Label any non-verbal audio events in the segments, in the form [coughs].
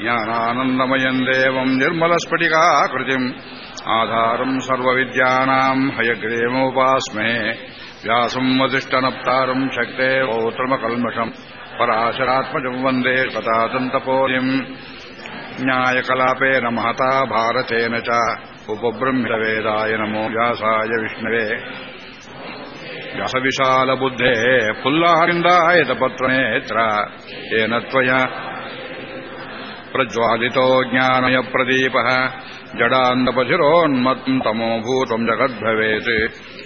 ज्ञानानन्दमयम् देवम् निर्मलस्फटिकाकृतिम् आधारम् सर्वविद्यानाम् हयग्रीवमुपास्मे व्यासम् वसिष्ठनप्तारम् शक्ते पौत्रमकल्मषम् पराशरात्मजम् वन्दे कथातन्तपोरिम् न्यायकलापेन महता भारतेन च उपबृंहितवेदाय नमो व्यासाय विष्णवे व्यासविशालबुद्धेः फुल्लारिन्दायतपत्रनेत्र येन त्वया प्रज्वालितो ज्ञानयप्रदीपः जडान्दपशिरोन्मत्तम् तमोभूतम् जगद्भवेत्।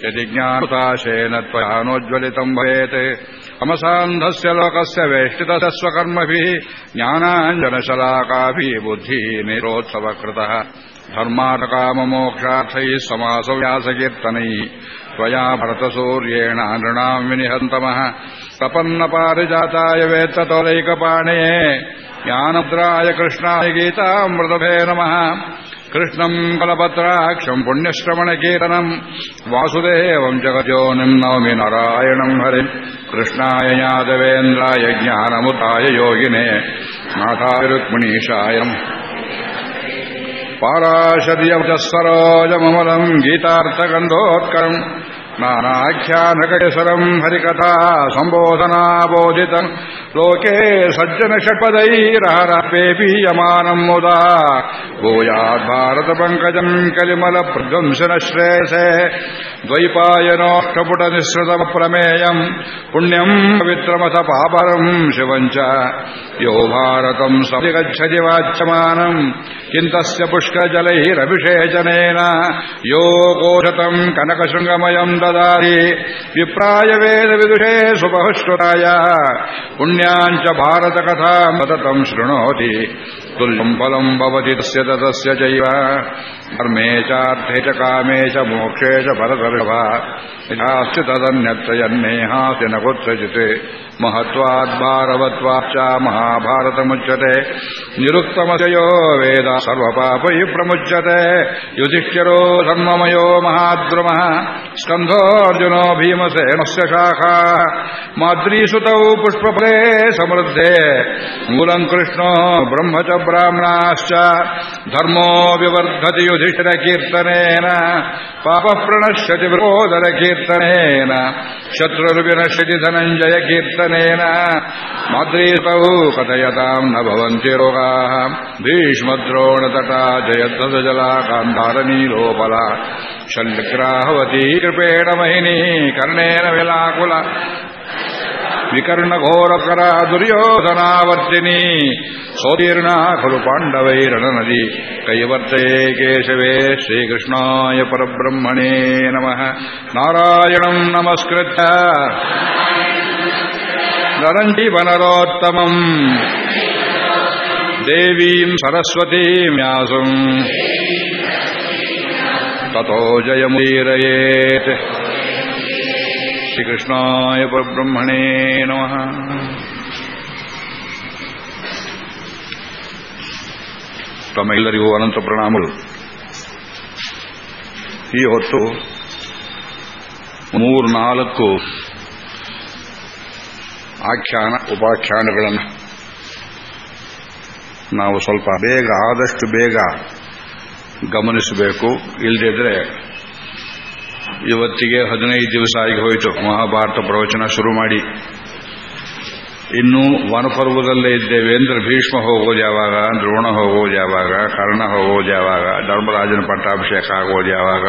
यदि ज्ञानताशेन त्वयानोज्ज्वलितम् भवेत्। अमसान्धस्य लोकस्य वेष्टितः स्वकर्मभिः ज्ञानाञ्जनशलाकाभिः बुद्धिः निरोत्सवकृतः धर्मार्थकाममोक्षार्थैः समासव्यासकीर्तनैः। त्वया भरतसूर्येण नृणाम् विनिहन्तमः प्रपन्नपारिजाताय वेत्ततोलैकपाणे ज्ञानद्राय कृष्णाय गीतामृतभे नमः कृष्णम् कलपत्राक्षम् पुण्यश्रवणकीर्तनम् वासुदेवम् जगद्योनिम् नवमि नारायणम् हरिम् कृष्णाय यादवेन्द्राय ज्ञानमुताय योगिने नाथाय रुक्मिणीशायम् पाराशर्यवचः सरोजममलम् गीतार्थगन्धोत्करम् नानाख्यानकटिसरम् हरिकथा सम्बोधनाबोधितम् लोके सज्जन षट्पदैरहरपेपीयमानम् मुदा भूयाद्भारतपङ्कजम् कलिमलप्रध्वंसन श्रेयसे द्वैपायनोष्टपुटनिःसृतप्रमेयम् पुण्यम् पवित्रमथ पापरम् शिवम् च यो भारतम् सगच्छति वाच्यमानम् किन्तस्य पुष्कजलैरभिषेचनेन यो गोशतम् कनकशृङ्गमयम् ಫಲದಾರಿ ವಿಪ್ರಾಯ ವೇದ ವಿದುಷೇ ಸುಬಹಶ್ವರಾಯ ಪುಣ್ಯಾಂಚ ಭಾರತ ಕಥಾ ಮತತಂ ಶೃಣೋತಿ. तुल्यम् फलम् भवति तस्य ततस्य चैव। धर्मे चार्थे च कामे च मोक्षे च भरतर्षभ यथास्ति तदन्यत्र यन्नेहास्ति न कुत्रचित्। महत्वाद्भारवत्वाच्च महाभारतमुच्यते। निरुक्तमस्य यो वेद सर्वपापैः प्रमुच्यते। युधिष्ठिरो धर्ममयो महाद्रुमः। स्कन्धोऽर्जुनो भीमसेनस्य शाखा। माद्रीसुतौ पुष्पफले समृद्धे। मूलम् कृष्णो ब्रह्म च ಬ್ರಾಹ್ಮಣಾಶ್ಚ ಧರ್ಮೋ ವಿವರ್ಧತಿ ಯುಧಿಷ್ಠಿರ ಕೀರ್ತನೇನ ಪಾಪ ಪ್ರಣಶ್ಯತಿ ವೃಹೋದರ ಕೀರ್ತನೇನ ಶತ್ರುರ್ವಿನಶ್ಯತಿ ಧನಂಜಯ ಕೀರ್ತನೇನ ಮಾದ್ರೀಪವು ಕಥಯತಾಂ ನ ಭವಂತಿ ರೋಗಾ ಭೀಷ್ಮದ್ರೋಣತಟ ಜಯಧ್ವಜ ಜಲಾ ಕಾಂಧಾರನೀಲೋಪಲ ಶಲ್ಯಗ್ರಾಹವತಿ ಕೃಪೇಣ ಮಹಿನಿ ಕರ್ಣೇನ ವಿಲಾಕುಲ दुर्योधनावर्तिनी सोदीर्णा खलु पाण्डवैरणनदी कैवर्तये केशवे श्रीकृष्णाय परब्रह्मणे नमः नारायणम् नमस्कृत्य नरम् जीवनरोत्तमम् देवीम् सरस्वतीम् व्यासम् ततो जयमुदीरयेत् श्रीकृष्णाय परब्रह्मणे ನಮಃ. ತಮ್ಮೆಲ್ಲರಿಗೂ ಅನಂತ ಪ್ರಣಾಮಗಳು. ಈ ಹೊತ್ತು ಮೂರು ನಾಲ್ಕು ಆಖ್ಯಾನ, ಉಪಾಖ್ಯಾನಗಳನ್ನು ನಾವು ಸ್ವಲ್ಪ ಬೇಗ, ಆದಷ್ಟು ಬೇಗ ಗಮನಿಸಬೇಕು. ಇಲ್ಲದಿದ್ರೆ ಇವತ್ತಿಗೆ ಹದಿನೈದು ದಿವಸ ಆಗಿ ಹೋಯಿತು. ಮಹಾಭಾರತ ಪ್ರವಚನ ಶುರು ಮಾಡಿ ಇನ್ನು ವನಪರ್ವದಲ್ಲೇ ಇದ್ದೇವೆ ಅಂದ್ರೆ ಭೀಷ್ಮ ಹೋಗೋದು ಯಾವಾಗ, ದ್ರೋಣ ಹೋಗೋದು ಯಾವಾಗ, ಕರ್ಣ ಹೋಗೋದು ಯಾವಾಗ, ಧರ್ಮರಾಜನ ಪಟ್ಟಾಭಿಷೇಕ ಆಗೋದು ಯಾವಾಗ.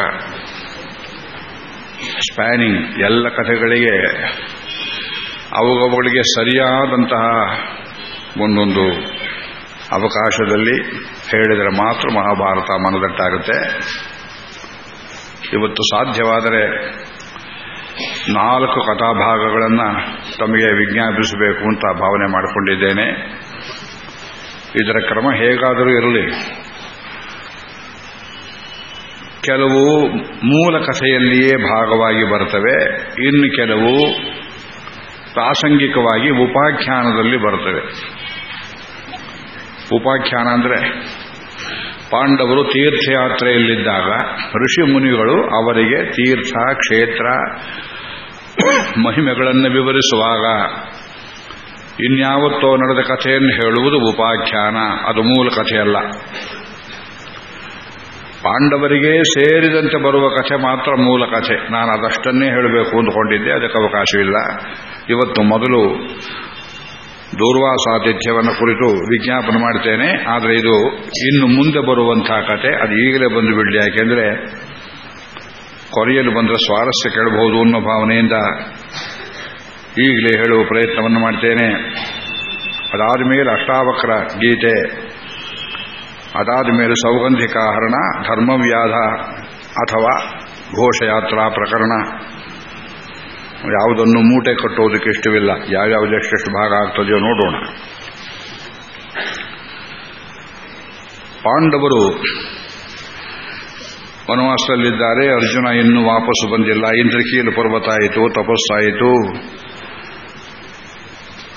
ಸ್ಪ್ಯಾನಿಂಗ್ ಎಲ್ಲ ಕಥೆಗಳಿಗೆ ಅವುಗಳಿಗೆ ಸರಿಯಾದಂತಹ ಒಂದೊಂದು ಅವಕಾಶದಲ್ಲಿ ಹೇಳಿದರೆ ಮಾತ್ರ ಮಹಾಭಾರತ ಮನದಟ್ಟಾಗುತ್ತೆ. ಇವತ್ತು ಸಾಧ್ಯವಾದರೆ ನಾಲ್ಕು ಕಥಾಭಾಗಗಳನ್ನು ತಮಗೆ ವಿಜ್ಞಾಪಿಸಬೇಕು ಅಂತ ಭಾವನೆ ಮಾಡಿಕೊಂಡಿದ್ದೇನೆ. ಇದರ ಕ್ರಮ ಹೇಗಾದರೂ ಇರಲಿ. ಕೆಲವು ಮೂಲ ಕಥೆಯಲ್ಲಿಯೇ ಭಾಗವಾಗಿ ಬರ್ತವೆ, ಇನ್ನು ಕೆಲವು ಪ್ರಾಸಂಗಿಕವಾಗಿ ಉಪಾಖ್ಯಾನದಲ್ಲಿ ಬರ್ತವೆ. ಉಪಾಖ್ಯಾನ ಅಂದರೆ ಪಾಂಡವರು ತೀರ್ಥಯಾತ್ರೆಯಲ್ಲಿದ್ದಾಗ ಋಷಿ ಮುನಿಗಳು ಅವರಿಗೆ ತೀರ್ಥ, ಕ್ಷೇತ್ರ, ಮಹಿಮೆಗಳನ್ನು ವಿವರಿಸುವಾಗ, ಇನ್ಯಾವತ್ತೋ ನಡೆದ ಕಥೆಯನ್ನು ಹೇಳುವುದು ಉಪಾಖ್ಯಾನ, ಅದು ಮೂಲ ಕಥೆಯಲ್ಲ. ಪಾಂಡವರಿಗೆ ಸೇರಿದಂತೆ ಬರುವ ಕಥೆ ಮಾತ್ರ ಮೂಲ ಕಥೆ. ನಾನು ಅದಷ್ಟನ್ನೇ ಹೇಳಬೇಕು ಅಂದುಕೊಂಡಿದ್ದೆ, ಅದಕ್ಕೆ ಅವಕಾಶವಿಲ್ಲ. ಇವತ್ತು ಮೊದಲು ದೂರ್ವಾಸಾತಿಥ್ಯವನ್ನು ಕುರಿತು ವಿಜ್ಞಾಪನೆ ಮಾಡ್ತೇನೆ. ಆದರೆ ಇದು ಇನ್ನು ಮುಂದೆ ಬರುವಂತಹ ಕತೆ ಅದು ಈಗಲೇ ಬಂದು ಬಿಡಲಿ. ಯಾಕೆಂದ್ರೆ ಕೊರೆಯಲು ಬಂದರೆ ಸ್ವಾರಸ್ಯ ಕೇಳಬಹುದು ಅನ್ನೋ ಭಾವನೆಯಿಂದ ಈಗಲೇ ಹೇಳುವ ಪ್ರಯತ್ನವನ್ನು ಮಾಡ್ತೇನೆ. ಅದಾದ ಮೇಲೆ ಅಷ್ಟಾವಕ್ರ ಗೀತೆ, ಅದಾದ ಮೇಲೆ ಸೌಗಂಧಿಕಾಹರಣ ಧರ್ಮವ್ಯಾಧ ಅಥವಾ ಘೋಷಯಾತ್ರಾ ಪ್ರಕರಣ. ಯಾವುದನ್ನು ಮೂಟೆ ಕಟ್ಟುವುದಕ್ಕೆ ಇಷ್ಟವಿಲ್ಲ. ಯಾವ್ಯಾವುದು ಎಷ್ಟೆಷ್ಟು ಭಾಗ ಆಗ್ತದೆಯೋ ನೋಡೋಣ. ಪಾಂಡವರು ವನವಾಸದಲ್ಲಿದ್ದಾರೆ. ಅರ್ಜುನ ಇನ್ನೂ ವಾಪಸ್ಸು ಬಂದಿಲ್ಲ. ಇಂದ್ರಕೀಲು ಪರ್ವತ ಆಯಿತು ತಪಸ್ಸಾಯಿತು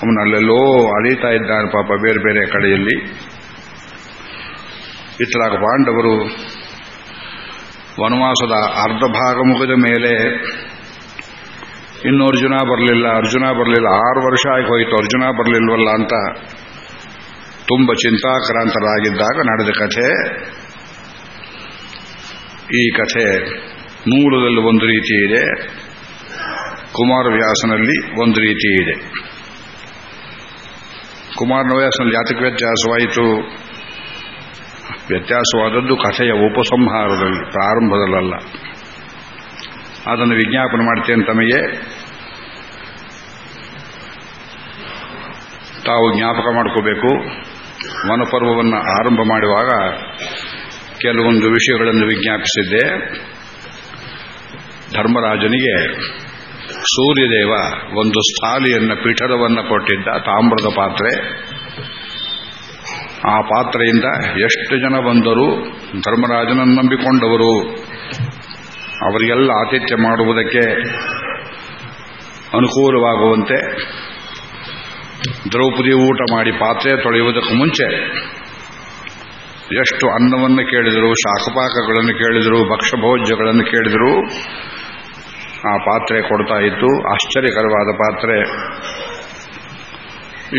ಅವನಲ್ಲೆಲ್ಲೋ ಅಳೀತಾ ಇದ್ದಾನೆ ಪಾಪ ಬೇರೆ ಬೇರೆ ಕಡೆಯಲ್ಲಿ. ಇತ್ತಲಾಗ ಪಾಂಡವರು ವನವಾಸದ ಅರ್ಧ ಭಾಗ ಮುಗಿದ ಮೇಲೆ ಇನ್ನು ಅರ್ಜುನ ಬರಲಿಲ್ಲ ಅರ್ಜುನ ಬರಲಿಲ್ಲ, ಆರು ವರ್ಷ ಆಗಿ ಹೋಯಿತು ಅರ್ಜುನ ಬರಲಿಲ್ವಲ್ಲ ಅಂತ. ತುಂಬ ಚಿಂತಾಕ್ರಾಂತರಾಗಿದ್ದಾಗ ನಡೆದ ಕಥೆ. ಈ ಕಥೆ ಮೂಲದಲ್ಲಿ ಒಂದು ರೀತಿ ಇದೆ. ಕುಮಾರವ್ಯಾಸನಲ್ಲಿ ಒಂದು ರೀತಿ ಇದೆ. ಕುಮಾರವ್ಯಾಸನಲ್ಲಿ ಯಾತಕ್ಕೆ ವ್ಯತ್ಯಾಸವಾಯಿತು? ವ್ಯತ್ಯಾಸವಾದದ್ದು ಕಥೆಯ ಉಪಸಂಹಾರದಲ್ಲಿ ಪ್ರಾರಂಭದಲ್ಲ ಅದನ್ನು ವಿಜ್ಞಾಪನೆ ಮಾಡ್ತೇನೆ ತಮಗೆ. ತಾವು ಜ್ಞಾಪಕ ಮಾಡ್ಕೋಬೇಕು. ವನಪರ್ವವನ್ನು ಆರಂಭ ಮಾಡುವಾಗ ಕೆಲವೊಂದು ವಿಷಯಗಳನ್ನು ವಿಜ್ಞಾಪಿಸಿದ್ದೆ. ಧರ್ಮರಾಜನಿಗೆ ಸೂರ್ಯದೇವ ಒಂದು ಸ್ಥಾಲಿಯನ್ನ ಪೀಠದವನ್ನು ಕೊಟ್ಟಿದ್ದ, ತಾಮ್ರದ ಪಾತ್ರೆ. ಆ ಪಾತ್ರೆಯಿಂದ ಎಷ್ಟು ಜನ ಬಂದರು ಧರ್ಮರಾಜನನ್ನು ನಂಬಿಕೊಂಡವರು. ಅವರಿಗೆಲ್ಲ ಆತಿಥ್ಯ ಮಾಡುವುದಕ್ಕೆ ಅನುಕೂಲವಾಗುವಂತೆ ದ್ರೌಪದಿ ಊಟ ಮಾಡಿ ಪಾತ್ರೆ ತೊಳೆಯುವುದಕ್ಕೂ ಮುಂಚೆ ಎಷ್ಟು ಅನ್ನವನ್ನು ಕೇಳಿದರು, ಶಾಖಪಾಕಗಳನ್ನು ಕೇಳಿದರು, ಭಕ್ಷ್ಯಭೋಜ್ಯಗಳನ್ನು ಕೇಳಿದರು ಆ ಪಾತ್ರೆ ಕೊಡ್ತಾ ಇತ್ತು. ಆಶ್ಚರ್ಯಕರವಾದ ಪಾತ್ರೆ.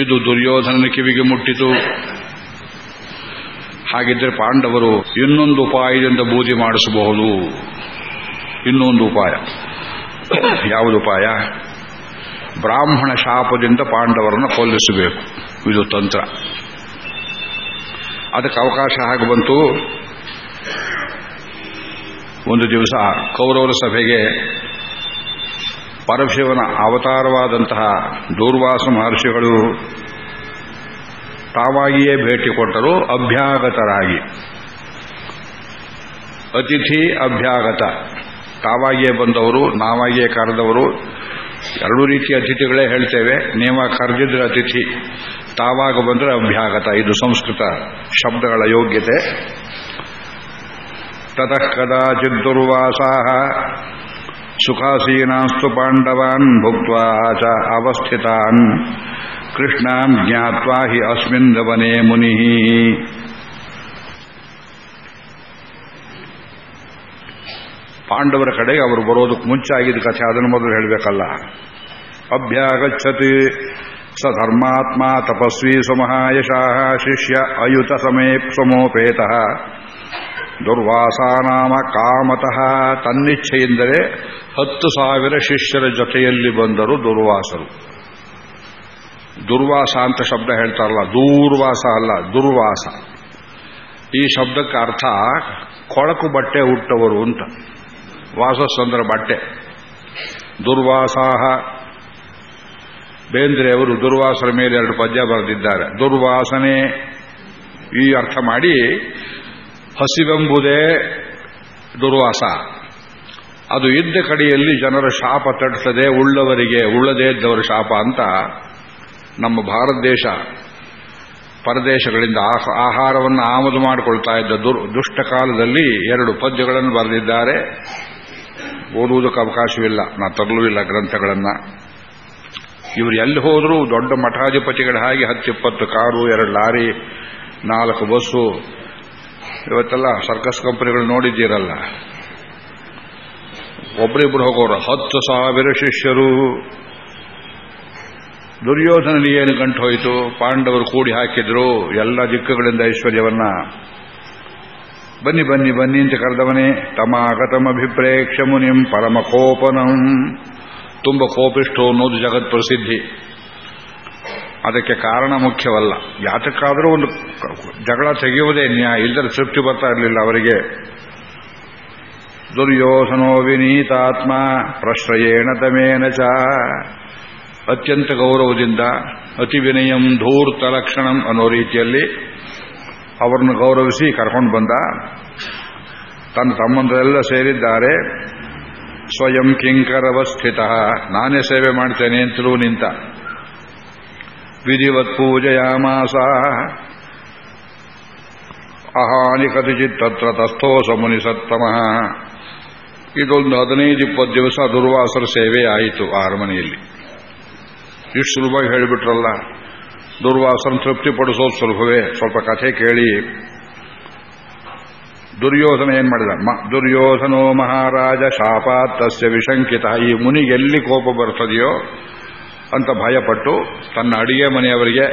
ಇದು ದುರ್ಯೋಧನನ ಕಿವಿಗೆ ಮುಟ್ಟಿತು. ಹಾಗಿದ್ರೆ ಪಾಂಡವರು ಇನ್ನೊಂದು ಉಪಾಯದಿಂದ ಬೂದಿ ಮಾಡಿಸಬಹುದು. ಇನ್ನೊಂದು ಉಪಾಯ. ಯಾವುದು ಉಪಾಯ? ಬ್ರಾಹ್ಮಣ ಶಾಪದಿಂದ ಪಾಂಡವರನ್ನು ಕೊಲ್ಲಿಸಬೇಕು. ಇದು ತಂತ್ರ. ಅದಕ್ಕೆ ಅವಕಾಶ ಹಾಗೆ ಬಂತು. ಒಂದು ದಿವಸ ಕೌರವರ ಸಭೆಗೆ ಪರಶಿವನ ಅವತಾರವಾದಂತಹ ದೂರ್ವಾಸ ಮಹರ್ಷಿಗಳು ತಾವಾಗಿಯೇ ಭೇಟಿ ಕೊಟ್ಟರು, ಅಭ್ಯಾಗತರಾಗಿ. ಅತಿಥಿ ಅಭ್ಯಾಗತ. ತಾವಾಗಿಯೇ ಬಂದವರು, ನಾವಾಗಿಯೇ ಕರೆದವರು, ಎರಡೂ ರೀತಿಯ ಅತಿಥಿಗಳೇ ಹೇಳ್ತೇವೆ. ನೀವ ಕರೆದಿದ್ರೆ ಅತಿಥಿ ತಾವಾಗ ಬಂದರೆ ಅಭ್ಯಾಗತ. ಇದು ಸಂಸ್ಕೃತ ಶಬ್ದಗಳ ಯೋಗ್ಯತೆ. ತತಃ ಕದಾಚಿತ್ ದುರ್ವಾಸಾಹ ಸುಖಾಸೀನಾಸ್ತು ಪಾಂಡವಾನ್ ಭುಕ್ತ ಅವಸ್ಥಿತಾನ್. ಕೃಷ್ಣಾನ್ ಜ್ಞಾತ್ವಾ ಹಿ ಅಸ್ಮಿನ್ ವನೆ ಮುನಿ ಪಾಂಡವರ ಕಡೆಗೆ ಅವರು ಬರೋದಕ್ಕೆ ಮುಂಚೆ ಆಗಿದ್ದ ಕಥೆ, ಅದನ್ನು ಮೊದಲು ಹೇಳಬೇಕಲ್ಲ. ಅಭ್ಯಾಗಚ್ಚತಿ ಸ ಧರ್ಮಾತ್ಮ ತಪಸ್ವಿ ಸುಮಹಾಯಶಃ ಶಿಷ್ಯ ಅಯುತ ಸಮೇಪ್ ಸಮೋಪೇತ. ದುರ್ವಾಸಾನಾಮ ಕಾಮತಃ ತನ್ನಿಚ್ಛೆಯಿಂದಲೇ ಹತ್ತು ಸಾವಿರ ಶಿಷ್ಯರ ಜೊತೆಯಲ್ಲಿ ಬಂದರು ದುರ್ವಾಸರು. ದುರ್ವಾಸ ಅಂತ ಶಬ್ದ ಹೇಳ್ತಾರಲ್ಲ, ದೂರ್ವಾಸ ಅಲ್ಲ, ದುರ್ವಾಸ. ಈ ಶಬ್ದಕ್ಕೆ ಅರ್ಥ ಕೊಳಕು ಬಟ್ಟೆ ಹುಟ್ಟವರು ಅಂತ. ವಾಸಸ್ಸಂದ್ರ ಬಟ್ಟೆ. ದುರ್ವಾಸಾಹ. ಬೇಂದ್ರೆ ಅವರು ದುರ್ವಾಸರ ಮೇಲೆ ಎರಡು ಪದ್ಯ ಬರೆದಿದ್ದಾರೆ. ದುರ್ವಾಸನೆ ಈ ಅರ್ಥ ಮಾಡಿ, ಹಸಿವೆಂಬುದೇ ದುರ್ವಾಸ. ಅದು ಇದ್ದ ಕಡೆಯಲ್ಲಿ ಜನರ ಶಾಪ ತಡಿಸದೆ ಉಳ್ಳವರಿಗೆ, ಉಳ್ಳದೇ ಇದ್ದವರ ಶಾಪ ಅಂತ ನಮ್ಮ ಭಾರತ ದೇಶ ಪರದೇಶಗಳಿಂದ ಆಹಾರವನ್ನು ಆಮದು ಮಾಡಿಕೊಳ್ತಾ ಇದ್ದ ದುಷ್ಟ ಕಾಲದಲ್ಲಿ ಎರಡು ಪದ್ಯಗಳನ್ನು ಬರೆದಿದ್ದಾರೆ. ಓದುವುದಕ್ಕೆ ಅವಕಾಶವಿಲ್ಲ, ನಾ ತರಲೂ ಇಲ್ಲ ಗ್ರಂಥಗಳನ್ನು. ಇವರು ಎಲ್ಲಿ ಹೋದರೂ ದೊಡ್ಡ ಮಠಾಧಿಪತಿಗಳ ಹಾಗೆ ಹತ್ತಿಪ್ಪತ್ತು ಕಾರು, ಎರಡು ಲಾರಿ, ನಾಲ್ಕು ಬಸ್ಸು, ಇವತ್ತೆಲ್ಲ ಸರ್ಕಸ್ ಕಂಪನಿಗಳು ನೋಡಿದ್ದೀರಲ್ಲ. ಒಬ್ಬರಿಬ್ಬರು ಹೋಗೋರು ಹತ್ತು ಸಾವಿರ ಶಿಷ್ಯರು. ದುರ್ಯೋಧನಲ್ಲಿ ಏನು ಗಂಟು ಹೋಯಿತು ಪಾಂಡವರು ಕೂಡಿ ಹಾಕಿದ್ರು, ಎಲ್ಲ ದಿಕ್ಕುಗಳಿಂದ ಐಶ್ವರ್ಯವನ್ನ. ಬನ್ನಿ ಬನ್ನಿ ಬನ್ನಿ ಅಂತ ಕರೆದವನೇ ತಮಾಗತಮಭಿಪ್ರೇಕ್ಷ ಮುನಿಂ ಪರಮ ಕೋಪನಂ ತುಂಬ ಕೋಪಿಷ್ಟು ಅನ್ನೋದು ಜಗತ್ ಪ್ರಸಿದ್ಧಿ ಅದಕ್ಕೆ ಕಾರಣ ಮುಖ್ಯವಲ್ಲ. ಯಾತಕ್ಕಾದರೂ ಒಂದು ಜಗಳ ತೆಗೆಯುವುದೇ ನ್ಯಾಯ. ಇಲ್ಲದ ತೃಪ್ತಿ ಬರ್ತಾ ಇರಲಿಲ್ಲ ಅವರಿಗೆ. ದುರ್ಯೋಧನೋ ವಿನೀತಾತ್ಮ ಪ್ರಶ್ರಯೇಣ ತಮೇನ ಚ. ಅತ್ಯಂತ ಗೌರವದಿಂದ ಅತಿ ವಿನಯಂ ಧೂರ್ತ ಲಕ್ಷಣಂ ಅನ್ನೋ ರೀತಿಯಲ್ಲಿ ಅವರನ್ನು ಗೌರವಿಸಿ ಕರ್ಕೊಂಡು ಬಂದ. ತನ್ನ ತಮ್ಮಂದರೆಲ್ಲ ಸೇರಿದ್ದಾರೆ. ಸ್ವಯಂ ಕಿಂಕರವಸ್ಥಿತ. ನಾನೇ ಸೇವೆ ಮಾಡ್ತೇನೆ ಅಂತಲೂ ನಿಂತ. ವಿಧಿವತ್ ಪೂಜೆಯಾಮಾಸ. ಅಹಾನಿ ಕಥಿಚಿತ್ ತತ್ರ ತಸ್ಥೋ ಸಮುನಿ ಸತ್ತಮ. ಇದೊಂದು ಹದಿನೈದು ಇಪ್ಪತ್ತು ದಿವಸ ದುರ್ವಾಸರ ಸೇವೆ ಆಯಿತು ಆ ಅರಮನೆಯಲ್ಲಿ. ಇಷ್ಟು ಸುಲಭವಾಗಿ ಹೇಳಿಬಿಟ್ರಲ್ಲ. ದುರ್ವಾಸನ ತೃಪ್ತಿಪಡಿಸೋದು ಸುಲಭವೇ? ಸ್ವಲ್ಪ ಕಥೆ ಕೇಳಿ. ದುರ್ಯೋಧನ ಏನ್ ಮಾಡಿದ? ದುರ್ಯೋಧನೋ ಮಹಾರಾಜ ಶಾಪಾತ್ ತಸ್ಯ ವಿಶಂಕಿತ, ಈ ಮುನಿಗೆ ಎಲ್ಲಿ ಕೋಪ ಬರ್ತದೆಯೋ ಅಂತ ಭಯಪಟ್ಟು ತನ್ನ ಅಡಿಗೆ ಮನೆಯವರಿಗೆ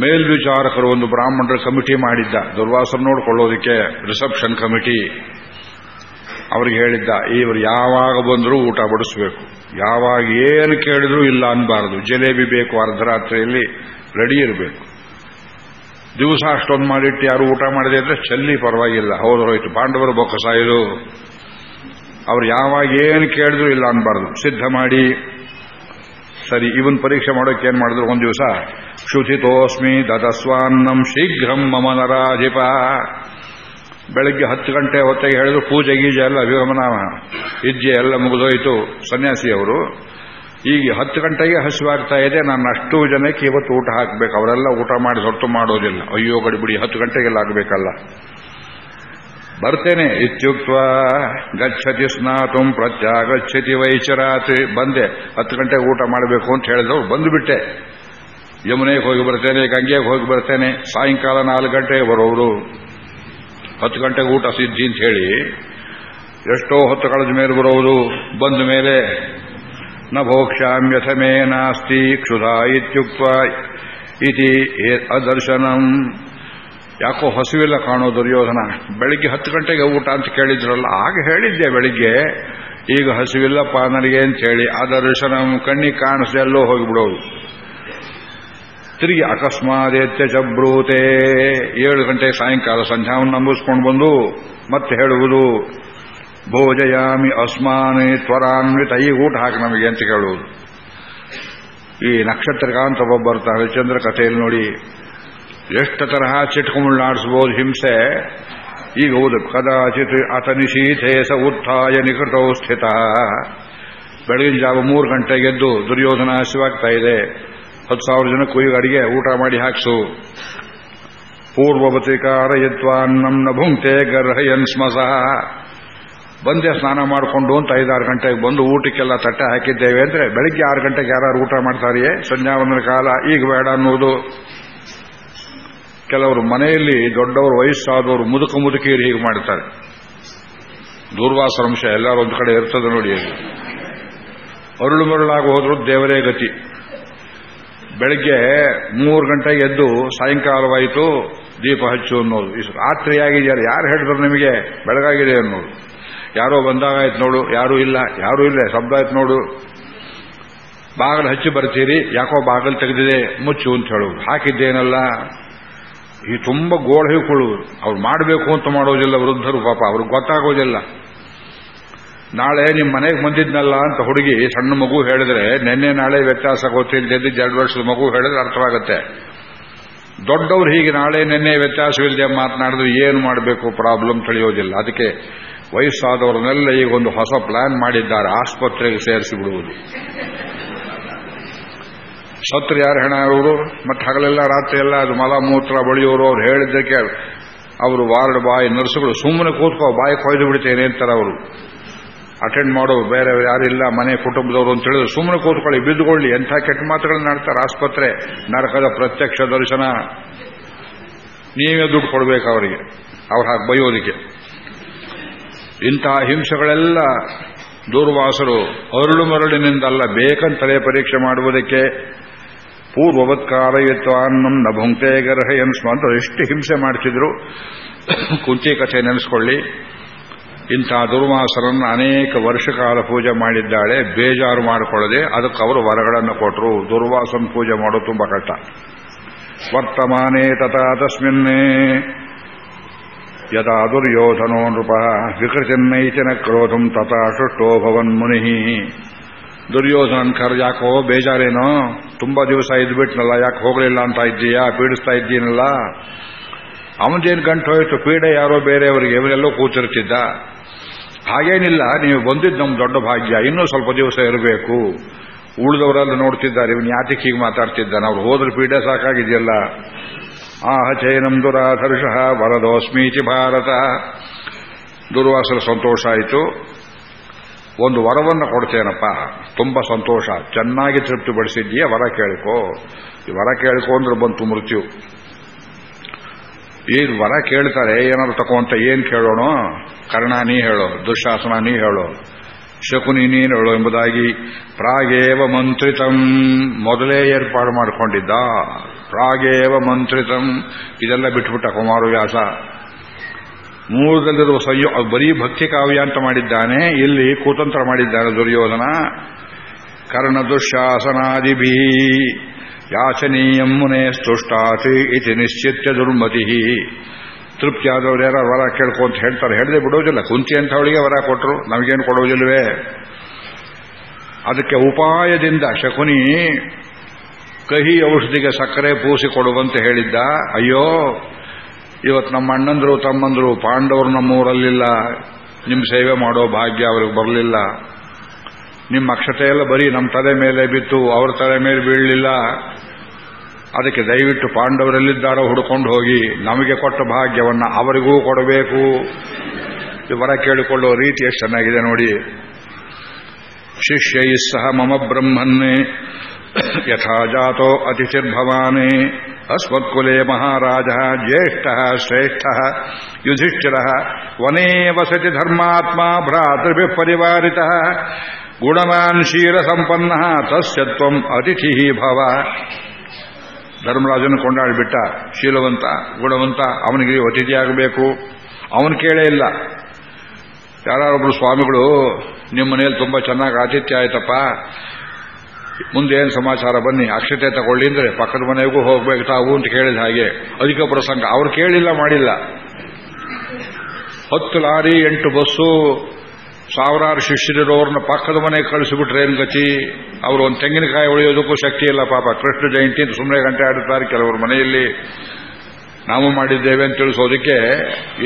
ಮೇಲ್ವಿಚಾರಕರು ಒಂದು ಬ್ರಾಹ್ಮಣರ ಕಮಿಟಿ ಮಾಡಿದ್ದ. ದುರ್ವಾಸನ ನೋಡಿಕೊಳ್ಳೋದಕ್ಕೆ ರಿಸೆಪ್ಷನ್ ಕಮಿಟಿ ಅವ್ರಿಗೆ ಹೇಳಿದ್ದ. ಇವರು ಯಾವಾಗ ಬಂದರೂ ಊಟ ಬಡಿಸ್ಬೇಕು. ಯಾವಾಗ ಏನು ಕೇಳಿದ್ರೂ ಇಲ್ಲ ಅನ್ಬಾರದು. ಜಲೇಬಿ ಬೇಕು, ಅರ್ಧರಾತ್ರಿಯಲ್ಲಿ ರೆಡಿ ಇರಬೇಕು. ದಿವಸ ಅಷ್ಟೊಂದು ಮಾಡಿಟ್ಟು ಯಾರು ಊಟ ಮಾಡಿದೆ ಇದ್ರೆ ಚಲ್ಲಿ ಪರವಾಗಿಲ್ಲ. ಹೋದ್ರೋಯ್ತು ಪಾಂಡವರು ಬೊಕ್ಕಸ ಇದು. ಅವ್ರು ಯಾವಾಗ ಏನು ಕೇಳಿದ್ರು ಇಲ್ಲ ಅನ್ಬಾರ್ದು. ಸಿದ್ಧ ಮಾಡಿ. ಸರಿ, ಇವನ್ ಪರೀಕ್ಷೆ ಮಾಡೋಕೆ ಏನ್ ಮಾಡಿದ್ರು? ಒಂದು ದಿವಸ ಶುಚಿತೋಸ್ಮಿ ದದಸ್ವಾನ್ನಂ ಶೀಘ್ರಂ ಮಮ ನರಾಧಿಪ. ಬೆಳಗ್ಗೆ ಹತ್ತು ಗಂಟೆ ಹೊತ್ತಿಗೆ ಹೇಳಿದ್ರು, ಪೂಜೆ ಗೀಜೆ ಎಲ್ಲ ವಿಗಮನ ಇಜ್ಜೆ ಎಲ್ಲ ಮುಗಿದೋಯ್ತು ಸನ್ಯಾಸಿಯವರು. ಈಗ ಹತ್ತು ಗಂಟೆಗೆ ಹಸಿವಾಗ್ತಾ ಇದೆ, ನಾನು ಅಷ್ಟು ಜನಕ್ಕೆ ಇವತ್ತು ಊಟ ಹಾಕಬೇಕು. ಅವರೆಲ್ಲ ಊಟ ಮಾಡಿ ಹೊರತು ಮಾಡೋದಿಲ್ಲ. ಅಯ್ಯೋ, ಗಡಿಬಿಡಿ, ಹತ್ತು ಗಂಟೆಗೆಲ್ಲ ಆಗಬೇಕಲ್ಲ ಬರ್ತೇನೆ ಇತ್ಯುಕ್ತ ಗಚ್ಚತಿ ಸ್ನಾತುಂ ಪ್ರತ್ಯಾಗಚ್ಚತಿ ವೈಚರಾತ್ ಬಂದೆ, ಹತ್ತು ಗಂಟೆಗೆ ಊಟ ಮಾಡಬೇಕು ಅಂತ ಹೇಳಿದವರು ಬಂದುಬಿಟ್ಟೆ. ಯಮುನೆಗೆ ಹೋಗಿ ಬರ್ತೇನೆ, ಗಂಗೆಗೆ ಹೋಗಿ ಬರ್ತೇನೆ. ಸಾಯಂಕಾಲ ನಾಲ್ಕು ಗಂಟೆಗೆ ಬರೋರು ಹತ್ತು ಗಂಟೆಗೆ ಊಟ ಸಿದ್ಧಿ ಅಂತ ಹೇಳಿ ಎಷ್ಟೋ ಹೊತ್ತು ಕಳೆದ ಮೇಲೆ ಬರೋದು, ಬಂದ ಮೇಲೆ ನ ಭೋಕ್ಷಾಮ್ಯಥಮೇ ನಾಸ್ತಿ ಕ್ಷುಧಾ ಇತ್ಯುಕ್ತ ಇತಿ ಅದರ್ಶನಂ. ಯಾಕೋ ಹಸುವಿಲ್ಲ ಕಾಣೋ ದುರ್ಯೋಧನ, ಬೆಳಿಗ್ಗೆ ಹತ್ತು ಗಂಟೆಗೆ ಊಟ ಅಂತ ಕೇಳಿದ್ರಲ್ಲ, ಆಗ ಹೇಳಿದ್ದೆ ಬೆಳಿಗ್ಗೆ, ಈಗ ಹಸಿವಿಲ್ಲಪ್ಪ ನನಗೆ ಅಂತ ಹೇಳಿ, ಅದರ್ಶನಂ ಕಣ್ಣಿ ಕಾಣಿಸ್ದೆಲ್ಲೋ ಹೋಗಿಬಿಡೋದು ತಿರುಗಿ ಅಕಸ್ಮಾತ್ ಚಬ್ರೂತೆ ಏಳು ಗಂಟೆ ಸಾಯಂಕಾಲ ಸಂಧ್ಯಾವನ್ನು ನಂಬಿಸ್ಕೊಂಡು ಬಂದು ಮತ್ತೆ ಹೇಳುವುದು, ಭೋಜಯಾಮಿ ಅಸ್ಮಾನೆ ತ್ವರಾನ್ವಿತ. ಈ ಊಟ ಹಾಕಿ ನಮಗೆ ಅಂತ ಕೇಳುವುದು. ಈ ನಕ್ಷತ್ರಕಾಂತ ಒಬ್ಬ ಬರ್ತಾರೆ ಚಂದ್ರ ಕಥೆಯಲ್ಲಿ ನೋಡಿ, ಎಷ್ಟು ತರಹ ಚಿಟ್ಕೊಂಡ್ಲಾಡಿಸ್ಬೋದು ಹಿಂಸೆ. ಈಗ ಹೌದು, ಕದಾಚಿತ್ ಅತನಿಶೀಥೇಸ ಉತ್ಥಾಯ ನಿಕಟೋ ಸ್ಥಿತ. ಬೆಳಗಿನ ಜಾವ ಮೂರು ಗಂಟೆಗೆದ್ದು ದುರ್ಯೋಧನ ಹಸಿವಾಗ್ತಾ ಇದೆ. ಹತ್ತು ಸಾವಿರ ಜನ ಈಗ ಅಡಿಗೆ, ಊಟ ಮಾಡಿ ಹಾಕ್ಸು. ಪೂರ್ವವತಿ ಕಾರಯತ್ವಾನ್ನಂ ನ ಭುಂಕ್ತೆ ಗರ್ಹಯನ್ ಸ್ಮಸ. ಬಂದೆ ಸ್ನಾನ ಮಾಡಿಕೊಂಡು ಅಂತ ಐದಾರು ಗಂಟೆಗೆ ಬಂದು ಊಟಕ್ಕೆಲ್ಲ ತಟ್ಟೆ ಹಾಕಿದ್ದೇವೆ ಅಂದ್ರೆ ಬೆಳಿಗ್ಗೆ ಆರು ಗಂಟೆಗೆ ಯಾರು ಊಟ ಮಾಡ್ತಾರೆಯೇ? ಸಂಧ್ಯಾವಂದನ ಕಾಲ ಈಗ ಬೇಡ ಅನ್ನೋದು ಕೆಲವರು ಮನೆಯಲ್ಲಿ ದೊಡ್ಡವರು ವಯಸ್ಸಾದವರು ಮುದುಕ ಮುದುಕಿಯರು ಹೀಗೆ ಮಾಡ್ತಾರೆ. ದೂರ್ವಾಸರಂಶ ಎಲ್ಲರೂ ಒಂದು ಕಡೆ ಇರ್ತದೆ ನೋಡಿ ಅರುಳು ಮರುಳಾಗಿ ಹೋದ್ರು ದೇವರೇ ಗತಿ. ಬೆಳಗ್ಗೆ ಮೂರು ಗಂಟೆಗೆ ಎದ್ದು ಸಾಯಂಕಾಲವಾಯಿತು, ದೀಪ ಹಚ್ಚು ಅನ್ನೋದು. ಇಷ್ಟು ರಾತ್ರಿ ಯಾರು ಹೇಳಿದ್ರು ನಿಮಗೆ ಬೆಳಗಾಗಿದೆ ಅನ್ನೋದು? ಯಾರೋ ಬಂದಾಗಾಯ್ತು ನೋಡು, ಯಾರೂ ಇಲ್ಲ ಯಾರೂ ಇಲ್ಲ, ಶಬ್ದ ಆಯ್ತು ನೋಡು. ಬಾಗಿಲು ಹಚ್ಚಿ ಬರ್ತೀರಿ, ಯಾಕೋ ಬಾಗಿಲು ತೆಗೆದಿದೆ, ಮುಚ್ಚು ಅಂತ ಹೇಳುವುದು. ಹಾಕಿದ್ದೇನಲ್ಲ? ಈ ತುಂಬ ಗೋಳ ಹೇಳ್ಕೊಳ್ಳುವರು ಅವ್ರು ಮಾಡಬೇಕು ಅಂತ ಮಾಡೋದಿಲ್ಲ, ವೃದ್ಧರು ಪಾಪ, ಅವ್ರಿಗೆ ಗೊತ್ತಾಗೋದಿಲ್ಲ. ನಾಳೆ ನಿಮ್ಮ ಮನೆಗೆ ಬಂದಿದ್ನಲ್ಲ ಅಂತ ಹುಡುಗಿ ಸಣ್ಣ ಮಗು ಹೇಳಿದ್ರೆ, ನಿನ್ನೆ ನಾಳೆ ವ್ಯತ್ಯಾಸ ಗೊತ್ತಿಲ್ಲದೆ ಎರಡು ವರ್ಷದ ಮಗು ಹೇಳಿದ್ರೆ ಅರ್ಥವಾಗುತ್ತೆ. ದೊಡ್ಡವರು ಹೀಗೆ ನಾಳೆ ನಿನ್ನೆ ವ್ಯತ್ಯಾಸವಿಲ್ಲದೆ ಮಾತನಾಡಿದ್ರೆ, ಏನು ಮಾಡಬೇಕು, ಪ್ರಾಬ್ಲಮ್ ತಿಳಿಯೋದಿಲ್ಲ. ಅದಕ್ಕೆ ವಯಸ್ಸಾದವರನ್ನೆಲ್ಲ ಈಗ ಒಂದು ಹೊಸ ಪ್ಲಾನ್ ಮಾಡಿದ್ದಾರೆ, ಆಸ್ಪತ್ರೆಗೆ ಸೇರಿಸಿ ಬಿಡುವುದು. ಸತ್ರ ಯಾರು ಹೆಣ ಅವರು ಮತ್ತೆ ಹಗಲೆಲ್ಲ ರಾತ್ರಿ ಎಲ್ಲ ಅದು ಮಲ ಮೂತ್ರ ಬಳಿಯೋರು, ಅವ್ರು ಹೇಳಿದ್ದಕ್ಕೆ ಅವರು ವಾರ್ಡ್ ಬಾಯಿ ನರ್ಸುಗಳು ಸುಮ್ಮನೆ ಕೂತ್ಕೋ, ಬಾಯಿ ಕೊಯ್ದು ಬಿಡ್ತೇನೆ ಅಂತಾರೆ ಅವರು. ಅಟೆಂಡ್ ಮಾಡೋರು ಬೇರೆ ಯಾರಿಲ್ಲ ಮನೆ, ಕುಟುಂಬದವರು ಅಂತ ಹೇಳಿದ್ರು ಸುಮ್ಮನೆ ಕೂತ್ಕೊಳ್ಳಿ, ಬಿದ್ದುಕೊಳ್ಳಿ, ಎಂಥ ಕೆಟ್ಟ ಮಾತುಗಳನ್ನ ಆಡ್ತಾರೆ ಆಸ್ಪತ್ರೆ, ನರಕದ ಪ್ರತ್ಯಕ್ಷ ದರ್ಶನ. ನೀವೇ ದುಡ್ಡು ಕೊಡಬೇಕು ಅವರಿಗೆ, ಅವ್ರು ಹಾಗೆ ಬೈಯೋದಕ್ಕೆ. ಇಂತಹ ಹಿಂಸೆಗಳೆಲ್ಲ ದೂರ್ವಾಸರು ಅರಳು ಮರಳಿನಿಂದಲ್ಲ ಬೇಕಂತಲೇ ಪರೀಕ್ಷೆ ಮಾಡುವುದಕ್ಕೆ ಪೂರ್ವವತ್ಕಾರಯುತ್ವಾನ್ನಂ ನ ಭುಂಕ್ತೆ ಗರ್ಹಯನ್ ಅಂತ ಎಷ್ಟು ಹಿಂಸೆ ಮಾಡ್ತಿದ್ರು ಕುಂತಿ ಕಥೆ ನೆನೆಸ್ಕೊಳ್ಳಿ. ಇಂಥ ದುರ್ವಾಸರನ್ನು ಅನೇಕ ವರ್ಷ ಕಾಲ ಪೂಜೆ ಮಾಡಿದ್ದಾಳೆ, ಬೇಜಾರು ಮಾಡಿಕೊಳ್ಳದೆ ಅದಕ್ಕೆ ಅವರು ವರಗಳನ್ನು ಕೊಟ್ಟರು ದುರ್ವಾಸನ ಪೂಜೆ ಮಾಡೋದು ತುಂಬಾ ಕಷ್ಟ. ವರ್ತಮಾನೇ ತಥಾ ತಸ್ಮಿನ್ನೇ ಯದಾ ದುರ್ಯೋಧನೋ ನೃಪ ವಿಕೃತಿನ್ನೈತಿನ ಕ್ರೋಧಂ ತಥಾ ಶುಷ್ಟೋ ಭವನ್ ಮುನಿ ದುರ್ಯೋಧನ ಕರ್ ಯಾಕೋ ಬೇಜಾರೇನೋ? ತುಂಬಾ ದಿವಸ ಇದ್ಬಿಟ್ನಲ್ಲ, ಯಾಕೆ ಹೋಗಲಿಲ್ಲ ಅಂತ ಇದ್ದೀಯಾ? ಪೀಡಿಸ್ತಾ ಇದ್ದೀನಲ್ಲ? ಅವನದೇನು ಗಂಟು ಹೋಯಿತು ಪೀಡೆ ಯಾರೋ ಬೇರೆಯವರಿಗೆ, ಇವರೆಲ್ಲೋ ಕೂತಿರ್ತಿದ್ದ? ಹಾಗೇನಿಲ್ಲ, ನೀವು ಬಂದಿದ್ದು ನಮ್ಮ ದೊಡ್ಡ ಭಾಗ್ಯ. ಇನ್ನೂ ಸ್ವಲ್ಪ ದಿವಸ ಇರಬೇಕು. ಉಳಿದವರೆಲ್ಲ ನೋಡ್ತಿದ್ದಾರೆ, ಇವನು ಯಾತಕ್ಕೆ ಹೀಗೆ ಮಾತಾಡ್ತಿದ್ದಾನೆ? ಅವ್ರು ಹೋದ್ರೆ ಪೀಡೆ ಸಾಕಾಗಿದೆಯಲ್ಲ. ಆಹ ಚೈನಂ ದುರಾಧರ್ಷ ವರದೋಸ್ಮೀತಿ ಭಾರತ. ದುರ್ವಾಸರ ಸಂತೋಷ ಆಯಿತು. ಒಂದು ವರವನ್ನು ಕೊಡ್ತೇನಪ್ಪ. ತುಂಬಾ ಸಂತೋಷ. ಚೆನ್ನಾಗಿ ತೃಪ್ತಿ ಪಡಿಸಿದ್ದೀಯ ವರ ಕೇಳ್ಕೋ. ಈ ವರ ಕೇಳ್ಕೊ ಅಂದ್ರೆ ಬಂತು ಮೃತ್ಯು. ಈಗ ವರ ಕೇಳ್ತಾರೆ, ಏನಾದ್ರು ತಗೊಂತ ಏನ್ ಕೇಳೋಣ? ಕರ್ಣ ನೀ ಹೇಳೋ, ದುಶಾಸನ ನೀ ಹೇಳೋ, ಶಕುನಿ ನೀನು ಹೇಳೋ ಎಂಬುದಾಗಿ ಪ್ರಾಗೇವ ಮಂತ್ರಿತಂ ಮೊದಲೇ ಏರ್ಪಾಡು ಮಾಡಿಕೊಂಡಿದ್ದ. ಪ್ರಾಗೇವ ಮಂತ್ರಿತಂ. ಇದೆಲ್ಲ ಬಿಟ್ಬಿಟ್ಟ ಕುಮಾರವ್ಯಾಸ ಮೂಲದಲ್ಲಿರುವ ಸಂಯೋ ಬರೀ ಭಕ್ತಿ ಕಾವ್ಯ ಅಂತ ಮಾಡಿದ್ದಾನೆ, ಇಲ್ಲಿ ಕುತಂತ್ರ ಮಾಡಿದ್ದಾನೆ ದುರ್ಯೋಧನ. ಕರ್ಣ ದುಶಾಸನಾದಿಭಿ ಯಾಚನೀಯಂ ಮುನೇ ಸ್ತುಷ್ಟಾತಿ ಇತಿ ನಿಶ್ಚಿತ್ಯ ದುರ್ಮತಿ ತೃಪ್ತಿಯಾದವ್ರು ಯಾರು ವರ ಕೇಳ್ಕೊ ಅಂತ ಹೇಳ್ತಾರೆ. ಹೇಳದೆ ಬಿಡೋದಿಲ್ಲ. ಕುಂತಿ ಅಂತ ಅವಳಿಗೆ ವರ ಕೊಟ್ಟರು ನಮಗೇನು ಕೊಡೋದಿಲ್ವೇ ಅದಕ್ಕೆ ಉಪಾಯದಿಂದ ಶಕುನಿ ಕಹಿ ಔಷಧಿಗೆ ಸಕ್ಕರೆ ಪೂಸಿ ಕೊಡುವಂತೆ ಹೇಳಿದ್ದ. ಅಯ್ಯೋ ಇವತ್ತು ನಮ್ಮ ಅಣ್ಣಂದ್ರು, ತಮ್ಮಂದ್ರು, ಪಾಂಡವರು ನಮ್ಮೂರಲ್ಲಿಲ್ಲ. ನಿಮ್ಮ ಸೇವೆ ಮಾಡೋ ಭಾಗ್ಯ ಅವ್ರಿಗೆ ಬರಲಿಲ್ಲ. ನಿಮ್ಮ ಅಕ್ಷತೆ ಎಲ್ಲ ಬರೀ ನಮ್ಮ ತಲೆ ಮೇಲೆ ಬಿತ್ತು, ಅವ್ರ ತಲೆ ಮೇಲೆ ಬೀಳಲಿಲ್ಲ. ಅದಕ್ಕೆ ದಯವಿಟ್ಟು ಪಾಂಡವರಲ್ಲಿದ್ದಾರೋ ಹುಡುಕೊಂಡು ಹೋಗಿ, ನಮಗೆ ಕೊಟ್ಟ ಭಾಗ್ಯವನ್ನು ಅವರಿಗೂ ಕೊಡಬೇಕು. ವರ ಕೇಳಿಕೊಳ್ಳುವ ರೀತಿ ಎಷ್ಟು ಚೆನ್ನಾಗಿದೆ ನೋಡಿ. ಶಿಷ್ಯೈ ಸಹ ಮಮ ಬ್ರಹ್ಮನ್ನೇ ಯಥಾ ಜಾತೋ ಅತಿಥಿರ್ಭವಾನೆ, ಅಸ್ಮತ್ಕುಲೆ ಮಹಾರಾಜ, ಜ್ಯೇಷ್ಠ, ಶ್ರೇಷ್ಠ, ಯುಧಿಷ್ಠಿರ ವನೇ ವಸತಿ ಧರ್ಮಾತ್ಮ ಭ್ರಾತೃಭಿ ಪರಿವಾರಿತ ಗುಣವಾನ್ ಶೀಲ ಸಂಪನ್ನ ತಸ್ಯತ್ವಂ ಅತಿಥಿ ಭವ. ಧರ್ಮರಾಜನ ಕೊಂಡಾಡಿಬಿಟ್ಟ ಶೀಲವಂತ ಗುಣವಂತ ಅವನಿಗೆ ಅತಿಥಿಯಾಗಬೇಕು ಅವನು ಕೇಳೇ ಇಲ್ಲ. ಯಾರೊಬ್ಬರು ಸ್ವಾಮಿಗಳು, ನಿಮ್ಮ ಮನೆಯಲ್ಲಿ ತುಂಬಾ ಚೆನ್ನಾಗಿ ಆತಿಥ್ಯ ಆಯ್ತಪ್ಪ. ಮುಂದೆ ಏನು ಸಮಾಚಾರ ಬನ್ನಿ, ಅಕ್ಷತೆ ತಗೊಳ್ಳಿ ಅಂದ್ರೆ ಪಕ್ಕದ ಮನೆಗೂ ಹೋಗ್ಬೇಕು ತಾವು ಅಂತ ಕೇಳಿದ ಹಾಗೆ. ಅಧಿಕ ಪ್ರಸಂಗ. ಅವ್ರು ಕೇಳಿಲ್ಲ, ಮಾಡಿಲ್ಲ. ಹತ್ತು ಲಾರಿ, ಎಂಟು ಬಸ್ಸು ಸಾವಿರಾರು ಶಿಷ್ಯರಿರೋರ್ನ ಪಕ್ಕದ ಮನೆಗೆ ಕಳಿಸಿಬಿಟ್ರೆ ಏನ್ ಗತಿ? ಅವರು ಒಂದು ತೆಂಗಿನಕಾಯಿ ಉಳಿಯೋದಕ್ಕೂ ಶಕ್ತಿ ಇಲ್ಲ, ಪಾಪ. ಕೃಷ್ಣ ಜಯಂತಿ ಅಂತ ಸುಮ್ಮನೆ ಗಂಟೆ ಆಡುತ್ತಾರೆ ಕೆಲವರು ಮನೆಯಲ್ಲಿ. ನಾವು ಮಾಡಿದ್ದೇವೆ ಅಂತ ತಿಳಿಸೋದಕ್ಕೆ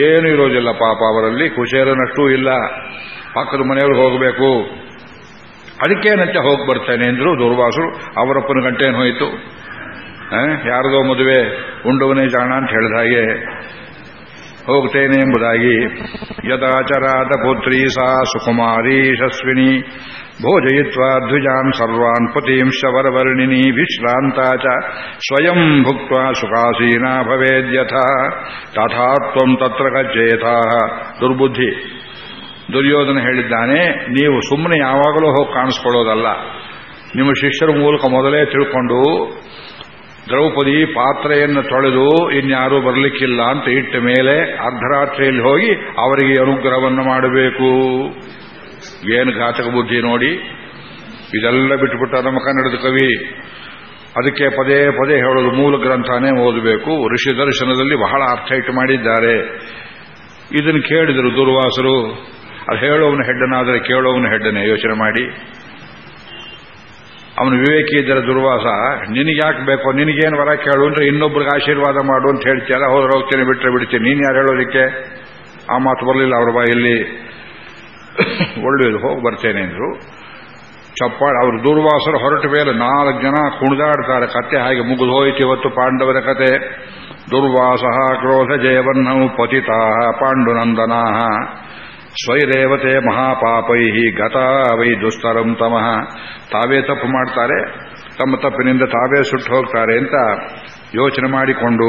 ಏನು ಇರೋದಿಲ್ಲ, ಪಾಪ. ಅವರಲ್ಲಿ ಕುಶೇರನಷ್ಟೂ ಇಲ್ಲ. ಪಕ್ಕದ ಮನೆಯವರು ಹೋಗಬೇಕು. ಅದಕ್ಕೇನಂತೆ ಹೋಗಿ ಬರ್ತೇನೆ ಅಂದ್ರು ದುರ್ವಾಸರು, ಅವರಪ್ಪನ ಗಂಟೆ ಏನು ಹೋಯಿತು? ಯಾರದೋ ಮದುವೆ ಉಂಡವನೇ ಜಾಣ ಅಂತ ಹೇಳಿದ ಹಾಗೆ ಹೋಗ್ತೇನೆ ಎಂಬುದಾಗಿ. ಯದಾಚರಾತ ಪುತ್ರಿ ಸಾ ಸುಕುಮಾರಿ ಯಶಸ್ವಿನಿ ಭೋಜಯಿತ್ವಾ ದ್ವಿಜಾನ್ ಸರ್ವಾನ್ ಪತಿಂಶ ವರವರ್ಣಿನಿ ವಿಶ್ರಾಂತ ಚ ಸ್ವಯಂ ಭುಕ್ತ ಸುಖಾಸೀನಾ ಭವೇದ್ಯಥ ತಥಾತ್ವಂ ತತ್ರ ಗಚ್ಚೇಥ ದುರ್ಬುದ್ಧಿ. ದುರ್ಯೋಧನ ಹೇಳಿದ್ದಾನೆ, ನೀವು ಸುಮ್ಮನೆ ಯಾವಾಗಲೂ ಹೋಗಿ ಕಾಣಿಸ್ಕೊಳ್ಳೋದಲ್ಲ. ನಿಮ್ಮ ಶಿಷ್ಯರ ಮೂಲಕ ಮೊದಲೇ ತಿಳ್ಕೊಂಡು ದ್ರೌಪದಿ ಪಾತ್ರೆಯನ್ನು ತೊಳೆದು ಇನ್ಯಾರೂ ಬರಲಿಕ್ಕಿಲ್ಲ ಅಂತ ಇಟ್ಟ ಮೇಲೆ ಅರ್ಧರಾತ್ರಿಯಲ್ಲಿ ಹೋಗಿ ಅವರಿಗೆ ಅನುಗ್ರಹವನ್ನು ಮಾಡಬೇಕು. ಏನು ಘಾತಕ ಬುದ್ಧಿ ನೋಡಿ. ಇದೆಲ್ಲ ಬಿಟ್ಟುಬಿಟ್ಟ ನಮ್ಮ ಕನ್ನಡದ ಕವಿ. ಅದಕ್ಕೆ ಪದೇ ಪದೇ ಹೇಳೋದು ಮೂಲ ಗ್ರಂಥನೇ ಓದಬೇಕು. ಋಷಿ ದರ್ಶನದಲ್ಲಿ ಬಹಳ ಅರ್ಥ ಇಟ್ಟು ಮಾಡಿದ್ದಾರೆ. ಇದನ್ನು ಕೇಳಿದರು ದುರ್ವಾಸರು. ಅದು ಹೇಳೋವನ ಹೆಡ್ಡನಾದರೆ ಕೇಳೋವನ ಹೆಡ್ಡನೆ ಯೋಚನೆ ಮಾಡಿ. ಅವನು ವಿವೇಕಿ ಇದ್ದರ ದುರ್ವಾಸ. ನಿನಗೆ ಯಾಕೆ ಬೇಕೋ, ನಿನಗೇನು ವರ ಕೇಳು ಅಂದ್ರೆ ಇನ್ನೊಬ್ರಿಗೆ ಆಶೀರ್ವಾದ ಮಾಡು ಅಂತ ಹೇಳ್ತೀಯಲ್ಲ, ಹೋದ್ರೆ ಹೋಗ್ತೀನಿ ಬಿಟ್ಟರೆ ಬಿಡ್ತೀನಿ. ನೀನು ಯಾರು ಹೇಳೋದಕ್ಕೆ? ಆ ಮಾತು ಬರಲಿಲ್ಲ ಅವರ ಬಾಯಲ್ಲಿ. ಒಳ್ಳೆಯದು, ಹೋಗಿ ಬರ್ತೇನೆ ಅಂದ್ರು. ಚಪ್ಪಾಳ, ಅವರು ದುರ್ವಾಸರು ಹೊರಟ ಮೇಲೆ ನಾಲ್ಕು ಜನ ಕುಣಿದಾಡ್ತಾರೆ ಕತೆ ಹಾಗೆ ಮುಗಿದು ಹೋಯಿತು ಇವತ್ತು ಪಾಂಡವರ ಕತೆ. ದುರ್ವಾಸ ಕ್ರೋಧ ಜಯವನ್ನವು ಪತಿತಾ ಪಾಂಡುನಂದನಾ. ಸ್ವೈರೇವತೆ ಮಹಾಪಾಪೈ ಗತಾ ವೈ ದುಸ್ತರಂ ತಮಃ. ತಾವೇ ತಪ್ಪು ಮಾಡ್ತಾರೆ, ತಮ್ಮ ತಪ್ಪಿನಿಂದ ತಾವೇ ಸುಟ್ಟು ಹೋಗ್ತಾರೆ ಅಂತ ಯೋಚನೆ ಮಾಡಿಕೊಂಡು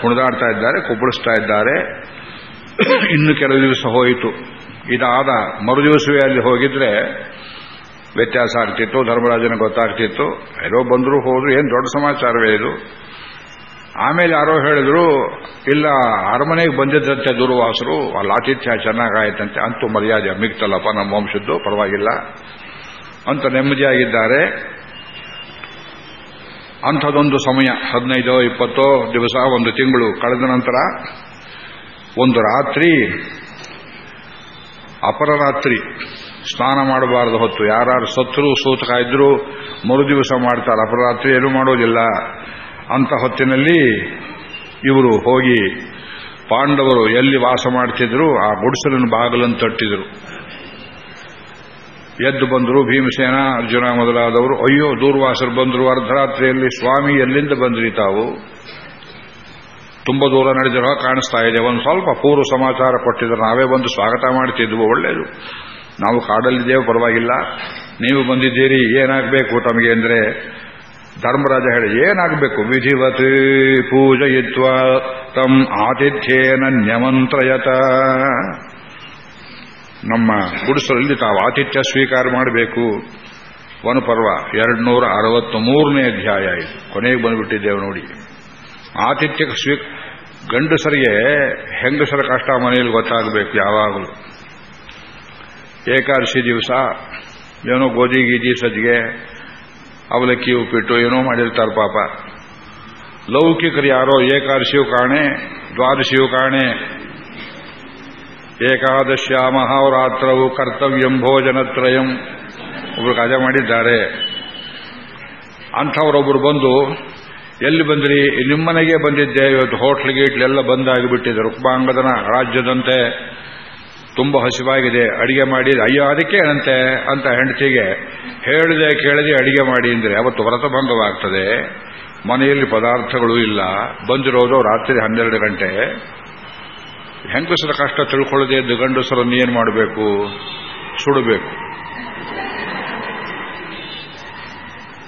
ಕುಣಿದಾಡ್ತಾ ಇದ್ದಾರೆ, ಕುಬ್ಬಳಿಸ್ತಾ ಇದ್ದಾರೆ. ಇನ್ನು ಕೆಲವು ದಿವಸ ಹೋಯಿತು. ಇದಾದ ಮರುದಿವಸವೇ ಅಲ್ಲಿ ಹೋಗಿದ್ರೆ ವ್ಯತ್ಯಾಸ ಆಗ್ತಿತ್ತು ಧರ್ಮರಾಜನ ಗೊತ್ತಾಗ್ತಿತ್ತು. ಯಾರೋ ಬಂದರೂ ಹೋದ್ರು, ಏನು ದೊಡ್ಡ ಸಮಾಚಾರವೇ ಇದು. ಆಮೇಲೆ ಯಾರೋ ಹೇಳಿದ್ರು, ಇಲ್ಲ, ಅರಮನೆಗೆ ಬಂದಿದ್ದಂತೆ ದುರ್ವಾಸರು ಅಲ್ಲಿ ಆತಿಥ್ಯ ಚೆನ್ನಾಗಾಯ್ತಂತೆ, ಅಂತೂ ಮರ್ಯಾದೆ ಮಿಗ್ತಲ್ಲಪ್ಪ, ನಮ್ಮ ವಂಶದ್ದು, ಪರವಾಗಿಲ್ಲ. ಅಂತ ನೆಮ್ಮದಿಯಾಗಿದ್ದಾರೆ. ಅಂಥದೊಂದು ಸಮಯ, ಹದಿನೈದೋ ಇಪ್ಪತ್ತೋ ದಿವಸ, ಒಂದು ತಿಂಗಳು ಕಳೆದ ನಂತರ, ಒಂದು ರಾತ್ರಿ ಅಪರರಾತ್ರಿ ಸ್ನಾನ ಮಾಡಬಾರದು ಹೊತ್ತು ಯಾರು ಸತ್ರು ಸೂತಕ ಇದ್ರು ಮರು ದಿವಸ ಮಾಡ್ತಾರೆ ಅಪರರಾತ್ರಿ ಏನು ಮಾಡೋದಿಲ್ಲ. ಅಂತ ಹೊತ್ತಿನಲ್ಲಿ ಇವರು ಹೋಗಿ ಪಾಂಡವರು ಎಲ್ಲಿ ವಾಸ ಮಾಡ್ತಿದ್ರು, ಆ ಗುಡಿಸಲಿನ ಬಾಗಿಲನ್ನು ತಟ್ಟಿದ್ರು. ಎದ್ದು ಬಂದರು, ಭೀಮಸೇನ, ಅರ್ಜುನ ಮೊದಲಾದವರು, ಅಯ್ಯೋ, ದೂರ್ವಾಸರು ಬಂದರು, ಅರ್ಧರಾತ್ರಿಯಲ್ಲಿ ಸ್ವಾಮಿ ಎಲ್ಲಿಂದ ಬಂದ್ರಿ ತಾವು? ತುಂಬ ದೂರ ನಡೆದಿರೋ ಕಾಣಿಸ್ತಾ ಇದೆ. ಒಂದು ಸ್ವಲ್ಪ ಪೂರ್ವ ಸಮಾಚಾರ ಕೊಟ್ಟಿದ್ರು. ನಾವೇ ಬಂದು ಸ್ವಾಗತ ಮಾಡ್ತಿದ್ವು. ಒಳ್ಳೆಯದು ನಾವು ಕಾಡಲ್ಲಿದ್ದೇವೆ, ಪರವಾಗಿಲ್ಲ. ನೀವು ಬಂದಿದ್ದೀರಿ, ಏನಾಗಬೇಕು ತಮಗೆ ಅಂದರೆ? ಧರ್ಮರಾಜ ಹೇಳಿ, ಏನಾಗಬೇಕು? ವಿಧಿವತ್ ಪೂಜಯಿತ್ವ ತಮ್ ಆತಿಥ್ಯೇನ ನ್ಯಮಂತ್ರಯತ. ನಮ್ಮ ಗುಡಿಸಲಲ್ಲಿ ತಾವು ಆತಿಥ್ಯ ಸ್ವೀಕಾರ ಮಾಡಬೇಕು. ವನಪರ್ವ ಎರಡು ನೂರ ಅರವತ್ತು ಮೂರನೇ ಅಧ್ಯಾಯ ಇದು. ಕೊನೆಗೆ ಬಂದುಬಿಟ್ಟಿದ್ದೇವೆ ನೋಡಿ. ಆತಿಥ್ಯ ಸ್ವೀ, ಗಂಡಸರಿಗೆ ಹೆಂಗಸರ ಕಷ್ಟ ಮನೆಯಲ್ಲಿ ಗೊತ್ತಾಗಬೇಕು ಯಾವಾಗಲೂ. ಏಕಾದಶಿ ದಿವಸ, ಏನೋ ಗೋಧಿ ಗೀಜಿ ಸಜ್ಜಿಗೆ ಅವಲಕ್ಕಿ ಉಪ್ಪಿಟ್ಟು ಏನೋ ಮಾಡಿರ್ತಾರೆ ಪಾಪ. ಲೌಕಿಕರು ಯಾರೋ ಏಕಾದಶಿಯು ಕಾಣೆ, ದ್ವಾದಶಿಯು ಕಾಣೆ. ಏಕಾದಶ್ಯ ಮಹಾವರಾತ್ರವು ಕರ್ತವ್ಯಂ ಭೋಜನತ್ರಯಂ. ಒಬ್ರು ಕಾಜ ಮಾಡಿದ್ದಾರೆ. ಅಂಥವರೊಬ್ಬರು ಬಂದು, ಎಲ್ಲಿ ಬಂದ್ರಿ? ನಿಮ್ಮನೆಗೆ ಬಂದಿದ್ದೆ, ಇವತ್ತು ಹೋಟ್ಲ್ ಗೀಟ್ಲೆಲ್ಲ ಬಂದಾಗಿಬಿಟ್ಟಿದೆ ರುಕ್ಮಾಂಗದನ ರಾಜ್ಯದಂತೆ. ತುಂಬ ಹಸಿವಾಗಿದೆ, ಅಡಿಗೆ ಮಾಡಿ ಅಯ್ಯೋ, ಅದಕ್ಕೆ ಅಂತೆ ಅಂತ ಹೆಂಡತಿಗೆ ಹೇಳಿದೆ ಕೇಳದೆ ಅಡಿಗೆ ಮಾಡಿ ಅಂದರೆ ಅವತ್ತು ವ್ರತ ಭಂಗವಾಗ್ತದೆ ಮನೆಯಲ್ಲಿ ಪದಾರ್ಥಗಳು ಇಲ್ಲ. ಬಂದಿರೋದು ರಾತ್ರಿ ಹನ್ನೆರಡು ಗಂಟೆ. ಹೆಂಗಸರ ಕಷ್ಟ ತಿಳ್ಕೊಳ್ಳದೆ ಎದ್ದು ಗಂಡಸರನ್ನು ಏನು ಮಾಡಬೇಕು? ಸುಡಬೇಕು.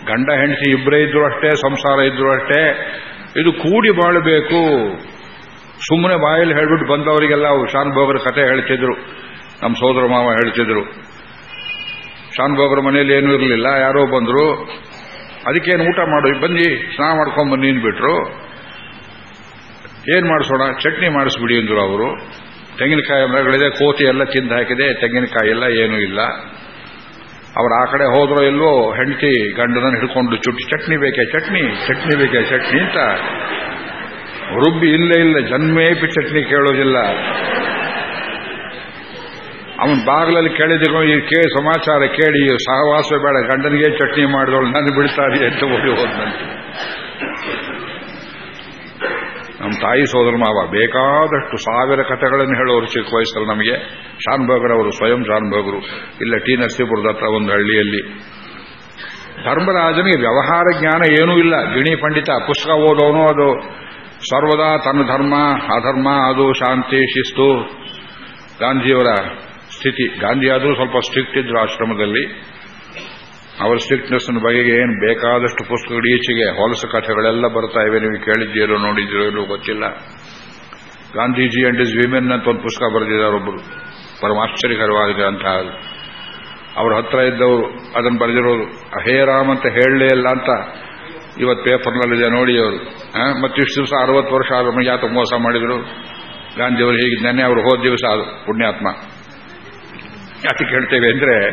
ಗಂಡ, ಹೆಂಡತಿ ಇಬ್ಬರೇ ಇದ್ರು ಅಷ್ಟೇ, ಸಂಸಾರ ಇದ್ರು ಅಷ್ಟೇ. ಇದು ಕೂಡಿ ಬಾಳಬೇಕು. ಸುಮ್ಮನೆ ಬಾಯಲ್ಲಿ ಹೇಳ್ಬಿಟ್ಟು ಬಂದವರಿಗೆಲ್ಲ ಶಾನ್ ಭೋಗರ ಕಥೆ ಹೇಳ್ತಿದ್ರು. ನಮ್ಮ ಸೋದರ ಮಾವ ಹೇಳ್ತಿದ್ರು. ಶಾನ್ ಭೋಗರ ಮನೆಯಲ್ಲಿ ಏನೂ ಇರಲಿಲ್ಲ, ಯಾರೋ ಬಂದರು. ಅದಕ್ಕೇನು ಊಟ ಮಾಡು ಬನ್ನಿ, ಸ್ನಾನ ಮಾಡ್ಕೊಂಡು ಬನ್ನಿ ಅಂದ್ಬಿಟ್ರು. ಏನು ಮಾಡಿಸೋಣ, ಚಟ್ನಿ ಮಾಡಿಸ್ಬಿಡಿ ಅಂದರು ಅವರು. ತೆಂಗಿನಕಾಯಿ ಮರಗಳಿದೆ ಕೋತಿ ಎಲ್ಲ ತಿಂದು ಹಾಕಿದೆ, ತೆಂಗಿನಕಾಯಿ ಎಲ್ಲ ಏನೂ ಇಲ್ಲ. ಅವರು ಆ ಕಡೆ ಹೋದ್ರೋ ಇಲ್ವೋ, ಹೆಂಡತಿ ಗಂಡನ ಹಿಡ್ಕೊಂಡು, ಚುಟ್ಟಿ, ಚಟ್ನಿ ಬೇಕೆ, ಚಟ್ನಿ ಚಟ್ನಿ ಬೇಕೆ, ಚಟ್ನಿ, ಅಂತ ರುಬ್ಬಿ ಇಲ್ಲೇ ಇಲ್ಲ ಜನ್ಮೇಪಿ ಚಟ್ನಿ ಕೇಳೋದಿಲ್ಲ. ಅವನ ಬಾಗಿಲಲ್ಲಿ ಕೇಳಿದ್ರು, ಈ ಕೇ ಸಮಾಚಾರ ಕೇಳಿ ಸಹವಾಸ ಬೇಡ, ಗಂಡನಿಗೆ ಚಟ್ನಿ ಮಾಡಿದವಳು, ನಾನು ಬಿಡ್ತಾರೆ ಅಂತ ಓಡಿ ಹೋದಂತೆ ನಮ್ಮ ತಾಯಿ ಸೋದರ ಮಾವ, ಬೇಕಾದಷ್ಟು ಸಾವಿರ ಕಥೆಗಳನ್ನು ಹೇಳೋರು ಚಿಕ್ಕ ವಯಸ್ಸಲ್ಲಿ ನಮಗೆ. ಶಾನ್ಭೋಗರ್ ಅವರು ಸ್ವಯಂ ಶಾನ್ಭೋಗರು. ಇಲ್ಲ, ಟಿ ನರಸೀಪುರದ ಹತ್ರ ಒಂದು ಹಳ್ಳಿಯಲ್ಲಿ. ಧರ್ಮರಾಜನಿಗೆ ವ್ಯವಹಾರ ಜ್ಞಾನ ಏನೂ ಇಲ್ಲ. ಗಿಣಿ ಪಂಡಿತ, ಪುಸ್ತಕ ಓದೋನು ಅದು ಸರ್ವದಾ ತನ್ನ ಧರ್ಮ, ಅಧರ್ಮ, ಅದು ಶಾಂತಿ, ಶಿಸ್ತು. ಗಾಂಧಿಯವರ ಸ್ಥಿತಿ, ಗಾಂಧಿ ಆದರೂ ಸ್ವಲ್ಪ ಸ್ಟ್ರಿಕ್ಟ್ ಇದ್ರು ಆಶ್ರಮದಲ್ಲಿ. ಅವರ ಸ್ಟ್ರಿಕ್ಟ್ನೆಸ್ ಬಗೆಗೆ ಏನು ಬೇಕಾದಷ್ಟು ಪುಸ್ತಕಗಳು ಈಚೆಗೆ ಹೊಲಸು ಕಥೆಗಳೆಲ್ಲ ಬರ್ತಾ ಇವೆ, ನೀವು ಕೇಳಿದ್ದೀರೋ ನೋಡಿದ್ದೀರೋ ಏನೋ ಗೊತ್ತಿಲ್ಲ. ಗಾಂಧೀಜಿ ಅಂಡ್ ಇಸ್ ವಿಮೆನ್ ಅಂತ ಒಂದು ಪುಸ್ತಕ ಬರೆದಿದ್ದಾರೆ ಒಬ್ಬರು ಪರಮಾಶ್ಚರ್ಯಕರವಾಗಿದೆ ಅಂತ. ಅವ್ರ ಹತ್ರ ಇದ್ದವರು ಅದನ್ನು ಬರೆದಿರೋದು ಅಹೇರಾಮ್ ಅಂತ ಹೇಳಲೇ ಇಲ್ಲ ಅಂತ. ಇವತ್ತು ಪೇಪರ್ನಲ್ಲಿದೆ ನೋಡಿ ಅವರು. ಮತ್ತಿಷ್ಟು ದಿವಸ ಅರವತ್ತು ವರ್ಷ ಆದ ಯಾತ ಮೋಸ ಮಾಡಿದ್ರು. ಗಾಂಧಿಯವರು ಹೀಗಿದ್ದಾನೆ ಅವರು ಹೋದ ದಿವಸ ಅದು ಪುಣ್ಯಾತ್ಮ. ಯಾಕೆ ಹೇಳ್ತೇವೆ ಅಂದ್ರೆ,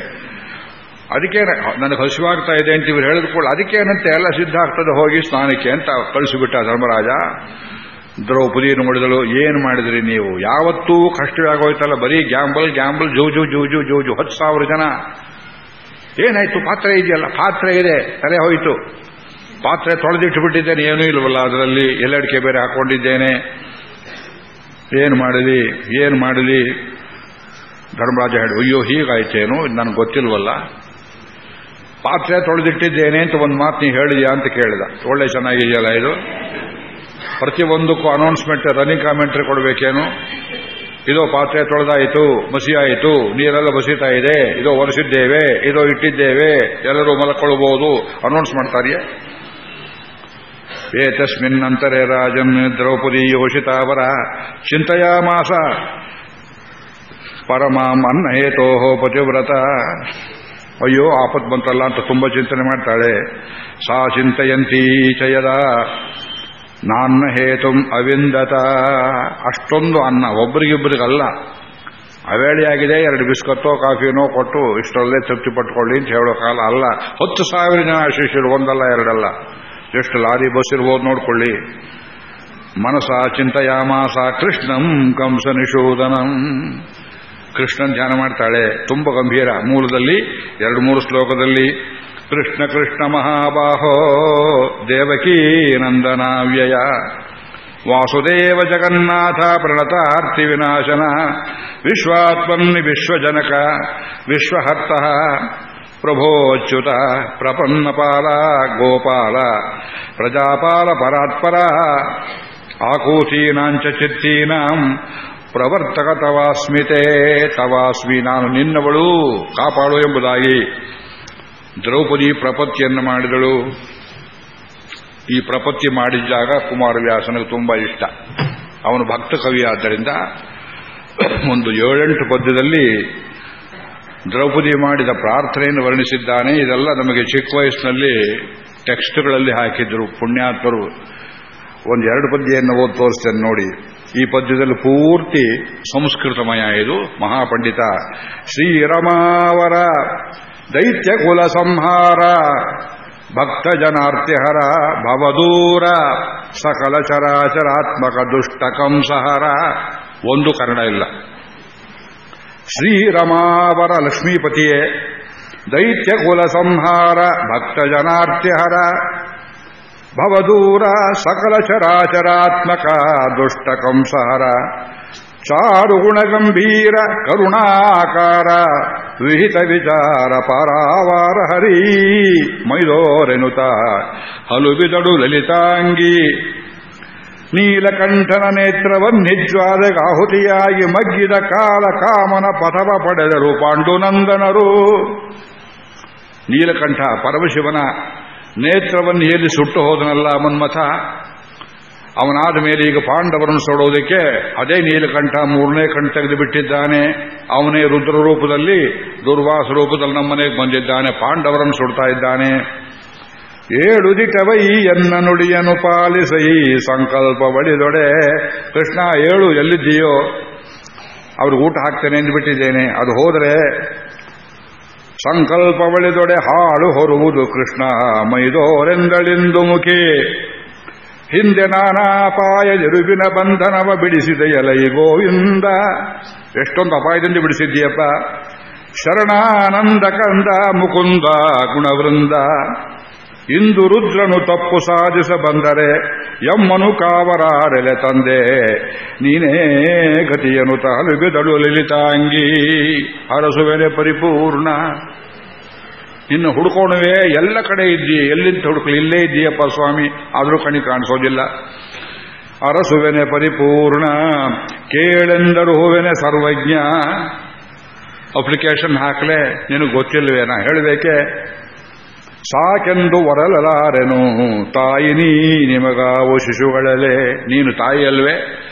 ಅದಕ್ಕೆ ನನಗೆ ಹಸಿವಾಗ್ತಾ ಇದೆ ಅಂತ ಇವ್ರು ಹೇಳಿದ್ಕೊಳ್ಳ ಅದಕ್ಕೇನಂತೆ ಎಲ್ಲ ಸಿದ್ಧ ಆಗ್ತದೆ ಹೋಗಿ ಸ್ನಾನಕ್ಕೆ ಅಂತ ಕಳಿಸಿಬಿಟ್ಟ ಧರ್ಮರಾಜ. ದ್ರೌಪದಿ ನೋಡಿದಳು ಏನು ಮಾಡಿದ್ರಿ ನೀವು? ಯಾವತ್ತೂ ಕಷ್ಟವೇ ಆಗೋಯ್ತಲ್ಲ ಬರೀ ಗ್ಯಾಂಬಲ್ ಗ್ಯಾಂಬಲ್ ಜೂಜು ಜೂಜು ಜೂಜು ಹತ್ತು ಸಾವಿರ ಜನ. ಏನಾಯ್ತು? ಪಾತ್ರೆ ಇದೆಯಲ್ಲ? ಪಾತ್ರೆ ಇದೆ, ತಲೆ ಹೋಯಿತು. ಪಾತ್ರೆ ತೊಳೆದಿಟ್ಟು ಬಿಟ್ಟಿದ್ದೇನೆ, ಏನೂ ಇಲ್ವಲ್ಲ, ಅದರಲ್ಲಿ ಎಲ್ಲಡಿಕೆ ಬೇರೆ ಹಾಕೊಂಡಿದ್ದೇನೆ. ಏನು ಮಾಡಲಿ ಏನು ಮಾಡಲಿ ಧರ್ಮರಾಜ ಹೇಳಿ, ಅಯ್ಯೋ, ಹೀಗಾಯ್ತೇನು, ನನಗೆ ಗೊತ್ತಿಲ್ವಲ್ಲ. ಪಾತ್ರೆ ತೊಳೆದಿಟ್ಟಿದ್ದೇನೆ ಅಂತ ಒಂದು ಮಾತು ನೀವು ಹೇಳಿದ್ಯಾ ಅಂತ ಕೇಳಿದ. ಒಳ್ಳೆ ಚೆನ್ನಾಗಿದೆಯಲ್ಲ ಇದು? ಪ್ರತಿಯೊಂದಕ್ಕೂ ಅನೌನ್ಸ್ಮೆಂಟ್ ರನ್ನಿಂಗ್ ಕಾಮೆಂಟ್ರಿ ಕೊಡಬೇಕೇನು? ಇದೋ ಪಾತ್ರೆ ತೊಳೆದಾಯಿತು, ಮಸಿಯಾಯಿತು, ನೀರೆಲ್ಲ ಬಸೀತಾ ಇದೆ, ಇದೋ ಒರೆಸಿದ್ದೇವೆ, ಇದೋ ಇಟ್ಟಿದ್ದೇವೆ, ಎಲ್ಲರೂ ಮಲಕೊಳ್ಳಬಹುದು ಅನೌನ್ಸ್ ಮಾಡ್ತಾರಿಯೇ ಏತಸ್ಮಿನ್ನಂತರೇ ರಾಜನ್ ದ್ರೌಪದಿ ಯೋಷಿತಾವರ. ಚಿಂತೆಯಾಮಾಸ. ಪರಮಾಂ ಅನ್ನಹೇತೋ ಪತಿವ್ರತ. ಅಯ್ಯೋ, ಆಪತ್ ಬಂತಲ್ಲ ಅಂತ ತುಂಬಾ ಚಿಂತನೆ ಮಾಡ್ತಾಳೆ. ಸಾ ಚಿಂತೆಯಂತೀ ಚಯದ. ನಾನ್ನ ಹೇತುಂ ಅವಿಂದತ. ಅಷ್ಟೊಂದು ಅನ್ನ ಒಬ್ರಿಗಿಬ್ರಿಗಲ್ಲ. ಅವೇಳಿಯಾಗಿದೆ, ಎರಡು ಬಿಸ್ಕತ್ತೋ, ಕಾಫಿನೋ ಕೊಟ್ಟು ಇಷ್ಟರಲ್ಲೇ ತೃಪ್ತಿ ಪಟ್ಕೊಳ್ಳಿ ಅಂತ ಹೇಳೋ ಕಾಲ ಅಲ್ಲ. ಹತ್ತು ಸಾವಿರ ಜನ ಶಿಷ್ಯರು ಒಂದಲ್ಲ, ಎರಡಲ್ಲ. ಎಷ್ಟು ಲಾರಿ ಬಸ್ ಇರ್ಬೋದು ನೋಡ್ಕೊಳ್ಳಿ. ಮನಸ ಚಿಂತಯಾಮಾಸ ಕೃಷ್ಣಂ ಕಂಸ ನಿಷೂದನಂ. ಕೃಷ್ಣನ್ ಧ್ಯಾನ ಮಾಡ್ತಾಳೆ. ತುಂಬ ಗಂಭೀರ. ಮೂಲದಲ್ಲಿ, ಎರಡು ಮೂರು ಶ್ಲೋಕದಲ್ಲಿ, ಕೃಷ್ಣ ಕೃಷ್ಣ ಮಹಾಬಾಹೋ ದೇವಕೀ ನಂದನಾವ್ಯಯ. ವಾಸುದೇವ ಜಗನ್ನಾಥ ಪ್ರಣತಾರ್ತಿ ವಿನಾಶನ. ವಿಶ್ವಾತ್ಮನ್ನಿ ವಿಶ್ವಜನಕ. ವಿಶ್ವಹರ್ತ. ಪ್ರಭೋಚ್ಯುತ, ಪ್ರಪನ್ನಪಾಲ, ಗೋಪಾಲ, ಪ್ರಜಾಪಾಲ, ಪರಾತ್ಪರ ಆಕೂತೀನಾಂಚ ಚಿತ್ತೀನಾಂ, ಪ್ರವರ್ತಕ ತವಾಸ್ಮಿತೆ ತವಾಸ್ಮಿ ನಾನು ನಿನ್ನವಳು, ಕಾಪಾಡು ಎಂಬುದಾಗಿ ದ್ರೌಪದಿ ಪ್ರಪತ್ತಿಯನ್ನು ಮಾಡಿದಳು. ಈ ಪ್ರಪತ್ತಿ ಮಾಡಿದ್ದಾಗ ಕುಮಾರವ್ಯಾಸನಿಗೆ ತುಂಬಾ ಇಷ್ಟ. ಅವನು ಭಕ್ತ ಕವಿ ಆದ್ದರಿಂದ ಒಂದು ಏಳೆಂಟು ಪದ್ಯದಲ್ಲಿ ದ್ರೌಪದಿ ಮಾಡಿದ ಪ್ರಾರ್ಥನೆಯನ್ನು ವರ್ಣಿಸಿದ್ದಾನೆ. ಇದೆಲ್ಲ ನಮಗೆ ಚಿಕ್ಕ ವಯಸ್ಸಿನಲ್ಲಿ ಟೆಕ್ಸ್ಟ್ಗಳಲ್ಲಿ ಹಾಕಿದ್ರು. ಪುಣ್ಯಾತ್ಮರು ಒಂದು ಎರಡು ಪದ್ಯವನ್ನು ಓದ್ ತೋರಿಸ್ತೇನೆ ನೋಡಿ. ಈ ಪದ್ಯದಲ್ಲಿ ಪೂರ್ತಿ ಸಂಸ್ಕೃತಮಯ ಇದು. ಮಹಾಪಂಡಿತ ಶ್ರೀರಮಾವರ ದೈತ್ಯ ಕುಲ ಸಂಹಾರ ಭಕ್ತ ಜನಾರ್ತಿಹರ ಭವದೂರ, ಸಕಲ ಚರಾಚರಾತ್ಮಕ ದುಷ್ಟ ಕಂಸಹರ ಒಂದು ಕನ್ನಡ ಇಲ್ಲ. ಶ್ರೀರಮಾವರ ಲಕ್ಷ್ಮೀಪತಿಯೇ ದೈತ್ಯ ಕುಲ ಸಂಹಾರ ಭಕ್ತ ಜನಾರ್ತಿಹರ ಭವದೂರ ಸಕಲ ಚರಾಚರಾತ್ಮಕ ದುಷ್ಟ ಕಂಸಹರ ಚಾರುಗುಣ ಗಂಭೀರ ಕರುಣಾಕಾರ, ವಿಹಿತ ವಿಚಾರ, ಪರಾವಾರ ಹರಿ ಮೈದೋರೆನುತ ಹಲುಬಿದಡು ಲಲಿತಾಂಗಿ ನೀಲಕಂಠನ ನೇತ್ರವನ್ನಿಜ್ವಾದಗಾಹುತಿಯಾಗಿ ಮಗ್ಗಿದ ಕಾಲ ಕಾಮನ ಪಥವ ಪಡೆದರು ಪಾಂಡುನಂದನರು. ನೀಲಕಂಠ ಪರಮಶಿವನ ನೇತ್ರವನ್ನು ಎಲ್ಲಿ ಸುಟ್ಟು ಹೋದನಲ್ಲ ಮನ್ಮಥ? ಅವನಾದ ಮೇಲೆ ಈಗ ಪಾಂಡವರನ್ನು ಸೊಡೋದಕ್ಕೆ ಅದೇ ನೀಲಕಂಠ ಮೂರನೇ ಕಣ್ ತೆಗೆದು ಬಿಟ್ಟಿದ್ದಾನೆ ಅವನೇ ರುದ್ರ ರೂಪದಲ್ಲಿ ದುರ್ವಾಸ ರೂಪದಲ್ಲಿ ನಮ್ಮನೆಗೆ ಬಂದಿದ್ದಾನೆ. ಪಾಂಡವರನ್ನು ಸುಡ್ತಾ ಇದ್ದಾನೆ. ಏಳು ದಿಟವೈ ಎನ್ನ ನುಡಿಯನು ಪಾಲಿಸೈ ಸಂಕಲ್ಪ ಬಳಿದೊಡೆ ಕೃಷ್ಣ, ಏಳು, ಎಲ್ಲಿದ್ದೀಯೋ? ಅವ್ರಿಗೆ ಊಟ ಹಾಕ್ತೇನೆ ಬಿಟ್ಟಿದ್ದೇನೆ ಅದು ಹೋದರೆ ಸಂಕಲ್ಪ ಬಳಿದೊಡೆ ಹಾಳು ಹೊರುವುದು ಕೃಷ್ಣ. ಮೈದೋರೆಂದಳಿಂದು ಮುಖಿ ಹಿಂದೆ ನಾನಾಪಾಯ ಜರುಬಿನ ಬಂಧನವ ಬಿಡಿಸಿದ ಎಲೈ ಗೋವಿಂದ. ಎಷ್ಟೊಂದು ಅಪಾಯದಿಂದ ಬಿಡಿಸಿದ್ದೀಯಪ್ಪ. ಶರಣಾನಂದ ಕಂದ ಮುಕುಂದ ಗುಣವೃಂದ. ಇಂದು ರುದ್ರನು ತಪ್ಪು ಸಾಧಿಸ ಬಂದರೆ ಎಮ್ಮನು ಕಾವರಾರೆಲೆ ತಂದೆ. ನೀನೇ ಗತಿಯನು ತಲುಬಿದಳು ಲಲಿತಾಂಗಿ. ಅರಸುವೆನೆ ಪರಿಪೂರ್ಣ. ಇನ್ನು ಹುಡುಕೋಣವೇ ಎಲ್ಲ ಕಡೆ ಇದ್ದೀಯ. ಎಲ್ಲಿಂದ ಹುಡುಕಲಿ? ಇಲ್ಲೇ ಇದ್ದೀಯಪ್ಪ ಸ್ವಾಮಿ. ಆದರೂ ಕಣಿ ಕಾಣಿಸೋದಿಲ್ಲ. ಅರಸುವೆನೆ ಪರಿಪೂರ್ಣ. ಕೇಳೆಂದರು ಹೂವೆನೆ ಸರ್ವಜ್ಞ. ಅಪ್ಲಿಕೇಶನ್ ಹಾಕಲೆ. ನಿನಗೆ ಗೊತ್ತಿಲ್ವೇ? ನಾ ಹೇಳಬೇಕೆ. ಸಾಕೆಂದು ಒರಲಲಾರೆನು. ತಾಯಿ ನೀ ನಿಮಗಾವು ಶಿಶುಗಳಲ್ಲೇ. ನೀನು ತಾಯಿಯಲ್ವೇ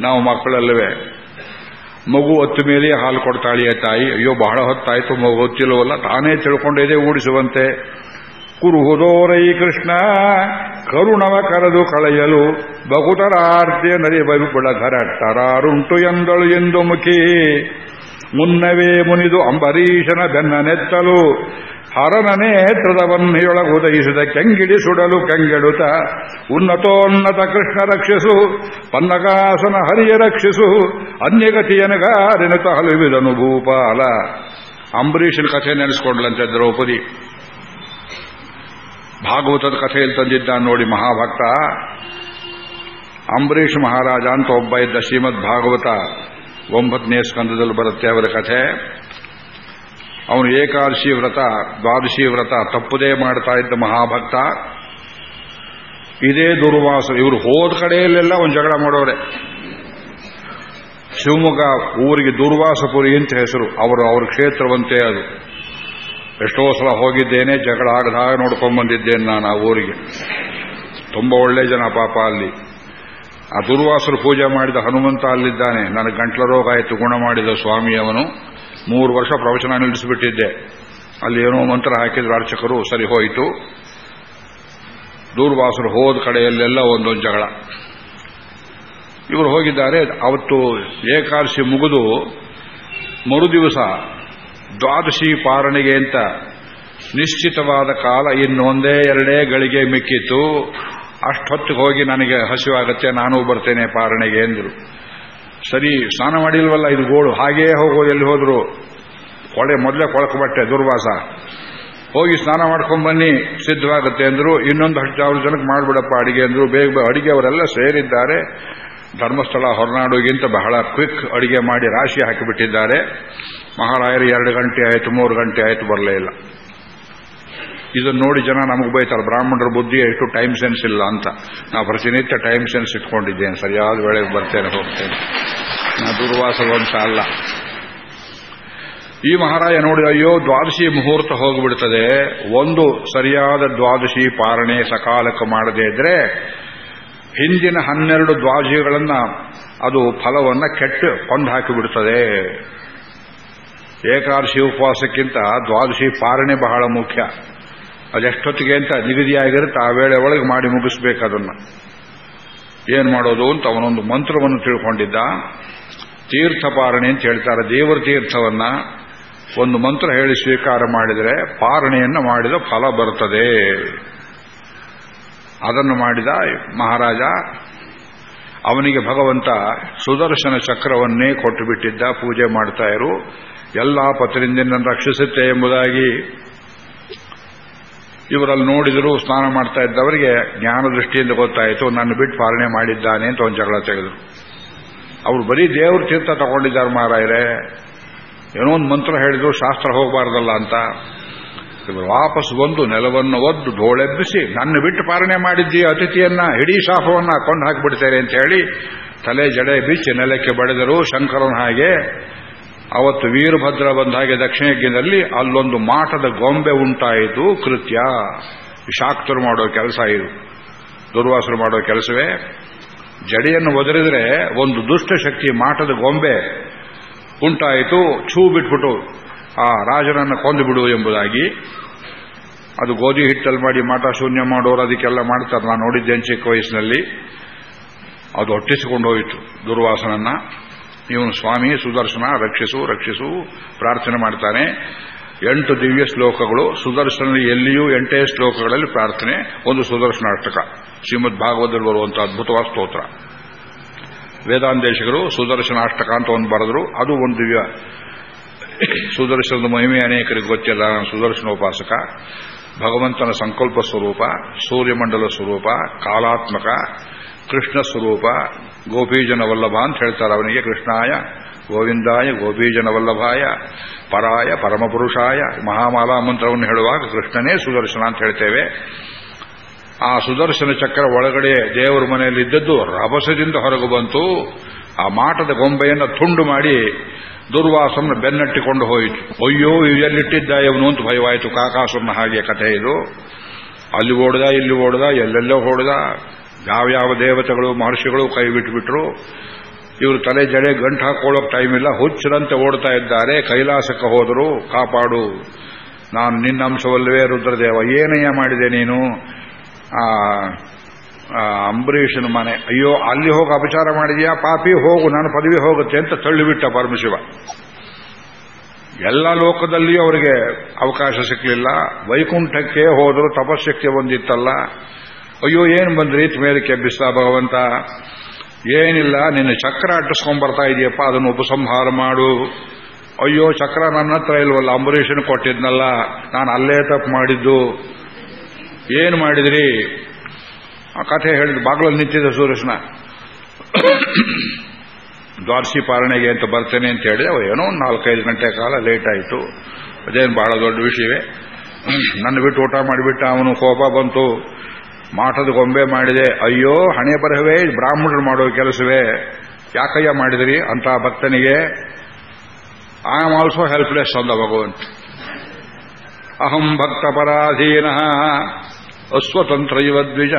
ನಾವು ಮಕ್ಕಳಲ್ವೇ ಮಗು ಹೊತ್ತು ಮೇಲೆ ಹಾಲು ಕೊಡ್ತಾಳಿಯ ತಾಯಿ. ಅಯ್ಯೋ, ಬಹಳ ಹೊತ್ತಾಯ್ತು, ಮಗು ಗೊತ್ತಿಲ್ಲವಲ್ಲ. ತಾನೇ ತಿಳ್ಕೊಂಡಿದೆ ಓಡಿಸುವಂತೆ ಕುರುಹುದೋರೈ ಕೃಷ್ಣ, ಕರುಣವ ಕರೆದು ಕಳೆಯಲು ಬಗುತರ ಆರ್ತಿಯ ನರಿ ಬಳಧರ ಟರಾರುಂಟು ಎಂದಳು ಎಂದು ಮುಖಿ. ಮುನ್ನವೇ ಮುನಿದು ಅಂಬರೀಶನ ಬೆನ್ನ ನೆತ್ತಲು. ಹರನ ಉದಯಿಸಿದ ಕೆಂಗಿಡಿ ಸುಡಲು ಕೆಂಗೆಡುತ. ಉನ್ನತೋನ್ನತ ಕೃಷ್ಣ ರಕ್ಷಿಸು, ಪನ್ನಗಾಸನ ಹರಿಯ ರಕ್ಷಿಸು ಅನ್ಯಗತಿಯನಗಾರಿನತ ಹಲುವಿದನು ಭೂಪಾಲ. ಅಂಬರೀಷನ ಕಥೆ ನೆನೆಸ್ಕೊಂಡ್ಲಂತೆ ದ್ರೌಪದಿ. ಭಾಗವತದ ಕಥೆಯಲ್ಲಿ ತಂದಿದ್ದ ನೋಡಿ ಮಹಾಭಕ್ತ. ಅಂಬರೀಷ್ ಮಹಾರಾಜ ಅಂತ ಒಬ್ಬ ಇದ್ದ ಶ್ರೀಮದ್ ಭಾಗವತ ಒಂಬತ್ತನೇ ಸ್ಕಂದದಲ್ಲಿ ಬರುತ್ತೆ ಅವರ ಕಥೆ. ಅವನು ಏಕಾದಶಿ ವ್ರತ, ದ್ವಾದಶಿ ವ್ರತ ತಪ್ಪದೇ ಮಾಡ್ತಾ ಇದ್ದ ಮಹಾಭಕ್ತ. ಇದೇ ದುರ್ವಾಸ. ಇವರು ಹೋದ ಕಡೆಯಲ್ಲೆಲ್ಲ ಒಂದು ಜಗಳ ಮಾಡೋರೆ. ಶಿವಮೊಗ್ಗ ಊರಿಗೆ ದುರ್ವಾಸಪುರಿ ಅಂತ ಹೆಸರು. ಅವರು ಅವ್ರ ಕ್ಷೇತ್ರವಂತೆ ಅದು. ಎಷ್ಟೋ ಸಲ ಹೋಗಿದ್ದೇನೆ, ಜಗಳ ಆಗದ ನೋಡ್ಕೊಂಡ್ ಬಂದಿದ್ದೇನೆ ನಾನು ಆ ಊರಿಗೆ. ತುಂಬಾ ಒಳ್ಳೆ ಜನ ಪಾಪ ಅಲ್ಲಿ. ಆ ದುರ್ವಾಸರು ಪೂಜೆ ಮಾಡಿದ ಹನುಮಂತ ಅಲ್ಲಿದ್ದಾನೆ. ನನಗೆ ಗಂಟ್ಲ ರೋಗ ಆಯಿತು, ಗುಣ ಮಾಡಿದ ಸ್ವಾಮಿಯವನು ಮೂರು ವರ್ಷ ಪ್ರವಚನ ನಿಲ್ಲಿಸಿಬಿಟ್ಟಿದ್ದೆ. ಅಲ್ಲಿ ಏನೋ ಮಂತ್ರ ಹಾಕಿದ್ರು ಅರ್ಚಕರು, ಸರಿ ಹೋಯಿತು. ದೂರ್ವಾಸರು ಹೋದ ಕಡೆಯಲ್ಲೆಲ್ಲ ಒಂದೊಂದು ಜಗಳ. ಇವರು ಹೋಗಿದ್ದಾರೆ, ಅವತ್ತು ಏಕಾದಶಿ ಮುಗಿದು ಮರುದಿವಸ ದ್ವಾದಶಿ ಪಾರಣೆಗೆ ಅಂತ ನಿಶ್ಚಿತವಾದ ಕಾಲ ಇನ್ನೊಂದೇ ಎರಡೇ ಗಳಿಗೆ ಮಿಕ್ಕಿತ್ತು. ಅಷ್ಟೊತ್ತಿಗೆ ಹೋಗಿ ನನಗೆ ಹಸಿವಾಗತ್ತೆ, ನಾನು ಬರ್ತೇನೆ ಪಾರಣೆಗೆ ಎಂದರು. ಸರಿ, ಸ್ನಾನ ಮಾಡಿಲ್ವಲ್ಲ, ಇದು ಗೋಳು ಹಾಗೇ ಹೋಗೋದು, ಎಲ್ಲಿ ಹೋದ್ರು. ಕೊಳೆ, ಮೊದಲೇ ಕೊಳಕಬಟ್ಟೆ ದುರ್ವಾಸ. ಹೋಗಿ ಸ್ನಾನ ಮಾಡ್ಕೊಂಡು ಬನ್ನಿ, ಸಿದ್ಧವಾಗುತ್ತೆ ಅಂದ್ರು. ಇನ್ನೊಂದು ಹತ್ತು ಸಾವಿರ ಜನಕ್ಕೆ ಮಾಡ್ಬಿಡಪ್ಪ ಅಡಿಗೆ ಅಂದ್ರು. ಬೇಗ ಅಡಿಗೆ ಅವರೆಲ್ಲ ಸೇರಿದ್ದಾರೆ. ಧರ್ಮಸ್ಥಳ, ಹೊರನಾಡುಗಿಂತ ಬಹಳ ಕ್ವಿಕ್ ಅಡಿಗೆ ಮಾಡಿ ರಾಶಿ ಹಾಕಿಬಿಟ್ಟಿದ್ದಾರೆ. ಮಹಾರಾಯರು ಎರಡು ಗಂಟೆ ಆಯಿತು, ಮೂರು ಗಂಟೆ ಆಯಿತು, ಬರಲೇ ಇಲ್ಲ. ಇದನ್ನು ನೋಡಿ ಜನ ನಮಗೆ ಬೈತಾರೆ, ಬ್ರಾಹ್ಮಣರ ಬುದ್ಧಿ ಎಷ್ಟು ಟೈಮ್ ಸೆನ್ಸ್ ಇಲ್ಲ ಅಂತ. ನಾವು ಪ್ರತಿನಿತ್ಯ ಟೈಮ್ ಸೆನ್ಸ್ ಇಟ್ಕೊಂಡಿದ್ದೇನೆ, ಸರಿಯಾದ ವೇಳೆಗೆ ಬರ್ತೇನೆ, ಹೋಗ್ತೇನೆ. ನಾ ದುರ್ವಾಸ ವಂಶ ಅಲ್ಲ. ಈ ಮಹಾರಾಜ ನೋಡಿ, ಅಯ್ಯೋ, ದ್ವಾದಶಿ ಮುಹೂರ್ತ ಹೋಗಿಬಿಡ್ತದೆ. ಒಂದು ಸರಿಯಾದ ದ್ವಾದಶಿ ಪಾರಣೆ ಸಕಾಲಕ್ಕೆ ಮಾಡದೇ ಇದ್ರೆ ಹಿಂದಿನ ಹನ್ನೆರಡು ದ್ವಾದಶಿಗಳನ್ನ ಅದು ಫಲವನ್ನ ಕೆಟ್ಟು ಕೊಂದು ಹಾಕಿಬಿಡ್ತದೆ. ಏಕಾದಶಿ ಉಪವಾಸಕ್ಕಿಂತ ದ್ವಾದಶಿ ಪಾರಣೆ ಬಹಳ ಮುಖ್ಯ. ಅದೆಷ್ಟೊತ್ತಿಗೆ ಅಂತ ನಿಗದಿಯಾಗಿರುತ್ತೆ, ಆ ವೇಳೆ ಒಳಗೆ ಮಾಡಿ ಮುಗಿಸ್ಬೇಕು ಅದನ್ನ. ಏನ್ ಮಾಡೋದು ಅಂತ ಅವನೊಂದು ಮಂತ್ರವನ್ನು ತಿಳ್ಕೊಂಡಿದ್ದ. ತೀರ್ಥ ಪಾರಣೆ ಅಂತ ಹೇಳ್ತಾರೆ, ದೇವರ ತೀರ್ಥವನ್ನ. ಒಂದು ಮಂತ್ರ ಹೇಳಿ ಸ್ವೀಕಾರ ಮಾಡಿದರೆ ಪಾರಣೆಯನ್ನು ಮಾಡಿದ ಫಲ ಬರುತ್ತದೆ. ಅದನ್ನು ಮಾಡಿದ ಮಹಾರಾಜ, ಅವನಿಗೆ ಭಗವಂತ ಸುದರ್ಶನ ಚಕ್ರವನ್ನೇ ಕೊಟ್ಟು ಬಿಟ್ಟಿದ್ದ, ಪೂಜೆ ಮಾಡ್ತಾ ಇರು. ಎಲ್ಲಾ ಪತ್ರಿಂದ ರಕ್ಷಿಸುತ್ತೆ ಎಂಬುದಾಗಿ ಇವರಲ್ಲಿ ನೋಡಿದ್ರು ಸ್ನಾನ ಮಾಡ್ತಾ ಇದ್ದವರಿಗೆ ಜ್ಞಾನ ದೃಷ್ಟಿಯಿಂದ ಗೊತ್ತಾಯಿತು, ನನ್ನ ಬಿಟ್ಟು ಪಾಲನೆ ಮಾಡಿದ್ದಾನೆ ಅಂತ ಒಂದು ಜಗಳ ತೆಗೆದ್ರು. ಅವರು ಬರೀ ದೇವ್ರ ತೀರ್ಥ ತಗೊಂಡಿದ್ದಾರೆ ಮಾರಾಯರೆ. ಏನೋ ಒಂದು ಮಂತ್ರ ಹೇಳಿದ್ರು, ಶಾಸ್ತ್ರ ಹೋಗಬಾರ್ದಲ್ಲ ಅಂತ. ಇವರು ವಾಪಸ್ ಬಂದು ನೆಲವನ್ನು ಒದ್ದು ಧೋಳೆಬ್ಬಿಸಿ, ನನ್ನ ಬಿಟ್ಟು ಪಾಲನೆ ಮಾಡಿದ್ದೀಯ ಅತಿಥಿಯನ್ನ, ಹಿಡೀ ಶಾಪವನ್ನ ಕೊಂಡು ಹಾಕಿಬಿಡ್ತೇನೆ ಅಂತ ಹೇಳಿ ತಲೆ ಜಡೆ ಬಿಚ್ಚಿ ನೆಲಕ್ಕೆ ಬಡಿದರು ಶಂಕರನ ಹಾಗೆ. ಅವತ್ತು ವೀರಭದ್ರ ಬಂದ ಹಾಗೆ ದಕ್ಷಿಣ ಯಜ್ಞದಲ್ಲಿ ಅಲ್ಲೊಂದು ಮಾಟದ ಗೊಂಬೆ ಉಂಟಾಯಿತು ಕೃತ್ಯ. ಶಾಕ್ತರು ಮಾಡೋ ಕೆಲಸ ಇದು. ದುರ್ವಾಸರು ಮಾಡೋ ಕೆಲಸವೇ. ಜಡೆಯನ್ನು ಒದರಿದ್ರೆ ಒಂದು ದುಷ್ಟ ಶಕ್ತಿ ಮಾಟದ ಗೊಂಬೆ ಉಂಟಾಯಿತು, ಛೂ ಬಿಟ್ಬಿಟ್ಟು ಆ ರಾಜನನ್ನು ಕೊಂದು ಬಿಡು ಎಂಬುದಾಗಿ. ಅದು ಗೋಧಿ ಹಿಟ್ಟಲ್ಲಿ ಮಾಡಿ ಮಾಟ ಶೂನ್ಯ ಮಾಡೋರು ಅದಕ್ಕೆಲ್ಲ ಮಾಡ್ತಾರೆ. ನಾನು ನೋಡಿದ್ದೇನೆ ಚಿಕ್ಕ ವಯಸ್ಸಿನಲ್ಲಿ. ಅದು ಹೊಟ್ಟಿಸಿಕೊಂಡು ಹೋಯಿತು ದುರ್ವಾಸನನ್ನ. ಇವನು ಸ್ವಾಮಿ ಸುದರ್ಶನ, ರಕ್ಷಿಸು ರಕ್ಷಿಸು, ಪ್ರಾರ್ಥನೆ ಮಾಡ್ತಾನೆ. ಎಂಟು ದಿವ್ಯ ಶ್ಲೋಕಗಳು ಸುದರ್ಶನ ಎಲ್ಲಿಯೂ ಎಂಟೇ ಶ್ಲೋಕಗಳಲ್ಲಿ ಪ್ರಾರ್ಥನೆ, ಒಂದು ಸುದರ್ಶನಾಷ್ಟಕ. ಶ್ರೀಮದ್ ಭಾಗವತದಲ್ಲಿ ಬರುವಂತಹ ಅದ್ಭುತವಾದ ಸ್ತೋತ್ರ. ವೇದಾಂತೇಶಕರು ಸುದರ್ಶನಾಷ್ಟಕ ಅಂತ ಒಂದು ಬರೆದ್ರು. ಅದು ಒಂದು ದಿವ್ಯ. ಸುದರ್ಶನದ ಮಹಿಮೆ ಅನೇಕರಿಗೆ ಗೊತ್ತಿಲ್ಲ. ನಾನು ಸುದರ್ಶನೋಪಾಸಕ. ಭಗವಂತನ ಸಂಕಲ್ಪ ಸ್ವರೂಪ, ಸೂರ್ಯಮಂಡಲ ಸ್ವರೂಪ, ಕಾಲಾತ್ಮಕ ಕೃಷ್ಣ ಸ್ವರೂಪ ಗೋಪೀಜನವಲ್ಲಭ ಅಂತ ಹೇಳ್ತಾರೆ ಅವನಿಗೆ, ಕೃಷ್ಣಾಯ, ಗೋವಿಂದಾಯ ಗೋಪೀಜನ ವಲ್ಲಭಾಯ ಪರಾಯ, ಪರಮಪುರುಷಾಯ, ಮಹಾಮಾಲಾ ಮಂತ್ರವನ್ನು ಹೇಳುವಾಗ ಕೃಷ್ಣನೇ ಸುದರ್ಶನ ಅಂತ ಹೇಳ್ತೇವೆ. ಆ ಸುದರ್ಶನ ಚಕ್ರ ಒಳಗಡೆ ದೇವರ ಮನೆಯಲ್ಲಿ ಇದ್ದದ್ದು ರಭಸದಿಂದ ಹೊರಗು ಬಂತು. ಆ ಮಾಟದ ಗೊಂಬೆಯನ್ನು ತುಂಡು ಮಾಡಿ ದುರ್ವಾಸನ ಬೆನ್ನಟ್ಟಿಕೊಂಡು ಹೋಯಿತು. ಅಯ್ಯೋ ಎಲ್ಲಿಟ್ಟಿದ್ದ ಇವನು ಅಂತ ಭಯವಾಯಿತು. ಕಾಕಾಸುರನ ಹಾಗೆ ಕಥೆ ಇದು. ಅಲ್ಲಿ ಓಡ್ದ, ಇಲ್ಲಿ ಓಡ್ದ, ಎಲ್ಲೆಲ್ಲೋ ಓಡ್ದ. ಯಾವ್ಯಾವ ದೇವತೆಗಳು, ಮಹರ್ಷಿಗಳು ಕೈ ಬಿಟ್ಬಿಟ್ರು, ಇವರು ತಲೆ ಜಡೆ ಗಂಟು ಹಾಕೊಳ್ಳೋಕೆ ಟೈಮ್ ಇಲ್ಲ, ಹುಚ್ಚರಂತೆ ಓಡ್ತಾ ಇದ್ದಾರೆ, ಕೈಲಾಸಕ್ಕೆ ಹೋದರು, ಕಾಪಾಡು. ನಾನು ನಿನ್ನ ಅಂಶವಲ್ಲವೇ, ರುದ್ರದೇವ. ಏನಯ್ಯ ಮಾಡಿದೆ ನೀನು? ಆ ಅಂಬರೀಷನ ಮನೆ. ಅಯ್ಯೋ, ಅಲ್ಲಿ ಹೋಗಿ ಅಪಚಾರ ಮಾಡಿದೆಯಾ? ಪಾಪಿ, ಹೋಗು, ನಾನು ಪದವಿ ಹೋಗುತ್ತೆ ಅಂತ ತಳ್ಳಿಬಿಟ್ಟ ಪರಮಶಿವ. ಎಲ್ಲ ಲೋಕದಲ್ಲಿಯೂ ಅವರಿಗೆ ಅವಕಾಶ ಸಿಕ್ಕಲಿಲ್ಲ ವೈಕುಂಠಕ್ಕೆ ಹೋದರೂ, ತಪಶಕ್ತಿ ಒಂದಿತ್ತಲ್ಲ ಅಯ್ಯೋ, ಏನು ಬಂದ್ರಿ? ಮೇಲಕ್ಕೆ ಎಬ್ಬಿಸ್ತಾ ಭಗವಂತ. ಏನಿಲ್ಲ, ನಿನ್ನ ಚಕ್ರ ಅಟ್ಟಿಸ್ಕೊಂಡ್ ಬರ್ತಾ ಇದೆಯಪ್ಪ, ಅದನ್ನು ಉಪಸಂಹಾರ ಮಾಡು. ಅಯ್ಯೋ, ಚಕ್ರ ನನ್ನ ಹತ್ರ ಇಲ್ವಲ್ಲ, ಅಂಬರೀಷನ್ ಕೊಟ್ಟಿದ್ನಲ್ಲ, ನಾನು ಅಲ್ಲೇ ತಪ್ಪು ಮಾಡಿದ್ದು. ಏನು ಮಾಡಿದ್ರಿ? ಆ ಕಥೆ ಹೇಳಿದ ಬಾಗ್ಲಲ್ಲಿ ನಿಂತಿದ್ದ ಸುರೇಶನ ದ್ವಾರಸಿ ಪಾಲನೆಗೆ ಅಂತ ಬರ್ತೇನೆ ಅಂತ ಹೇಳಿದೆ. ಏನೋ ಒಂದು ನಾಲ್ಕೈದು ಗಂಟೆ ಕಾಲ ಲೇಟ್ ಆಯಿತು. ಅದೇನು ಬಹಳ ದೊಡ್ಡ ವಿಷಯವೇ. ನನ್ನ ಬಿಟ್ಟು ಊಟ ಮಾಡಿಬಿಟ್ಟ, ಅವನು ಕೋಪ ಬಂತು. ಮಾಟದ ಗೊಂಬೆ ಮಾಡಿದೆ, ಅಯ್ಯೋ, ಹಣೆ ಬರಹವೇ, ಬ್ರಾಹ್ಮಣರು ಮಾಡೋ ಕೆಲಸವೇ, ಯಾಕಯ್ಯ ಮಾಡಿದ್ರಿ? ಅಂತ ಭಕ್ತನಿಗೆ ಐ ಆಮ್ ಆಲ್ಸೋ ಹೆಲ್ಪ್ಲೆಸ್ ಅಂದ ಭಗವಂತ. ಅಹಂ ಭಕ್ತ ಪರಾಧೀನ ಅಸ್ವತಂತ್ರ ದ್ವಿಜ.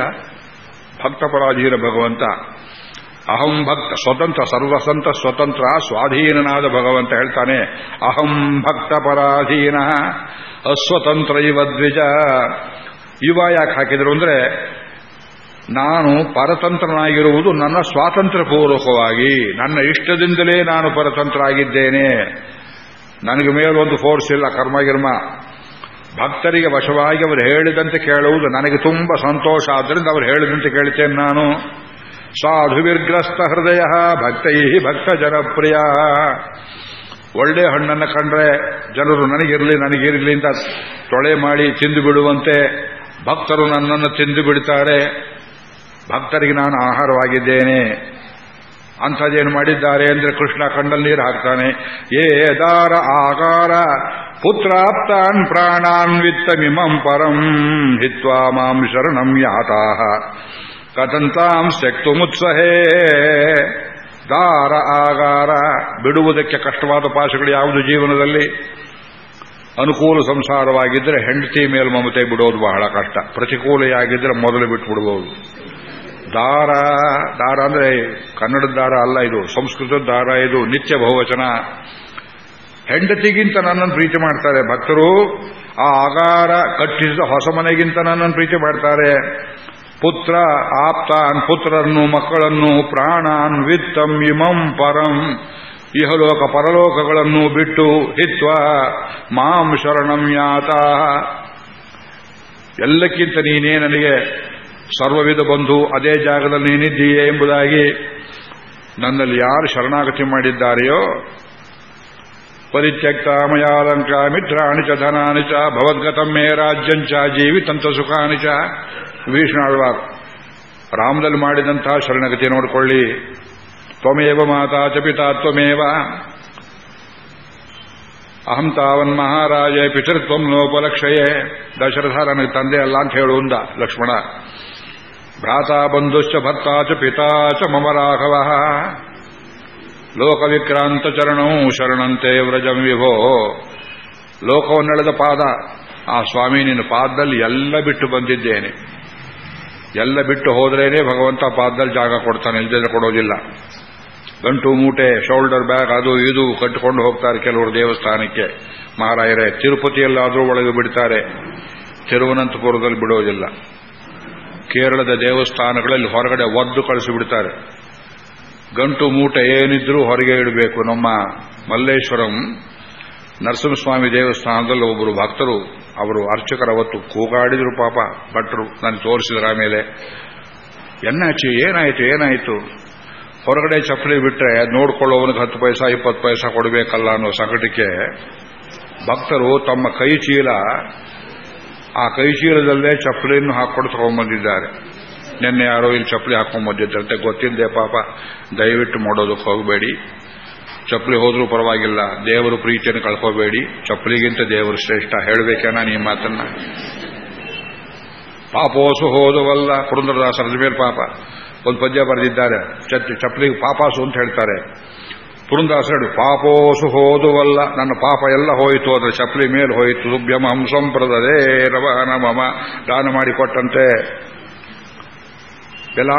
ಭಕ್ತ ಪರಾಧೀನ ಭಗವಂತ, ಅಹಂ ಭಕ್ತ, ಸ್ವತಂತ್ರ, ಸರ್ವಸಂತ, ಸ್ವತಂತ್ರ, ಸ್ವಾಧೀನನಾದ ಭಗವಂತ ಹೇಳ್ತಾನೆ, ಅಹಂ ಭಕ್ತ ಪರಾಧೀನ ಅಸ್ವತಂತ್ರ ಇವ ಯಾಕೆ ಹಾಕಿದರು ಅಂದರೆ ನಾನು ಪರತಂತ್ರನಾಗಿರುವುದು ನನ್ನ ಸ್ವಾತಂತ್ರ್ಯಪೂರ್ವಕವಾಗಿ. ನನ್ನ ಇಷ್ಟದಿಂದಲೇ ನಾನು ಪರತಂತ್ರ ಆಗಿದ್ದೇನೆ ನನಗೆ ಮೇಲೊಂದು ಫೋರ್ಸ್ ಇಲ್ಲ ಕರ್ಮಗಿರ್ಮ ಭಕ್ತರಿಗೆ ವಶವಾಗಿ ಅವರು ಹೇಳಿದಂತೆ ಕೇಳುವುದು ನನಗೆ ತುಂಬಾ ಸಂತೋಷ. ಆದ್ದರಿಂದ ಅವರು ಹೇಳಿದಂತೆ ಕೇಳ್ತೇನೆ ನಾನು. ಸಾಧು ವಿರ್ಗ್ರಸ್ತ ಹೃದಯ, ಭಕ್ತೈ ಭಕ್ತ ಜನಪ್ರಿಯ. ಒಳ್ಳೆ ಹಣ್ಣನ್ನು ಕಂಡ್ರೆ ಜನರು ನನಗಿರಲಿ ನನಗಿರಲಿ ಅಂತ ತೊಳೆ ಮಾಡಿ ತಿಂದು ಬಿಡುವಂತೆ ಭಕ್ತರು ನನ್ನನ್ನು ತಿಂದು ಬಿಡ್ತಾರೆ. ಭಕ್ತರಿಗೆ ನಾನು ಆಹಾರವಾಗಿದ್ದೇನೆ. ಅಂಥದ್ದೇನು ಮಾಡಿದ್ದಾರೆ ಅಂದ್ರೆ ಕೃಷ್ಣ ಕಂಡಲ್ಲಿ ನೀರು ಹಾಕ್ತಾನೆ. ಏ ದಾರ ಆಕಾರ ಪುತ್ರಾಪ್ತಾನ್ ಪ್ರಾಣಾನ್ ವಿತ್ತಮಿಮಂ ಪರಂ ಹಿತ್ವಾ ಮಾಂ ಶರಣಂ ಯಾತಾಹ. ಕಥಂತಾಂ ಮುತ್ಸಹೇ. ದಾರ ಆಗಾರ ಬಿಡುವುದಕ್ಕೆ ಕಷ್ಟವಾದ ಪಾಶಗಳು ಯಾವುದು ಜೀವನದಲ್ಲಿ? ಅನುಕೂಲ ಸಂಸಾರವಾಗಿದ್ದರೆ ಹೆಂಡತಿ ಮೇಲೆ ಮಮತೆ ಬಿಡೋದು ಬಹಳ ಕಷ್ಟ. ಪ್ರತಿಕೂಲೆಯಾಗಿದ್ದರೆ ಮೊದಲು ಬಿಟ್ಟು ಬಿಡಬಹುದು ದಾರ ದಾರ ಅಂದ್ರೆ ಕನ್ನಡದ ದಾರ ಅಲ್ಲ ಇದು, ಸಂಸ್ಕೃತದ ದಾರ ಇದು, ನಿತ್ಯ ಬಹುವಚನ. ಹೆಂಡತಿಗಿಂತ ನನ್ನನ್ನು ಪ್ರೀತಿ ಮಾಡ್ತಾರೆ. ಭಕ್ತರು ಆ ಆಗಾರ ಕಟ್ಟಿಸಿದ ಹೊಸ ಮನೆಗಿಂತ ನನ್ನನ್ನು ಪ್ರೀತಿ ಮಾಡ್ತಾರೆ. ಪುತ್ರ, ಆಪ್ತಾನ್ ಪುತ್ರನ್ನು ಮಕ್ಕಳನ್ನು, ಪ್ರಾಣಾನ್ ವಿತ್ತಂ ಇಮಂ ಪರಂ. ಇಹಲೋಕ ಪರಲೋಕಗಳನ್ನು ಬಿಟ್ಟು ಹಿತ್ವ ಮಾಂ ಶರಣಂ ಯಾತ. ಎಲ್ಲಕ್ಕಿಂತ ನೀನೇ ನನಗೆ ಸರ್ವವಿಧ ಬಂಧು, ಅದೇ ಜಾಗದಲ್ಲಿ ನೀನಿದ್ದೀಯೇ ಎಂಬುದಾಗಿ ನನ್ನಲ್ಲಿ ಯಾರು ಶರಣಾಗತಿ ಮಾಡಿದ್ದಾರೆಯೋ ಪರಿತ್ಯಕ್ತ ಮಯಾಲಂಕ ಮಿತ್ರಾಣಿ ಚ ಧನಾನಿ ಚ ಭವದ್ಗತಂ ಮೇ ರಾಜ್ಯಂಚ ಜೀವಿತಂತ ಸುಖಾನಿ ಚ. ಭೀಷಣಾಳ್ವಾರ್ ರಾಮದಲ್ಲಿ ಮಾಡಿದಂತಹ ಶರಣಗತಿ ನೋಡಿಕೊಳ್ಳಿ. ತ್ವಮೇವ ಮಾತಾ ಚ ಪಿತಾ ತ್ವಮೇವ. ಅಹಂ ತಾವನ್ ಮಹಾರಾಜ, ಪಿತೃತ್ವಂ ನೋಪಲಕ್ಷಯೇ ದಶರಥ ನನಗೆ ತಂದೆ ಅಲ್ಲ ಅಂತ ಹೇಳುವಂದ ಲಕ್ಷ್ಮಣ. ಭ್ರಾತ ಬಂಧುಶ್ಚ ಭರ್ತಾ ಚ ಪಿತಾ ಚ ಮಮ ರಾಘವ. ಲೋಕವಿಕ್ರಾಂತ ಚರಣವು ಶರಣಂತೆ ವ್ರಜಂ ವಿಭೋ. ಲೋಕವನ್ನೆಳೆದ ಪಾದ. ಆ ಸ್ವಾಮಿ, ನಿನ್ನ ಪಾದದಲ್ಲಿ ಎಲ್ಲ ಬಿಟ್ಟು ಬಂದಿದ್ದೇನೆ. ಎಲ್ಲ ಬಿಟ್ಟು ಹೋದ್ರೇನೆ ಭಗವಂತ ಪಾದದಲ್ಲಿ ಜಾಗ ಕೊಡ್ತಾನೆ ಇಲ್ಲದೆ ಕೊಡೋದಿಲ್ಲ. ಗಂಟು, ಮೂಟೆ ಶೋಲ್ಡರ್ ಬ್ಯಾಗ್ ಅದು ಇದು ಕಟ್ಟಿಕೊಂಡು ಹೋಗ್ತಾರೆ ಕೆಲವರು ದೇವಸ್ಥಾನಕ್ಕೆ. ಮಹಾರಾಯರೇ, ತಿರುಪತಿಯಲ್ಲಾದರೂ ಒಳಗೆ ಬಿಡ್ತಾರೆ. ತಿರುವನಂತಪುರದಲ್ಲಿ ಬಿಡೋದಿಲ್ಲ. ಕೇರಳದ ದೇವಸ್ಥಾನಗಳಲ್ಲಿ ಹೊರಗಡೆ ಒದ್ದು ಕಳಿಸಿಬಿಡ್ತಾರೆ ಗಂಟು, ಮೂಟೆ ಏನಿದ್ರೂ ಹೊರಗೆ ಇಡಬೇಕು. ನಮ್ಮ ಮಲ್ಲೇಶ್ವರಂ ನರಸಿಂಹಸ್ವಾಮಿ ದೇವಸ್ಥಾನದಲ್ಲಿ ಒಬ್ಬರು ಭಕ್ತರು, ಅವರು ಅರ್ಚಕರ ಅವತ್ತು ಕೂಗಾಡಿದ್ರು ಪಾಪ. ಭಟ್ರು ನಾನು ತೋರಿಸಿದ್ರ ಆಮೇಲೆ. ಎನ್ನಾಚಿ ಏನಾಯ್ತು ಏನಾಯ್ತು? ಹೊರಗಡೆ ಚಪ್ಪಲಿ ಬಿಟ್ರೆ ನೋಡ್ಕೊಳ್ಳೋವನಿಗೆ ಹತ್ತು ಪೈಸಾ, ಇಪ್ಪತ್ತು ಪೈಸಾ ಕೊಡಬೇಕಲ್ಲ ಅನ್ನೋ ಸಂಕಟಕ್ಕೆ ಭಕ್ತರು ತಮ್ಮ ಕೈ ಚೀಲ, ಆ ಕೈ ಚೀಲದಲ್ಲೇ ಚಪ್ಪಲಿಯನ್ನು ಹಾಕೊಂಡು ತಗೊಂಡ್ಬಂದಿದ್ದಾರೆ ನಿನ್ನೆ ಯಾರೋ ಇಲ್ಲಿ ಚಪ್ಪಲಿ ಹಾಕೊಂಡ್ಬಂದಿದ್ದಂತೆ ಗೊತ್ತಿಲ್ಲದೆ ಪಾಪ ದಯವಿಟ್ಟು ಮಾಡೋದಕ್ಕೆ ಹೋಗಬೇಡಿ. ಚಪ್ಪಲಿ ಹೋದ್ರೂ ಪರವಾಗಿಲ್ಲ. ದೇವರು ಪ್ರೀತಿಯನ್ನು ಕಳ್ಕೋಬೇಡಿ. ಚಪ್ಪಲಿಗಿಂತ ದೇವರು ಶ್ರೇಷ್ಠ. ಹೇಳಬೇಕೇನ ಈ ಮಾತನ್ನ? ಪಾಪೋಸು ಹೋದವಲ್ಲ ಪುರಂದರದಾಸರ ಮೇಲೆ ಪಾಪ. ಒಂದು ಪದ್ಯ ಬರೆದಿದ್ದಾರೆ. ಚಪ್ಪಲಿಗೆ ಪಾಪಾಸು ಅಂತ ಹೇಳ್ತಾರೆ. ಪುರಂದಾಸರು, ಪಾಪೋಸು ಹೋದುವಲ್ಲ, ನನ್ನ ಪಾಪ ಎಲ್ಲ ಹೋಯಿತು ಅದರ ಚಪ್ಪಲಿ ಮೇಲೆ ಹೋಯಿತು. ಸುಭ್ಯಮ ಹಂಸಂಪ್ರದೇ ರವ ನಮಮ ದಾನ ಮಾಡಿಕೊಟ್ಟಂತೆ ಎಲ್ಲ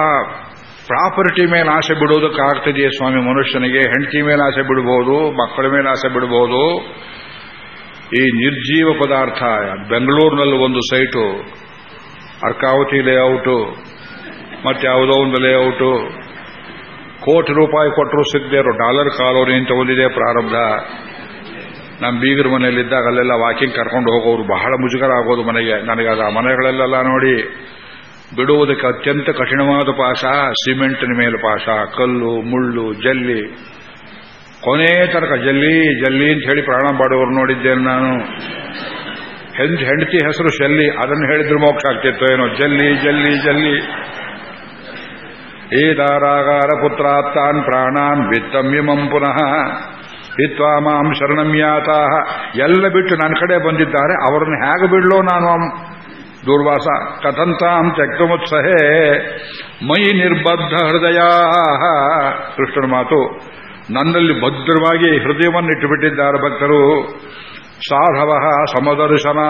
ಪ್ರಾಪರ್ಟಿ ಮೇಲೆ ಆಸೆ ಬಿಡುವುದಕ್ಕಾಗ್ತದೆಯೇ ಸ್ವಾಮಿ ಮನುಷ್ಯನಿಗೆ? ಹೆಂಡತಿ ಮೇಲೆ ಆಸೆ ಬಿಡಬಹುದು ಮಕ್ಕಳ ಮೇಲೆ ಆಸೆ ಬಿಡಬಹುದು ಈ ನಿರ್ಜೀವ ಪದಾರ್ಥ, ಬೆಂಗಳೂರಿನಲ್ಲಿ ಒಂದು ಸೈಟು, ಅರ್ಕಾವತಿ ಲೇಔಟು ಯಾವುದೋ ಒಂದು ಲೇಔಟು ಕೋಟಿ ರೂಪಾಯಿ ಕೊಟ್ಟರು ಸಿಗದೆ ಡಾಲರ್ ಕಾಲೋನಿ ಅಂತ ಒಂದಿದೆ ಪ್ರಾರಂಭ ನಮ್ಮ ಬೀಗರ ಮನೆಯಲ್ಲಿದ್ದಾಗ ಅಲ್ಲೆಲ್ಲ ವಾಕಿಂಗ್ ಕರ್ಕೊಂಡು ಹೋಗೋರು ಬಹಳ ಮುಜುಗರ ಆಗೋದು ಮನೆಗೆ. ನನಗೆ ಆ ಮನೆಗಳಲ್ಲೆಲ್ಲ ನೋಡಿ, ಬಿಡುವುದಕ್ಕೆ ಅತ್ಯಂತ ಕಠಿಣವಾದ ಪಾಶ ಸಿಮೆಂಟಿನ ಮೇಲೆ ಪಾಶ, ಕಲ್ಲು, ಮುಳ್ಳು, ಜಲ್ಲಿ. ಕೊನೆ ತನಕ ಜಲ್ಲಿ ಜಲ್ಲಿ ಅಂತ ಹೇಳಿ ಪ್ರಾಣ ಮಾಡುವವರು ನೋಡಿದ್ದೇನೆ ನಾನು. ಹೆಂಡತಿ ಹೆಸರು ಶಲ್ಲಿ. ಅದನ್ನು ಹೇಳಿದ್ರೆ ಮೋಕ್ಷ ಆಗ್ತಿತ್ತು ಏನೋ. ಜಲ್ಲಿ ಜಲ್ಲಿ ಜಲ್ಲಿ. ಏದಾರಾಗಾರ ಪುತ್ರಾತ್ತಾನ್ ಪ್ರಾಣಾನ್ ವಿತ್ತಮ್ಯಮಂ ಪುನಃ ಹಿತ್ವಾ ಮಾಂ ಶರಣಮ್ಯಾತಾ ಎಲ್ಲ ಬಿಟ್ಟು ನನ್ನ ಕಡೆ ಬಂದಿದ್ದಾರೆ, ಅವರನ್ನು ಹೇಗೆ ಬಿಡ್ಲೋ ನಾನು ದುರ್ವಾಸ, ಕಥಂತಾಂ ತ್ಯಕ್ತಮುತ್ಸಹೇ ಮೈ ನಿರ್ಬದ್ಧ ಹೃದಯ ಕೃಷ್ಣನ ಮಾತು, ನನ್ನಲ್ಲಿ ಭದ್ರವಾಗಿ ಹೃದಯವನ್ನು ಇಟ್ಟುಬಿಟ್ಟಿದ್ದಾರೆ ಭಕ್ತರು। ಸಾಧವ, ಸಮದರ್ಶನಾ।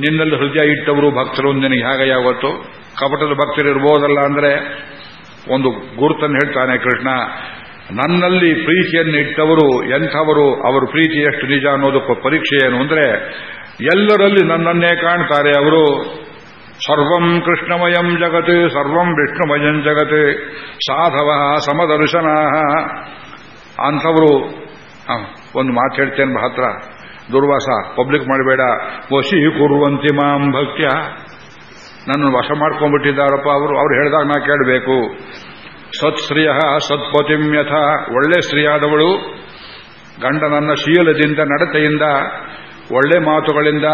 ನಿನ್ನಲ್ಲಿ ಹೃದಯ ಇಟ್ಟವರು ಭಕ್ತರು, ನಿನಗೆ ಹೇಗೆ ಯಾವತ್ತು? ಕಪಟದ ಭಕ್ತರು ಅಂದರೆ ಒಂದು ಗುರುತನ್ನು ಹೇಳ್ತಾನೆ ಕೃಷ್ಣ, ನನ್ನಲ್ಲಿ ಪ್ರೀತಿಯನ್ನು ಇಟ್ಟವರು ಎಂಥವರು ಅವರು ಪ್ರೀತಿ ಎಷ್ಟು ನಿಜ ಅನ್ನೋದಕ್ಕೂ ಪರೀಕ್ಷೆ ಏನು ಅಂದ್ರೆ ಎಲ್ಲರಲ್ಲಿ ನನ್ನನ್ನೇ ಕಾಣ್ತಾರೆ ಅವರು. ಸರ್ವಂ ಕೃಷ್ಣಮಯಂ ಜಗತ್, ಸರ್ವಂ ವಿಷ್ಣುಮಯಂ ಜಗತ್, ಸಾಧವ ಸಮದರ್ಶನ. ಅಂಥವರು ಒಂದು ಮಾತು ಹೇಳ್ತೇನೆ ಹತ್ರ ದುರ್ವಾಸ, ಪಬ್ಲಿಕ್ ಮಾಡಬೇಡ. ವಶಿ ಕುರುವಂತಿ ಮಾಂ ಭಕ್ತ್ಯ. ನನ್ನ ವಶ ಮಾಡ್ಕೊಂಡ್ಬಿಟ್ಟಿದ್ದಾರಪ್ಪ ಅವರು, ಅವ್ರು ಹೇಳಿದಾಗ ನಾ ಕೇಳಬೇಕು. ಸತ್ಸ್ತ್ರೀಯ ಸತ್ಪತಿಂ ಯಥ. ಒಳ್ಳೆ ಸ್ತ್ರೀಯಾದವಳು, ಗಂಡನನ್ನ ಶೀಲದಿಂದ, ನಡತೆಯಿಂದ, ಒಳ್ಳೆ ಮಾತುಗಳಿಂದ,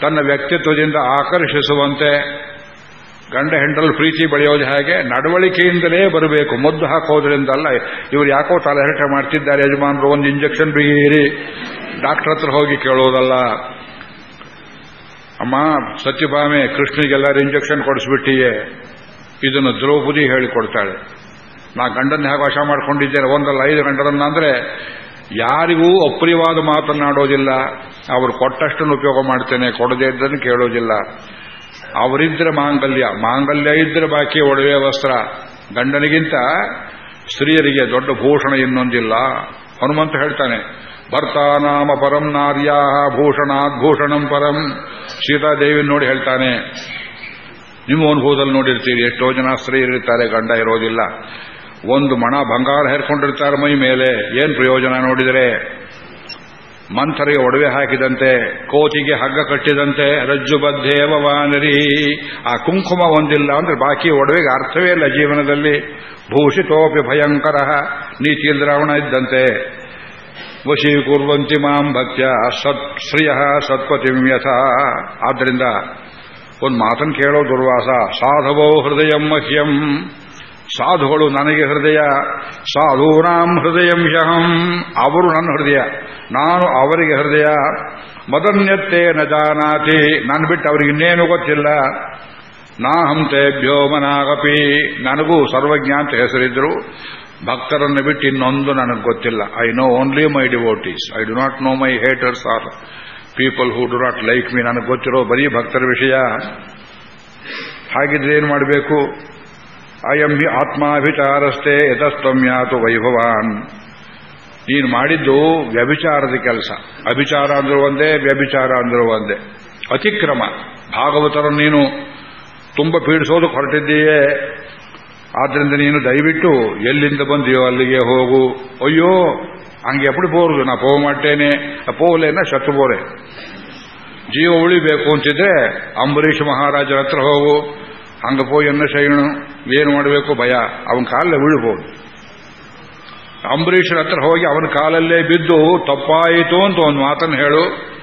ತನ್ನ ವ್ಯಕ್ತಿತ್ವದಿಂದ ಆಕರ್ಷಿಸುವಂತೆ, ಗಂಡ ಹೆಂಡಲ್ ಪ್ರೀತಿ ಬೆಳೆಯೋದು ಹಾಗೆ, ನಡವಳಿಕೆಯಿಂದಲೇ ಬರಬೇಕು. ಮದ್ದು ಹಾಕೋದ್ರಿಂದಲ್ಲ ಇವರು ಯಾಕೋ ತಲೆಹರಟೆ ಮಾಡ್ತಿದ್ದಾರೆ, ಯಜಮಾನರು, ಒಂದು ಇಂಜೆಕ್ಷನ್ ಬಿಗಿರಿ ಡಾಕ್ಟರ್ ಹತ್ರ ಹೋಗಿ ಕೇಳೋದಲ್ಲ. ಅಮ್ಮ, ಸತ್ಯಭಾಮೆ ಕೃಷ್ಣಿಗೆಲ್ಲರೂ ಇಂಜೆಕ್ಷನ್ ಕೊಡಿಸ್ಬಿಟ್ಟಿಯೇ. ಇದನ್ನು ದ್ರೌಪದಿ ಹೇಳಿಕೊಡ್ತಾಳೆ. ನಾ ಗಂಡನ ಹೇಗೆ ವಶ ಮಾಡ್ಕೊಂಡಿದ್ದೇನೆ, ಒಂದಲ್ಲ, ಐದು ಗಂಟರನ್ನ ಅಂದ್ರೆ ಯಾರಿಗೂ ಅಪ್ರಿಯವಾದ ಮಾತನ್ನಾಡೋದಿಲ್ಲ. ಅವರು ಕೊಟ್ಟಷ್ಟನ್ನು ಉಪಯೋಗ ಮಾಡ್ತೇನೆ, ಕೊಡದೇ ಇದ್ದನ್ನು ಕೇಳೋದಿಲ್ಲ. ಅವರಿದ್ರೆ ಮಾಂಗಲ್ಯ ಮಾಂಗಲ್ಯ ಇದ್ರೆ ಬಾಕಿ ಒಡವೆ ವಸ್ತ್ರ. ಗಂಡನಿಗಿಂತ ಸ್ತ್ರೀಯರಿಗೆ ದೊಡ್ಡ ಭೂಷಣ ಇನ್ನೊಂದಿಲ್ಲ. ಹನುಮಂತ ಹೇಳ್ತಾನೆ ಭರ್ತಾನಾಮ ಪರಂ ನಾರ್ಯಾ ಭೂಷಣಾದ್ಭೂಷಣಂ ಪರಂ. ಸೀತಾದೇವಿ ನೋಡಿ ಹೇಳ್ತಾನೆ. ನಿಮ್ಮ ಅನುಭವದಲ್ಲಿ ನೋಡಿರ್ತೀರಿ, ಎಷ್ಟೋ ಜನ ಸ್ತ್ರೀಯರಿರ್ತಾರೆ, ಗಂಡ ಇರೋದಿಲ್ಲ. ಒಂದು ಮಣ ಬಂಗಾರ ಹೇರ್ಕೊಂಡಿರ್ತಾರೆ ಮೈ ಮೇಲೆ, ಏನ್ ಪ್ರಯೋಜನ ನೋಡಿದರೆ? ಮಂಥರಿಗೆ ಒಡವೆ ಹಾಕಿದಂತೆ, ಕೋತಿಗೆ ಹಗ್ಗ ಕಟ್ಟಿದಂತೆ, ರಜ್ಜು ಬದ್ದೇವ ವಾನರಿ ಆ ಕುಂಕುಮ ಒಂದಿಲ್ಲ ಅಂದ್ರೆ ಬಾಕಿ ಒಡವೆಗೆ ಅರ್ಥವೇ ಇಲ್ಲ ಜೀವನದಲ್ಲಿ. ಭೂಷಿತೋಪಿ ಭಯಂಕರ ನೀತಿ ರಾವಣ ಇದ್ದಂತೆ. ವಶೀಕುರ್ವಂತಿ ಮಾಂ ಭಕ್ತ್ಯ, ಸತ್ ಶ್ರಿಯ ಸತ್ಪತಿಂ ಯಥ. ಆದ್ದರಿಂದ ಒಂದು ಮಾತನ್ನು ಕೇಳೋ ದುರ್ವಾಸ, ಸಾಧವೋ ಹೃದಯ ಮಹ್ಯಂ. ಸಾಧುಗಳು ನನಗೆ ಹೃದಯ, ಸಾಧೂನಾಂ ಹೃದಯಂ ಹ್ಯಹಂ. ಅವರು ನನ್ನ ಹೃದಯ, ನಾನು ಅವರಿಗೆ ಹೃದಯ. ಮದನ್ಯತ್ತೆ ನ ಜಾನಾತಿ, ನಾನು ಬಿಟ್ಟು ಅವರಿಗೆ ಇನ್ನೇನು ಗೊತ್ತಿಲ್ಲ. ನಾ ಹಂತೆಭ್ಯೋ ಮನಾಗಪಿ. ನನಗೂ ಸರ್ವಜ್ಞ ಅಂತ ಹೆಸರಿದ್ರು. ಭಕ್ತರನ್ನು ಬಿಟ್ಟು ಇನ್ನೊಂದು ನನಗೆ ಗೊತ್ತಿಲ್ಲ. I know only my devotees I do not know my haters are people who do not like me ನನಗೆ ಗೊತ್ತಿರೋ ಬರೀ ಭಕ್ತರ ವಿಷಯ. ಹಾಗಿದ್ರೆ ಏನು ಮಾಡಬೇಕು? ಅಯಂ ಹಿ ಆತ್ಮಾಭಿಚಾರಸ್ಥೆ ಯತಸ್ತಮ್ಯಾತು ವೈಭವಾನ್. ನೀನು ಮಾಡಿದ್ದು ವ್ಯಭಿಚಾರದ ಕೆಲಸ. ಅಭಿಚಾರ ಅಂದ್ರೂ ಒಂದೇ, ವ್ಯಭಿಚಾರ ಅಂದ್ರೂ ಒಂದೇ. ಅತಿಕ್ರಮ. ಭಾಗವತರನ್ನು ನೀನು ತುಂಬ ಪೀಡಿಸೋದು ಹೊರಟಿದ್ದೀಯೇ? ಆದ್ರಿಂದ ನೀನು ದಯವಿಟ್ಟು ಎಲ್ಲಿಂದ ಬಂದಿಯೋ ಅಲ್ಲಿಗೆ ಹೋಗು. ಅಯ್ಯೋ, ಹಂಗೆ ಎಪ್ಪಡಿ ಬೋರ್ದು. ನಾ ಪೋ ಮಾಡ್ತೇನೆ. ಪೋಲೇನ ಶತ್ರು ಬೋರೆ. ಜೀವ ಉಳಿಬೇಕು ಅಂತಿದ್ರೆ ಅಂಬರೀಷ್ ಮಹಾರಾಜರ ಹತ್ರ ಹೋಗು. ಹಂಗ ಪೋಯನ್ನ ಶೈನು. ಏನು ಮಾಡಬೇಕು? ಭಯ. ಅವನ ಕಾಲಲ್ಲೇ ಉಳಿಬಹುದು ಅಂಬರೀಷರ ಹತ್ರ ಹೋಗಿ ಅವನ ಕಾಲಲ್ಲೇ ಬಿದ್ದು, ತಪ್ಪಾಯಿತು ಅಂತ ಒಂದು ಮಾತನ್ನು ಹೇಳು.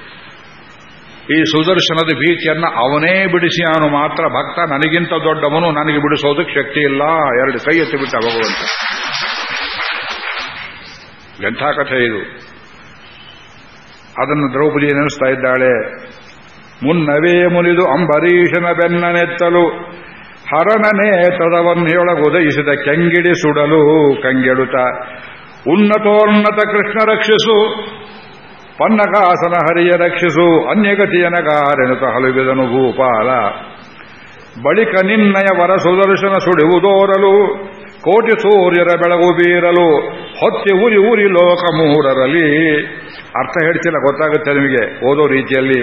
ಈ ಸುದರ್ಶನದ ಭೀತಿಯನ್ನ ಅವನೇ ಬಿಡಿಸಿ, ಅವನು ಮಾತ್ರ ಭಕ್ತ, ನನಗಿಂತ ದೊಡ್ಡವನು, ನನಗೆ ಬಿಡಿಸೋದಕ್ಕೆ ಶಕ್ತಿ ಇಲ್ಲ, ಎರಡು ಕೈ ಎತ್ತಿ ಬಿಟ್ಟ ಭಗವಂತ. ಎಂಥ ಕಥೆ ಇದು? ಅದನ್ನು ದ್ರೌಪದಿ ನೆನೆಸ್ತಾ ಇದ್ದಾಳೆ. ಮುನ್ನವೇ ಮುನಿದು ಅಂಬರೀಷನ ಬೆನ್ನನೆತ್ತಲು ಹರನನೇ ತದವನ್ನೇಳಗುದಯಿಸಿದ ಕೆಂಗಿಡಿ ಸುಡಲು ಕಂಗೆಡುತ್ತ. ಉನ್ನತೋನ್ನತ ಕೃಷ್ಣ ರಕ್ಷಿಸು ಪನ್ನಕಾಸನ ಹರಿಯ ರಕ್ಷಿಸು ಅನ್ಯಗತಿಯನಗಾರೆನುತ ಹಲುಬಿದನು ಭೂಪಾಲ. ಬಳಿಕ ನಿನ್ನಯ ವರ ಸುದರ್ಶನ ಸುಡುವುದೋರಲು ಕೋಟಿ ಸೂರ್ಯರ ಬೆಳಗು ಬೀರಲು, ಹೊತ್ತಿ ಉರಿ ಉರಿ ಲೋಕ ಮೂರರಲ್ಲಿ. ಅರ್ಥ ಹೇಳ್ತಿಲ್ಲ, ಗೊತ್ತಾಗುತ್ತೆ ನಿಮಗೆ, ಓದೋ ರೀತಿಯಲ್ಲಿ.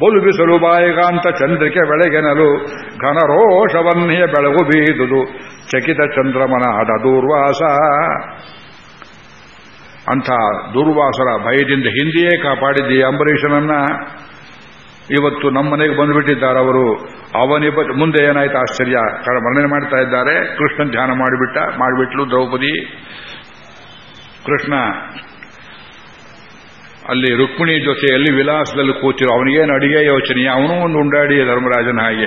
ಬಲು ಬಿಸಿಲು ಬಾಯಿಗಾಂತ ಚಂದ್ರಿಕೆ ಬೆಳಗೆನಲು, ಘನರೋಷವನ್ನಿಯ ಬೆಳಗು ಬೀದುದು, ಚಕಿತ ಚಂದ್ರಮನ ಅಡ ದೂರ್ವಾಸ. ಅಂಥ ದುರ್ವಾಸರ ಭಯದಿಂದ ಹಿಂದೆಯೇ ಕಾಪಾಡಿದ್ದೀ ಅಂಬರೀಷನನ್ನ? ಇವತ್ತು ನಮ್ಮನೆಗೆ ಬಂದುಬಿಟ್ಟಿದ್ದಾರೆ ಅವರು. ಅವನಿಬ್ಬ ಮುಂದೆ ಏನಾಯ್ತು ಆಶ್ಚರ್ಯ? ವರ್ಣನೆ ಮಾಡ್ತಾ ಇದ್ದಾರೆ. ಕೃಷ್ಣ ಧ್ಯಾನ ಮಾಡಿಬಿಟ್ಟ, ಮಾಡಿಬಿಟ್ಲು ದ್ರೌಪದಿ. ಕೃಷ್ಣ ಅಲ್ಲಿ ರುಕ್ಮಿಣಿ ಜೊತೆಯಲ್ಲಿ ವಿಲಾಸದಲ್ಲಿ ಕೂತಿರೋ, ಅವನಿಗೇನು ಅಡಿಗೆ ಯೋಚನೆ ಅವನು ಒಂದು ಉಂಡಾಡಿ, ಧರ್ಮರಾಜನ ಹಾಗೆ.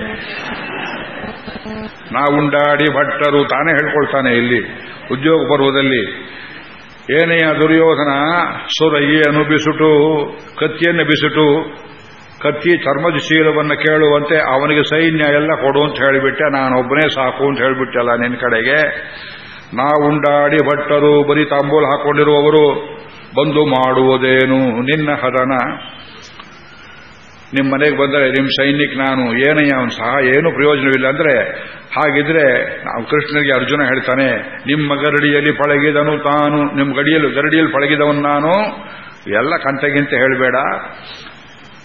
ನಾ ಉಂಡಾಡಿ ಭಟ್ಟರು, ತಾನೇ ಹೇಳ್ಕೊಳ್ತಾನೆ ಇಲ್ಲಿ. ಉದ್ಯೋಗ ಪರ್ವದಲ್ಲಿ ಏನೆಯ ದುರ್ಯೋಧನ? ಸುರಯ್ಯನ್ನು ಬಿಸುಟು ಕತ್ತಿಯನ್ನು ಬಿಸುಟು. ಕತ್ತಿ ಚರ್ಮದ ಶೀಲವನ್ನು ಕೇಳುವಂತೆ ಅವನಿಗೆ ಸೈನ್ಯ ಎಲ್ಲ ಕೊಡು ಅಂತ ಹೇಳಿಬಿಟ್ಟೆ. ನಾನೊಬ್ಬನೇ ಸಾಕು ಅಂತ ಹೇಳಿಬಿಟ್ಟಲ್ಲ ನಿನ್ನ ಕಡೆಗೆ. ನಾ ಉಂಡಾಡಿ ಭಟ್ಟರು, ಬರೀ ತಾಂಬೂಲ್ ಹಾಕೊಂಡಿರುವವರು, ಬಂದು ಮಾಡುವುದೇನು? ನಿನ್ನ ಹದನ? ನಿಮ್ಮ ಮನೆಗೆ ಬಂದರೆ ನಿಮ್ಮ ಸೈನಿಕ ನಾನು ಏನಯ್ಯ ಅವನು ಸಹ, ಏನು ಪ್ರಯೋಜನವಿಲ್ಲ. ಅಂದ್ರೆ ಹಾಗಿದ್ರೆ ನಾವು ಕೃಷ್ಣನಿಗೆ ಅರ್ಜುನ ಹೇಳ್ತಾನೆ ನಿಮ್ಮ ಗರಡಿಯಲ್ಲಿ ಪಳಗಿದನು ತಾನು ನಿಮ್ಮ ಗಡಿಯಲ್ಲಿ, ಗರಡಿಯಲ್ಲಿ ಪಳಗಿದವನು ನಾನು. ಎಲ್ಲ ಕಂತೆಗಿಂತ ಹೇಳಬೇಡ.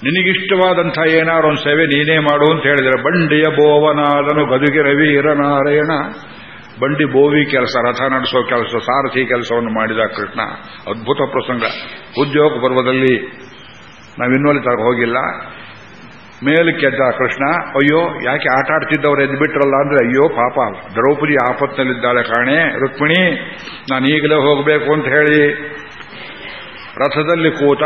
ನಿನಗಿಷ್ಟವಾದಂಥ ಏನಾರು ಒಂದು ಸೇವೆ ನೀನೇ ಮಾಡು ಅಂತ ಹೇಳಿದರೆ, ಬಂಡಿಯ ಬೋವನಾದನು ಗದುಗೆ ರವಿ ಇರನಾರಾಯಣ ಬಂಡಿ ಬೋವಿ ಕೆಲಸ, ರಥ ನಡೆಸೋ ಕೆಲಸ, ಸಾರಥಿ ಕೆಲಸವನ್ನು ಮಾಡಿದ ಕೃಷ್ಣ. ಅದ್ಭುತ ಪ್ರಸಂಗ. ಉದ್ಯೋಗ ಪರ್ವದಲ್ಲಿ ನಾವಿನ್ನೊಲ್ಲಿ ತರ ಹೋಗಿಲ್ಲ. ಮೇಲಕ್ಕೆ ಎದ್ದ ಕೃಷ್ಣ, ಅಯ್ಯೋ, ಯಾಕೆ ಆಟ ಆಡ್ತಿದ್ದವ್ರು ಎದ್ಬಿಟ್ರಲ್ಲ? ಅಂದ್ರೆ, ಅಯ್ಯೋ, ಪಾಪ, ದ್ರೌಪದಿ ಆಪತ್ನಲ್ಲಿದ್ದಾಳೆ ಕಾಣೆ, ರುಕ್ಮಿಣಿ, ನಾನು ಈಗಲೇ ಹೋಗಬೇಕು ಅಂತ ಹೇಳಿ. ರಥದಲ್ಲಿ ಕೂತ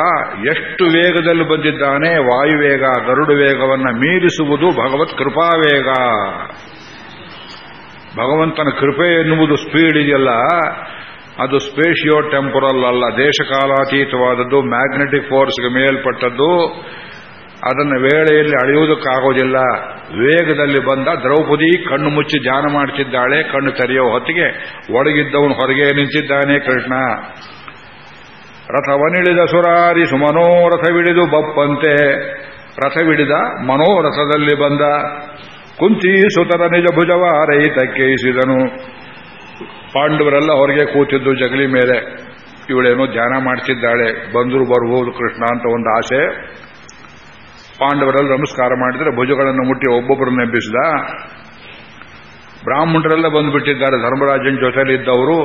ಎಷ್ಟು ವೇಗದಲ್ಲಿ ಬಂದಿದ್ದಾನೆ, ವಾಯುವೇಗ, ಗರುಡು ವೇಗವನ್ನು ಮೀರಿಸುವುದು ಭಗವತ್ ಕೃಪಾವೇಗ. ಭಗವಂತನ ಕೃಪೆ ಎನ್ನುವುದು ಸ್ಪೀಡ್ ಇದೆಯಲ್ಲ, ಅದು ಸ್ಪೇಷಿಯೋ ಟೆಂಪರಲ್ ಅಲ್ಲ, ದೇಶಕಾಲಾತೀತವಾದದ್ದು ಮ್ಯಾಗ್ನೆಟಿಕ್ ಫೋರ್ಸ್ಗೆ ಮೇಲ್ಪಟ್ಟದ್ದು. ಅದನ್ನು ವೇಳೆಯಲ್ಲಿ ಅಳೆಯುವುದಕ್ಕಾಗೋದಿಲ್ಲ ವೇಗದಲ್ಲಿ ಬಂದ ದ್ರೌಪದಿ ಕಣ್ಣು ಮುಚ್ಚಿ ಧ್ಯಾನ ಮಾಡುತ್ತಿದ್ದಾಳೆ ಕಣ್ಣು ತೆರೆಯೋ ಹೊತ್ತಿಗೆ ಒಳಗಿದ್ದವನು ಹೊರಗೆ ನಿಂತಿದ್ದಾನೆ ಕೃಷ್ಣ. ರಥವನಿಳಿದ ಸುರಾರಿ ಸುಮನೋರಥವಿಳಿದು ಬಪ್ಪಂತೆ. ರಥವಿಡಿದ ಮನೋರಥದಲ್ಲಿ ಬಂದ ಕುಂತಿ ಸುತರ ನಿಜ ಭುಜವ ರೈತ ಕೇಯಿಸಿದನು ಪಾಂಡವರೆಲ್ಲ ಹೊರಗೆ ಕೂತಿದ್ದು ಜಗಲಿ ಮೇಲೆ. ಇವಳೇನೋ ಧ್ಯಾನ ಮಾಡ್ತಿದ್ದಾಳೆ. ಬಂದರು ಬರಬಹುದು ಕೃಷ್ಣ ಅಂತ ಒಂದು ಆಸೆ. ಪಾಂಡವರೆಲ್ಲ ನಮಸ್ಕಾರ ಮಾಡಿದರೆ ಭುಜಗಳನ್ನು ಮುಟ್ಟಿ ಒಬ್ಬೊಬ್ಬರನ್ನು ಎಬ್ಬಿಸಿದ. ಬ್ರಾಹ್ಮಣರೆಲ್ಲ ಬಂದುಬಿಟ್ಟಿದ್ದಾರೆ, ಧರ್ಮರಾಜನ್ ಜೊತೆಯಲ್ಲಿ ಇದ್ದವರು.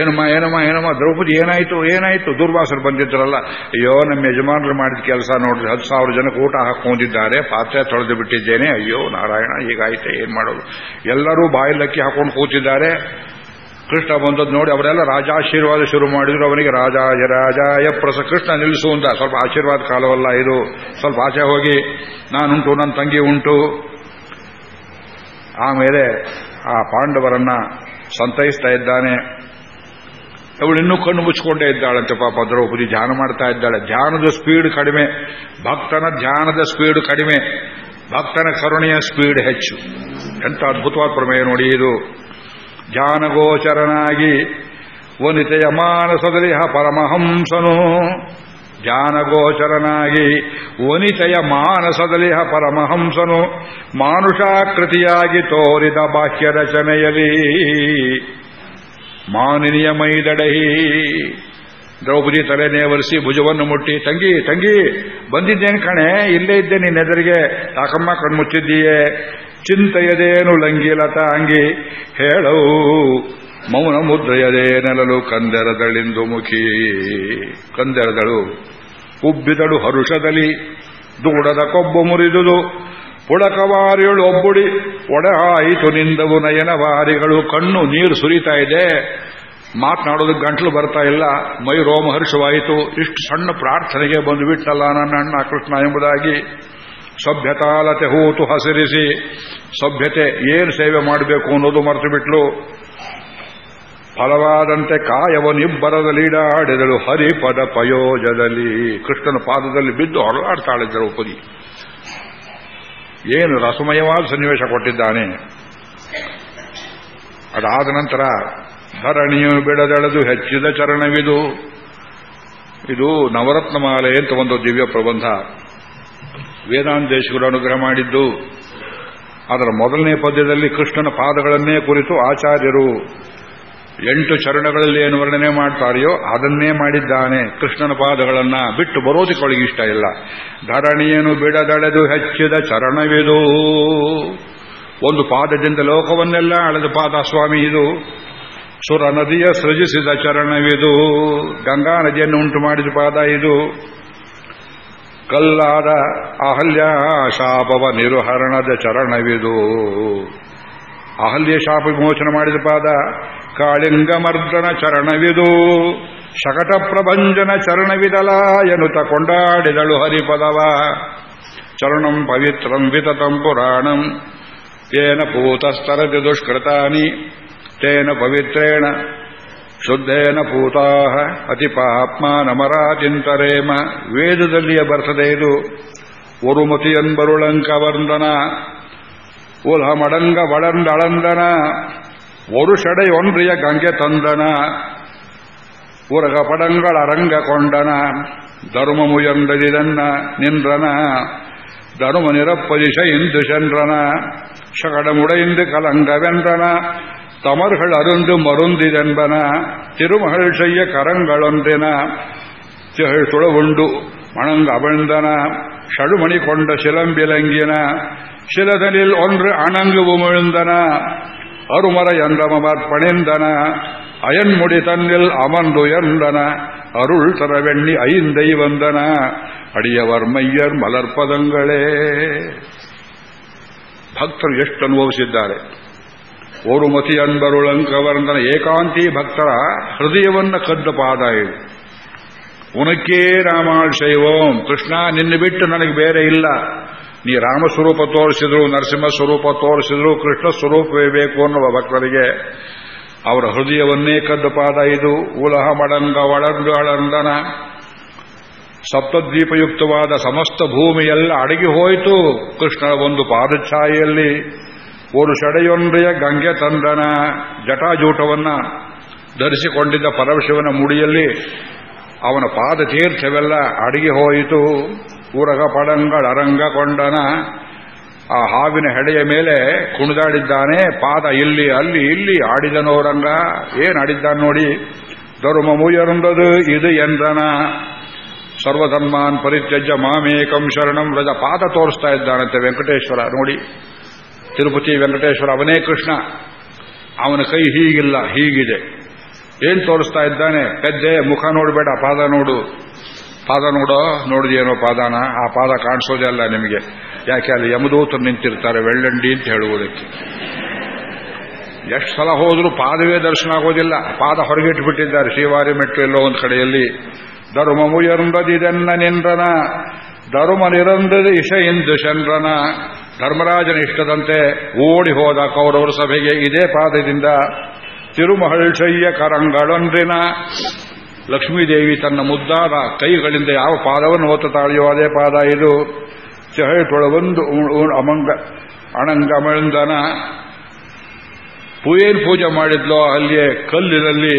ಏನಮ್ಮ ಏನಮ್ಮ ಏನಮ್ಮ, ದ್ರೌಪದಿ ಏನಾಯಿತು ಏನಾಯಿತು? ದುರ್ವಾಸರು ಬಂದಿದ್ದರಲ್ಲ. ಅಯ್ಯೋ, ನಮ್ಮ ಯಜಮಾನರು ಮಾಡಿದ ಕೆಲಸ ನೋಡ್ರಿ, ಹತ್ತು ಸಾವಿರ ಜನಕ್ಕೆ ಊಟ ಹಾಕೊಂಡಿದ್ದಾರೆ ಪಾತ್ರೆ ತೊಳೆದು ಬಿಟ್ಟಿದ್ದೇನೆ. ಅಯ್ಯೋ, ನಾರಾಯಣ, ಹೀಗಾಯ್ತೆ, ಏನು ಮಾಡೋದು? ಎಲ್ಲರೂ ಬಾಯಿಲಕ್ಕಿ ಹಾಕೊಂಡು ಕೂತಿದ್ದಾರೆ. ಕೃಷ್ಣ ಬಂದದ್ದು ನೋಡಿ, ಅವರೆಲ್ಲ ರಾಜ ಆಶೀರ್ವಾದ ಶುರು ಮಾಡಿದ್ರು. ಅವನಿಗೆ ರಾಜ ರಾಜಾಯ ಪ್ರಸ ಕೃಷ್ಣ ನಿಲ್ಲಿಸುವಂತ ಸ್ವಲ್ಪ ಆಶೀರ್ವಾದ ಕಾಲವಲ್ಲ ಇದು. ಸ್ವಲ್ಪ ಆಚೆ ಹೋಗಿ, ನಾನುಂಟು, ನನ್ನ ತಂಗಿ ಉಂಟು. ಆಮೇಲೆ ಆ ಪಾಂಡವರನ್ನ ಸಂತೈಸ್ತಾ ಇದ್ದಾನೆ. ಅವಳು ಇನ್ನೂ ಕಣ್ಣು ಮುಚ್ಚಿಕೊಂಡೇ ಇದ್ದಾಳಂತೆ ಪಾಪ. ದ್ರೌಪದಿ ಧ್ಯಾನ ಮಾಡ್ತಾ ಇದ್ದಾಳೆ. ಧ್ಯಾನದ ಸ್ಪೀಡ್ ಕಡಿಮೆ. ಭಕ್ತನ ಧ್ಯಾನದ ಸ್ಪೀಡ್ ಕಡಿಮೆ. ಭಕ್ತನ ಕರುಣೆಯ ಸ್ಪೀಡ್ ಹೆಚ್ಚು. ಎಂತ ಅದ್ಭುತವಾದ ಪ್ರಮೇಯ ನೋಡಿ ಇದು. ಧ್ಯಾನಗೋಚರನಾಗಿ ವನಿತೆಯ ಮಾನಸದಲ್ಲಿ ಪರಮಹಂಸನು. ಜಾನಗೋಚರನಾಗಿ ವನಿತೆಯ ಮಾನಸದಲ್ಲಿ ಪರಮಹಂಸನು ಮಾನುಷಾಕೃತಿಯಾಗಿ ತೋರಿದ ಬಾಹ್ಯ ರಚನೆಯಲ್ಲಿ ಮಾನಿನಿಯ ಮೈದಡಹಿ. ದ್ರೌಪದಿ ತಲೆ ನೇವರಿಸಿ ಭುಜವನ್ನು ಮುಟ್ಟಿ, ತಂಗಿ ತಂಗಿ, ಬಂದಿದ್ದೇನೆ ಕಣೆ, ಇಲ್ಲೇ ಇದ್ದೆ ನಿನ್ನೆದರಿಗೆ. ಯಾಕಮ್ಮ ಕಣ್ಮುಚ್ಚಿದ್ದೀಯೇ? ಚಿಂತೆಯದೇನು ಲಂಗಿಲತ ಅಂಗಿ ಹೇಳವು ಮೌನ ಮುದ್ರೆಯದೇ ನೆಲಲು ಕಂದೆರದಳಿಂದು ಮುಖಿ. ಕಂದೆರದಳು ಉಬ್ಬಿದಳು ಹರುಷದಲ್ಲಿ, ದೂಡದ ಕೊಬ್ಬು ಮುರಿದುದು, ಪುಳಕವಾರಿಯಳು ಒಬ್ಬುಡಿ, ಒಡಹಾಯಿತು ನಿಂದವು ನಯನವಾರಿಗಳು, ಕಣ್ಣು ನೀರು ಸುರಿತಾ ಇದೆ. ಮಾತನಾಡೋದು ಗಂಟ್ಲು ಬರ್ತಾ ಇಲ್ಲ ಮೈ ರೋಮಹರ್ಷವಾಯಿತು ಇಷ್ಟು ಸಣ್ಣ ಪ್ರಾರ್ಥನೆಗೆ ಬಂದು ಬಿಟ್ಟಲ್ಲ ನನ್ನ ಅಣ್ಣ ಕೃಷ್ಣ ಎಂಬುದಾಗಿ. ಸಭ್ಯತಾಲತೆ ಹೂತು ಹಸಿರಿಸಿ, ಸಭ್ಯತೆ ಏನು ಸೇವೆ ಮಾಡಬೇಕು ಅನ್ನೋದು ಮರೆತು ಬಿಟ್ಲು ಫಲವಾದಂತೆ ಕಾಯವನಿಬ್ಬರದಲ್ಲಿಡಾಡಿದಳು ಹರಿಪದ ಪಯೋಜದಲ್ಲಿ. ಕೃಷ್ಣನ ಪಾದದಲ್ಲಿ ಬಿದ್ದು ಹೊರಲಾಡ್ತಾಳೆ ದ್ರೌಪದಿ ಏನು ರಸಮಯವಾದ ಸನ್ನಿವೇಶ ಕೊಟ್ಟಿದ್ದಾನೆ. ಅದಾದ ನಂತರ ಧರಣಿಯು ಬಿಡದೆಳೆದು ಹೆಚ್ಚಿದ ಚರಣವಿದು. ಇದು ನವರತ್ನಮಾಲೆ ಅಂತ ಒಂದು ದಿವ್ಯ ಪ್ರಬಂಧ. ವೇದಾಂತೇಶ್ವರು ಅನುಗ್ರಹ ಮಾಡಿದ್ದು. ಅದರ ಮೊದಲನೇ ಪದ್ಯದಲ್ಲಿ ಕೃಷ್ಣನ ಪಾದಗಳನ್ನೇ ಕುರಿತು ಆಚಾರ್ಯರು ಎಂಟು ಚರಣಗಳಲ್ಲಿ ಏನು ವರ್ಣನೆ ಮಾಡ್ತಾರೆಯೋ ಅದನ್ನೇ ಮಾಡಿದ್ದಾನೆ. ಕೃಷ್ಣನ ಪಾದಗಳನ್ನ ಬಿಟ್ಟು ಬರೋದಕ್ಕೊಳಗೆ ಇಷ್ಟ ಇಲ್ಲ. ಧರಣಿಯನ್ನು ಬಿಡದಳೆದು ಹೆಚ್ಚಿದ ಚರಣವಿದು. ಒಂದು ಪಾದದಿಂದ ಲೋಕವನ್ನೆಲ್ಲ ಅಳೆದ ಪಾದ ಸ್ವಾಮಿ ಇದು. ಸುರ ನದಿಯ ಸೃಜಿಸಿದ ಚರಣವಿದು. ಗಂಗಾ ನದಿಯನ್ನು ಉಂಟು ಮಾಡಿದ ಪಾದ ಇದು. ಕಲ್ಲಾದ ಅಹಲ್ಯ ಶಾಪವ ನಿರುಹರಣದ ಚರಣವಿದು. ಅಹಲ್ಯ ಶಾಪ ವಿಮೋಚನೆ ಮಾಡಿದ ಪಾದ ಕಾಳಿಂಗಮರ್ದನ ಚರಣವಿದು. ಶಕಟ ಪ್ರಭಂಜನ ಚರಣವಿದಲ ಎನ್ನುತ್ತ ಕೊಂಡಾಡಿದಳು ಹರಿಪದವ. ಚರಣಂ ಪವಿತ್ರಂ ವಿತತಂ ಪುರಾಣಂ. ತೇನ ಪೂತಸ್ತರತಿ ದುಷ್ಕೃತಾನಿ, ತೇನ ಪವಿತ್ರೇಣ. ಶುದ್ಧೇನ ಭೂತಾ ಅತಿ ಪಾಪ್ಮಾನಮರಾಜಿಂತರೇಮ ವೇದದಲ್ಲಿಯ ಬರ್ತದೆ ಇದು. ಒರುಮತಿಯನ್ಬರುಳಂಕ ವಂದನ ಉಲ್ಹ ಮಡಂಗ ವಳಂದಳಂದನ. ಒರುಷಡೈ ಒಂದ್ರಿಯ ಗಂಗೆ ತಂದನ. ಉರಗ ಪಡಂಗಳ ರಂಗ ಕೊಂಡನ ಧರ್ಮಮುಯಂದಲಿದನ್ನ ನಿಂದ್ರನ. ಧರ್ಮ ನಿರಪ್ಪದಿಶ ಇಂದು ಚಂದ್ರನ. ಶಕಡಮುಡ ಇಂದು ಕಲಂಗವೆಂದನ தமர்கள் அருந்து மருந்திதென்பன திருமகள் செய்ய கரங்களொன்றின திகழ் துளவுண்டு மணங்க அவிழ்ந்தன ஷடுமணி கொண்ட சிலம்பிலங்கின சிலதனில் ஒன்று அணங்கு உமிழ்ந்தன அருமறை அந்தமர் பணிந்தன அயன்முடி தன்னில் அமர்ந்துயர்ந்தன அருள் தரவெண்ணி ஐந்தை வந்தன ಅಡಿಯವರ್ ಮಯ್ಯರ್ ಮಲರ್ಪದಂಗಳೇ ಭಕ್ತರು ಎಷ್ಟು ಅನುಭವಿಸಿದ್ದಾರೆ ಓರುಮತಿ ಅನ್ಬರುಳಂಕವರ್ಧನ ಏಕಾಂತಿ ಭಕ್ತರ ಹೃದಯವನ್ನ ಕದ್ದ ಪಾದ ಇದು ಉನಕ್ಕೇ ರಾಮಾಶೈವಂ ಶೈವೋಂ ಕೃಷ್ಣ, ನಿನ್ನ ಬಿಟ್ಟು ನನಗೆ ಬೇರೆ ಇಲ್ಲ. ನೀ ರಾಮ ಸ್ವರೂಪ ತೋರಿಸಿದ್ರು ನರಸಿಂಹ ಸ್ವರೂಪ ತೋರಿಸಿದ್ರು, ಕೃಷ್ಣ ಸ್ವರೂಪವೇ ಬೇಕು ಅನ್ನುವ ಭಕ್ತರಿಗೆ ಅವರ ಹೃದಯವನ್ನೇ ಕದ್ದ ಪಾದ ಇದು ಉಲಹ ಮಡಂಗ ಒಳಂಗ ಅಳಂದನ. ಸಪ್ತದ್ವೀಪಯುಕ್ತವಾದ ಸಮಸ್ತ ಭೂಮಿಯೆಲ್ಲ ಅಡಗಿ ಹೋಯಿತು. ಕೃಷ್ಣ ಒಂದು ಪಾದಛಾಯೆಯಲ್ಲಿ ಒಂದು ಷಡೆಯೊಂದೆಯ ಗಂಗೆ ತಂದನ ಜಟಾಜೂಟವನ್ನ ಧರಿಸಿಕೊಂಡಿದ್ದ ಪರಮಶಿವನ ಮುಡಿಯಲ್ಲಿ ಅವನ ಪಾದ ತೀರ್ಥವೆಲ್ಲ ಅಡಗಿ ಹೋಯಿತು. ಊರಗ ಪಡಂಗಳ ಅರಂಗ ಕೊಂಡನ ಆ ಹಾವಿನ ಹೆಡೆಯ ಮೇಲೆ ಕುಣಿದಾಡಿದ್ದಾನೆ. ಪಾದ ಇಲ್ಲಿ, ಅಲ್ಲಿ, ಇಲ್ಲಿ ಆಡಿದನೋರಂಗ ಏನ್ ಆಡಿದ್ದಾನೆ ನೋಡಿ. ಧರ್ಮ ಮುಯರುಂದದು ಇದು ಎಂದನ. ಸರ್ವಧರ್ಮಾನ್ ಪರಿತ್ಯಜ್ಯ ಮಾಮೇಕಂ ಶರಣಂ ರಜ ಪಾದ ತೋರಿಸ್ತಾ ಇದ್ದಾನಂತೆ ವೆಂಕಟೇಶ್ವರ. ನೋಡಿ. ತಿರುಪತಿ ವೆಂಕಟೇಶ್ವರ, ಅವನೇ ಕೃಷ್ಣ. ಅವನ ಕೈ ಹೀಗಿಲ್ಲ, ಹೀಗಿದೆ. ಏನ್ ತೋರಿಸ್ತಾ ಇದ್ದಾನೆ? ಪೆದ್ದೆ, ಮುಖ ನೋಡಬೇಡ, ಪಾದ ನೋಡು. ಪಾದ ನೋಡೋ ನೋಡಿದೇನೋ ಪಾದಾನ? ಆ ಪಾದ ಕಾಣಿಸೋದೇ ಅಲ್ಲ ನಿಮಗೆ. ಯಾಕೆ ಅಲ್ಲಿ ಯಮದೂತರು ನಿಂತಿರ್ತಾರೆ, ವೆಳ್ಳಂಡಿ ಅಂತ ಹೇಳುವುದಕ್ಕೆ. ಎಷ್ಟು ಸಲ ಹೋದರೂ ಪಾದವೇ ದರ್ಶನ ಆಗೋದಿಲ್ಲ. ಪಾದ ಹೊರಗಿಟ್ಬಿಟ್ಟಿದ್ದಾರೆ, ಶ್ರೀವಾರಿ ಮೆಟ್ಟು ಎಲ್ಲೋ ಒಂದು ಕಡೆಯಲ್ಲಿ. ಧರ್ಮ ಎಂಬದಿದೆನ್ನ ನಿಂದ್ರನ. ಧರ್ಮ ನಿರಂದದ ಇಷ ಇಂದು ಚಂದ್ರನ ಧರ್ಮರಾಜನ ಇಷ್ಟದಂತೆ ಓಡಿ ಹೋದ ಕೌರವರ ಸಭೆಗೆ ಇದೇ ಪಾದದಿಂದ ತಿರುಮಹಳ್ಷಯ್ಯ ಕರಂಗಳೊಂದಿನ ಲಕ್ಷ್ಮೀದೇವಿ ತನ್ನ ಮುದ್ದಾದ ಕೈಗಳಿಂದ ಯಾವ ಪಾದವನ್ನು ಹೊತ್ತುತ್ತಾಳೆಯೋ ಅದೇ ಪಾದ ಇದು. ಚಹೆ ತೊಳವೊಂದು ಅಮಂಗ, ಅಣಂಗಮಂದನ ಏನ್ ಪೂಜೆ ಮಾಡಿದ್ಲೋ ಅಲ್ಲಿಯೇ ಕಲ್ಲಿನಲ್ಲಿ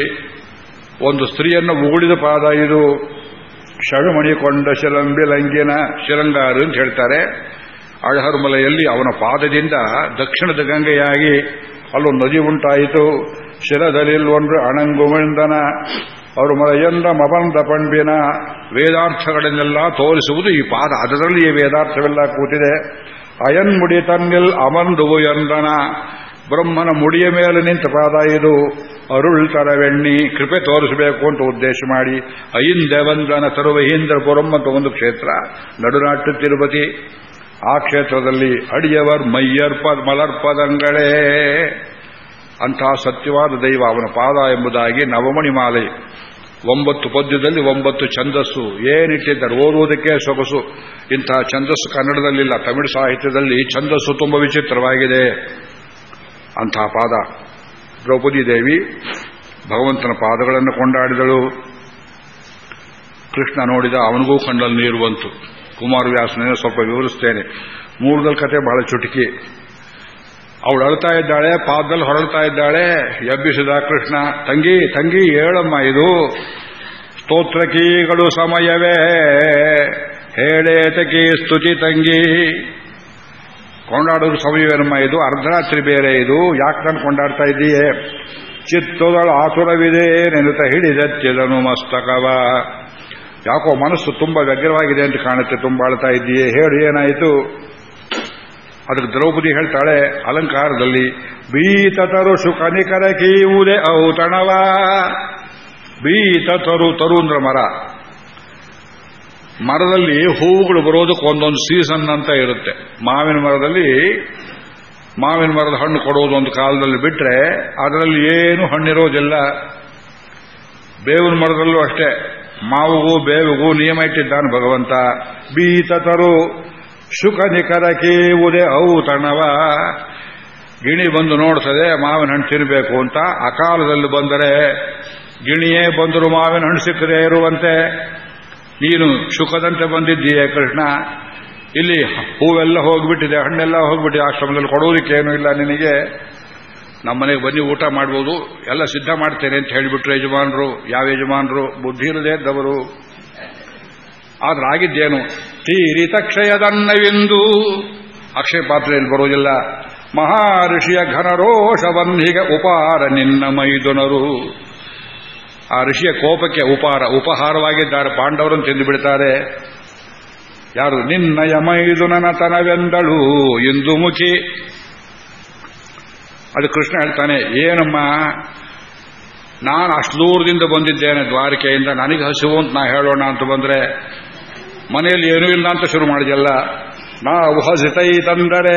ಒಂದು ಸ್ತ್ರೀಯನ್ನು ಉಗುಳಿದ ಪಾದ ಇದು. ಷಡುಮಣಿಕೊಂಡ ಶಿಲಂಬಿಲಂಗಿನ ಶಿರಂಗಾರು ಅಂತ ಹೇಳ್ತಾರೆ. ಅಳಹರ್ಮಲೆಯಲ್ಲಿ ಅವನ ಪಾದದಿಂದ ದಕ್ಷಿಣದ ಗಂಗೆಯಾಗಿ ಅಲ್ಲೊಂದು ನದಿ ಉಂಟಾಯಿತು. ಶಿರದಲ್ಲಿ ಒಂದು ಅಣಂಗುಮಿಂದನ, ಅವರು ಮಲಯಂದ ಮಬಂದ ಪಂಪಿನ ವೇದಾರ್ಥಗಳನ್ನೆಲ್ಲ ತೋರಿಸುವುದು ಈ ಪಾದ. ಅದರಲ್ಲಿ ಈ ವೇದಾರ್ಥವೆಲ್ಲ ಕೂತಿದೆ. ಅಯನ್ಮುಡಿ ತನ್ನಿಲ್ ಅಮಂದುವು ಎಂದನ, ಬ್ರಹ್ಮನ ಮುಡಿಯ ಮೇಲೆ ನಿಂತ ಪಾದ ಇದು. ಅರುಳ್ ತರವೆಣ್ಣಿ, ಕೃಪೆ ತೋರಿಸಬೇಕು ಅಂತ ಉದ್ದೇಶ ಮಾಡಿ ಅಯಿನ್ ದೇವಂದನ ಸರ್ವಹೀಂದ್ರಪುರಂ ಅಂತ ಒಂದು ಕ್ಷೇತ್ರ ನಡುನಾಟ್ಟು ತಿರುಪತಿ. ಆ ಕ್ಷೇತ್ರದಲ್ಲಿ ಅಡಿಯವರ್ ಮಯ್ಯರ್ಪ ಮಲರ್ಪದಂಗಳೇ ಅಂತಹ ಸತ್ಯವಾದ ದೈವ ಅವನ ಪಾದ ಎಂಬುದಾಗಿ ನವಮಣಿ ಮಾಲೆ. ಒಂಬತ್ತು ಪದ್ಯದಲ್ಲಿ ಒಂಬತ್ತು ಛಂದಸ್ಸು. ಏನಿಟ್ಟಿದ್ದಾರೆ? ಓದುವುದಕ್ಕೆ ಸೊಗಸು. ಇಂತಹ ಛಂದಸ್ಸು ಕನ್ನಡದಲ್ಲಿಲ್ಲ. ತಮಿಳು ಸಾಹಿತ್ಯದಲ್ಲಿ ಛಂದಸ್ಸು ತುಂಬ ವಿಚಿತ್ರವಾಗಿದೆ. ಅಂತಹ ಪಾದ. ದ್ರೌಪದಿ ದೇವಿ ಭಗವಂತನ ಪಾದಗಳನ್ನು ಕೊಂಡಾಡಿದಳು. ಕೃಷ್ಣ ನೋಡಿದ ಅವನಿಗೂ ಕಂಡಲ್ಲಿ ನೀರು ಬಂತು. ಕುಮಾರವ್ಯಾಸನೇ ಸ್ವಲ್ಪ ವಿವರಿಸ್ತೇನೆ. ಮೂರದಲ್ಲಿ ಕತೆ ಬಹಳ ಚುಟುಕಿ. ಅವಳು ಅಳ್ತಾ ಇದ್ದಾಳೆ, ಪಾದದಲ್ಲಿ ಹೊರಳ್ತಾ ಇದ್ದಾಳೆ. ಎಬ್ಬಿಸಿದ ಕೃಷ್ಣ ತಂಗಿ ತಂಗಿ, ಹೇಳಮ್ಮ ಇದು. ಸ್ತೋತ್ರಕೀಗಳು ಸಮಯವೇ. ಹೇಳೇತಕಿ ಸ್ತುತಿ ತಂಗಿ. ಕೊಂಡಾಡೋದು ಸಮಯವೇನಮ್ಮ ಇದು? ಅರ್ಧರಾತ್ರಿ ಬೇರೆ ಇದು. ಯಾಕೆ ನಾನು ಕೊಂಡಾಡ್ತಾ ಇದ್ದೀಯೇ? ಚಿತ್ತದಳ ಆತುರವಿದೆ, ನೆನುತ ಹಿಡಿದೆತ್ತಿದನು ಮಸ್ತಕವ. ಯಾಕೋ ಮನಸ್ಸು ತುಂಬಾ ವ್ಯಗ್ರವಾಗಿದೆ ಅಂತ ಕಾಣುತ್ತೆ, ತುಂಬ ಆಳ್ತಾ ಇದ್ದೀಯೇ, ಹೇಳು, ಏನಾಯಿತು? ಅದಕ್ಕೆ ದ್ರೌಪದಿ ಹೇಳ್ತಾಳೆ, ಅಲಂಕಾರದಲ್ಲಿ ಬೀತ ತರು ಶುಕನಿಕರ ಕೀವುದೇ ಔತಣವ ಬೀತ ತರು ತರು ಅಂದ್ರ ಮರ. ಮರದಲ್ಲಿ ಹೂವುಗಳು ಬರೋದಕ್ಕೆ ಒಂದೊಂದು ಸೀಸನ್ ಅಂತ ಇರುತ್ತೆ. ಮಾವಿನ ಮರದಲ್ಲಿ, ಮಾವಿನ ಮರದ ಹಣ್ಣು ಕೊಡೋದು ಒಂದು ಕಾಲದಲ್ಲಿ ಬಿಟ್ರೆ, ಅದರಲ್ಲಿ ಏನು ಹಣ್ಣಿರೋದಿಲ್ಲ. ಬೇವಿನ ಮರದಲ್ಲೂ ಅಷ್ಟೇ. ಮಾವಿಗೂ ಬೇವಿಗೂ ನಿಯಮ ಇಟ್ಟಿದ್ದಾನೆ ಭಗವಂತ. ಬೀತತರು ಶುಕ ನಿಖರ ಕೇವುದೇ ಅವು ತಣವ ಗಿಣಿ ಬಂದು ನೋಡ್ತದೆ ಮಾವಿನ ಹಣ್ಣು ತಿನ್ನಬೇಕು ಅಂತ ಅಕಾಲದಲ್ಲಿ ಬಂದರೆ ಗಿಣಿಯೇ ಬಂದರು ಮಾವಿನ ಹಣ್ಣು ಸಿಕ್ಕದೇ ಇರುವಂತೆ. ನೀನು ಶುಕದಂತೆ ಬಂದಿದ್ದೀಯೇ ಕೃಷ್ಣ. ಇಲ್ಲಿ ಹೂವೆಲ್ಲ ಹೋಗ್ಬಿಟ್ಟಿದೆ, ಹಣ್ಣೆಲ್ಲ ಹೋಗ್ಬಿಟ್ಟಿದೆ, ಆಶ್ರಮದಲ್ಲಿ ಏನೂ ಇಲ್ಲ ನಿನಗೆ. ನಮ್ಮನೆಗೆ ಬನ್ನಿ, ಊಟ ಮಾಡ್ಬೋದು. ಎಲ್ಲ ಸಿದ್ಧ ಮಾಡ್ತೇನೆ ಅಂತ ಹೇಳಿಬಿಟ್ರು ಯಜಮಾನರು. ಯಾವ ಯಜಮಾನರು? ಬುದ್ಧಿ ಇರದೇ ಇದ್ದವರು. ಆದ್ರೆ ಆಗಿದ್ದೇನು? ತೀರಿತ ಕ್ಷಯದನ್ನವೆಂದು. ಅಕ್ಷಯ ಪಾತ್ರೆಯಲ್ಲಿ ಬರುವುದಿಲ್ಲ. ಮಹಾಋಷಿಯ ಘನರೋಷವನ್ನಿಗ ಉಪಹಾರ ನಿನ್ನ ಮೈದುನರು. ಆ ಋಷಿಯ ಕೋಪಕ್ಕೆ ಉಪಹಾರ, ಉಪಹಾರವಾಗಿದ್ದಾರೆ. ಪಾಂಡವರನ್ನು ತಿಂದು ಬಿಡ್ತಾರೆ ಯಾರು? ನಿನ್ನಯ ಮೈದುನನ ತನವೆಂದಳು. ಇಂದು ಮುಖಿ ಅದು ಕೃಷ್ಣ ಹೇಳ್ತಾನೆ, ಏನಮ್ಮ, ನಾನು ಅಷ್ಟು ದೂರದಿಂದ ಬಂದಿದ್ದೇನೆ ದ್ವಾರಿಕೆಯಿಂದ, ನನಗೆ ಹಸಿವು ಅಂತ ನಾ ಹೇಳೋಣ ಅಂತ ಬಂದ್ರೆ, ಮನೆಯಲ್ಲಿ ಏನೂ ಇಲ್ಲ ಅಂತ ಶುರು ಮಾಡಿದೆಲ್ಲ ನಾವು ಹಸಿತೈ ತಂದರೆ,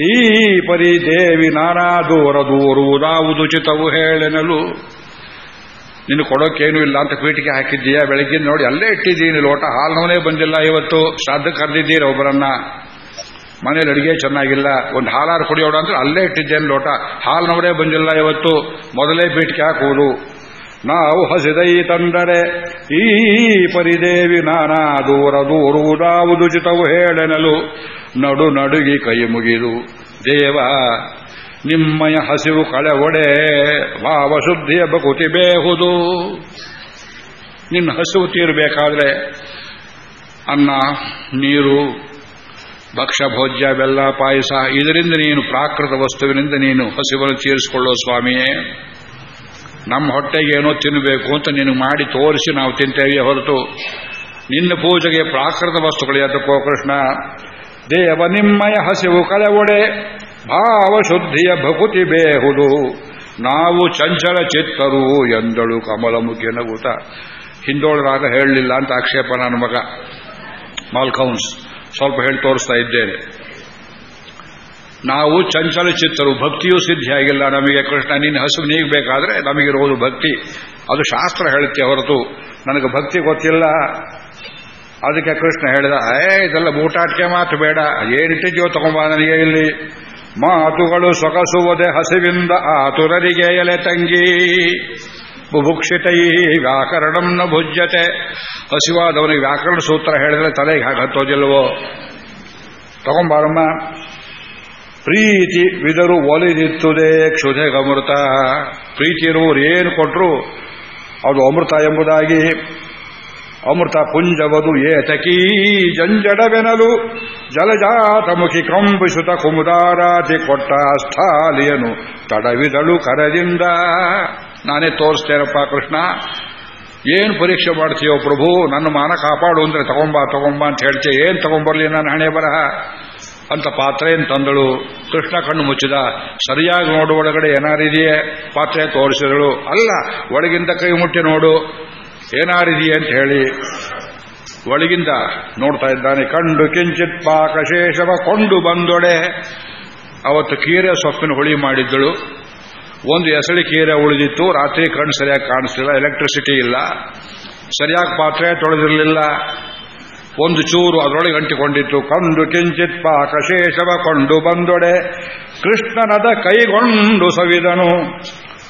ಈ ಪರಿ ದೇವಿ ನಾನಾ ದೂರ ದೂರುವುದಾವುದುಚಿತವು ಹೇಳೆನಲು. ನಿನ್ನ ಕೊಡೋಕೇನೂ ಇಲ್ಲ ಅಂತ ಪೀಠಿಗೆ ಹಾಕಿದ್ದೀಯಾ? ಬೆಳಗ್ಗೆ ನೋಡಿ, ಅಲ್ಲೇ ಇಟ್ಟಿದ್ದೀನಿ ಲೋಟ. ಹಾಲ್ನವನೇ ಬಂದಿಲ್ಲ ಇವತ್ತು. ಶ್ರಾದ್ದ ಕರೆದಿದ್ದೀರ ಒಬ್ಬರನ್ನ? ಮನೇಲಿ ಅಡಿಗೆ ಚೆನ್ನಾಗಿಲ್ಲ, ಒಂದು ಹಾಲಾರು ಕುಡಿಯೋಣ ಅಂದ್ರೆ ಅಲ್ಲೇ ಇಟ್ಟಿದ್ದೇನೆ ಲೋಟ. ಹಾಲ್ನವರೇ ಬಂದಿಲ್ಲ ಇವತ್ತು. ಮೊದಲೇ ಬೀಟ್ಗೆ ಹಾಕುವುದು. ನಾವು ಹಸಿದೈ ತಂದರೆ, ಈ ಪರಿದೇವಿ ನಾನಾ ದೂರ ದೂರುವುದಾವುದು ಜಿತವು ಹೇಳೆನಲು. ನಡು ನಡುಗಿ ಕೈ ಮುಗಿದು, ದೇವ, ನಿಮ್ಮಯ ಹಸಿವು ಕಳೆವೊಡೆ ಭಾವಶುದ್ಧಿಯ ಬಕುತಿ ಬೇಹುದು. ನಿನ್ನ ಹಸಿವು ತೀರಬೇಕಾದ್ರೆ ಅನ್ನ, ನೀರು ಭಕ್ಷ್ಯ ಭೋಜ್ಯ ಬೆಲ್ಲ ಪಾಯಸ, ಇದರಿಂದ ನೀನು ಪ್ರಾಕೃತ ವಸ್ತುವಿನಿಂದ ನೀನು ಹಸಿವನ್ನು ತೀರಿಸಿಕೊಳ್ಳೋ ಸ್ವಾಮಿಯೇ. ನಮ್ಮ ಹೊಟ್ಟೆಗೆ ಏನೋ ತಿನ್ನಬೇಕು ಅಂತ ನೀನು ಮಾಡಿ ತೋರಿಸಿ ನಾವು ತಿಂತೇವೆ ಹೊರತು. ನಿನ್ನ ಪೂಜೆಗೆ ಪ್ರಾಕೃತ ವಸ್ತುಗಳು ಎದ್ದಕ್ಕೋ ಕೃಷ್ಣ. ದೇವ ನಿಮ್ಮಯ ಹಸಿವು ಭಾವ ಭಾವಶುದ್ಧಿಯ ಭಕುತಿ ಬೇಹುದು. ನಾವು ಚಂಚಲ ಚಿತ್ತರು ಎಂದಳು ಕಮಲಮುಖಿ ನಗುತ. ಹಿಂದೋಳರಾಗ ಹೇಳಲಿಲ್ಲ ಅಂತ ಆಕ್ಷೇಪ ನನ್ನ ಮಗ. ಮಾಲ್ಕೌನ್ಸ್ ಸ್ವಲ್ಪ ಹೇಳಿ ತೋರಿಸ್ತಾ ಇದ್ದೇನೆ. ನಾವು ಚಂಚಲ ಚಿತ್ತರು, ಭಕ್ತಿಯೂ ಸಿದ್ಧಿಯಾಗಿಲ್ಲ ನಮಗೆ ಕೃಷ್ಣ, ನಿನ್ನ ಹಸು ನೀಗಬೇಕಾದ್ರೆ ನಮಗಿರುವುದು ಭಕ್ತಿ. ಅದು ಶಾಸ್ತ್ರ ಹೇಳುತ್ತೆ ಹೊರತು. ನನಗೆ ಭಕ್ತಿ ಗೊತ್ತಿಲ್ಲ. ಅದಕ್ಕೆ ಕೃಷ್ಣ ಹೇಳಿದ, ಏ, ಇದೆಲ್ಲ ಬೂಟಾಟಿಕೆ ಮಾತು ಬೇಡ. ಏನಿಟ್ಟಿದ್ಯೋ ತಗೊಂಬ ನನಗೆ ಇಲ್ಲಿ. ಮಾತುಗಳು ಸೊಗಸುವುದೇ ಹಸಿವಿಂದ ಆತುರರಿಗೆ ಎಲೆ ತಂಗಿ. ಬುಭುಕ್ಷಿತೈ ನ ಭುಜ್ಯತೆ. ಹಸಿವಾದವನಿಗೆ ವ್ಯಾಕರಣ ಸೂತ್ರ ಹೇಳಿದ್ರೆ ತಲೆಗೆ ಹಾಗೆ ಹತ್ತೋದಿಲ್ವೋ? ತಗೊಂಬಾರಮ್ಮ. ಪ್ರೀತಿ ವಿದರು ಒಲಿದಿತ್ತುದೇ ಕ್ಷುಧೆ ಅಮೃತ. ಪ್ರೀತಿ ಇರುವವರು ಏನು ಕೊಟ್ಟರು ಅದು ಅಮೃತ ಎಂಬುದಾಗಿ. ಅಮೃತ ಪುಂಜವದು ಏತಕೀ ಜಂಜಡವೆನಲು. ಜಲಜಾತಮುಖಿ ಕಂಬಿಸುತ ಕುಮುದಾರಾತಿ ಕೊಟ್ಟ ಸ್ಥಾಲಿಯನು ತಡವಿದಳು ಕರದಿಂದ. ನಾನೇ ತೋರಿಸ್ತೇನಪ್ಪ ಕೃಷ್ಣ. ಏನು ಪರೀಕ್ಷೆ ಮಾಡ್ತೀಯೋ ಪ್ರಭು, ನನ್ನ ಮಾನ ಕಾಪಾಡು ಅಂದ್ರೆ ತಗೊಂಬಾ, ತಗೊಂಬ ಅಂತ ಹೇಳ್ತೀಯ. ಏನು ತಗೊಂಬರ್ಲಿ ನಾನು ಹಣೆ ಬರಹ? ಅಂತ ಪಾತ್ರೆಯನ್ನು ತಂದಳು? ಕೃಷ್ಣ ಕಣ್ಣು ಮುಚ್ಚಿದ. ಸರಿಯಾಗಿ ನೋಡು ಒಳಗಡೆ ಏನಾರಿದೆಯೇ ಪಾತ್ರೆ ತೋರಿಸಿದಳು. ಅಲ್ಲ, ಒಳಗಿಂದ ಕೈ ಮುಟ್ಟಿ ನೋಡು. ಏನಾರಿದೆಯೇ ಅಂತ ಹೇಳಿ. ಒಳಗಿಂದ ನೋಡ್ತಾ ಇದ್ದಾನೆ, ಕಂಡು ಕಿಂಚಿತ್ ಪಾಕಶೇಷವ ಕೊಂಡು ಬಂದೊಡೆ. ಅವತ್ತು ಕೀರೆ ಸೊಪ್ಪಿನ ಹುಳಿ ಮಾಡಿದ್ದಳು. ಒಂದು ಎಸಳಿ ಕೀರೆ ಉಳಿದಿತ್ತು, ರಾತ್ರಿ ಕಣ್ಣು ಸರಿಯಾಗಿ ಕಾಣಿಸ್ತಿಲ್ಲ ಎಲೆಕ್ಟ್ರಿಸಿಟಿ ಇಲ್ಲ, ಸರಿಯಾಗಿ ಪಾತ್ರೆ ತೊಳೆದಿರಲಿಲ್ಲ. ಒಂದು ಚೂರು ಅದರೊಳಗೆ ಅಂಟಿಕೊಂಡಿತ್ತು, ಕಂಡು ಕಿಂಚಿತ್ ಪಾಕಶೇಷವ ಕೊಂಡು ಬಂದೊಡೆ, ಕೃಷ್ಣನದ ಕೈಗೊಂಡು ಸವಿದನು,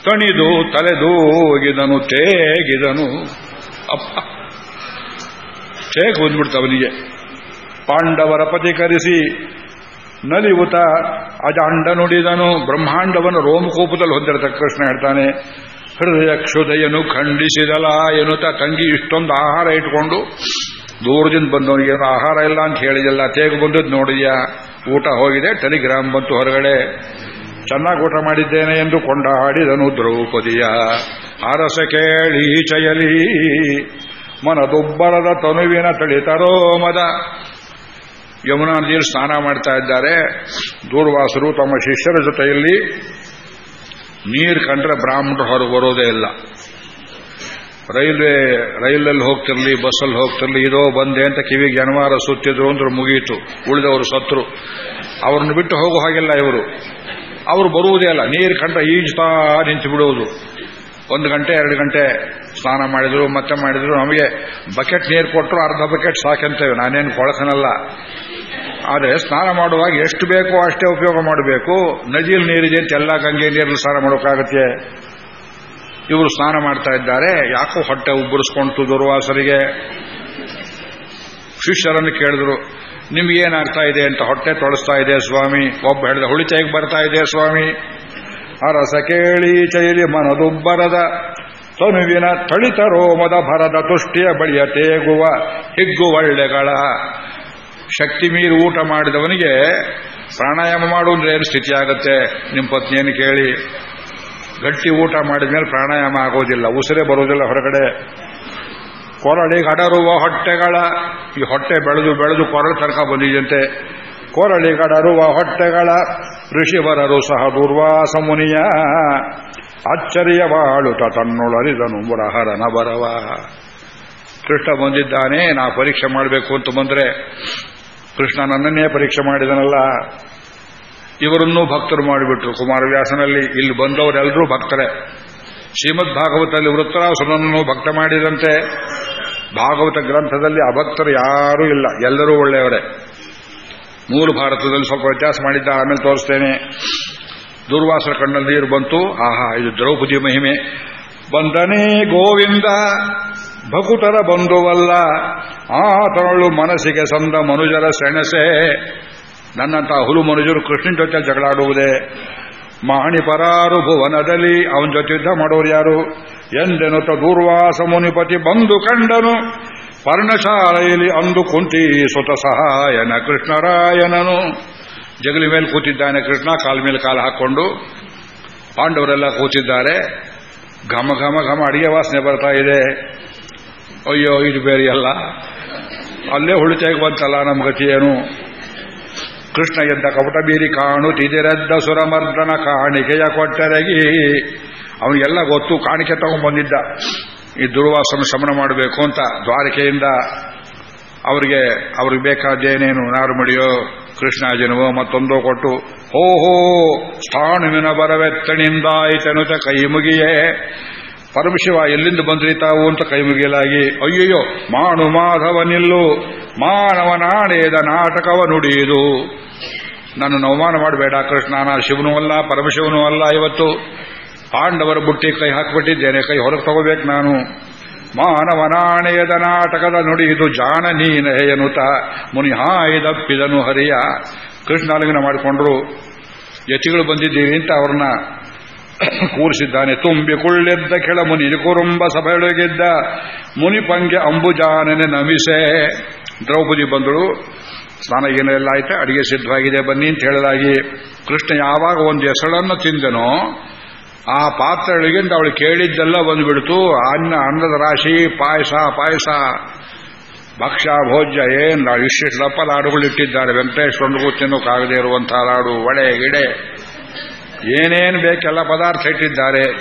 ತಣಿದು ತಲೆದೂಗಿದನು ತೇಗಿದನು. ಅಪ್ಪ, ತೇಗ್ ಬಂದ್ಬಿಡ್ತು ಪಾಂಡವರ ಪತಿಕರಿಸಿ ನಲಿವುತ ಅಜಾಂಡ ನುಡಿದನು. ಬ್ರಹ್ಮಾಂಡವನ್ನು ರೋಮಕೋಪದಲ್ಲಿ ಹೊಂದಿರತಕ್ಕ ಕೃಷ್ಣ ಹೇಳ್ತಾನೆ, ಹೃದಯ ಕ್ಷುದಯನು ಖಂಡಿಸಿದಲ ಎನ್ನುತ್ತ ತಂಗಿ ಇಷ್ಟೊಂದು ಆಹಾರ ಇಟ್ಕೊಂಡು ದೂರದಿಂದ ಬಂದವನಿಗೆ ಆಹಾರ ಇಲ್ಲ ಅಂತ ಹೇಳಿದಲ್ಲ. ತೇಗು ಬಂದದ್ದು ನೋಡಿದ್ಯಾ? ಊಟ ಹೋಗಿದೆ, ಟೆಲಿಗ್ರಾಮ್ ಬಂತು ಹೊರಗಡೆ. ಚೆನ್ನಾಗಿ ಊಟ ಮಾಡಿದ್ದೇನೆ ಎಂದು ಕೊಂಡಾಡಿದನು ದ್ರೌಪದಿಯ. ಅರಸ ಕೇಳಿ ಚಯಲಿ, ಮನದುಬ್ಬರದ ತನುವಿನ ತಳಿತರೋ ಮದ ಯಮುನಾ ನದಿಯಲ್ಲಿ ಸ್ನಾನ ಮಾಡ್ತಾ ಇದ್ದಾರೆ. ದೂರ್ವಾಸರು ತಮ್ಮ ಶಿಷ್ಯರ ಜೊತೆಯಲ್ಲಿ ನೀರು ಕಂಡ್ರೆ ಬ್ರಾಹ್ಮಣರು ಹೊರಗೆ ಬರೋದೇ ಇಲ್ಲ. ರೈಲ್ವೆ, ರೈಲಲ್ಲಿ ಹೋಗ್ತಿರ್ಲಿ, ಬಸ್ಸಲ್ಲಿ ಹೋಗ್ತಿರ್ಲಿ, ಇದೋ ಬಂದೆ ಅಂತ ಕಿವಿಗೆ ಜನವಾರ ಸುತ್ತಿದ್ರು ಅಂದ್ರೆ ಮುಗಿಯಿತು ಉಳಿದವರು ಸತ್ರು. ಅವ್ರನ್ನ ಬಿಟ್ಟು ಹೋಗೋ ಹಾಗಿಲ್ಲ ಇವರು. ಅವರು ಬರುವುದೇ ಇಲ್ಲ ನೀರು ಕಂಡ್ರೆ ಈಜ್ತಾ ನಿಂತು ಬಿಡುವುದು. ಒಂದು ಗಂಟೆ, ಎರಡು ಗಂಟೆ ಸ್ನಾನ ಮಾಡಿದ್ರು, ಮತ್ತೆ ಮಾಡಿದ್ರು. ನಮಗೆ ಬಕೆಟ್ ನೀರು ಕೊಟ್ಟರು ಅರ್ಧ ಬಕೆಟ್ ಸಾಕಂತೇವೆ. ನಾನೇನು ಕೊಳಕನಲ್ಲ. ಆದರೆ ಸ್ನಾನ ಮಾಡುವಾಗ ಎಷ್ಟು ಬೇಕೋ ಅಷ್ಟೇ ಉಪಯೋಗ ಮಾಡಬೇಕು. ನದಿಯಲ್ಲಿ ನೀರಿದೆ ಅಂತ ಎಲ್ಲ ಗಂಗೆ ನೀರಲ್ಲಿ ಸ್ನಾನ ಮಾಡೋಕ್ಕಾಗತ್ತೆ. ಇವರು ಸ್ನಾನ ಮಾಡ್ತಾ ಇದ್ದಾರೆ. ಯಾಕೋ ಹೊಟ್ಟೆ ಉಬ್ಬರಿಸ್ಕೊಂತು ದುರ್ವಾಸರಿಗೆ. ಶಿಷ್ಯರನ್ನು ಕೇಳಿದ್ರು ನಿಮ್ಗೇನಾಗ್ತಾ ಇದೆ ಅಂತ? ಹೊಟ್ಟೆ ತೊಳಸ್ತಾ ಇದೆ ಸ್ವಾಮಿ. ಒಬ್ಬ ಹೇಳಿದ ಹುಳಿಚಾಯಿಗೆ ಬರ್ತಾ ಇದೆ ಸ್ವಾಮಿ. ಅರಸ ಕೇಳಿ ಚೈಲಿ ಮನದುಬ್ಬರದ, ತನುವಿನ ತಳಿತ ರೋಮದ ಭರದ ತುಷ್ಟಿಯ ಬಳಿಯ ತೇಗುವ ಹಿಗ್ಗು ಒಳ್ಳೆಗಳ ಶಕ್ತಿ ಮೀರಿ ಊಟ ಮಾಡಿದವನಿಗೆ ಪ್ರಾಣಾಯಾಮ ಮಾಡುವಂದ್ರೆ ಏನು ಸ್ಥಿತಿ ಆಗುತ್ತೆ? ನಿಮ್ಮ ಪತ್ನಿಯನ್ನು ಕೇಳಿ. ಗಟ್ಟಿ ಊಟ ಮಾಡಿದ ಮೇಲೆ ಪ್ರಾಣಾಯಾಮ ಆಗೋದಿಲ್ಲ. ಉಸಿರೇ ಬರೋದಿಲ್ಲ ಹೊರಗಡೆ. ಕೊರಳಿ ಗಡರುವ ಹೊಟ್ಟೆಗಳ, ಈ ಹೊಟ್ಟೆ ಬೆಳೆದು ಬೆಳೆದು ಕೊರಳು ತನಕ ಬಂದಿದಂತೆ ಕೊರಳಿ ಗಡರುವ ಹೊಟ್ಟೆಗಳ ಋಷಿವರರು ಸಹ ದುರ್ವಾಸ ಮುನಿಯ ಅಚ್ಚರಿಯ ಬಾಳುತ ತನ್ನೊಳರಿದನು ಮುರಹರನ ಬರವ. ಕೃಷ್ಣ ಬಂದಿದ್ದಾನೆ, ನಾ ಪರೀಕ್ಷೆ ಮಾಡಬೇಕು ಅಂತ ಬಂದ್ರೆ ಕೃಷ್ಣ ನನ್ನನ್ನೇ ಪರೀಕ್ಷೆ ಮಾಡಿದನಲ್ಲ? ಇವರನ್ನೂ ಭಕ್ತರು ಮಾಡಿಬಿಟ್ರು. ಕುಮಾರವ್ಯಾಸನಲ್ಲಿ ಇಲ್ಲಿ ಬಂದವರೆಲ್ಲರೂ ಭಕ್ತರೇ. ಶ್ರೀಮದ್ ಭಾಗವತದಲ್ಲಿ ವೃತ್ತರಾಸುರನನ್ನು ಭಕ್ತ ಮಾಡಿದಂತೆ ಭಾಗವತ ಗ್ರಂಥದಲ್ಲಿ ಅಭಕ್ತರು ಯಾರೂ ಇಲ್ಲ. ಎಲ್ಲರೂ ಒಳ್ಳೆಯವರೇ. ಮೂರು ಭಾರತದಲ್ಲಿ ಸ್ವಲ್ಪ ವ್ಯತ್ಯಾಸ ಮಾಡಿದ್ದ, ಆಮೇಲೆ ತೋರಿಸ್ತೇನೆ. ದುರ್ವಾಸರ ಕಣ್ಣಲ್ಲಿ ನೀರು ಬಂತು. ಆಹಾ, ಇದು ದ್ರೌಪದಿ ಮಹಿಮೆ. ಬಂದನೇ ಗೋವಿಂದ. ಭಕುತರ ಬಂಧುವಲ್ಲ. ಆತನಳು ಮನಸ್ಸಿಗೆ ಸಂದ ಮನುಜರ ಸೆಣಸೆ. ನನ್ನಂತ ಹುಲು ಮನುಜರು ಕೃಷ್ಣನ ಜೊತೆ ಜಗಳಾಡುವುದೇ. ಮಾಣಿಪರಾರು ಭುವನದಲ್ಲಿ ಅವನ ಜೊತೆ ಯುದ್ಧ ಮಾಡೋರು ಯಾರು? ಎಂದೆನುತ ದೂರ್ವಾಸ ಮುನಿಪತಿ ಬಂದು ಕಂಡನು. ಪರ್ಣಶಾಲೆಯಲ್ಲಿ ಅಂದು ಕುಂತಿ ಸುತ ಸಹಾಯನ ಕೃಷ್ಣರಾಯನನು. ಜಗಲಿ ಮೇಲೆ ಕೂತಿದ್ದಾನೆ ಕೃಷ್ಣ, ಕಾಲ ಮೇಲೆ ಕಾಲು ಹಾಕೊಂಡು ಪಾಂಡವರೆಲ್ಲ ಕೂತಿದ್ದಾರೆ. ಘಮ ಘಮ ಘಮ ಅಡಿಗೆ ವಾಸನೆ ಬರ್ತಾ ಇದೆ. ಅಯ್ಯೋ, ಇದು ಬೇರೆ ಅಲ್ಲ. ಹುಳಿತಾಗಿ ಬಂತಲ್ಲ ನಮ್ಮ ಗತಿ ಏನು? ಕೃಷ್ಣ ಎದ್ದ ಕಪಟ ಬೀರಿ ಕಾಣುತ್ತಿದಿರದ್ದ ಸುರಮರ್ದನ ಕಾಣಿಕೆಯ ಕೊಟ್ಟರಗಿ. ಅವನಿಗೆಲ್ಲ ಗೊತ್ತು, ಕಾಣಿಕೆ ತಗೊಂಡ್ಬಂದಿದ್ದ ಈ ದುರ್ವಾಸನ ಶಮನ ಮಾಡಬೇಕು ಅಂತ ದ್ವಾರಕೆಯಿಂದ ಅವರಿಗೆ, ಅವ್ರಿಗೆ ಬೇಕಾದ್ದೇನೇನು ನಾರುಮಡಿಯೋ ಕೃಷ್ಣಾಜನವೋ ಮತ್ತೊಂದೋ ಕೊಟ್ಟು, ಹೋ ಹೋ ಸ್ಥಾಣುವಿನ ಬರವೆತ್ತಣಿಂದಾಯಿತನುತ ಕೈ ಮುಗಿಯೇ ಪರಮಶಿವ ಎಲ್ಲಿಂದ ಬಂದ್ರಿ ತಾವು ಅಂತ ಕೈ ಮುಗಿಯಲಾಗಿ, ಅಯ್ಯಯ್ಯೋ ಮಾಣು ಮಾಧವನಿಲ್ಲು, ಮಾನವ ಮಾನವನಾಡೇದ ನಾಟಕವ ನುಡಿಯುದು. ನನ್ನನ್ನು ಅವಮಾನ ಮಾಡಬೇಡ, ಕೃಷ್ಣ ನಾನು ಶಿವನೂ ಅಲ್ಲ, ಪರಮಶಿವನೂ ಅಲ್ಲ ಇವತ್ತು. ಪಾಂಡವರ ಬುಟ್ಟಿ ಕೈ ಹಾಕಿಬಿಟ್ಟಿದ್ದೇನೆ, ಕೈ ಹೊರಗೆ ತಗೋಬೇಕು ನಾನು. ಮಾನವನಾಣೆಯದ ನಾಟಕದ ನುಡಿಯುವುದು ಜಾಣ ನೀನಹೆಯನುತ ಮುನಿ ಹಾಯ್ದಪ್ಪಿದನು ಹರಿಯ. ಕೃಷ್ಣ ಅಲಂಘನ ಮಾಡಿಕೊಂಡ್ರು. ಯತಿಗಳು ಬಂದಿದ್ದೀರಿ ಅಂತ ಅವ್ರನ್ನ ಕೂರಿಸಿದ್ದಾನೆ ತುಂಬಿ ಕುಳ್ಳೆದ್ದ ಕೆಳ ಮುನಿ ಕುರುಂಬ ಸಭೆಯೊಳಗಿದ್ದ ಮುನಿಪಂಗೆ ಅಂಬುಜಾನನೆ ನಮಿಸೆ. ದ್ರೌಪದಿ ಬಂದಳು. ಸ್ನಾನ ಏನೆಲ್ಲ ಆಯ್ತಾ, ಅಡಿಗೆ ಸಿದ್ಧವಾಗಿದೆ, ಬನ್ನಿ ಅಂತ ಹೇಳಲಾಗಿ ಕೃಷ್ಣ ಯಾವಾಗ ಒಂದು ಹೆಸಳನ್ನು ತಿಂದನೋ, ಆ ಪಾತ್ರೆಗಳಿಗಿಂತ ಅವಳು ಕೇಳಿದ್ದೆಲ್ಲ ಬಂದ್ಬಿಡ್ತು. ಅನ್ನ, ಅನ್ನದ ರಾಶಿ, ಪಾಯಸ ಪಾಯಸ ಭಕ್ಷ್ಯ ಭೋಜ್ಯ, ಏನ್ ಇಷ್ಟಿಷ್ಟು ಲಾಡುಗಳು ಇಟ್ಟಿದ್ದಾರೆ. ವೆಂಕಟೇಶ್ವರನಿಗೂ ತಿನ್ನೋಕ್ಕಾಗದೇ ಇರುವಂತಹ ಲಾಡು ಒಳೆ ಗಿಡೆ. ಏನೇನು ಬೇಕೆಲ್ಲ ಪದಾರ್ಥ ಇಟ್ಟಿದ್ದಾರೆ.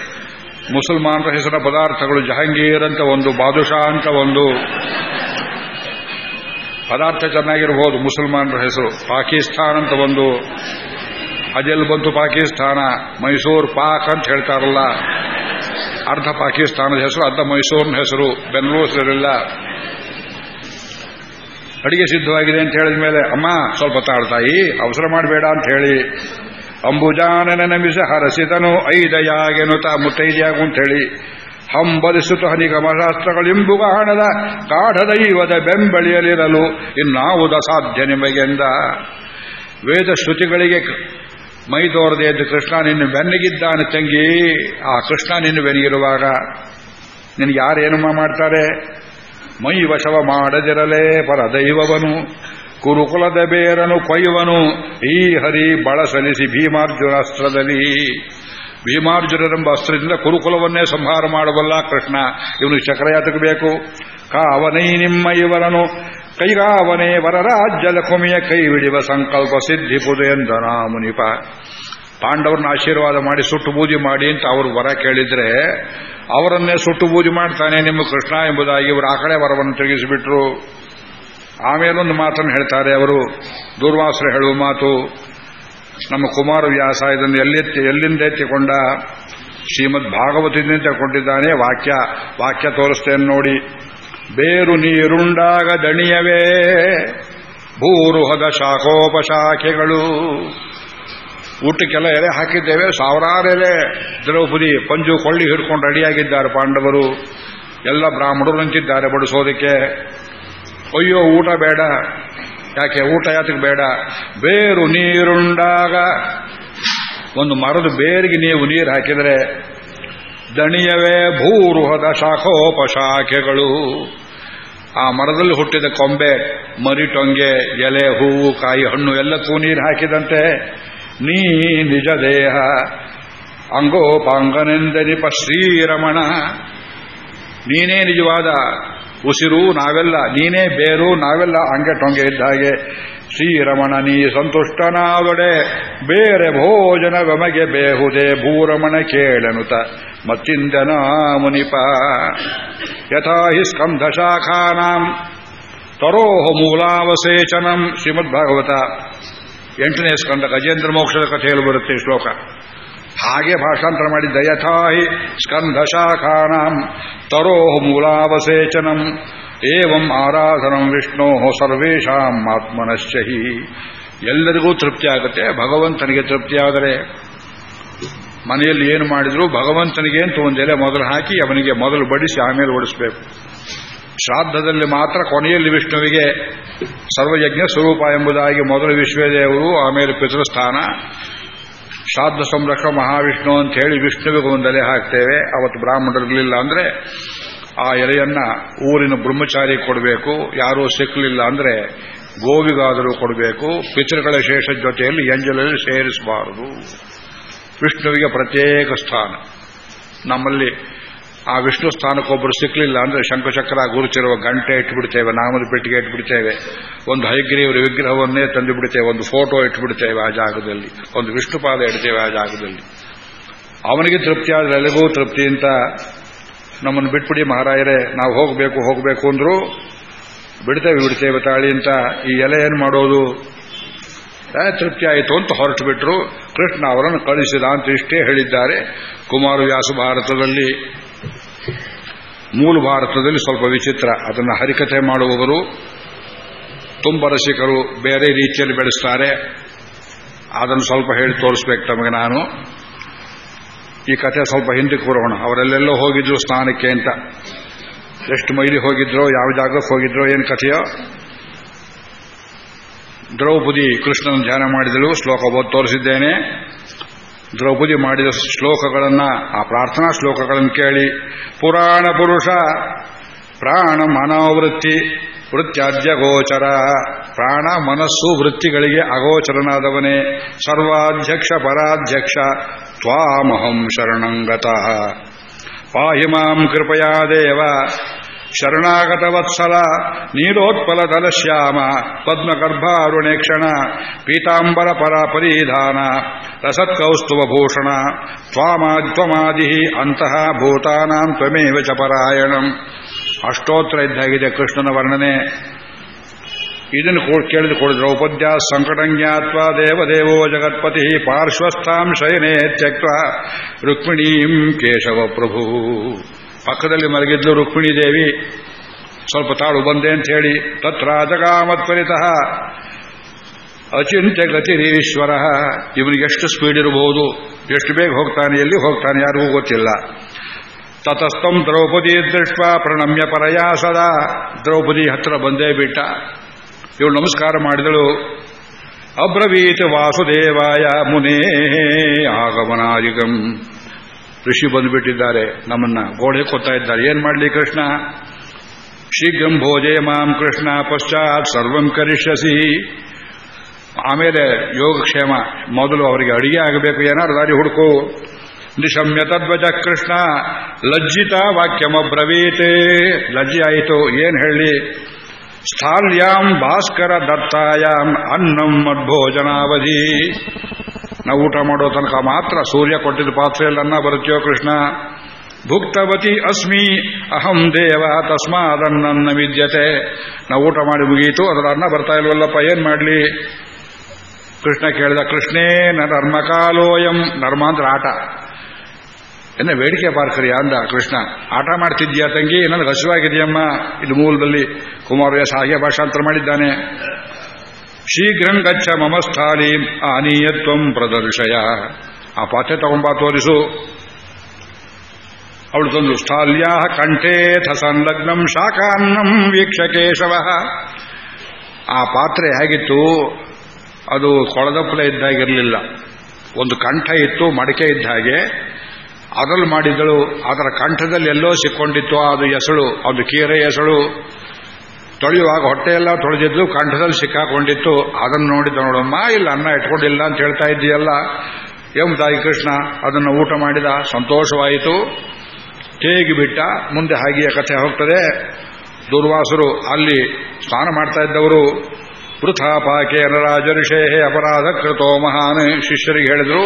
ಮುಸಲ್ಮಾನರ ಹೆಸರ ಪದಾರ್ಥಗಳು ಜಹಾಂಗೀರ್ ಅಂತ ಒಂದು ಬಾದುಷಾ ಅಂತ ಒಂದು. ಪದಾರ್ಥ ಚೆನ್ನಾಗಿರಬಹುದು ಮುಸಲ್ಮಾನರ ಹೆಸರು. ಪಾಕಿಸ್ತಾನ್ ಅಂತ ಒಂದು. ಅದೆಲ್ಲಿ ಬಂತು ಪಾಕಿಸ್ತಾನ, ಮೈಸೂರು ಪಾಕ್ ಅಂತ ಹೇಳ್ತಾರಲ್ಲ. ಅರ್ಧ ಪಾಕಿಸ್ತಾನದ ಹೆಸರು, ಅರ್ಧ ಮೈಸೂರಿನ ಹೆಸರು. ಬೆಂಗಳೂರಿಲ್ಲ ಅಡಿಗೆ ಸಿದ್ಧವಾಗಿದೆ ಅಂತ ಹೇಳಿದ ಮೇಲೆ ಅಮ್ಮ, ಸ್ವಲ್ಪ ತಾಳ್ತಾಯಿ, ಅವಸರ ಮಾಡಬೇಡ ಅಂತ ಹೇಳಿ ಅಂಬುಜಾನನ ನಮಿಸ ಹರಸಿದನು ಐದಯಾಗೆನುತ ಮುತ್ತೈದ್ಯಾಗು ಅಂತ ಹೇಳಿ ಹಂಬಲಿಸುತ್ತ ಹನಿಗಮಶಾಸ್ತ್ರಗಳಿಂಬುಗ ಹಣದ ಗಾಢದೈವದ ಬೆಂಬಳಿಯಲಿರಲು ಇನ್ನಾವುದ ಸಾಧ್ಯ ನಿಮಗೆಂದ? ವೇದ ಶ್ರುತಿಗಳಿಗೆ ಮೈ ತೋರದೆ ಎದ್ದು ಕೃಷ್ಣ ನಿನ್ನ ಬೆನ್ನಿಗಿದ್ದಾನೆ ತಂಗಿ, ಆ ಕೃಷ್ಣ ನಿನ್ನ ಬೆನ್ನಿಗಿರುವಾಗ ನಿನಗೆ ಯಾರೇನು ಮಾಡ್ತಾರೆ? ಮೈ ವಶವ ಮಾಡದಿರಲೇ ಪರದೈವವನು. ಕುರುಕುಲದ ಬೇರನು ಕೊಯ್ಯುವನು. ಈ ಹರಿ ಬಳಸಲಿಸಿ ಭೀಮಾರ್ಜುನಾಸ್ತ್ರದಲ್ಲಿ ಭೀಮಾರ್ಜುನರೆಂಬ ಅಸ್ತ್ರದಿಂದ ಕುರುಕುಲವನ್ನೇ ಸಂಹಾರ ಮಾಡಬಲ್ಲ ಕೃಷ್ಣ. ಇವನು ಚಕ್ರಯಾತಕ್ಕೆ ಬೇಕು? ಕಾವನೈ ನಿಮ್ಮ ಇವರನು. ಕೈಗಾವನೇ ವರರಾಜ್ಯದ ಕುಮಿಯ ಕೈ ಬಿಡಿವ ಸಂಕಲ್ಪ ಸಿದ್ಧಿ ಎಂದನ ಮುನಿಪ ಪಾಂಡವರನ್ನ ಆಶೀರ್ವಾದ ಮಾಡಿ ಸುಟ್ಟು ಬೂದಿ ಮಾಡಿ ಅಂತ ಅವರು ವರ ಕೇಳಿದ್ರೆ, ಅವರನ್ನೇ ಸುಟ್ಟು ಬೂದಿ ಮಾಡ್ತಾನೆ ನಿಮ್ಮ ಕೃಷ್ಣ ಎಂಬುದಾಗಿ ಇವರು ಆ ಕಡೆ ವರವನ್ನು ತಿರುಗಿಸಿಬಿಟ್ರು. ಆಮೇಲೊಂದು ಮಾತನ್ನು ಹೇಳ್ತಾರೆ ಅವರು ದೂರ್ವಾಸರು ಹೇಳುವ ಮಾತು, ನಮ್ಮ ಕುಮಾರವ್ಯಾಸ ಇದನ್ನು ಎಲ್ಲಿತ್ತಿ ಎಲ್ಲಿಂದ ಎತ್ತಿಕೊಂಡ? ಶ್ರೀಮದ್ ಭಾಗವತದಿಂದ ತಗೊಂಡಿದ್ದಾನೆ ವಾಕ್ಯ ವಾಕ್ಯ ತೋರಿಸ್ತೇನೆ ನೋಡಿ. ಬೇರು ನೀರುಂಡಾಗ ದಣಿಯವೇ ಭೂರುಹದ ಶಾಖೋಪಶಾಖೆಗಳು. ಊಟಕ್ಕೆಲ್ಲ ಎಲೆ ಹಾಕಿದ್ದೇವೆ, ಸಾವಿರಾರು ಎಲೆ. ದ್ರೌಪದಿ ಪಂಜು ಕೊಳ್ಳಿ ಹಿಡ್ಕೊಂಡು ರೆಡಿಯಾಗಿದ್ದಾರೆ ಪಾಂಡವರು. ಎಲ್ಲ ಬ್ರಾಹ್ಮಣರು ನಿಂತಿದ್ದಾರೆ ಬಡಿಸೋದಕ್ಕೆ. ಅಯ್ಯೋ, ಊಟ ಬೇಡ. ಯಾಕೆ? ಊಟ ಯಾತಕ್ಕೆ ಬೇಡ. ಬೇರು ನೀರುಂಡಾಗ. ಒಂದು ಮರದ ಬೇರಿಗೆ ನೀವು ನೀರು ಹಾಕಿದರೆ ದಣಿಯವೇ ಭೂರುಹದ ಶಾಖೋಪಶಾಖೆಗಳು. ಆ ಮರದಲ್ಲಿ ಹುಟ್ಟಿದ ಕೊಂಬೆ, ಮರಿಟೊಂಗೆ, ಎಲೆ, ಹೂವು, ಕಾಯಿ, ಹಣ್ಣು ಎಲ್ಲಕ್ಕೂ ನೀರು ಹಾಕಿದಂತೆ. ನೀ ನಿಜ ದೇಹ. ಅಂಗೋಪಾಂಗನೆಂದನಿಪ ಶ್ರೀರಮಣ. ನೀನೇ ನಿಜವಾದ ಉಸಿರು ನಾವೆಲ್ಲ, ನೀನೇ ಬೇರು ನಾವೆಲ್ಲ ಅಂಗೆ ಟೊಂಗೆ ಇದ್ದ ಹಾಗೆ. ಶ್ರೀರಮಣ, ನೀ ಸಂತುಷ್ಟನಾದೊಡೆ ಬೇರೆ ಭೋಜನ ಗಮಗೆ ಬೇಹುದೆ ಭೂರಮಣ ಕೇಳನುತ. ಮತ್ತಿಂದನ ಮುನಿಪ, ಯಥಾ ಹಿ ಸ್ಕಂಧ ಶಾಖಾನಾಂ, ತರೋಹ ಮೂಲಾವಸೇಚನಂ ಶ್ರೀಮದ್ಭಾಗವತ. ಎಂಟನೇ ಸ್ಕಂದ ಗಜೇಂದ್ರ ಮೋಕ್ಷದ ಕಥೆಯಲ್ಲಿ ಬರುತ್ತೆ ಶ್ಲೋಕ. ಹಾಗೆ ಭಾಷಾಂತರ ಮಾಡಿದ್ದ ಯಥಾಹಿ ಸ್ಕಂಧ ಶಾಖಾನಾಂ ತರೋಹ ಮೂಲಾವಸೇಚನಂ ಏವಂ ಆರಾಧನಂ ವಿಷ್ಣೋ ಸರ್ವೇಶಾಂ ಆತ್ಮನಶ್ಚಹಿ ಎಲ್ಲರಿಗೂ ತೃಪ್ತಿ ಆಗುತ್ತೆ, ಭಗವಂತನಿಗೆ ತೃಪ್ತಿಯಾದರೆ ಮನೆಯಲ್ಲಿ ಏನು ಮಾಡಿದ್ರು ಭಗವಂತನಿಗೆ ಅಂತ ಒಂದೆಲೆ ಮೊದಲು ಹಾಕಿ ಅವನಿಗೆ ಮೊದಲು ಬಡಿಸಿ ಆಮೇಲೆ ಓಡಿಸಬೇಕು. ಶ್ರಾದ್ದದಲ್ಲಿ ಮಾತ್ರ ಕೊನೆಯಲ್ಲಿ ವಿಷ್ಣುವಿಗೆ ಸರ್ವಯಜ್ಞ ಸ್ವರೂಪ ಎಂಬುದಾಗಿ ಮೊದಲು ವಿಶ್ವದೇವರು, ಆಮೇಲೆ ಪಿತೃಸ್ಥಾನ ಶ್ರಾದ್ದ ಸಂರಕ್ಷ ಮಹಾವಿಷ್ಣು ಅಂತ ಹೇಳಿ ವಿಷ್ಣುವಿಗೆ ಎಲೆ ಹಾಕ್ತೇವೆ. ಅವತ್ತು ಬ್ರಾಹ್ಮಣರಿರಲಿಲ್ಲ ಅಂದ್ರೆ ಆ ಎಲೆಯನ್ನ ಊರಿನ ಬ್ರಹ್ಮಚಾರಿ ಕೊಡಬೇಕು. ಯಾರೂ ಸಿಕ್ಕಲಿಲ್ಲ ಅಂದ್ರೆ ಗೋವಿಗಾದರೂ ಕೊಡಬೇಕು. ಪಿತೃಗಳ ಶೇಷ ಜೊತೆಯಲ್ಲಿ ಎಂಜಲಲ್ಲಿ ಸೇರಿಸಬಾರದು. ವಿಷ್ಣುವಿಗೆ ಪ್ರತ್ಯೇಕ ಸ್ಥಾನ. ನಮ್ಮಲ್ಲಿ ಆ ವಿಷ್ಣು ಸ್ಥಾನಕ್ಕೊಬ್ಬರು ಸಿಕ್ಕಲಿಲ್ಲ ಅಂದ್ರೆ ಶಂಕುಚಕ್ರ ಗುರುಚಿರುವ ಗಂಟೆ ಇಟ್ಬಿಡ್ತೇವೆ, ನಾಮದ ಪೆಟ್ಟಿಗೆ ಇಟ್ಬಿಡ್ತೇವೆ, ಒಂದು ಹೈಗ್ರೀವರ ವಿಗ್ರಹವನ್ನೇ ತಂದು ಬಿಡ್ತೇವೆ ಒಂದು ಫೋಟೋ ಇಟ್ಬಿಡ್ತೇವೆ ಆ ಜಾಗದಲ್ಲಿ, ಒಂದು ವಿಷ್ಣುಪಾದ ಇಡ್ತೇವೆ ಆ ಜಾಗದಲ್ಲಿ. ಅವನಿಗೆ ತೃಪ್ತಿ ಆದ್ರೆ ಎಲ್ಲಿಗೂ ತೃಪ್ತಿ ಅಂತ ನಮ್ಮನ್ನು ಬಿಟ್ಬಿಡಿ ಮಹಾರಾಯರೇ, ನಾವು ಹೋಗಬೇಕು ಹೋಗಬೇಕು ಅಂದ್ರು ಬಿಡ್ತೇವೆ ಬಿಡ್ತೇವೆ ತಾಳಿ ಅಂತ ಈ ಎಲೆ ಏನು ಮಾಡೋದು? ತೃಪ್ತಿ ಆಯಿತು ಅಂತ ಹೊರಟು ಬಿಟ್ರು ಕೃಷ್ಣ ಅವರನ್ನು ಕಳಿಸಿದ ಅಂತ ಇಷ್ಟೇ ಹೇಳಿದ್ದಾರೆ. ಕುಮಾರವ್ಯಾಸ ಭಾರತದಲ್ಲಿ ಮೂಲ ಭಾರತದಲ್ಲಿ ಸ್ವಲ್ಪ ವಿಚಿತ್ರ. ಅದನ್ನು ಹರಿಕತೆ ಮಾಡುವವರು ತುಂಬ ರಸಿಕರು ಬೇರೆ ರೀತಿಯಲ್ಲಿ ಬೆಳೆಸ್ತಾರೆ. ಅದನ್ನು ಸ್ವಲ್ಪ ಹೇಳಿ ತೋರಿಸ್ಬೇಕು ತಮಗೆ ನಾನು. ಈ ಕಥೆ ಸ್ವಲ್ಪ ಹಿಂದಕ್ಕೆ ಬರೋಣ. ಅವರೆಲ್ಲೆಲ್ಲೋ ಹೋಗಿದ್ರು ಸ್ನಾನಕ್ಕೆ ಅಂತ. ಎಷ್ಟು ಮೈಲಿ ಹೋಗಿದ್ರೋ, ಯಾವ ಜಾಗಕ್ಕೆ ಹೋಗಿದ್ರೋ, ಏನು ಕಥೆಯೋ. ದ್ರೌಪದಿ ಕೃಷ್ಣನ ಧ್ಯಾನ ಮಾಡಿದಳು. ಶ್ಲೋಕ ಓದ್ ತೋರಿಸಿದ್ದೇನೆ. ದ್ರೌಪದಿ ಮಾಡಿದ ಶ್ಲೋಕಗಳನ್ನ, ಆ ಪ್ರಾರ್ಥನಾ ಶ್ಲೋಕಗಳನ್ನು ಕೇಳಿ, ಪುರಾಣ ಪುರುಷ, ಪ್ರಾಣ ಮನೋವೃತ್ತಿ, ವೃತ್ಯಾದ್ಯ ಗೋಚರ, ಪ್ರಾಣ ಮನಸ್ಸು ವೃತ್ತಿಗಳಿಗೆ ಅಗೋಚರನಾದವನೇ, ಸರ್ವಾಧ್ಯಕ್ಷ ಪರಾಧ್ಯಕ್ಷ, ತ್ವಾಮಹಂ ಶರಣಂಗತ. ಪಾಹಿ ಮಾಂ ಕೃಪಯಾ ದೇವ ಶರಣಾಗತ ವತ್ಸಲ ನೀಲೋತ್ಪಲ ಶ್ಯಾಮ ಪದ್ಮಗರ್ಭಾರುಣೇಕ್ಷಣ ಪೀತಾಂಬರ ಪರ ಪರಿಧಾನ ರಸತ್ಕೌಸ್ತುವ ಭೂಷಣ ತ್ವಾಮಾದಿ ಅಂತಹ ಭೂತಾನಾಂ ತ್ವಮೇವ ಚ ಪರಾಯಣಂ. ಅಷ್ಟೋತ್ರ ಇದ್ದಾಗಿದೆ ಕೃಷ್ಣನ ವರ್ಣನೆ. ಇದನ್ನು ಕೇಳಿದುಕೊಳ್ಳ ದ್ರೌಪದ್ಯ ಸಂಕಟಂಜ್ಞಾತ್ವ ದೇವದೇವೋ ಜಗತ್ಪತಿ ಪಾರ್ಶ್ವಸ್ಥಾಂ ಶಯನೇ ತ್ಯಕ್ತ ರುಕ್ಮಿಣೀಂ ಕೇಶವ ಪ್ರಭು ಪಕ್ಕದಲ್ಲಿ ಮಲಗಿದ್ಲು, ರುಕ್ಮಿಣಿ ದೇವಿ, ಸ್ವಲ್ಪ ತಾಳು ಬಂದೆ ಅಂತ ಹೇಳಿ, ತತ್ರ ಪರಿತಃ ಅಚಿಂತ್ಯ ಗತಿರೀಶ್ವರ ಇವನಿಗೆ ಎಷ್ಟು ಸ್ಪೀಡ್ ಇರಬಹುದು ಎಷ್ಟು ಬೇಗ ಹೋಗ್ತಾನೆ, ಎಲ್ಲಿ ಹೋಗ್ತಾನೆ ಯಾರಿಗೂ ಗೊತ್ತಿಲ್ಲ. ತತಸ್ತಂ ದ್ರೌಪದಿ ದೃಷ್ಟ ಪ್ರಣಮ್ಯ ಪರಯಾ ಸದಾ. ದ್ರೌಪದಿ ಹತ್ರ ಬಂದೇ ಬಿಟ್ಟ. ಇವಳು ನಮಸ್ಕಾರ ಮಾಡಿದಳು. ಅಬ್ರವೀತ ವಾಸುದೇವಾಯ ಮುನೇ ಆಗಮನಾದಿಗಂ ಋಷಿ ಬಂದುಬಿಟ್ಟಿದ್ದಾರೆ, ನಮ್ಮನ್ನ ಗೋಡೆ ಕೊತ್ತಾ ಇದ್ದಾರೆ. ಏನ್ ಮಾಡಲಿ ಕೃಷ್ಣ? ಶೀಘ್ರಂ ಭೋಜೆ ಮಾಂ ಕೃಷ್ಣ ಪಶ್ಚಾತ್ ಸರ್ವಂ ಕರಿಷ್ಯಸಿ. ಆಮೇಲೆ ಯೋಗಕ್ಷೇಮ, ಮೊದಲು ಅವರಿಗೆ ಅಡಿಗೆ ಆಗಬೇಕು, ಏನಾದ್ರು ದಾರಿ ಹುಡುಕು. ನಿಶಮ್ಯ ತದ್ವಜ ಕೃಷ್ಣ, ಲಜ್ಜಿತ ವಾಕ್ಯಮ್ರವೀತೆ ಲಜ್ಜಿ ಆಯಿತು, ಏನ್ ಹೇಳಿ? ಸ್ಥಾಲ್ಯಾಂ ಭಾಸ್ಕರ ದತ್ತಾಯಾಂ ಅನ್ನಂ ಮದ್ಭೋಜನಾವಧಿ. ನಾವು ಊಟ ಮಾಡೋ ತನಕ ಮಾತ್ರ ಸೂರ್ಯ ಕೊಟ್ಟಿದ್ದ ಪಾತ್ರೆಯಲ್ಲಿ ಅನ್ನ ಬರುತ್ತೋ ಕೃಷ್ಣ? ಭುಕ್ತವತಿ ಅಸ್ಮಿ, ಅಹಂ ದೇವ ತಸ್ಮಾದನ್ನ ವಿದ್ಯತೆ. ನಾವು ಊಟ ಮಾಡಿ ಮುಗಿಯಿತು ಅದರ ಅನ್ನ ಬರ್ತಾ ಇಲ್ವಲ್ಲಪ್ಪ, ಏನ್ ಮಾಡಲಿ? ಕೃಷ್ಣ ಕೇಳಿದ, ಕೃಷ್ಣೇ ನರ್ಮಕಾಲೋಯಂ ನರ್ಮ ಅಂದ್ರೆ ಆಟ. ಎನ್ನ ಬೇಡಿಕೆ ಪಾರ್ಕರಿಯ ಅಂದ ಕೃಷ್ಣ. ಆಟ ಮಾಡ್ತಿದ್ಯಾ ತಂಗಿ? ನನಗೆ ಹಸಿವಾಗಿದೆಯಮ್ಮ. ಇದು ಮೂಲದಲ್ಲಿ ಕುಮಾರವ್ಯಾಸ ಹಾಗೆ ಭಾಷಾಂತರ ಮಾಡಿದ್ದಾನೆ. ಶೀಘ್ರಂ ಗಚ್ಚ ಮಮಸ್ಥಾಲಿ ಆನೀಯತ್ವಂ ಪ್ರದರ್ಶಯ. ಆ ಪಾತ್ರೆ ತಗೊಂಬಾ ತೋರಿಸು. ಅವಳು ತಂದು ಸ್ಥಾಲ್ಯಾ ಕಂಠೇಥ ಸಂಲಗ್ನಂ ಶಾಖಾನ್ನಂ ವೀಕ್ಷಕೇಶವ ಆ ಪಾತ್ರೆ ಹೇಗಿತ್ತು? ಅದು ಕೊಳದಪ್ಪಲೆ ಇದ್ದಾಗಿರಲಿಲ್ಲ. ಒಂದು ಕಂಠ ಇತ್ತು, ಮಡಕೆ ಇದ್ದ ಹಾಗೆ. ಅದರಲ್ಲಿ ಮಾಡಿದ್ದಳು. ಅದರ ಕಂಠದಲ್ಲಿ ಎಲ್ಲೋ ಸಿಕ್ಕೊಂಡಿತ್ತು. ಅದು ಎಸಳು ಅದು ಕೀರೆ ಎಸಳು ತೊಳೆಯುವಾಗ ಹೊಟ್ಟೆಯೆಲ್ಲ ತೊಳೆದಿದ್ದು ಕಂಠದಲ್ಲಿ ಸಿಕ್ಕಾಕೊಂಡಿತ್ತು. ಅದನ್ನು ನೋಡಿದ ನೋಡಮ್ಮ ಇಲ್ಲ, ಅನ್ನ ಇಟ್ಕೊಂಡಿಲ್ಲ ಅಂತ ಹೇಳ್ತಾ ಇದ್ದೀಯಲ್ಲ. ತಾಯಿ ಕೃಷ್ಣ, ಅದನ್ನು ಊಟ ಮಾಡಿದ, ಸಂತೋಷವಾಯಿತು. ತೇಗಿ ಬಿಟ್ಟ, ಮುಂದೆ ಹಾಗೆಯೇ ಕಥೆ ಹೋಗ್ತದೆ. ದುರ್ವಾಸರು ಅಲ್ಲಿ ಸ್ನಾನ ಮಾಡ್ತಾ ಇದ್ದವರು. ವೃಥಾಪಾಕೆ ನರಾಜರ್ಷೇ ಅಪರಾಧ ಕೃತೋ ಮಹಾನ್ ಶಿಷ್ಯರಿಗೆ ಹೇಳಿದ್ರು.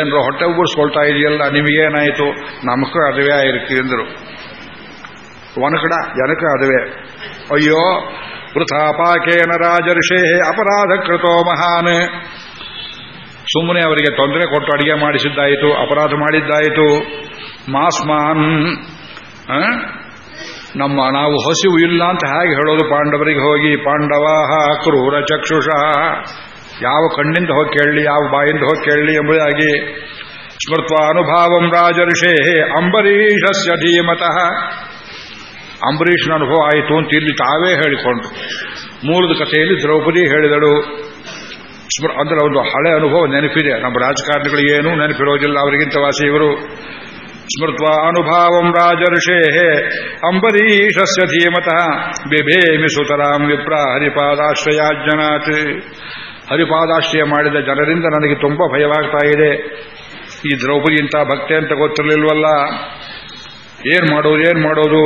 ಏನರು ಹೊಟ್ಟೆ ಉಬ್ಬರಿಸ್ಕೊಳ್ತಾ ಇದೆಯಲ್ಲ, ನಿಮಗೇನಾಯಿತು? ನಮಗೂ ಅದುವೇ ಆಗಿರ್ತೀವಿ ಎಂದರು ವನಕಡ ಜನಕ ಅದುವೆ. ಅಯ್ಯೋ, ವೃಥಾಪಾಕೇನ ರಾಜರ್ಷೇ ಅಪರಾಧ ಕೃತೋ ಮಹಾನ್. ಸುಮ್ಮನೆ ಅವರಿಗೆ ತೊಂದರೆ ಕೊಟ್ಟು ಅಡಿಗೆ ಮಾಡಿಸಿದ್ದಾಯಿತು, ಅಪರಾಧ ಮಾಡಿದ್ದಾಯಿತು. ಮಾಸ್ಮಾನ್ ನಮ್ಮ ನಾವು ಹಸಿವು ಇಲ್ಲ ಅಂತ ಹೇಗೆ ಹೇಳೋದು ಪಾಂಡವರಿಗೆ ಹೋಗಿ ಪಾಂಡವ ಕ್ರೂರ ಚಕ್ಷುಷ. ಯಾವ ಕಣ್ಣಿಂದ ಹೋಗಿ ಕೇಳಲಿ, ಯಾವ ಬಾಯಿಂದ ಹೋಗಿ ಕೇಳಲಿ ಎಂಬುದಾಗಿ ಸ್ಮೃತ್ವ ಅನುಭಾವಂ ರಾಜರ್ಷೇ ಅಂಬರೀಷಸ್ಯ ಧೀಮತಃ. ಅಂಬರೀಷನ ಅನುಭವ ಆಯಿತು ಅಂತ ಇಲ್ಲಿ ತಾವೇ ಹೇಳಿಕೊಂಡು ಮೂಲದ ಕಥೆಯಲ್ಲಿ ದ್ರೌಪದಿ ಹೇಳಿದಳು. ಅಂದ್ರೆ ಒಂದು ಹಳೆ ಅನುಭವ ನೆನಪಿದೆ. ನಮ್ಮ ರಾಜಕಾರಣಿಗಳು ಏನೂ ನೆನಪಿರೋದಿಲ್ಲ ಅವರಿಗಿಂತ ವಾಸಿ ಇವರು ಸ್ಮೃತ್ವ ಅನುಭಾವಂ ರಾಜರ್ಷೇ ಅಂಬರೀಷಸ್ಯ ಧೀಮತಃ ಬಿಭೇಮಿ ಸುತರಾಂ ವಿಪ್ರ ಹರಿಪಾದಾಶ್ರಯಾಜ್ಞನಾಥ್ ಹರಿಪಾದಾಶ್ರಯ ಮಾಡಿದ ಜನರಿಂದ ನನಗೆ ತುಂಬಾ ಭಯವಾಗ್ತಾ ಇದೆ. ಈ ದ್ರೌಪದಿ ಇಂಥ ಭಕ್ತೆ ಅಂತ ಗೊತ್ತಿರಲಿಲ್ವಲ್ಲ? ಏನ್ ಮಾಡೋದು ಏನ್ ಮಾಡೋದು?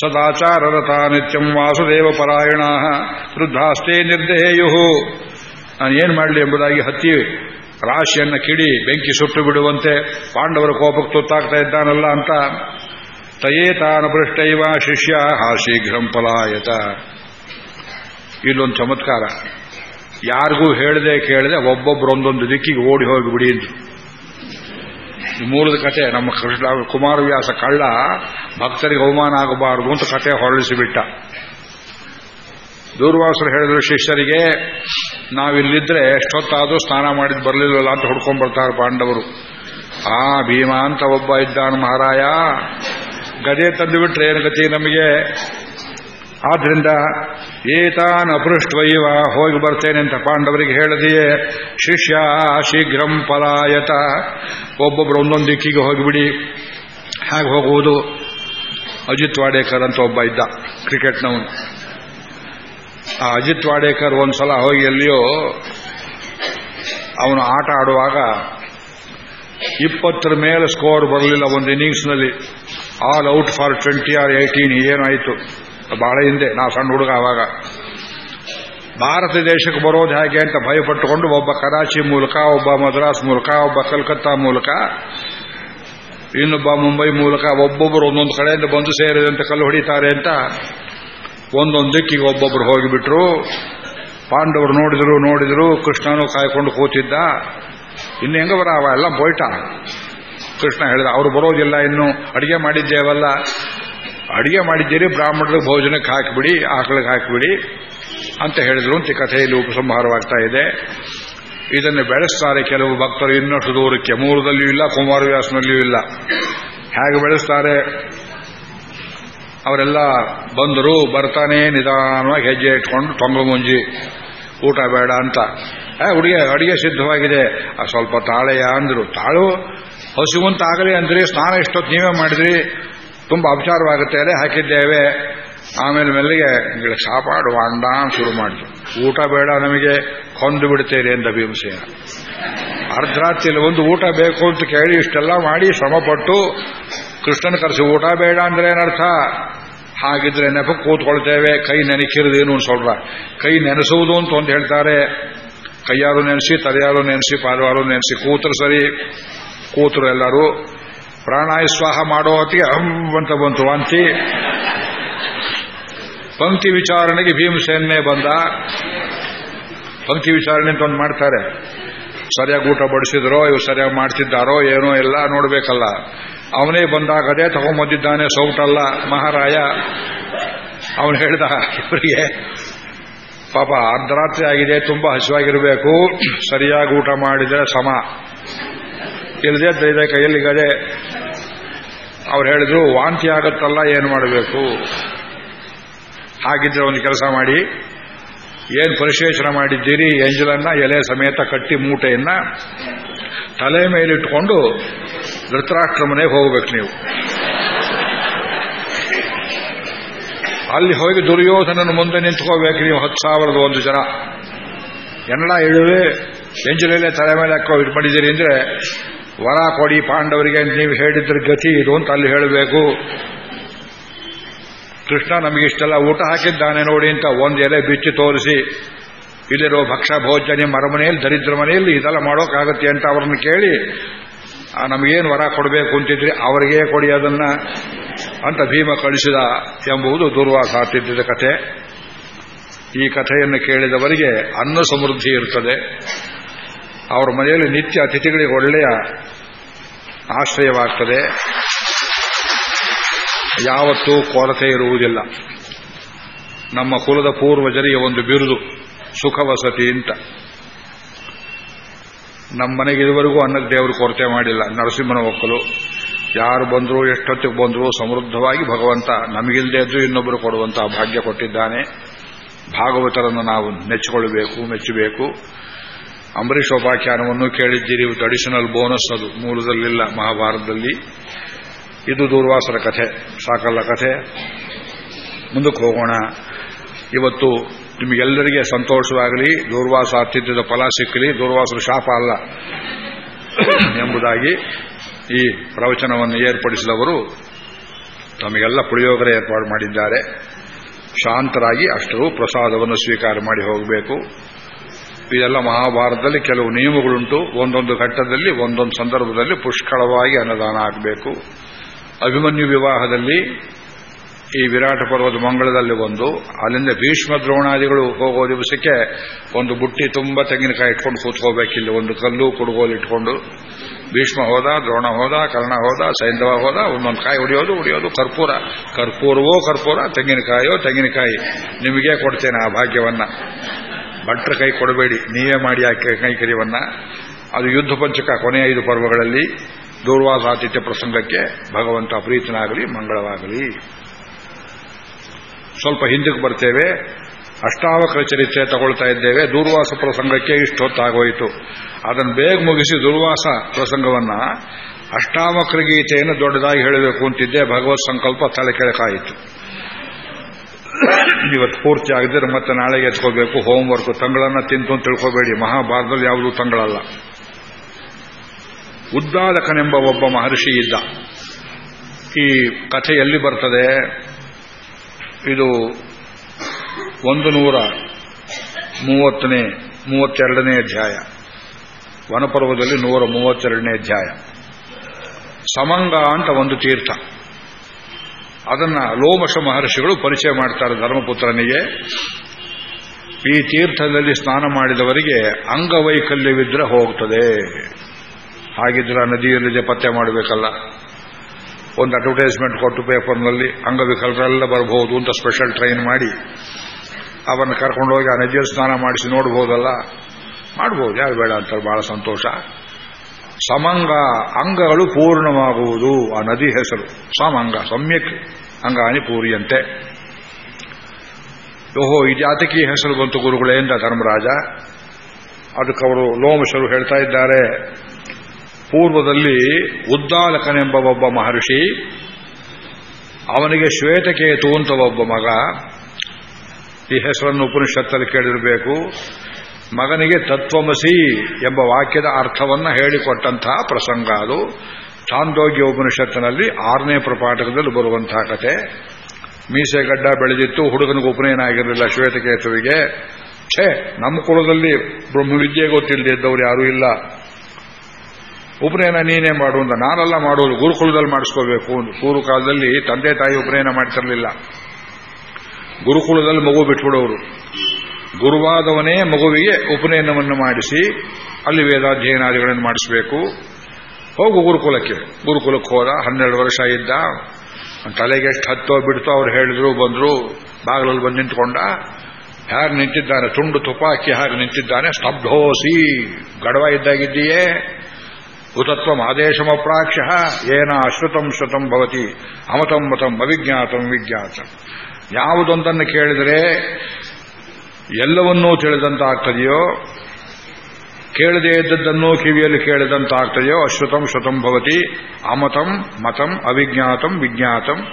ಸದಾಚಾರರಥ ನಿತ್ಯಂ ವಾಸುದೇವ ಪರಾಯಣ ವೃದ್ಧಾಸ್ತೇ ನಿರ್ದೇಯು ನಾನು ಏನು ಮಾಡಲಿ ಎಂಬುದಾಗಿ ಹತ್ತಿ ರಾಶಿಯನ್ನು ಕಿಡಿ ಬೆಂಕಿ ಸುಟ್ಟು ಬಿಡುವಂತೆ ಪಾಂಡವರ ಕೋಪಕ್ಕೆ ತುತ್ತಾಗ್ತಾ ಇದ್ದಾನಲ್ಲ ಅಂತ. ತಯೇತಾನ ಪೃಷ್ಟೈವ ಶಿಷ್ಯ ಹಾ ಶೀಘ್ರಂ ಪಲಾಯತ. ಇಲ್ಲೊಂದು ಚಮತ್ಕಾರ. ಯಾರಿಗೂ ಹೇಳದೆ ಕೇಳದೆ ಒಬ್ಬೊಬ್ಬರು ಒಂದೊಂದು ದಿಕ್ಕಿಗೆ ಓಡಿ ಹೋಗಿಬಿಡಿ ಅಂತ ಮೂಲದ ಕತೆ ನಮ್ಮ ಕೃಷ್ಣ ಕುಮಾರವ್ಯಾಸ ಕಳ್ಳ ಭಕ್ತರಿಗೆ ಅವಮಾನ ಆಗಬಾರದು ಅಂತ ಕತೆ ಹೊರಳಿಸಿಬಿಟ್ಟ. ದೂರ್ವಾಸರು ಹೇಳಿದ್ರು, ಶಿಷ್ಯರಿಗೆ ನಾವಿಲ್ಲಿದ್ರೆ ಎಷ್ಟೊತ್ತಾದರೂ ಸ್ನಾನ ಮಾಡಿದ್ ಬರಲಿಲ್ಲ ಅಂತ ಹುಡ್ಕೊಂಡ್ ಬರ್ತಾರೆ ಪಾಂಡವರು. ಆ ಭೀಮ ಅಂತ ಒಬ್ಬ ಇದ್ದಾನ ಮಹಾರಾಯ. ಗದೆ ತಂದು ಬಿಟ್ರೆ ಏನು ಗತಿ ನಮಗೆ? ಆದ್ರಿಂದ ಏತಾನ್ ಅಪೃಷ್ಟವೈವ ಹೋಗಿ ಬರ್ತೇನೆ ಅಂತ ಪಾಂಡವರಿಗೆ ಹೇಳದೆಯೇ, ಶಿಷ್ಯ ಶೀಘ್ರಂ ಪಲಾಯತ. ಒಬ್ಬೊಬ್ರು ಒಂದೊಂದು ದಿಕ್ಕಿಗೆ ಹೋಗಿಬಿಡಿ. ಹೇಗೆ ಹೋಗುವುದು? ಅಜಿತ್ ವಾಡೇಕರ್ ಅಂತ ಒಬ್ಬ ಇದ್ದ ಕ್ರಿಕೆಟ್ನವನು. ಆ ಅಜಿತ್ ವಾಡೇಕರ್ ಒಂದ್ಸಲ ಹೋಗಿ ಎಲ್ಲಿಯೋ, ಅವನು ಆಟ ಆಡುವಾಗ ಇಪ್ಪತ್ತರ ಮೇಲೆ ಸ್ಕೋರ್ ಬರಲಿಲ್ಲ ಒಂದು ಇನ್ನಿಂಗ್ಸ್ನಲ್ಲಿ all out for twenty or eighteen ಏನಾಯಿತು? ಬಹಳ ಹಿಂದೆ. ನಾ ಸಣ್ಣ ಹುಡುಗ ಆವಾಗ. ಭಾರತ ದೇಶಕ್ಕೆ ಬರೋದು ಹೇಗೆ ಅಂತ ಭಯಪಟ್ಟುಕೊಂಡು ಒಬ್ಬ ಕರಾಚಿ ಮೂಲಕ, ಒಬ್ಬ ಮದ್ರಾಸ್ ಮೂಲಕ, ಒಬ್ಬ ಕಲ್ಕತ್ತಾ ಮೂಲಕ, ಇನ್ನೊಬ್ಬ ಮುಂಬೈ ಮೂಲಕ ಒಬ್ಬೊಬ್ಬರು ಒಂದೊಂದು ಕಡೆಯಿಂದ ಬಂದು ಸೇರಿದಂತೆ ಕಲ್ಲು ಹೊಡಿತಾರೆ ಅಂತ ಒಂದೊಂದು ದಿಕ್ಕಿಗೆ ಒಬ್ಬೊಬ್ಬರು ಹೋಗಿಬಿಟ್ರು. ಪಾಂಡವರು ನೋಡಿದ್ರು ನೋಡಿದ್ರು, ಕೃಷ್ಣನು ಕಾಯ್ಕೊಂಡು ಕೂತಿದ್ದ. ಇನ್ನು ಹೆಂಗ ಅವ, ಎಲ್ಲ ಬೋಯ್ಟ. ಕೃಷ್ಣ ಹೇಳಿದ, ಅವರು ಬರೋದಿಲ್ಲ ಇನ್ನು, ಅಡಿಗೆ ಮಾಡಿದ್ದೇವಲ್ಲ. ಅಡಿಗೆ ಮಾಡಿದ್ದೀರಿ, ಬ್ರಾಹ್ಮಣರ ಭೋಜನಕ್ಕೆ ಹಾಕಿಬಿಡಿ, ಆಕಳಿಗೆ ಹಾಕಿಬಿಡಿ ಅಂತ ಹೇಳಿದ್ರು ಅಂತ ಕಥೆಯಲ್ಲಿ ಉಪಸಂಹಾರವಾಗ್ತಾ ಇದೆ. ಇದನ್ನು ಬೆಳೆಸ್ತಾರೆ ಕೆಲವು ಭಕ್ತರು, ಇನ್ನಷ್ಟು ದೂರಕ್ಕೆ. ಮೂರದಲ್ಲಿಯೂ ಇಲ್ಲ ಕುಮಾರವ್ಯಾಸನಲ್ಲಿಯೂ ಇಲ್ಲ. ಹೇಗೆ ಬೆಳೆಸ್ತಾರೆ? ಅವರೆಲ್ಲ ಬಂದರು, ಬರ್ತಾನೆ, ನಿಧಾನವಾಗಿ ಹೆಜ್ಜೆ ಇಟ್ಕೊಂಡು, ತೊಂಬ ಮುಂಜಿ, ಊಟ ಬೇಡ ಅಂತ. ಹುಡುಗಿ, ಅಡಿಗೆ ಸಿದ್ಧವಾಗಿದೆ. ಸ್ವಲ್ಪ ತಾಳೆಯ ಅಂದ್ರು. ತಾಳು, ಹಸಿವಂತ ಆಗಲಿ ಅಂದ್ರಿ, ಸ್ನಾನ ಇಷ್ಟೊತ್ತು ನೀವೇ ಮಾಡಿದ್ರಿ. ತುಂಬಾ ಅಪಚಾರವಾಗುತ್ತೆ ಅದೇ ಹಾಕಿದ್ದೇವೆ. ಆಮೇಲೆ ಮೆಲ್ಲಿಗೆ ಸಾಪಾಡು ಅಂಡ ಶುರು ಮಾಡಿದ್ರು. ಊಟ ಬೇಡ ನಮಗೆ, ಕೊಂದು ಬಿಡ್ತೇನೆ ಎಂದ ಭೀಮಸೇನ. ಅರ್ಧರಾತ್ರಿಯಲ್ಲಿ ಒಂದು ಊಟ ಬೇಕು ಅಂತ ಕೇಳಿ ಇಷ್ಟೆಲ್ಲ ಮಾಡಿ ಶ್ರಮಪಟ್ಟು ಕೃಷ್ಣನ ಕರೆಸಿ, ಊಟ ಬೇಡ ಅಂದ್ರೆ ಏನರ್ಥ? ಹಾಗಿದ್ರೆ ನೆಪ ಕೂತ್ಕೊಳ್ತೇವೆ, ಕೈ ನೆನಕಿರೋದೇನು ಅಂತ ಸ್ವಲ್ಪ. ಕೈ ನೆನೆಸುವುದು ಅಂತ ಒಂದು ಹೇಳ್ತಾರೆ. ಕೈಯಾರು ನೆನೆಸಿ, ತಲೆಯಾರು ನೆನೆಸಿ, ಪಾದವಾರು ನೆನೆಸಿ, ಕೂತರು ಸರಿ. ಕೂತರು ಎಲ್ಲರೂ ಪ್ರಾಣಾಯ ಸ್ವಾಹ ಮಾಡೋ ಹೊತ್ತಿಗೆ ಅಂತ ಬಂತು ವಾಂತಿ. ಪಂಕ್ತಿ ವಿಚಾರಣೆಗೆ ಭೀಮಸೇನೆ ಬಂದ. ಪಂಕ್ತಿ ವಿಚಾರಣೆ ಅಂತ ಒಂದು ಮಾಡ್ತಾರೆ. ಸರಿಯಾಗಿ ಊಟ ಬಡಿಸಿದ್ರೋ ಇವು ಸರಿಯಾಗಿ ಮಾಡ್ತಿದ್ದಾರೋ, ಏನೋ ಎಲ್ಲ ನೋಡ್ಬೇಕಲ್ಲ. ಅವನೇ ಬಂದಾಗ ಅದೇ ತಗೊಂಬಂದಿದ್ದಾನೆ, ಸೌಟಲ್ಲ, ಮಹಾರಾಯ. ಅವನು ಹೇಳ್ದ ಇವರಿಗೆ. ಪಾಪ ಅರ್ಧರಾತ್ರಿ ಆಗಿದೆ, ತುಂಬಾ ಹಸಿವಾಗಿರಬೇಕು. ಸರಿಯಾಗಿ ಊಟ ಮಾಡಿದರೆ ಸಮ. ಇಲ್ಲದೆ ಕೈಯಲ್ಲಿ ಗದೆ. ಅವ್ರು ಹೇಳಿದ್ರು, ವಾಂತಿ ಆಗುತ್ತಲ್ಲ, ಏನು ಮಾಡಬೇಕು? ಹಾಗಿದ್ರೆ ಒಂದು ಕೆಲಸ ಮಾಡಿ. ಏನು ಪರಿಶೇಷಣ ಮಾಡಿದ್ದೀರಿ? ಎಂಜಲನ್ನ ಎಲೆ ಸಮೇತ ಕಟ್ಟಿ ಮೂಟೆಯನ್ನ ತಲೆ ಮೇಲಿಟ್ಟುಕೊಂಡು ಧೃತರಾಷ್ಟ್ರ ಮನೆಗೆ ಹೋಗ್ಬೇಕು ನೀವು. ಅಲ್ಲಿ ಹೋಗಿ ದುರ್ಯೋಧನನ ಮುಂದೆ ನಿಂತ್ಕೋಬೇಕು ನೀವು ಹತ್ತು ಸಾವಿರದ ಒಂದು ಜನ. ಎಲ್ಲ ಇಳುವೆ ಎಂಜಲೆಲೆ ತಲೆ ಮೇಲೆ ಹಾಕೋ ಇದು ಮಾಡಿದ್ದೀರಿ ಅಂದ್ರೆ ವರ ಕೊಡಿ ಪಾಂಡವರಿಗೆ ನೀವು ಹೇಳಿದ್ರೆ ಗತಿ ಇದು ಅಂತ ಅಲ್ಲಿ ಹೇಳಬೇಕು. ಕೃಷ್ಣ ನಮಗೆ ಇಷ್ಟೆಲ್ಲ ಊಟ ಹಾಕಿದ್ದಾನೆ ನೋಡಿ ಅಂತ ಒಂದು ಎಲೆ ಬಿಚ್ಚಿ ತೋರಿಸಿ. ಇಲ್ಲಿರೋ ಭಕ್ಷ ಭೋಜನೆ ಮರಮನೆಯಲ್ಲಿ ದರಿದ್ರ ಮನೆಯಲ್ಲಿ ಇದೆಲ್ಲ ಮಾಡೋಕ್ಕಾಗತ್ತೆ ಅಂತ ಅವರನ್ನು ಕೇಳಿ ನಮಗೇನು ವರ ಕೊಡಬೇಕು ಅಂತಿದ್ರೆ, ಅವರಿಗೆ ಕೊಡಿ ಅದನ್ನ ಅಂತ ಭೀಮ ಕಳಿಸಿದ ಎಂಬುದು ದುರ್ವಾಸ ತಿದ್ದಿದ ಕಥೆ. ಈ ಕಥೆಯನ್ನು ಕೇಳಿದವರಿಗೆ ಅನ್ನ ಸಮೃದ್ಧಿ ಇರುತ್ತದೆ ಅವರ ಮನೆಯಲ್ಲಿ ನಿತ್ಯ ಅತಿಥಿಗಳಿಗೆ ಒಳ್ಳೆಯ ಆಶ್ರಯವಾಗ್ತದೆ. ಯಾವತ್ತೂ ಕೊರತೆ ಇರುವುದಿಲ್ಲ. ನಮ್ಮ ಕುಲದ ಪೂರ್ವಜರಿಗೆ ಒಂದು ಬಿರುದು ಸುಖವಸತಿ ಅಂತ. ನಮ್ಮ ಮನೆಗೆ ಇದುವರೆಗೂ ಅನ್ನಕ್ಕೆ ದೇವರು ಕೊರತೆ ಮಾಡಿಲ್ಲ, ನರಸಿಂಹನ ಒಕ್ಕಲು. ಯಾರು ಬಂದರೂ, ಎಷ್ಟೊತ್ತಿಗೆ ಬಂದರೂ ಸಮೃದ್ಧವಾಗಿ ಭಗವಂತ ನಮಗಿಲ್ಲದೆ ಇದ್ದು ಇನ್ನೊಬ್ಬರು ಕೊಡುವಂತಹ ಭಾಗ್ಯ ಕೊಟ್ಟಿದ್ದಾನೆ. ಭಾಗವತರನ್ನು ನಾವು ನೆಚ್ಚಿಕೊಳ್ಳಬೇಕು, ಮೆಚ್ಚಬೇಕು. ಅಂಬರೀಷ್ ಉಪಾಖ್ಯಾನವನ್ನು ಕೇಳಿದ್ದೀರಿ. ಇದು ಅಡಿಷನಲ್ ಬೋನಸ್ ಅದು. ಮೂಲದಲ್ಲಿಲ್ಲ ಮಹಾಭಾರತದಲ್ಲಿ. ಇದು ದೂರ್ವಾಸರ ಕಥೆ. ಸಾಕಲ್ಲ ಕಥೆ. ಮುಂದಕ್ಕೆ ಹೋಗೋಣ. ಇವತ್ತು ನಿಮಗೆಲ್ಲರಿಗೆ ಸಂತೋಷವಾಗಲಿ. ದೂರ್ವಾಸ ಅತ್ಯುತ್ತದ ಫಲ ಸಿಕ್ಕಲಿ. ದೂರ್ವಾಸರ ಶಾಪ ಅಲ್ಲ [coughs] ಎಂಬುದಾಗಿ ಈ ಪ್ರವಚನವನ್ನು ಏರ್ಪಡಿಸಿದವರು ತಮಗೆಲ್ಲ ಪುಳಿಯೋಗರೆ ಏರ್ಪಾಡು ಮಾಡಿದ್ದಾರೆ. ಶಾಂತರಾಗಿ ಅಷ್ಟರು ಪ್ರಸಾದವನ್ನು ಸ್ವೀಕಾರ ಮಾಡಿ ಹೋಗಬೇಕು. ಇದೆಲ್ಲ ಮಹಾಭಾರತದಲ್ಲಿ ಕೆಲವು ನಿಯಮಗಳುಂಟು. ಒಂದೊಂದು ಘಟ್ಟದಲ್ಲಿ, ಒಂದೊಂದು ಸಂದರ್ಭದಲ್ಲಿ ಪುಷ್ಕಳವಾಗಿ ಅನ್ನದಾನ ಆಗಬೇಕು. ಅಭಿಮನ್ಯು ವಿವಾಹದಲ್ಲಿ ಈ ವಿರಾಟ ಪರ್ವದ ಮಂಗಳದಲ್ಲಿ ಒಂದು. ಅಲ್ಲಿಂದ ಭೀಷ್ಮ ದ್ರೋಣಾದಿಗಳು ಹೋಗೋ ದಿವಸಕ್ಕೆ ಒಂದು ಬುಟ್ಟಿ ತುಂಬಾ ತೆಂಗಿನಕಾಯಿ ಇಟ್ಕೊಂಡು ಕೂತ್ಕೋಬೇಕಿಲ್ಲ ಒಂದು ಕಲ್ಲು ಕುಡುಗೋಲು ಇಟ್ಕೊಂಡು. ಭೀಷ್ಮ ಹೋದ, ದ್ರೋಣ ಹೋದ, ಕರ್ಣ ಹೋದ, ಸೈಂಧವ ಹೋದ, ಒಂದೊಂದು ಕಾಯಿ ಹೊಡಿಯೋದು ಹೊಡಿಯೋದು. ಕರ್ಪೂರ. ಕರ್ಪೂರವೋ ಕರ್ಪೂರ, ತೆಂಗಿನಕಾಯೋ ತೆಂಗಿನಕಾಯಿ. ನಿಮಗೆ ಕೊಡ್ತೇನೆ ಆ ಭಾಗ್ಯವನ್ನ. ಭಟ್ರ ಕೈ ಕೊಡಬೇಡಿ. ನೀವೇ ಮಾಡಿ ಆ ಕೈಕರ್ಯವನ್ನ ಅದು ಯುದ್ಧ ಪಂಚಕ ಕೊನೆಯ ಐದು ಪರ್ವಗಳಲ್ಲಿ ದೂರ್ವಾಸಾತಿಥ್ಯ ಪ್ರಸಂಗಕ್ಕೆ ಭಗವಂತ ಪ್ರೀತನಾಗಲಿ, ಮಂಗಳವಾಗಲಿ. ಸ್ವಲ್ಪ ಹಿಂದಕ್ಕೆ ಬರ್ತೇವೆ. ಅಷ್ಟಾವಕ್ರ ಚರಿತ್ರೆ ತಗೊಳ್ತಾ ಇದ್ದೇವೆ. ದೂರ್ವಾಸ ಪ್ರಸಂಗಕ್ಕೆ ಇಷ್ಟೊತ್ತಾಗೋಯಿತು. ಅದನ್ನು ಬೇಗ ಮುಗಿಸಿ ದುರ್ವಾಸ ಪ್ರಸಂಗವನ್ನ ಅಷ್ಟಾವಕ್ರ ಗೀತೆಯನ್ನು ದೊಡ್ಡದಾಗಿ ಹೇಳಬೇಕು ಅಂತಿದ್ದೆ. ಭಗವತ್ ಸಂಕಲ್ಪ ತಲೆ ಕೆಳಕಾಯಿತು. ಇವತ್ತು ಪೂರ್ತಿ ಆಗದಿರ ಮತ್ತೆ ನಾಳೆ ಎತ್ಕೋಬೇಕು ಹೋಮ್ವರ್ಕ್ ತಂಗಳನ್ನ ತಿಂತು ಅಂತ ತಿಳ್ಕೋಬೇಡಿ. ಮಹಾಭಾರತದಲ್ಲಿ ಯಾವುದೂ ತಂಗಳಲ್ಲ. ಉದ್ದಾಲಕನೆಂಬ ಒಬ್ಬ ಮಹರ್ಷಿ ಇದ್ದ. ಈ ಕಥೆ ಎಲ್ಲಿ ಬರ್ತದೆ? ಇದು ಒಂದು ನೂರ ಮೂವತ್ತನೇ, ಮೂವತ್ತೆರಡನೇ ಅಧ್ಯಾಯ. ವನಪರ್ವದಲ್ಲಿ ನೂರ ಮೂವತ್ತೆರಡನೇ ಅಧ್ಯಾಯ. ಸಮಂಗ ಅಂತ ಒಂದು ತೀರ್ಥ. ಅದನ್ನ ಲೋಮಶ ಮಹರ್ಷಿಗಳು ಪರಿಚಯ ಮಾಡ್ತಾರೆ ಧರ್ಮಪುತ್ರನಿಗೆ. ಈ ತೀರ್ಥದಲ್ಲಿ ಸ್ನಾನ ಮಾಡಿದವರಿಗೆ ಅಂಗವೈಕಲ್ಯವಿದ್ರೆ ಹೋಗ್ತದೆ. ಹಾಗಿದ್ರೆ ಆ ನದಿಯಲ್ಲಿದೆ ಪತ್ತೆ ಮಾಡಬೇಕಲ್ಲ. ಒಂದು ಅಡ್ವರ್ಟೈಸ್ಮೆಂಟ್ ಕೊಟ್ಟು ಪೇಪರ್ನಲ್ಲಿ ಅಂಗವಿಕಲರೆಲ್ಲ ಬರಬಹುದು ಅಂತ ಸ್ಪೆಷಲ್ ಟ್ರೈನ್ ಮಾಡಿ ಅವನ್ನ ಕರ್ಕೊಂಡೋಗಿ ಆ ನದಿಯಲ್ಲಿ ಸ್ನಾನ ಮಾಡಿಸಿ ನೋಡಬಹುದಲ್ಲ ಮಾಡಬಹುದು ಯಾರು ಬೇಡ ಅಂತ ಬಹಳ ಸಂತೋಷ. ಸಮಂಗ ಅಂಗಗಳು ಪೂರ್ಣವಾಗುವುದು. ಆ ನದಿ ಹೆಸರು. ಸಮಂಗ, ಸಮ್ಯಕ್ ಅಂಗಾನಿ ಪೂರಿಯಂತೆ. ಓಹೋ ಈ ಜಾತಕಿ ಹೆಸರು ಬಂತು ಗುರುಗಳೇ ಎಂದ ಧರ್ಮರಾಜ. ಅದಕ್ಕೆ ಅವರು ಲೋಮಶರು ಹೇಳ್ತಾ ಇದ್ದಾರೆ. ಪೂರ್ವದಲ್ಲಿ ಉದ್ದಾಲಕನೆಂಬ ಒಬ್ಬ ಮಹರ್ಷಿ, ಅವನಿಗೆ ಶ್ವೇತಕೇತು ಅಂತ ಒಬ್ಬ ಮಗ. ಈ ಹೆಸರನ್ನು ಉಪನಿಷತ್ತಲ್ಲಿ ಕೇಳಿರಬೇಕು. ಮಗನಿಗೆ ತತ್ವಮಸಿ ಎಂಬ ವಾಕ್ಯದ ಅರ್ಥವನ್ನ ಹೇಳಿಕೊಟ್ಟಂತಹ ಪ್ರಸಂಗ ಅದು. ಚಾಂದೋಗ್ಯ ಉಪನಿಷತ್ತಿನಲ್ಲಿ ಆರನೇ ಪ್ರಪಾಠಕದಲ್ಲಿ ಬರುವಂತಹ ಕತೆ ಮೀಸೆಗಡ್ಡ ಬೆಳೆದಿತ್ತು, ಹುಡುಗನಿಗೆ ಉಪನಯನ ಆಗಿರಲಿಲ್ಲ ಶ್ವೇತಕೇತುವಿಗೆ. ಛೇ, ನಮ್ಮ ಕುಲದಲ್ಲಿ ಬ್ರಹ್ಮವಿದ್ಯೆ ಗೊತ್ತಿಲ್ಲದಿದ್ದವ್ರು ಯಾರೂ ಇಲ್ಲ. ಉಪನಯನ ನೀನೇ ಮಾಡು ಅಂತ, ನಾನೆಲ್ಲ ಮಾಡೋದು ಗುರುಕುಲದಲ್ಲಿ ಮಾಡಿಸ್ಕೋಬೇಕು ಪೂರ್ವ ಕಾಲದಲ್ಲಿ ತಂದೆ ತಾಯಿ ಉಪನಯನ ಮಾಡ್ತಿರಲಿಲ್ಲ. ಗುರುಕುಲದಲ್ಲಿ ಮಗು ಬಿಟ್ಬಿಡೋರು. ಗುರುವಾದವನೇ ಮಗುವಿಗೆ ಉಪನಯನವನ್ನು ಮಾಡಿಸಿ, ಅಲ್ಲಿ ವೇದಾಧ್ಯಯನಾದಿಗಳನ್ನು ಮಾಡಿಸಬೇಕು. ಹೋಗು ಗುರುಕುಲಕ್ಕೆ. ಗುರುಕುಲಕ್ಕೆ ಹೋದ, ಹನ್ನೆರಡು ವರ್ಷ ಇದ್ದ ತಲೆಗೆ ಎಷ್ಟು ಹತ್ತೋ ಬಿಡ್ತೋ ಅವ್ರು ಹೇಳಿದ್ರು, ಬಂದ್ರು, ಬಾಗಿಲಲ್ಲಿ ಬಂದು ನಿಂತ್ಕೊಂಡ. ಯಾರು ನಿಂತಿದ್ದಾನೆ? ತುಂಡು ತುಪಾಕಿ ಹಾಗೆ ನಿಂತಿದ್ದಾನೆ? ಸ್ತಬ್ಧೋಸಿ. ಗಡವ ಇದ್ದಾಗಿದ್ದೀಯೇ? ಉತತ್ವಂ ಆದೇಶಮಪ್ರಾಕ್ಷ್ಯ ಏನ ಅಶ್ರುತಂ ಶ್ರುತಂ ಭವತಿ, ಅಮತಂ ಮತಂ ಅವಿಜ್ಞಾತಂ ವಿಜ್ಞಾತಂ. ಯಾವುದೊಂದನ್ನು ಕೇಳಿದರೆ ಎಲ್ಲವನ್ನೂ ತಿಳಿದಂತಾಗ್ತದೆಯೋ? ಕೇಳದೇ ಇದ್ದದ್ದನ್ನು ಕಿವಿಯಲ್ಲಿ ಕೇಳಿದಂತಾಗ್ತದೆಯೋ? ಅಶ್ರುತಂ ಶ್ರುತಂ ಭವತಿ, ಅಮತಂ ಮತಂ ಅವಿಜ್ಞಾತಂ ವಿಜ್ಞಾತಂ.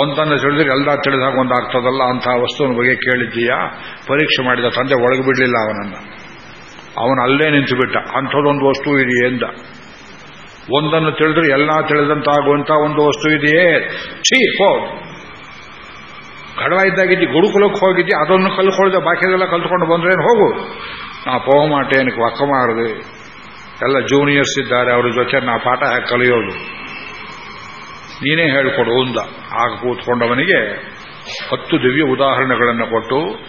ಒಂದನ್ನು ತಿಳಿದ್ರೆ ಎಲ್ಲ ತಿಳಿದಾಗ ಒಂದಾಗ್ತದಲ್ಲ ಅಂತಹ ವಸ್ತುವಿನ ಬಗ್ಗೆ ಕೇಳಿದ್ದೀಯಾ? ಪರೀಕ್ಷೆ ಮಾಡಿದ ತಂದೆ ಒಳಗೆ ಬಿಡಲಿಲ್ಲ ಅವನನ್ನು. ಅವನು ಅಲ್ಲೇ ನಿಂತುಬಿಟ್ಟ. ಅಂಥದ್ದೊಂದು ವಸ್ತು ಇದೆಯೇ ಎಂದ. ಒಂದನ್ನು ತಿಳಿದ್ರೆ ಎಲ್ಲ ತಿಳಿದಂತಾಗುವಂತ ಒಂದು ವಸ್ತು ಇದೆಯೇ? ಛೀ ಹೋ ಕಡವ ಇದ್ದಾಗಿದ್ದು ಗುರುಕುಲಕ್ಕೆ ಹೋಗಿದ್ದಿ, ಅದನ್ನು ಕಲ್ತ್ಕೊಳ್ದೆ ಬಾಕಿದೆಲ್ಲ ಕಲ್ತ್ಕೊಂಡು ಬಂದ್ರೆ ಹೋಗು. ನಾ ಪೋಮಾಟೇನಕ್ಕೆ ಒಕ್ಕ ಮಾಡಿದೆ. ಎಲ್ಲ ಜೂನಿಯರ್ಸ್ ಇದ್ದಾರೆ, ಅವ್ರ ಜೊತೆ ನಾ ಪಾಠ ಹಾಕಿ ಕಲಿಯೋದು. ನೀನೇ ಹೇಳಿಕೊಡು ಉಂದ. ಆಗ ಕೂತ್ಕೊಂಡವನಿಗೆ ಹತ್ತು ದಿವ್ಯ ಉದಾಹರಣೆಗಳನ್ನು ಕೊಟ್ಟು,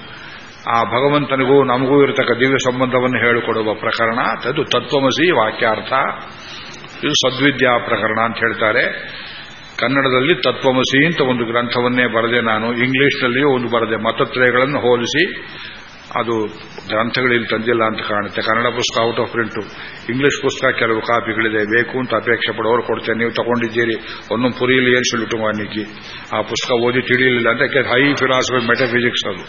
ಆ ಭಗವಂತನಿಗೂ ನಮಗೂ ಇರತಕ್ಕ ದಿವ್ಯ ಸಂಬಂಧವನ್ನು ಹೇಳಿಕೊಡುವ ಪ್ರಕರಣ. ಅದು ತತ್ವಮಸಿ ವಾಕ್ಯಾರ್ಥ. ಇದು ಸದ್ವಿದ್ಯಾ ಪ್ರಕರಣ ಅಂತ ಹೇಳ್ತಾರೆ. ಕನ್ನಡದಲ್ಲಿ ತತ್ವಮಸಿ ಅಂತ ಒಂದು ಗ್ರಂಥವನ್ನೇ ಬರೆದೆ ನಾನು. ಇಂಗ್ಲಿಷ್ನಲ್ಲಿಯೂ ಒಂದು ಬರೆದೆ. ಮತತ್ರಯಗಳನ್ನು ಹೋಲಿಸಿ ಅದು ಗ್ರಂಥಗಳಲ್ಲಿ ತಂದಿಲ್ಲ ಅಂತ ಕಾಣುತ್ತೆ. ಕನ್ನಡ ಪುಸ್ತಕ ಔಟ್ ಆಫ್ ಪ್ರಿಂಟು ಇಂಗ್ಲಿಷ್ ಪುಸ್ತಕ ಕೆಲವು ಕಾಪಿಗಳಿದೆ. ಬೇಕು ಅಂತ ಅಪೇಕ್ಷೆ ಪಡೋರು ಕೊಡ್ತೇನೆ. ನೀವು ತಗೊಂಡಿದ್ದೀರಿ. ಒಂದೊಂದು ಪುರಿಯಲ್ಲಿ ಏರಿಸಿಬಿಟ್ಟು ಮಾನಿಕ್ಕಿ ಆ ಪುಸ್ತಕ ಓದಿ ತಿಳಿಯಲಿಲ್ಲ ಅಂತ ಹೈ ಫಿಲಾಸಫಿ ಮೆಟಫಿಸಿಕ್ಸ್ ಅದು.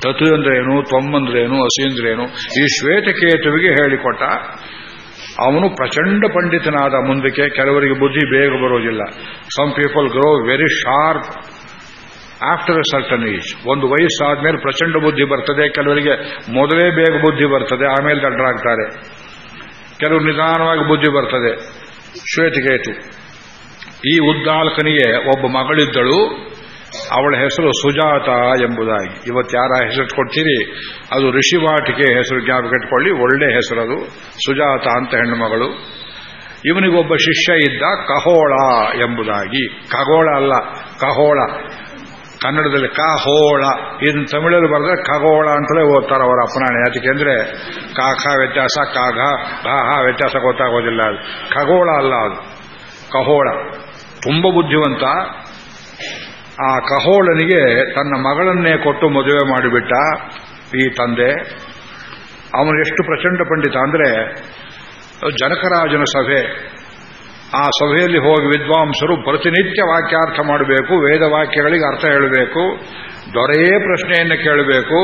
ತತು ಅಂದ್ರೇನು ತೊಂಬಂದ್ರೇನು ಹಸಿ ಅಂದ್ರೇನು ಈ ಶ್ವೇತಕೇತುವಿಗೆ ಹೇಳಿಕೊಟ್ಟ ಅವನು ಪ್ರಚಂಡ ಪಂಡಿತನಾದ ಮುಂದಕ್ಕೆ ಕೆಲವರಿಗೆ ಬುದ್ಧಿ ಬೇಗ ಬರೋದಿಲ್ಲ. Some people grow very sharp after a certain age ಒಂದು ವಯಸ್ಸಾದ್ಮೇಲೆ ಪ್ರಚಂಡ ಬುದ್ಧಿ ಬರ್ತದೆ, ಕೆಲವರಿಗೆ ಮೊದಲೇ ಬೇಗ ಬುದ್ಧಿ ಬರ್ತದೆ, ಆಮೇಲೆ ದಡ್ಡರಾಗ್ತಾರೆ. ಕೆಲವರು ನಿಧಾನವಾಗಿ ಬುದ್ಧಿ ಬರ್ತದೆ. ಶ್ವೇತಕೇತು. ಈ ಉದ್ದಾಲ್ಕನಿಗೆ ಒಬ್ಬ ಮಗಳಿದ್ದಳು. ಅವಳ ಹೆಸರು ಸುಜಾತ ಎಂಬುದಾಗಿ. ಇವತ್ತು ಯಾರ ಹೆಸರು ಕೊಡ್ತೀರಿ ಅದು ಋಷಿವಾಟಿಕೆ ಹೆಸರು ಜ್ಞಾಪಕ ಇಟ್ಕೊಳ್ಳಿ. ಒಳ್ಳೆ ಹೆಸರದು ಸುಜಾತ ಅಂತ ಹೆಣ್ಣು ಮಗಳು. ಇವನಿಗೊಬ್ಬ ಶಿಷ್ಯ ಇದ್ದ ಕಹೋಳ ಎಂಬುದಾಗಿ. ಖಗೋಳ ಅಲ್ಲ, ಕಹೋಳ. ಕನ್ನಡದಲ್ಲಿ ಕಹೋಳ. ಇದನ್ನು ತಮಿಳಲ್ಲಿ ಬರೆದ್ರೆ ಖಗೋಳ ಅಂತಲೇ ಓದ್ತಾರೆ ಅವರ ಅಪನಾಣೆ ಯಾಕೆಂದ್ರೆ ಕಾಖ ವ್ಯತ್ಯಾಸ, ಕಾಘ ಘಾಹ ವ್ಯತ್ಯಾಸ ಗೊತ್ತಾಗೋದಿಲ್ಲ ಅದು. ಖಗೋಳ ಅಲ್ಲ ಅದು. ಕಹೋಳ. ತುಂಬ ಬುದ್ಧಿವಂತ. ಆ ಕಹೋಳನಿಗೆ ತನ್ನ ಮಗಳನ್ನೇ ಕೊಟ್ಟು ಮದುವೆ ಮಾಡಿಬಿಟ್ಟ ಈ ತಂದೆ. ಅವನು ಎಷ್ಟು ಪ್ರಚಂಡ ಪಂಡಿತ ಅಂದ್ರೆ ಜನಕರಾಜನ ಸಭೆ. ಆ ಸಭೆಯಲ್ಲಿ ಹೋಗಿ ವಿದ್ವಾಂಸರು ಪ್ರತಿನಿತ್ಯ ವಾಕ್ಯಾರ್ಥ ಮಾಡಬೇಕು, ವೇದ ವಾಕ್ಯಗಳಿಗೆ ಅರ್ಥ ಹೇಳಬೇಕು ದೊರೆಯೇ ಪ್ರಶ್ನೆಯನ್ನು ಕೇಳಬೇಕು.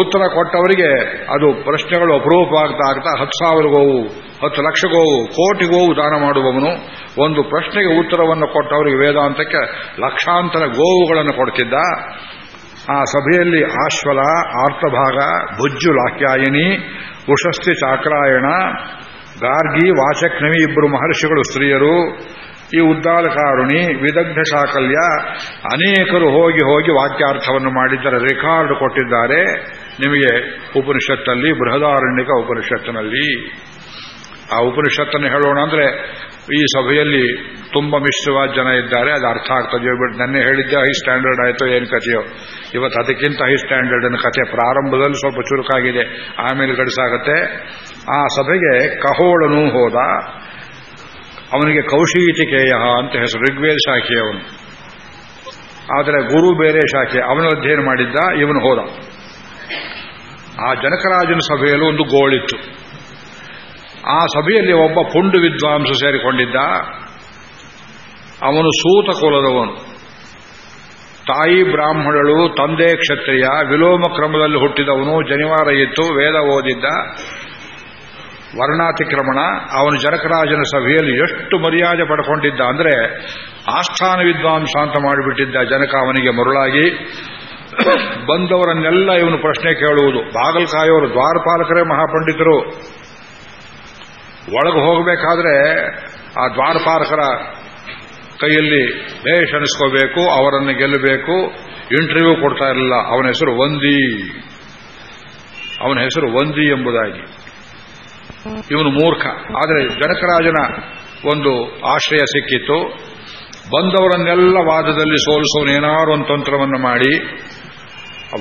ಉತ್ತರ ಕೊಟ್ಟವರಿಗೆ ಅದು ಪ್ರಶ್ನೆಗಳು ಅಪರೂಪವಾಗ್ತಾ ಆಗ್ತಾ ಹತ್ತು ಸಾವಿರ ಗೋವು ಹತ್ತು ಲಕ್ಷ ಗೋವು ಕೋಟಿ ಗೋವು ದಾನ ಮಾಡುವವನು ಒಂದು ಪ್ರಶ್ನೆಗೆ ಉತ್ತರವನ್ನು ಕೊಟ್ಟವರಿಗೆ ವೇದಾಂತಕ್ಕೆ ಲಕ್ಷಾಂತರ ಗೋವುಗಳನ್ನು ಕೊಡ್ತಿದ್ದ. ಆ ಸಭೆಯಲ್ಲಿ ಆಶ್ವಲ ಆರ್ತಭಾಗ ಭುಜ್ಜು ಲಾಕ್ಯಾಯಿನಿ ಉಷಸ್ತಿ ಚಾಕ್ರಾಯಣ, ಗಾರ್ಗಿ ವಾಚಕ್ನವಿ ಇಬ್ಬರು ಮಹರ್ಷಿಗಳು ಸ್ತ್ರೀಯರು, ಈ ಉದ್ದಾಲಕಾರುಣಿ ವಿದಗ್ಧ ಶಾಕಲ್ಯ, ಅನೇಕರು ಹೋಗಿ ಹೋಗಿ ವಾಕ್ಯಾರ್ಥವನ್ನು ಮಾಡಿದ್ದರ, ರೆಕಾರ್ಡ್ ಕೊಟ್ಟಿದ್ದಾರೆ. ನಿಮಗೆ ಉಪನಿಷತ್ತಲ್ಲಿ, ಬೃಹದಾರಣ್ಯಕ ಉಪನಿಷತ್ತಿನಲ್ಲಿ. ಆ ಉಪನಿಷತ್ತನ್ನು ಹೇಳೋಣ ಅಂದ್ರೆ ಈ ಸಭೆಯಲ್ಲಿ ತುಂಬ ಮಿಶ್ರವಾದ ಜನ ಇದ್ದಾರೆ. ಅದು ಅರ್ಥ ಆಗ್ತದೆಯೋ ಬಿಟ್ಟು ನೆನ್ನೆ ಹೇಳಿದ್ದೆ, ಹೈ ಸ್ಟ್ಯಾಂಡರ್ಡ್ ಆಯಿತೋ ಏನು ಕಥೆಯೋ? ಇವತ್ತು ಅದಕ್ಕಿಂತ ಹೈ ಸ್ಟ್ಯಾಂಡರ್ಡ್ ಅನ್ನ ಕಥೆ ಪ್ರಾರಂಭದಲ್ಲಿ ಸ್ವಲ್ಪ ಚುರುಕಾಗಿದೆ, ಆಮೇಲೆ ಗಡಿಸಾಗತ್ತೆ. ಆ ಸಭೆಗೆ ಕಹೋಳನೂ ಹೋದ. ಅವನಿಗೆ ಕೌಶೀತಿಕೇಯ ಅಂತ ಹೆಸರು, ಋಗ್ವೇದ ಶಾಖೆ ಅವನು. ಆದರೆ ಗುರು ಬೇರೆ ಶಾಖೆ, ಅವನು ಅಧ್ಯಯನ ಮಾಡಿದ್ದ, ಇವನು ಹೋದ. ಆ ಜನಕರಾಜನ ಸಭೆಯಲ್ಲೂ ಒಂದು ಗೋಳಿತ್ತು. ಆ ಸಭೆಯಲ್ಲಿ ಒಬ್ಬ ಪುಂಡು ವಿದ್ವಾಂಸ ಸೇರಿಕೊಂಡಿದ್ದ. ಅವನು ಸೂತ ಕುಲದವನು. ತಾಯಿ ಬ್ರಾಹ್ಮಣಳು, ತಂದೆ ಕ್ಷತ್ರಿಯ, ವಿಲೋಮ ಕ್ರಮದಲ್ಲಿ ಹುಟ್ಟಿದವನು. ಜನಿವಾರ ಇತ್ತು ವೇದ ಓದಿದ್ದ. ವರ್ಣಾತಿಕ್ರಮಣ, ಅವನು ಜನಕರಾಜನ ಸಭೆಯಲ್ಲಿ ಎಷ್ಟು ಮರ್ಯಾದೆ ಪಡ್ಕೊಂಡಿದ್ದ ಅಂದ್ರೆ, ಆಸ್ಥಾನ ವಿದ್ವಾಂಸ ಅಂತ ಮಾಡಿಬಿಟ್ಟಿದ್ದ ಜನಕ ಅವನಿಗೆ ಮರುಳಾಗಿ, ಬಂದವರನ್ನೆಲ್ಲ ಇವನು ಪ್ರಶ್ನೆ ಕೇಳುವುದು. ಬಾಗಲಕಾಯಿಯವರು ದ್ವಾರಪಾಲಕರೇ ಮಹಾಪಂಡಿತರು. ಒಳಗೆ ಹೋಗಬೇಕಾದ್ರೆ ಆ ದ್ವಾರಪಾಲಕರ ಕೈಯಲ್ಲಿ ಬೇಷ್ ಅನಿಸ್ಕೋಬೇಕು, ಅವರನ್ನು ಗೆಲ್ಲಬೇಕು. ಇಂಟರ್ವ್ಯೂ ಕೊಡ್ತಾ ಇರಲಿಲ್ಲ. ಅವನ ಹೆಸರು ವಂದಿ. ಅವನ ಹೆಸರು ವಂದಿ ಎಂಬುದಾಗಿ. ಇವನು ಮೂರ್ಖ. ಆದರೆ ಜನಕರಾಜನ ಒಂದು ಆಶ್ರಯ ಸಿಕ್ಕಿತ್ತು. ಬಂದವರನ್ನೆಲ್ಲ ವಾದದಲ್ಲಿ ಸೋಲಿಸೋನು. ಏನಾರು ಒಂದು ತಂತ್ರವನ್ನು ಮಾಡಿ.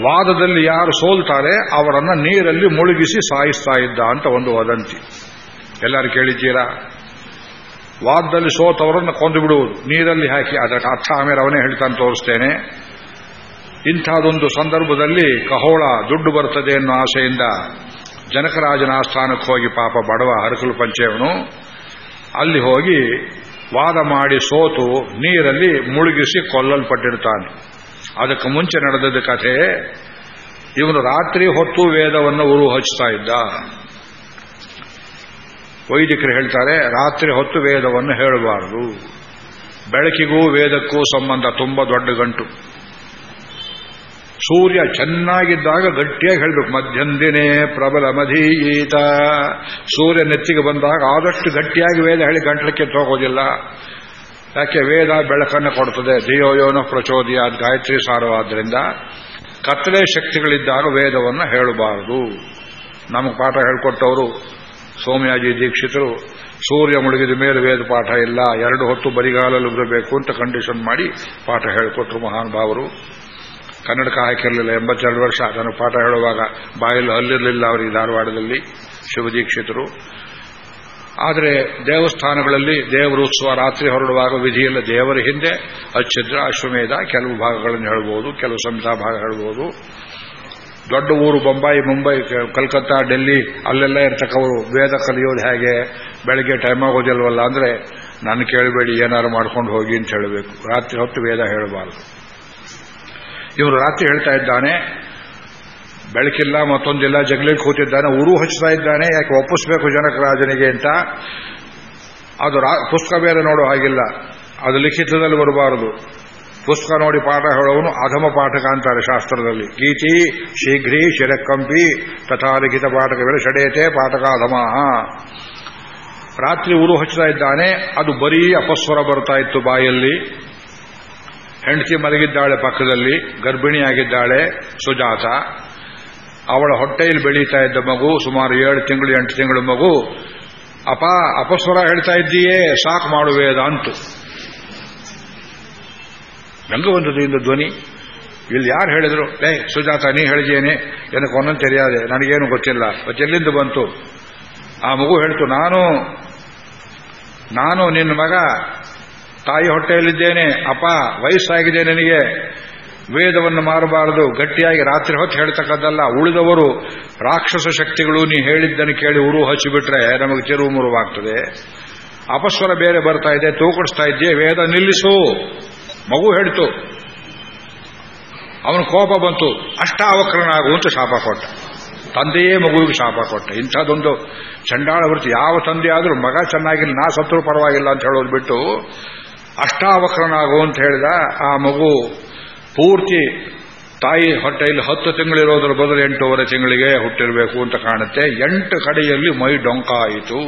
ವಾದದಲ್ಲಿ ಯಾರು ಸೋಲ್ತಾರೆ, ಅವರನ್ನು ನೀರಲ್ಲಿ ಮುಳುಗಿಸಿ ಸಾಯಿಸ್ತಾ ಇದ್ದ ಅಂತ ಒಂದು ವದಂತಿ. ಎಲ್ಲರೂ ಕೇಳಿದ್ದೀರಾ? ವಾದದಲ್ಲಿ ಸೋತವರನ್ನು ಕೊಂದು ಬಿಡುವುದು. ನೀರಲ್ಲಿ ಹಾಕಿ ಅದರ ಅರ್ಥ ಆಮೇಲೆ ಅವನೇ ಹೇಳ್ತಾನೆ ತೋರಿಸ್ತೇನೆ. ಇಂಥದೊಂದು ಸಂದರ್ಭದಲ್ಲಿ ಕಹೋಳ ದುಡ್ಡು ಬರ್ತದೆ ಅನ್ನೋ ಆಸೆಯಿಂದ ಜನಕರಾಜನ ಆಸ್ಥಾನಕ್ಕೆ ಹೋಗಿ ಪಾಪ ಬಡವ ಹರಕಲು ಪಂಚೆಯವನು ಅಲ್ಲಿ ಹೋಗಿ ವಾದ ಮಾಡಿ ಸೋತು ನೀರಲ್ಲಿ ಮುಳುಗಿಸಿ ಕೊಲ್ಲಲ್ಪಟ್ಟಿರ್ತಾನೆ. ಅದಕ್ಕೆ ಮುಂಚೆ ನಡೆದದ ಕಥೆ, ಇವನು ರಾತ್ರಿ ಹೊತ್ತು ವೇದವನ್ನು ಉರು ಹಚ್ತಾ ಇದ್ದ. ವೈದಿಕರು ಹೇಳ್ತಾರೆ, ರಾತ್ರಿ ಹೊತ್ತು ವೇದವನ್ನು ಹೇಳಬಾರದು. ಬೆಳಕಿಗೂ ವೇದಕ್ಕೂ ಸಂಬಂಧ ತುಂಬ ದೊಡ್ಡ ಗಂಟು. ಸೂರ್ಯ ಚೆನ್ನಾಗಿದ್ದಾಗ ಗಟ್ಟಿಯಾಗಿ ಹೇಳಬೇಕು, ಮಧ್ಯಂದಿನೇ ಪ್ರಬಲ ಮಧೀಯೀತ ಸೂರ್ಯ ನೆತ್ತಿಗೆ ಬಂದಾಗ ಆದಷ್ಟು ಗಟ್ಟಿಯಾಗಿ ವೇದ ಹೇಳಿ ಗಂಟಲಕ್ಕೆ ಹೋಗೋದಿಲ್ಲ ಯಾಕೆ, ವೇದ ಬೆಳಕನ್ನು ಕೊಡುತ್ತದೆ ಧಿಯೋಯೋನ ಪ್ರಚೋದಿಯ ಗಾಯತ್ರಿ ಸಾರವಾದ್ರಿಂದ ಕತ್ತಲೆ ಶಕ್ತಿಗಳಿದ್ದಾಗ ವೇದವನ್ನು ಹೇಳಬಾರದು. ನಮಗೆ ಪಾಠ ಹೇಳಿಕೊಟ್ಟವರು ಸೋಮಯಾಜಿ ದೀಕ್ಷಿತರು ಸೂರ್ಯ ಮುಳುಗಿದ ಮೇಲೆ ವೇದ ಪಾಠ ಇಲ್ಲ, ಎರಡು ಹೊತ್ತು ಬರಿಗಾಲಲ್ಲಿ ಬರಬೇಕು ಅಂತ ಕಂಡೀಷನ್ ಮಾಡಿ ಪಾಠ ಹೇಳಿಕೊಟ್ರು ಮಹಾನ್ ಭಾವರು ಕನ್ನಡಕ ಹಾಕಿರಲಿಲ್ಲ, ಎಂಬತ್ತೆರಡು ವರ್ಷ ಅದನ್ನು ಪಾಠ ಹೇಳುವಾಗ ಬಾಯಲ್ಲಿ ಅಲ್ಲಿರಲಿಲ್ಲ ಅವರಿಗೆ ಧಾರವಾಡದಲ್ಲಿ ಶಿವದೀಕ್ಷಿತರು ಆದರೆ ದೇವಸ್ಥಾನಗಳಲ್ಲಿ ದೇವರ ಉತ್ಸವ ರಾತ್ರಿ ಹೊರಡುವಾಗ ವಿಧಿಯಲ್ಲ ದೇವರ ಹಿಂದೆ ಅಚ್ಛಿದ್ರ, ಅಶ್ವಮೇಧ, ಕೆಲವು ಭಾಗಗಳನ್ನು ಹೇಳ್ಬೋದು, ಕೆಲವು ಸಂಹಿತಾ ಭಾಗ ಹೇಳ್ಬೋದು. ದೊಡ್ಡ ಊರು ಬೊಂಬಾಯಿ ಮುಂಬೈ ಕಲ್ಕತ್ತಾ ಡೆಲ್ಲಿ ಅಲ್ಲೆಲ್ಲ ಇರ್ತಕ್ಕವರು ವೇದ ಕಲಿಯೋದು ಹೇಗೆ? ಬೆಳಗ್ಗೆ ಟೈಮ್ ಆಗೋದಿಲ್ವಲ್ಲ ಅಂದ್ರೆ, ನಾನು ಕೇಳಬೇಡಿ ಏನಾರು ಮಾಡ್ಕೊಂಡು ಹೋಗಿ ಅಂತ ಹೇಳಬೇಕು. ರಾತ್ರಿ ಹೊತ್ತು ವೇದ ಹೇಳಬಾರದು. ಇವರು ರಾತ್ರಿ ಹೇಳ್ತಾ ಇದ್ದಾನೆ, ಬೆಳಕಿಲ್ಲ, ಮತ್ತೊಂದಿಲ್ಲ, ಜಗ್ಲಿಗೆ ಕೂತಿದ್ದಾನೆ, ಊರು ಹಚ್ಚುತ್ತಾ ಇದ್ದಾನೆ, ಯಾಕೆ ಒಪ್ಪಿಸ್ಬೇಕು ಜನಕರಾಜನಿಗೆ ಅಂತ. ಅದು ಪುಸ್ತಕ ಬೇರೆ ನೋಡೋ ಹಾಗಿಲ್ಲ. ಅದು ಲಿಖಿತದಲ್ಲಿ ಬರಬಾರದು. ಪುಸ್ತಕ ನೋಡಿ ಪಾಠ ಹೇಳೋನು ಅಧಮ ಪಾಠಕ ಅಂತಾರೆ ಶಾಸ್ತ್ರದಲ್ಲಿ. ಗೀತಿ ಶೀಘ್ರಿ ಶಿರಕ್ಕಂಪಿ ತಥಾ ಲಿಖಿತ ಪಾಠಕಗಳು ಷಡೇತೆ ಪಾಠಕ ಅಧಮ ರಾತ್ರಿ ಊರು ಹಚ್ಚುತ್ತಾ ಇದ್ದಾನೆ, ಅದು ಬರೀ ಅಪಸ್ವರ ಬರ್ತಾ ಇತ್ತು ಬಾಯಲ್ಲಿ. ಹೆಂಡತಿ ಮಲಗಿದ್ದಾಳೆ ಪಕ್ಕದಲ್ಲಿ, ಗರ್ಭಿಣಿಯಾಗಿದ್ದಾಳೆ ಸುಜಾತ. ಅವಳ ಹೊಟ್ಟೆಯಲ್ಲಿ ಬೆಳೀತಾ ಇದ್ದ ಮಗು, ಸುಮಾರು ಏಳು ತಿಂಗಳು, ಎಂಟು ತಿಂಗಳು ಮಗು, ಅಪ, ಅಪಸ್ವರ ಹೇಳ್ತಾ ಇದ್ದೀಯೇ, ಸಾಕು ಮಾಡುವೇದ ಅಂತು ಇಂದು ಧ್ವನಿ. ಇಲ್ಲಿ ಯಾರು ಹೇಳಿದ್ರು ಲೇ ಸುಜಾತ, ನೀ ಹೇಳಿದೇನೆ ಏನಕ್ಕೆ ಒಂದೊಂದು ತೆರೆಯಾದೆ. ನನಗೇನು ಗೊತ್ತಿಲ್ಲ. ಎಲ್ಲಿಂದ ಬಂತು? ಆ ಮಗು ಹೇಳ್ತು, ನಾನು ನಾನು ನಿನ್ನ ಮಗ, ತಾಯಿ ಹೊಟ್ಟೆಯಲ್ಲಿದ್ದೇನೆ. ಅಪ್ಪ, ವಯಸ್ಸಾಗಿದೆ ನನಗೆ. ವೇದವನ್ನು ಮಾರಬಾರದು. ಗಟ್ಟಿಯಾಗಿ ರಾತ್ರಿ ಹೊತ್ತು ಹೇಳ್ತಕ್ಕದ್ದಲ್ಲ. ಉಳಿದವರು ರಾಕ್ಷಸ ಶಕ್ತಿಗಳು, ನೀ ಹೇಳಿದ್ದನ್ನು ಕೇಳಿ ಉರು ಹಚ್ಚಿಬಿಟ್ರೆ ನಮಗೆ ತಿರುವು ಮುರುವಾಗ್ತದೆ. ಅಪಸ್ವರ ಬೇರೆ ಬರ್ತಾ ಇದೆ. ತೂಕಡಿಸ್ತಾ ಇದ್ದೆ ವೇದ ನಿಲ್ಲಿಸು. ಮಗು ಹೇಳಿತು, ಅವನ ಕೋಪ ಬಂತು ಅಷ್ಟಾವಕ್ರನಾಗುವಂತ ಶಾಪ ಕೊಟ್ಟ. ತಂದೆಯೇ ಮಗುವಿಗೆ ಶಾಪ ಕೊಟ್ಟ. ಇಂಥದ್ದೊಂದು ಚಂಡಾಳ ವೃತ್ತಿ ಯಾವ ತಂದೆ ಆದರೂ ಮಗ ಚೆನ್ನಾಗಿಲ್ಲ, ನಾ ಸತ್ರು ಪರವಾಗಿಲ್ಲ ಅಂತ ಹೇಳೋದು ಬಿಟ್ಟು ಅಷ್ಟಾವಕ್ರನಾಗು ಅಂತ ಹೇಳಿದ ಆ ಮಗು ಪೂರ್ತಿ ತಾಯಿ ಹೊಟ್ಟೆಯಲ್ಲಿ ಹತ್ತು ತಿಂಗಳಿರೋದ್ರ ಬದಲು ಎಂಟೂವರೆ ತಿಂಗಳಿಗೆ ಹುಟ್ಟಿರಬೇಕು ಅಂತ ಕಾಣುತ್ತೆ. ಎಂಟು ಕಡೆಯಲ್ಲಿ ಮೈ ಡೊಂಕಾಯಿತು.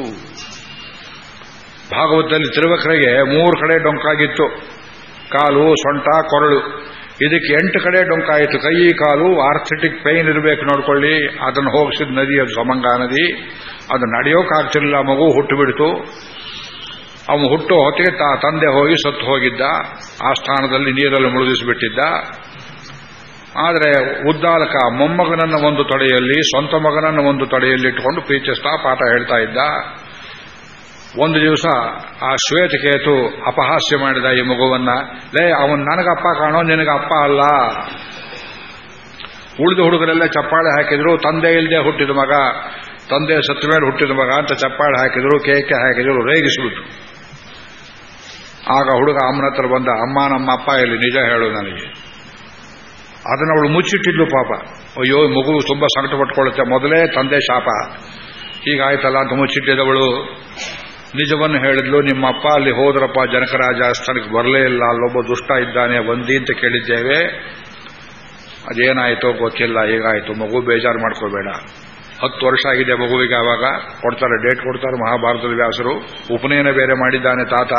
ಭಾಗವತದಲ್ಲಿ ತಿರುವಕ್ರೆಗೆ ಮೂರು ಕಡೆ ಡೊಂಕಾಗಿತ್ತು. ಕಾಲು, ಸೊಂಟ, ಕೊರಳು. ಇದಕ್ಕೆ ಎಂಟು ಕಡೆ ಡೊಂಕಾಯಿತು. ಕೈ, ಕಾಲು ಆರ್ಥೆಟಿಕ್ ಪೈನ್ ಇರಬೇಕು ನೋಡ್ಕೊಳ್ಳಿ. ಅದನ್ನು ಹೋಗಿಸಿದ ನದಿ, ಅದು ಸಮಂಗ ನದಿ. ಅದು ನಡೆಯೋಕ್ಕಾಗ್ತಿರಲಿಲ್ಲ ಮಗು ಹುಟ್ಟು ಬಿಡ್ತು ಅವನು ಹುಟ್ಟು ಹೊತ್ತಿಗೆ ತಾ, ತಂದೆ ಹೋಗಿ ಸತ್ತು ಹೋಗಿದ್ದ. ಆ ಸ್ಥಾನದಲ್ಲಿ ನೀರಲ್ಲಿ ಮುಳುಗಿಸಿಬಿಟ್ಟಿದ್ದ. ಆದರೆ ಉದ್ದಾಲಕ ಮೊಮ್ಮಗನನ್ನ ಒಂದು ತೊಡೆಯಲ್ಲಿ, ಸ್ವಂತ ಮಗನನ್ನು ಒಂದು ತೊಡೆಯಲ್ಲಿ ಇಟ್ಟುಕೊಂಡು ಪ್ರೀತಿಸ್ತಾ ಪಾಠ ಹೇಳ್ತಾ ಇದ್ದ. ಒಂದು ದಿವಸ ಆ ಶ್ವೇತಕೇತು ಅಪಹಾಸ್ಯ ಮಾಡಿದ ಈ ಮಗುವನ್ನ, ಲೇ, ಅವನ್ ನನಗಪ್ಪ ಕಾಣೋ ನಿನಗ ಅಪ್ಪ ಅಲ್ಲ. ಉಳಿದ ಹುಡುಗರೆಲ್ಲ ಚಪ್ಪಾಳೆ ಹಾಕಿದ್ರು, ತಂದೆ ಇಲ್ಲದೆ ಹುಟ್ಟಿದ ಮಗ, ತಂದೆ ಸತ್ತ ಮೇಲೆ ಹುಟ್ಟಿದ ಮಗ ಅಂತ ಚಪ್ಪಾಳೆ ಹಾಕಿದ್ರು, ಕೇಕೆ ಹಾಕಿದ್ರು, ರೇಗಿಸ್ಬಿಟ್ರು. ಆಗ ಹುಡುಗ ಅಮ್ಮನ ಹತ್ರ ಬಂದ, ಅಮ್ಮ ನಮ್ಮ ಅಪ್ಪ ಇಲ್ಲಿ ನಿಜ ಹೇಳು ನನಗೆ. ಅದನ್ನು ಅವಳು ಮುಚ್ಚಿಟ್ಟಿದ್ಲು ಪಾಪ. ಅಯ್ಯೋ ಮಗು ತುಂಬಾ ಸಂಕಟ ಪಟ್ಕೊಳ್ಳುತ್ತೆ ಮೊದಲೇ ತಂದೆ ಶಾಪ. ಹೀಗಾಯ್ತಲ್ಲ ಅಂತ ಮುಚ್ಚಿಟ್ಟಿದವಳು ನಿಜವನ್ನು ಹೇಳಿದ್ಲು ನಿಮ್ಮ ಅಪ್ಪ ಅಲ್ಲಿ ಹೋದ್ರಪ್ಪ, ಜನಕರಾಜ ಸ್ಥಳಕ್ಕೆ ಬರಲೇ ಇಲ್ಲ, ಅಲ್ಲೊಬ್ಬ ದುಷ್ಟ ಇದ್ದಾನೆ, ಬಂದಿ ಅಂತ ಕೇಳಿದ್ದೇವೆ. ಅದೇನಾಯ್ತೋ ಗೊತ್ತಿಲ್ಲ, ಹೀಗಾಯ್ತು? ಮಗು ಬೇಜಾರು ಮಾಡ್ಕೋಬೇಡ. ಹತ್ತು ವರ್ಷ ಆಗಿದೆ ಮಗುವಿಗೆ ಆವಾಗ, ಕೊಡ್ತಾರೆ, ಡೇಟ್ ಕೊಡ್ತಾರೆ ಮಹಾಭಾರತದ ವ್ಯಾಸರು. ಉಪನಯನ ಬೇರೆ ಮಾಡಿದ್ದಾನೆ ತಾತ,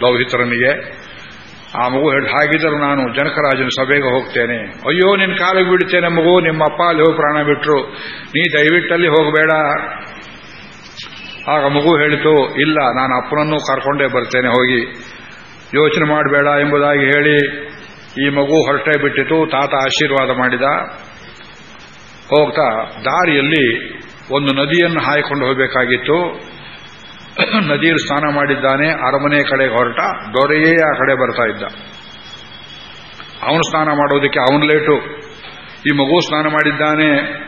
ದೌಹಿತರನಿಗೆ. ಆ ಮಗು ಹೇಳಿ, ಹಾಗಿದ್ದರೂ ನಾನು ಜನಕರಾಜನ ಸಭೆಗೆ ಹೋಗ್ತೇನೆ. ಅಯ್ಯೋ, ನಿನ್ನ ಕಾಲಿಗೆ ಬಿಡ್ತೇನೆ ಮಗು ನಿಮ್ಮ ಅಪ್ಪ ಅಲ್ಲಿ ಹೋಗಿ ಪ್ರಾಣ ಬಿಟ್ರು. ನೀ ದಯವಿಟ್ಟಲ್ಲಿ ಹೋಗಬೇಡ. ಆಗ ಮಗು ಹೇಳಿತು, ಇಲ್ಲ, ನಾನು ಅಪ್ಪನನ್ನು ಕರ್ಕೊಂಡೇ ಬರ್ತೇನೆ, ಹೋಗಿ. ಯೋಚನೆ ಮಾಡಬೇಡ ಎಂಬುದಾಗಿ ಹೇಳಿ ಈ ಮಗು ಹೊರಟೇ ಬಿಟ್ಟಿತು. ತಾತ ಆಶೀರ್ವಾದ ಮಾಡಿದ. ಹೋಗ್ತಾ ದಾರಿಯಲ್ಲಿ ಒಂದು ನದಿಯನ್ನು ಹಾಯ್ಕೊಂಡು ಹೋಗಬೇಕಾಗಿತ್ತು. [clears throat] ನದಿಯಲ್ಲಿ ಸ್ನಾನ ಮಾಡಿದ್ದಾನೆ. ಅರಮನೆ ಕಡೆಗೆ ಹೊರಟ. ದೊರೆಯೇ ಆ ಕಡೆ ಬರ್ತಾ ಇದ್ದ. ಅವನು ಸ್ನಾನ ಮಾಡೋದಕ್ಕೆ ಅವನು ಲೇಟು. ಈ ಮಗು ಸ್ನಾನ ಮಾಡಿದ್ದಾನೆ.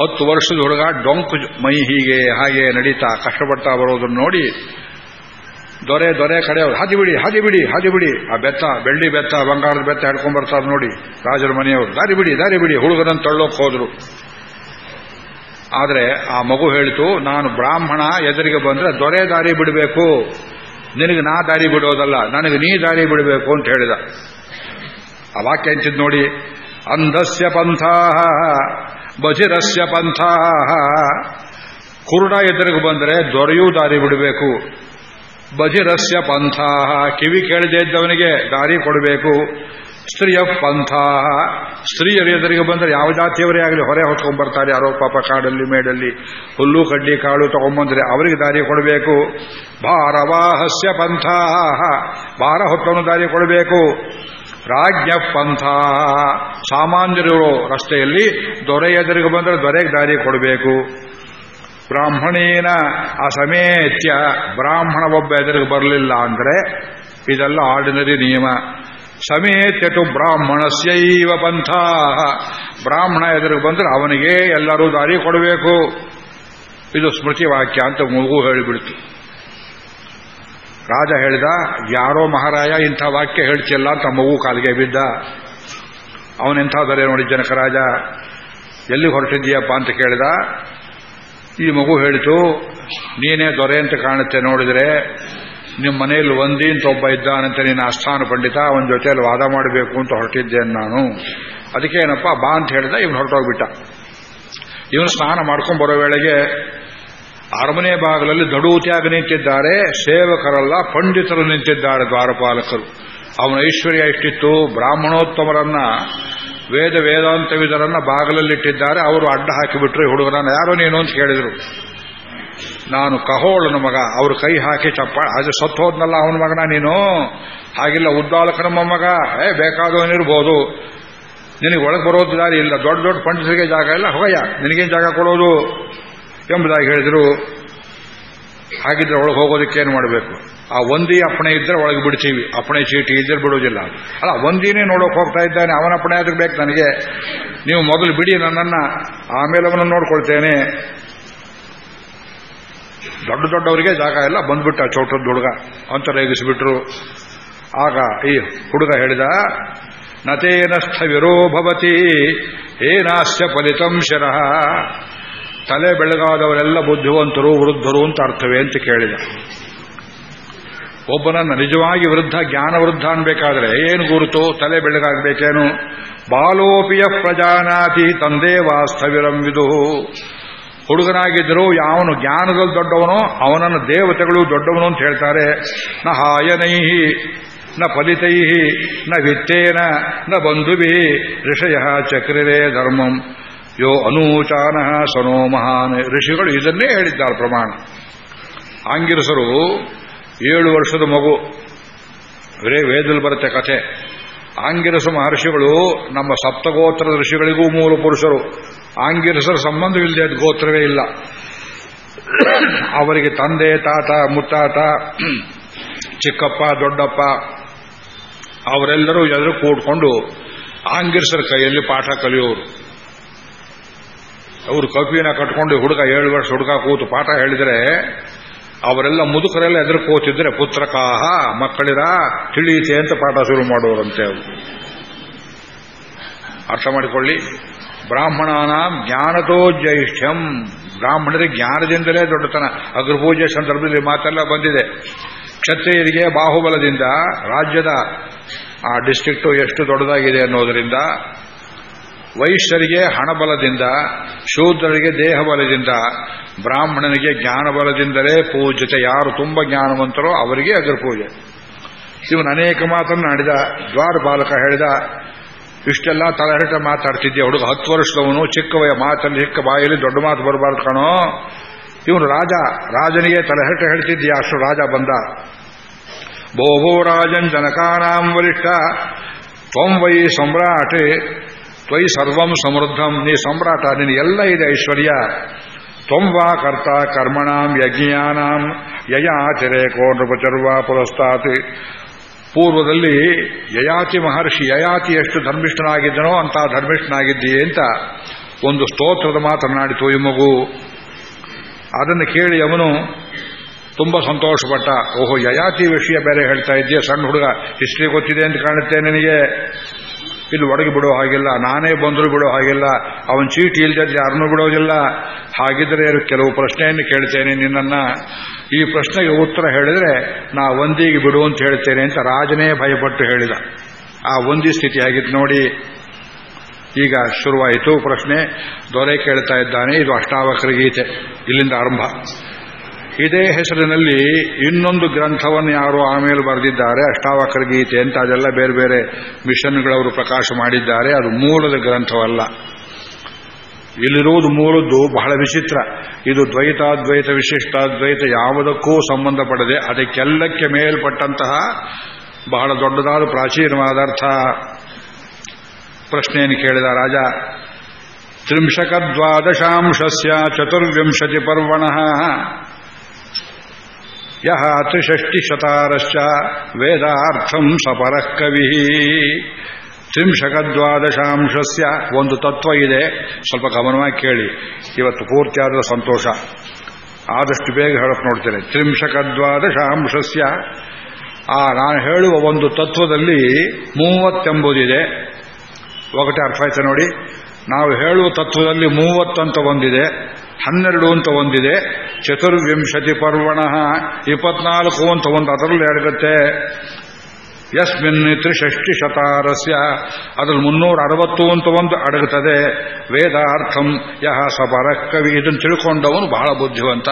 ಹತ್ತು ವರ್ಷದ ಹುಡುಗ ಡೊಂಕ್ ಮೈ ಹೀಗೆ ಹಾಗೆ ನಡೀತಾ ಕಷ್ಟಪಡ್ತಾ ಬರೋದನ್ನು ನೋಡಿ ದೊರೆ ದೊರೆ ಕಡೆ ಹದಿಬಿಡಿ ಬಿಡಿ ಹದಿಬಿಡಿ ಹಾದಿ ಬಿಡಿ. ಆ ಬೆತ್ತ, ಬೆಳ್ಳಿ ಬೆತ್ತ, ಬಂಗಾರದ ಬೆತ್ತ ಹಿಡ್ಕೊಂಡ್ ಬರ್ತಾರೆ ನೋಡಿ ರಾಜರ ಮನೆಯವರು. ದಾರಿ ಬಿಡಿ ದಾರಿ ಬಿಡಿ. ಹುಡುಗನನ್ನು ತಳ್ಳೋಕ್ ಹೋದ್ರು. ಆದರೆ ಆ ಮಗು ಹೇಳಿತು, ನಾನು ಬ್ರಾಹ್ಮಣ, ಎದುರಿಗೆ ಬಂದ್ರೆ ದೊರೆ ದಾರಿ ಬಿಡಬೇಕು. ನಿನಗೆ ನಾ ದಾರಿ ಬಿಡೋದಲ್ಲ, ನನಗೆ ನೀ ದಾರಿ ಬಿಡಬೇಕು ಅಂತ ಹೇಳಿದ. ಆ ವಾಕ್ಯ ಅಂತಿದ್ ನೋಡಿ, ಅಂಧಸ್ಯ ಪಂಥ ಬಜಿರಸ್ಯ ಪಂಥ ಕುರುಡ ಎದುರಿಗೆ ಬಂದರೆ ದೊರೆಯೂ ದಾರಿ ಬಿಡಬೇಕು. ಬಜಿರಸ್ಯ ಪಂಥ ಕಿವಿ ಕೇಳದೇ ಇದ್ದವನಿಗೆ ದಾರಿ ಕೊಡಬೇಕು. ಸ್ತ್ರೀಯ ಪಂಥ ಸ್ತ್ರೀಯರು ಎದುರಿಗೆ ಬಂದರೆ ಯಾವ ಜಾತಿಯವರೇ ಆಗಲಿ ಹೊರೆ ಹೊತ್ಕೊಂಡ್ಬರ್ತಾರೆ ಯಾರೋ ಪಾಪ ಕಾಡಲ್ಲಿ, ಮೇಡಲ್ಲಿ, ಹುಲ್ಲು, ಕಡ್ಡಿ, ಕಾಳು ತಗೊಂಡ್ಬಂದ್ರೆ ಅವರಿಗೆ ದಾರಿ ಕೊಡಬೇಕು. ಭಾರವಾಹಸ್ಯ ಪಂಥ ಭಾರ ಹೊತ್ತವನು ದಾರಿ ಕೊಡಬೇಕು. ರಾಜ್ಯ ಪಂಥ ಸಾಮಾನ್ಯರು ರಸ್ತೆಯಲ್ಲಿ ದೊರೆ ಎದುರಿಗೆ ಬಂದರೆ ದೊರೆಗೆ ದಾರಿ ಕೊಡಬೇಕು. ಬ್ರಾಹ್ಮಣೇನ ಅಸಮೇತ್ಯ ಬ್ರಾಹ್ಮಣ ಒಬ್ಬ ಎದುರಿಗೆ ಬರಲಿಲ್ಲ ಅಂದ್ರೆ ಇದೆಲ್ಲ ಆರ್ಡಿನರಿ ನಿಯಮ. ಸಮೇತ್ಯಟು ಬ್ರಾಹ್ಮಣಸ್ಯೈವ ಪಂಥ. ಬ್ರಾಹ್ಮಣ ಎದುರಿಗೆ ಬಂದ್ರೆ ಅವನಿಗೆ ಎಲ್ಲರೂ ದಾರಿ ಕೊಡಬೇಕು. ಇದು ಸ್ಮೃತಿ ವಾಕ್ಯ ಅಂತ ಮಗು ಹೇಳಿಬಿಡ್ತು. ರಾಜ ಹೇಳಿದ, ಯಾರೋ ಮಹಾರಾಯ, ಇಂಥ ವಾಕ್ಯ ಹೇಳ್ತಿಲ್ಲ ಅಂತ ಮಗು ಕಾಲಿಗೆ ಬಿದ್ದ. ಅವನೆಂಥ ದೊರೆ ನೋಡಿ ಜನಕರಾಜ ಎಲ್ಲಿ ಹೊರಟಿದ್ದೀಯಪ್ಪ ಅಂತ ಕೇಳಿದ. ಈ ಮಗು ಹೇಳಿತು, ನೀನೇ ದೊರೆ ಅಂತ ಕಾಣುತ್ತೆ, ನೋಡಿದ್ರೆ ನಿಮ್ಮ ಮನೆಯಲ್ಲಿ ಒಂದಿ ಅಂತ ಒಬ್ಬ ಇದ್ದಾನಂತೆ ನೀನು ಆಸ್ಥಾನ ಪಂಡಿತ, ಅವನ ಜೊತೆಯಲ್ಲಿ ವಾದ ಮಾಡಬೇಕು ಅಂತ ಹೊರಟಿದ್ದೇನೆ ನಾನು. ಅದಕ್ಕೆ ಏನಪ್ಪ, ಬಾ ಅಂತ ಹೇಳಿದ, ಇವನು ಹೊರಟೋಗ್ಬಿಟ್ಟ. ಇವನು ಸ್ನಾನ ಮಾಡ್ಕೊಂಡು ಬರೋ ವೇಳೆಗೆ ಅರಮನೆ ಭಾಗದಲ್ಲಿ ನಡುತ್ಯಾಗ ನಿಂತಿದ್ದಾರೆ. ಸೇವಕರಲ್ಲ, ಪಂಡಿತರು ನಿಂತಿದ್ದಾರೆ ದ್ವಾರಪಾಲಕರು. ಅವನ ಐಶ್ವರ್ಯ ಇಷ್ಟಿತ್ತು ಬ್ರಾಹ್ಮಣೋತ್ತಮರನ್ನ, ವೇದ ವೇದಾಂತವಿದರನ್ನ ಬಾಗಲಲ್ಲಿಟ್ಟಿದ್ದಾರೆ. ಅವರು ಅಡ್ಡ ಹಾಕಿಬಿಟ್ರು ಹುಡುಗರನ್ನ ಯಾರೋ ನೀನು ಅಂತ ಕೇಳಿದರು. ನಾನು ಕಹೋಳನ ಮಗ. ಅವರು ಕೈ ಹಾಕಿ ಚಪ್ಪ ಅದು ಸತ್ತು ಹೋದ್ನಲ್ಲ ಅವನ ಮಗನ ನೀನು? ಹಾಗಿಲ್ಲ ಉದ್ದಾಲಕನ ಮಗ. ಏ ಬೇಕಾದವನಿರ್ಬೋದು ನಿನಗೆ ಒಳಗೆ ಬರೋದು ದಾರಿ ಇಲ್ಲ. ದೊಡ್ಡ ದೊಡ್ಡ ಪಂಡಿತರಿಗೆ ಜಾಗ ಇಲ್ಲ. ಹೋಗಯ್ಯ, ನಿನಗೇನು ಜಾಗ ಕೊಡೋದು? ಎಂಬುದಾಗಿ ಹೇಳಿದ್ರು, ಹಾಗಿದ್ರೆ ಒಳಗೆ ಹೋಗೋದಕ್ಕೆ ಏನು ಮಾಡಬೇಕು? ಆ ಒಂದಿ ಅಪ್ಪಣೆ ಇದ್ರೆ ಒಳಗೆ ಬಿಡ್ತೀವಿ. ಅಪ್ಪಣೆ ಚೀಟಿ ಇದ್ರೆ ಬಿಡೋದಿಲ್ಲ ಅಲ್ಲ, ಒಂದಿನೇ ನೋಡೋಕೆ ಹೋಗ್ತಾ ಇದ್ದಾನೆ, ಅವನ ಅಪ್ಪಣೆ ಆದ್ರೆ ಬೇಕು ನನಗೆ. ನೀವು ಮೊದಲು ಬಿಡಿ ನನ್ನನ್ನ, ಆಮೇಲೆ ಅವನನ್ನು ನೋಡ್ಕೊಳ್ತೇನೆ. ದೊಡ್ಡ ದೊಡ್ಡವರಿಗೆ ಜಾಗ ಎಲ್ಲ ಬಂದ್ಬಿಟ್ಟ ಚೌಟದ ಹುಡುಗ. ಅಂತ ರೇಗಿಸಿಬಿಟ್ರು. ಆಗ ಈ ಹುಡುಗ ಹೇಳಿದ ನತೇನಸ್ಥ ವಿರೋಭವತಿ ಭವತಿ, ಏನಾಸ್ಯ ಫಲಿತಂ ತಲೆ ಬೆಳಗಾದವರೆಲ್ಲ ಬುದ್ಧಿವಂತರು, ವೃದ್ಧರು ಅಂತ ಅರ್ಥವೇ ಅಂತ ಕೇಳಿದ. ಒಬ್ಬನನ್ನು ನಿಜವಾಗಿ ವೃದ್ಧ, ಜ್ಞಾನ ವೃದ್ಧ ಅನ್ಬೇಕಾದ್ರೆ ಏನು ಗುರುತು? ತಲೆ ಬೆಳಗಾಗಬೇಕೇನು? ಬಾಲೋಪಿಯ ಪ್ರಜಾನಾತಿ ತಂದೆ ವಾಸ್ತವಿರಂ ವಿದು ಹುಡುಗನಾಗಿದ್ದರೂ ಯಾವನು ಜ್ಞಾನದಲ್ಲಿ ದೊಡ್ಡವನೋ ಅವನನ್ನು ದೇವತೆಗಳು ದೊಡ್ಡವನು ಅಂತ ಹೇಳ್ತಾರೆ. ನ ಹಾಯನೈಹಿ, ನ ಫಲಿತೈಹಿ, ನ ವಿತ್ತೇನ, ನ ಬಂಧುಭಿ, ಋಷಯ ಚಕ್ರಿರೇ ಧರ್ಮಂ. ಯೋ ಅನೂಚಾನ ಸನೋ ಮಹಾನ್ ಋಷಿಗಳು ಇದನ್ನೇ ಹೇಳಿದ್ದಾರೆ ಪ್ರಮಾಣ. ಆಂಗಿರಸರು ಏಳು ವರ್ಷದ ಮಗು. ಬರೇ ವೇದದಲ್ಲಿ ಬರುತ್ತೆ ಕಥೆ. ಆಂಗಿರಸ ಮಹರ್ಷಿಗಳು ನಮ್ಮ ಸಪ್ತಗೋತ್ರ ಋಷಿಗಳಿಗೂ ಮೂಲ ಪುರುಷರು. ಆಂಗಿರಸರ ಸಂಬಂಧವಿಲ್ಲದೆ ಗೋತ್ರವೇ ಇಲ್ಲ. ಅವರಿಗೆ ತಂದೆ, ತಾತ, ಮುತ್ತಾತ, ಚಿಕ್ಕಪ್ಪ, ದೊಡ್ಡಪ್ಪ, ಅವರೆಲ್ಲರೂ ಎದುರು ಕೂಡ್ಕೊಂಡು ಆಂಗಿರ್ಸರ ಕೈಯಲ್ಲಿ ಪಾಠ ಕಲಿಯೋರು. ಅವರು ಕಪಿನ ಕಟ್ಕೊಂಡು ಹುಡುಗ ಏಳು ವರ್ಷ ಹುಡುಗ ಕೂತು ಪಾಠ ಹೇಳಿದರೆ ಅವರೆಲ್ಲ ಮುದುಕರೆಲ್ಲ ಎದುರು ಕೂತಿದ್ರೆ ಪುತ್ರಕಾಹ, ಮಕ್ಕಳಿರ ತಿಳಿಯಿತೆ ಅಂತ ಪಾಠ ಶುರು ಮಾಡುವರಂತೆ ಅವರು. ಅರ್ಥ ಮಾಡಿಕೊಳ್ಳಿ. ಬ್ರಾಹ್ಮಣಾನ ಜ್ಞಾನದೋ ಜೈಷ್ಠ್ಯಂ ಬ್ರಾಹ್ಮಣರಿಗೆ ಜ್ಞಾನದಿಂದಲೇ ದೊಡ್ಡತನ. ಅಗ್ರಪೂಜೆ ಸಂದರ್ಭದಲ್ಲಿ ಮಾತೆಲ್ಲ ಬಂದಿದೆ. ಕ್ಷತ್ರಿಯರಿಗೆ ಬಾಹುಬಲದಿಂದ ರಾಜ್ಯದ ಆ ಡಿಸ್ಟ್ರಿಕ್ಟು ಎಷ್ಟು ದೊಡ್ಡದಾಗಿದೆ ಅನ್ನೋದರಿಂದ ವೈಶ್ಯರಿಗೆ ಹಣಬಲದಿಂದ, ಶೂದ್ರರಿಗೆ ದೇಹಬಲದಿಂದ, ಬ್ರಾಹ್ಮಣನಿಗೆ ಜ್ಞಾನಬಲದಿಂದಲೇ ಪೂಜ್ಯತೆ ಯಾರು ತುಂಬ ಜ್ಞಾನವಂತರೋ ಅವರಿಗೆ ಅಗ್ರಪೂಜೆ. ಇವನು ಅನೇಕ ಮಾತನ್ನು ಆಡಿದ ದ್ವಾರಪಾಲಕ ಹೇಳಿದ, ಇಷ್ಟೆಲ್ಲ ತಲೆಹರಟೆ ಮಾತಾಡ್ತಿದ್ದೆ ಹುಡುಗ, ಹತ್ತು ವರ್ಷದವನು ಚಿಕ್ಕವಯ ಮಾತಲ್ಲಿ ಚಿಕ್ಕ ಬಾಯಲ್ಲಿ ದೊಡ್ಡ ಮಾತು ಬರಬಾರ್ದು ಕಣೋ. ಇವನು ರಾಜ, ರಾಜನಿಗೆ ತಲೆಹರಟೆ ಹೇಳ್ತಿದ್ದೀಯ ಅಷ್ಟು ರಾಜ ಬಂದ. ಭೋಭೋ ರಾಜನ್ ಜನಕಾನಾಂ ವರಿಷ್ಠ ತ್ವಂ ಸಮ್ರಾಟ್ ತ್ವೈ ಸರ್ವಂ ಸಮೃದ್ಧಂ, ನೀ ಸಮ್ರಾಟ ನಿನ್ ಎಲ್ಲ ಇದೆ ಐಶ್ವರ್ಯ. ತ್ವಂವಾ ಕರ್ತ ಕರ್ಮಣಾಂ ಯಜ್ಞಾನಾಂ ಯಯಾತಿರೇಕೋ ನೃಪಚರ್ವಾ ಪುರಸ್ತಾತಿ ಪೂರ್ವದಲ್ಲಿ ಯಯಾತಿ ಮಹರ್ಷಿ ಯಯಾತಿ ಎಷ್ಟು ಧರ್ಮಿಷ್ಠನಾಗಿದ್ದನೋ ಅಂತ ಧರ್ಮಿಷ್ಠನಾಗಿದ್ದೀಯೇ ಅಂತ ಒಂದು ಸ್ತೋತ್ರದ ಮಾತನಾಡಿತು ಈ ಮಗು. ಅದನ್ನು ಕೇಳಿ ಅವನು ತುಂಬಾ ಸಂತೋಷಪಟ್ಟ. ಓಹೋ, ಯಯಾತಿ ವಿಷಯ ಬೇರೆ ಹೇಳ್ತಾ ಇದ್ದೀಯ, ಸಣ್ಣ ಹುಡುಗ, ಹಿಸ್ಟ್ರಿ ಗೊತ್ತಿದೆ ಅಂತ ಕಾಣುತ್ತೆ ನಿನಗೆ. ಇಲ್ಲಿ ಒಡಗಿ ಬಿಡೋ ಹಾಗಿಲ್ಲ, ನಾನೇ ಬಂದರೂ ಬಿಡೋ ಹಾಗಿಲ್ಲ, ಅವನ ಚೀಟಿ ಇಲ್ದಿದ್ರೆ ಯಾರನ್ನೂ ಬಿಡೋದಿಲ್ಲ. ಹಾಗಿದ್ರೆ ಕೆಲವು ಪ್ರಶ್ನೆಯನ್ನು ಕೇಳ್ತೇನೆ ನಿನ್ನನ್ನ. ಈ ಪ್ರಶ್ನೆಗೆ ಉತ್ತರ ಹೇಳಿದ್ರೆ, ನಾ ಒಂದಿಗೆ ಬಿಡು ಅಂತ ಹೇಳ್ತೇನೆ ಅಂತ ರಾಜನೇ ಭಯಪಟ್ಟು ಹೇಳಿದ. ಆ ಒಂದಿ ಸ್ಥಿತಿ ಆಗಿತ್ತು ನೋಡಿ. ಈಗ ಶುರುವಾಯಿತು ಪ್ರಶ್ನೆ. ದೊರೆ ಕೇಳ್ತಾ ಇದ್ದಾನೆ, ಇದು ಅಷ್ಟಾವಕ್ರ ಗೀತೆ, ಇಲ್ಲಿಂದ ಆರಂಭ. ಇದೇ ಹೆಸರಿನಲ್ಲಿ ಇನ್ನೊಂದು ಗ್ರಂಥವನ್ನು ಯಾರು ಆಮೇಲೆ ಬರೆದಿದ್ದಾರೆ. ಅಷ್ಟಾವಕರ ಗೀತೆ ಅಂತ ಅದೆಲ್ಲ ಬೇರೆ ಬೇರೆ ಮಿಷನ್ಗಳವರು ಪ್ರಕಾಶ ಮಾಡಿದ್ದಾರೆ. ಅದು ಮೂಲದ ಗ್ರಂಥವಲ್ಲ. ಇಲ್ಲಿರುವುದು ಮೂಲದ್ದು ಬಹಳ ವಿಚಿತ್ರ. ಇದು ದ್ವೈತಾದ್ವೈತ, ವಿಶಿಷ್ಟಾದ್ವೈತ ಯಾವುದಕ್ಕೂ ಸಂಬಂಧಪಡದೆ ಅದಕ್ಕೆಲ್ಲಕ್ಕೆ ಮೇಲ್ಪಟ್ಟಂತಹ ಬಹಳ ದೊಡ್ಡದಾದ ಪ್ರಾಚೀನವಾದ ಅರ್ಥ. ಪ್ರಶ್ನೆಯನ್ನು ಕೇಳಿದ ರಾಜ, ತ್ರಿಂಶಕದ್ವಾದಶಾಂಶಸ್ಯ ಚತುರ್ವಿಂಶತಿ ಪರ್ವಣ. ಯಹ ತ್ರಿಷಷ್ಟಿಶತಾರಶ್ಚ ವೇದಾರ್ಥಂ ಸಪರಃ ಕವಿ ತ್ರಿಂಶಕದ್ವಾದಶಾಂಶಸ್ಯ ಒಂದು ತತ್ವ ಇದೆ. ಸ್ವಲ್ಪ ಗಮನವಾಗಿ ಕೇಳಿ. ಇವತ್ತು ಪೂರ್ತಿಯಾದ ಸಂತೋಷ. ಆದಷ್ಟು ಬೇಗ ಹೇಳಕ್ ನೋಡ್ತೇನೆ. ತ್ರಿಂಶಕದ್ವಾದಶಾಂಶಸ್ಯ. ಆ, ನಾನು ಹೇಳುವ ಒಂದು ತತ್ವದಲ್ಲಿ ಮೂವತ್ತೆಂಬುದಿದೆ. ಒಗಟೆ ಅರ್ಥ ಆಯ್ತಾ ನೋಡಿ? ನಾವು ಹೇಳುವ ತತ್ವದಲ್ಲಿ ಮೂವತ್ತಂತ ಒಂದಿದೆ, ಹನ್ನೆರಡು ಅಂತ ಒಂದಿದೆ, ಚತುರ್ವಿಂಶತಿ ಪರ್ವಣ, ಇಪ್ಪತ್ನಾಲ್ಕು ಅಂತ ಒಂದು ಅದರಲ್ಲಿ ಅಡಗತ್ತೆ ಯಸ್ಮಿನ್ ತ್ರಿಷಷ್ಟಿ ಶತಾರಸ್ಯ, ಅದ್ರಲ್ಲಿ ಮುನ್ನೂರ ಅರವತ್ತು ಅಂತ ಒಂದು ಅಡಗುತ್ತದೆ. ವೇದಾರ್ಥಂ ಯಹ ಸಬರ ಕವಿ ಇದನ್ನು ತಿಳ್ಕೊಂಡವನು ಬಹಳ ಬುದ್ಧಿವಂತ.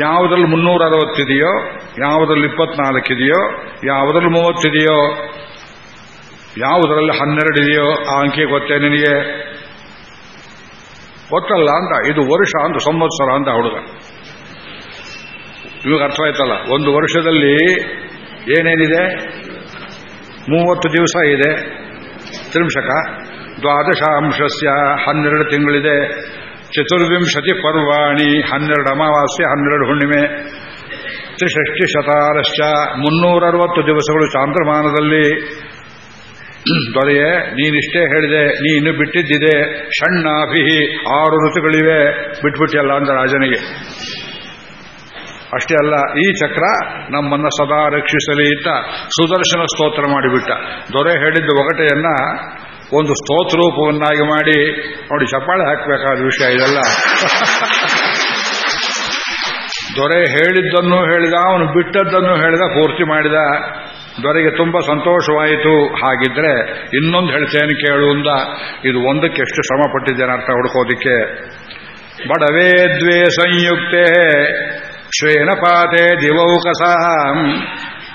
ಯಾವುದ್ರಲ್ಲಿ ಮುನ್ನೂರ ಅರವತ್ತಿದೆಯೋ ಯಾವುದ್ರಲ್ಲಿ ಇಪ್ಪತ್ನಾಲ್ಕಿದೆಯೋ ಯಾವುದ್ರಲ್ಲಿ ಮೂವತ್ತಿದೆಯೋ ಯಾವುದರಲ್ಲಿ ಹನ್ನೆರಡು ಇದೆಯೋ ಆ ಅಂಕಿ ಗೊತ್ತೇ ನಿನಗೆ? ಗೊತ್ತಲ್ಲ ಅಂತ, ಇದು ವರ್ಷ ಅಂತ, ಸಂವತ್ಸರ ಅಂತ ಹುಡುಗ. ಇವಾಗ ಅರ್ಥವಾಯ್ತಲ್ಲ, ಒಂದು ವರ್ಷದಲ್ಲಿ ಏನೇನಿದೆ? ಮೂವತ್ತು ದಿವಸ ಇದೆ. ತ್ರಿಂಶಕ, ದ್ವಾದಶಾಂಶಸ್ಯ ಹನ್ನೆರಡು ತಿಂಗಳಿದೆ. ಚತುರ್ವಿಂಶತಿ ಪರ್ವಾಣಿ ಹನ್ನೆರಡು ಅಮಾವಾಸ್ಯೆ, ಹನ್ನೆರಡು ಹುಣ್ಣಿಮೆ. ತ್ರಿಷಷ್ಟಿ ಶತಾರಶ್ಚ ಮುನ್ನೂರ ಅರವತ್ತು ದಿವಸಗಳು ಚಾಂದ್ರಮಾನದಲ್ಲಿ. ದೊರೆಯೇ, ನೀನಿಷ್ಟೇ ಹೇಳಿದೆ ನೀನು ಬಿಟ್ಟಿದ್ದಿದೆ. ಸಣ್ಣ ಬಿಹಿ ಆರು ಋತುಗಳಿವೆ. ಬಿಟ್ಬಿಟ್ಟಿಯಲ್ಲ ಅಂದ ರಾಜನಿಗೆ. ಅಷ್ಟೇ ಅಲ್ಲ, ಈ ಚಕ್ರ ನಮ್ಮನ್ನ ಸದಾ ರಕ್ಷಿಸಲಿ ಅಂತ ಸುದರ್ಶನ ಸ್ತೋತ್ರ ಮಾಡಿಬಿಟ್ಟ. ದೊರೆ ಹೇಳಿದ್ದ ಒಗಟೆಯನ್ನ ಒಂದು ಸ್ತೋತ್ರೂಪವನ್ನಾಗಿ ಮಾಡಿ, ನೋಡಿ, ಚಪ್ಪಾಳೆ ಹಾಕಬೇಕಾದ ವಿಷಯ ಇದೆಲ್ಲ. ದೊರೆ ಹೇಳಿದ್ದನ್ನು ಹೇಳಿದ, ಅವನು ಬಿಟ್ಟದ್ದನ್ನು ಹೇಳಿದ, ಪೂರ್ತಿ ಮಾಡಿದ. ದೊರೆಗೆ ತುಂಬಾ ಸಂತೋಷವಾಯಿತು. ಹಾಗಿದ್ರೆ ಇನ್ನೊಂದು ಹೇಳ್ತೇನೆ ಕೇಳುವಂದ ಇದು ಒಂದಕ್ಕೆ ಎಷ್ಟು ಶ್ರಮ ಪಟ್ಟಿದ್ದೇನೆ ಅರ್ಥ ಹುಡುಕೋದಿಕ್ಕೆ. ಬಡವೇ ದ್ವೇ ಸಂಯುಕ್ತೆ ಶ್ವೇನಪಾತೆ ದಿವೌಕಸ.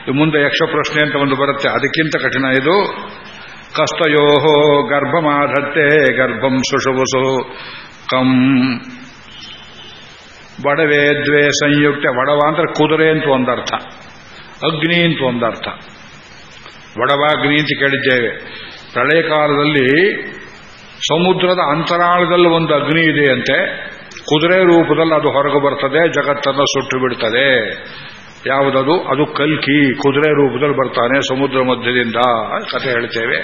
ಮುಂದೆ ಯಕ್ಷ ಪ್ರಶ್ನೆ ಅಂತ ಒಂದು ಬರುತ್ತೆ. ಅದಕ್ಕಿಂತ ಕಠಿಣ ಇದು. ಕಸ್ತಯೋ ಗರ್ಭಮಾಧತ್ತೆ ಗರ್ಭಂ ಸುಷುವಸು ಕಂ. ಬಡವೇ ದ್ವೇ ಸಂಯುಕ್ತೆ. ಬಡವ ಅಂದ್ರೆ ಕುದುರೆ ಅಂತ ಒಂದರ್ಥ. ಅಗ್ನಿ ಅಂತ ಒಂದರ್ಥ. ವಡವಾಗ್ನಿ ಅಂತ ಕೇಳಿದ್ದೇವೆ. ಪ್ರಳಯ ಕಾಲದಲ್ಲಿ ಸಮುದ್ರದ ಅಂತರಾಳದಲ್ಲಿ ಒಂದು ಅಗ್ನಿ ಇದೆಯಂತೆ. ಕುದುರೆ ರೂಪದಲ್ಲಿ ಅದು ಹೊರಗೆ ಬರ್ತದೆ, ಜಗತ್ತನ್ನು ಸುಟ್ಟು ಬಿಡ್ತದೆ. ಯಾವುದದು? ಅದು ಕಲ್ಕಿ, ಕುದುರೆ ರೂಪದಲ್ಲಿ ಬರ್ತಾನೆ ಸಮುದ್ರ ಮಧ್ಯದಿಂದ ಕಥೆ ಹೇಳ್ತೇವೆ.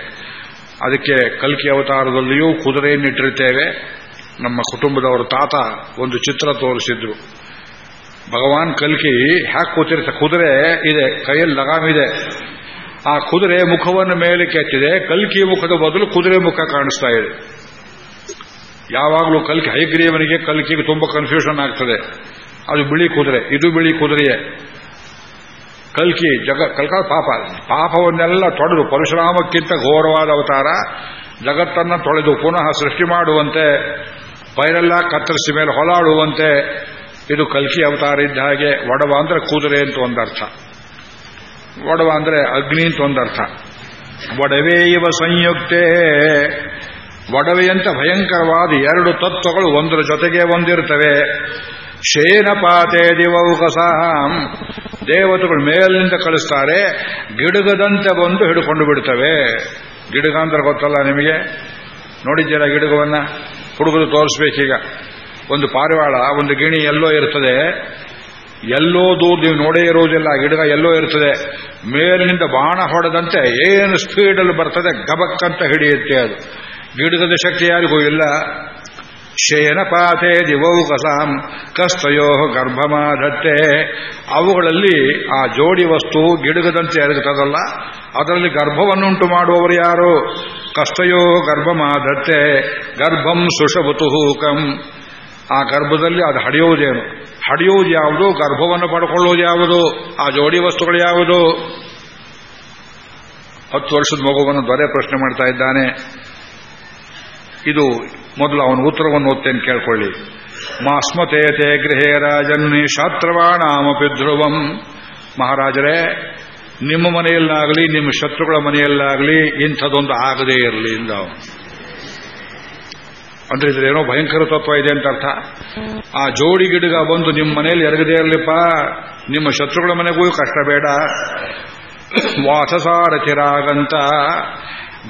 ಅದಕ್ಕೆ ಕಲ್ಕಿ ಅವತಾರದಲ್ಲಿಯೂ ಕುದುರೆಯನ್ನಿಟ್ಟಿರ್ತೇವೆ ನಮ್ಮ ಕುಟುಂಬದವರ ತಾತ ಒಂದು ಚಿತ್ರ ತೋರಿಸಿದ್ರು. ಭಗವಾನ್ ಕಲ್ಕಿ ಹ್ಯಾಕ್ ಕೂತಿರ್ತ, ಕುದುರೆ ಇದೆ, ಕೈಯಲ್ಲಿ ಲಗಾಮಿದೆ ಆ ಕುದುರೆ ಮುಖವನ್ನು ಮೇಲೆ ಕೆತ್ತಿದೆ. ಕಲ್ಕಿ ಮುಖದ ಬದಲು ಕುದುರೆ ಮುಖ ಕಾಣಿಸ್ತಾ ಇದೆ. ಯಾವಾಗಲೂ ಕಲ್ಕಿ, ಹೈಗ್ರೀವನಿಗೆ ಕಲ್ಕಿಗೆ ತುಂಬಾ ಕನ್ಫ್ಯೂಷನ್ ಆಗ್ತದೆ. ಅದು ಬಿಳಿ ಕುದುರೆ, ಇದು ಬಿಳಿ ಕುದುರೆಯೇ. ಕಲ್ಕಿ, ಜಗ, ಕಲ್ಕ ಪಾಪ, ಪಾಪವನ್ನೆಲ್ಲ ತೊಡೆದು, ಪರಶುರಾಮಕ್ಕಿಂತ ಘೋರವಾದ ಅವತಾರ, ಜಗತ್ತನ್ನ ತೊಳೆದು ಪುನಃ ಸೃಷ್ಟಿ ಮಾಡುವಂತೆ, ಪೈರೆಲ್ಲ ಕತ್ತರಿಸಿ ಮೇಲೆ ಹೊಲಾಡುವಂತೆ, ಇದು ಕಲ್ಕಿ ಅವತಾರ ಇದ್ದ ಹಾಗೆ, ಒಡವ ಅಂದ್ರೆ ಕುದುರೆ ಅಂತ ಒಂದರ್ಥ. ಒಡವ ಅಂದ್ರೆ ಅಗ್ನಿ ಅಂತ ಒಂದರ್ಥ ಒಡವೆ ಇವ ಸಂಯುಕ್ತೆ. ಒಡವೆಯಂತ ಭಯಂಕರವಾದ ಎರಡು ತತ್ವಗಳು ಒಂದರ ಜೊತೆಗೆ ಒಂದಿರುತ್ತವೆ. ಶೇನಪಾತೆ ದಿವೌಕಸಾಂ ದೇವತೆಗಳು ಮೇಲಿನಿಂದ ಕಳಿಸ್ತಾರೆ, ಗಿಡಗದಂತೆ ಬಂದು ಹಿಡ್ಕೊಂಡು ಬಿಡ್ತವೆ. ಗಿಡಗ ಅಂದ್ರೆ ಗೊತ್ತಲ್ಲ ನಿಮಗೆ? ನೋಡಿದ್ದೀರ ಗಿಡಗವನ್ನ? ಹುಡುಗರು ತೋರಿಸ್ಬೇಕೀಗ. ಒಂದು ಪಾರಿವಾಳ, ಒಂದು ಗಿಣಿ ಎಲ್ಲೋ ಇರ್ತದೆ. ಎಲ್ಲೋ ದೂರ ನೀವು ನೋಡೇ ಇರೋದಿಲ್ಲ ಗಿಡಗ ಎಲ್ಲೋ ಇರ್ತದೆ. ಮೇಲಿನಿಂದ ಬಾಣ ಹೊಡೆದಂತೆ ಏನು ಸ್ಪೀಡಲ್ಲಿ ಬರ್ತದೆ, ಗಬಕ್ಕಂತ ಹಿಡಿಯುತ್ತೆ ಅದು. ಗಿಡಗದ ಶಕ್ತಿ ಯಾರಿಗೂ ಇಲ್ಲ. ಶಯನಪಾತೆ ದಿವೌಕಸಾಂ ಕಸ್ತಯೋ ಗರ್ಭಮಾಧತ್ತೆ. ಅವುಗಳಲ್ಲಿ ಆ ಜೋಡಿ ವಸ್ತು ಗಿಡಗದಂತೆ ಎರಗುತ್ತದಲ್ಲ ಅದರಲ್ಲಿ ಗರ್ಭವನ್ನುಂಟು ಮಾಡುವವರು ಯಾರು? ಕಸ್ತಯೋ ಗರ್ಭಮಾಧತ್ತೆ. ಗರ್ಭಂ ಸುಷಬುತುಹೂಕಂ ಆ ಗರ್ಭದಲ್ಲಿ ಅದು ಹಡಿಯುವುದೇನು ಹಡಿಯುವುದು ಯಾವುದು? ಗರ್ಭವನ್ನು ಪಡ್ಕೊಳ್ಳುವುದು ಯಾವುದು? ಆ ಜೋಡಿ ವಸ್ತುಗಳು ಯಾವುದು? ಹತ್ತು ವರ್ಷದ ಮಗುವನ್ನು ದೊರೆ ಪ್ರಶ್ನೆ ಮಾಡ್ತಾ ಇದ್ದಾನೆ. ಇದು ಮೊದಲು ಅವನ ಉತ್ತರವನ್ನು ಓದ್ತೇನೆ, ಕೇಳ್ಕೊಳ್ಳಿ. ಮಾಸ್ಮತೇತೆ ಗೃಹೇ ರಾಜನ್ನಿ ಶಾತ್ರವಾಣಾಮಪಿ ಧ್ರುವಂ. ಮಹಾರಾಜರೇ, ನಿಮ್ಮ ಮನೆಯಲ್ಲಾಗಲಿ, ನಿಮ್ಮ ಶತ್ರುಗಳ ಮನೆಯಲ್ಲಾಗಲಿ ಇಂಥದೊಂದು ಆಗದೇ ಇರಲಿ ಅವನು. ಅಂದ್ರೆ ಇದ್ರೇನೋ ಭಯಂಕರ ತತ್ವ ಇದೆ ಅಂತ ಅರ್ಥ. ಆ ಜೋಡಿ ಗಿಡಗ ಬಂದು ನಿಮ್ಮ ಮನೆಯಲ್ಲಿ ಎರಗದೇ ಇರಲಿಪ್ಪ, ನಿಮ್ಮ ಶತ್ರುಗಳ ಮನೆಗೂ ಕಷ್ಟ ಬೇಡ. ವಾಸಸಾರಥಿರಾಗಂತ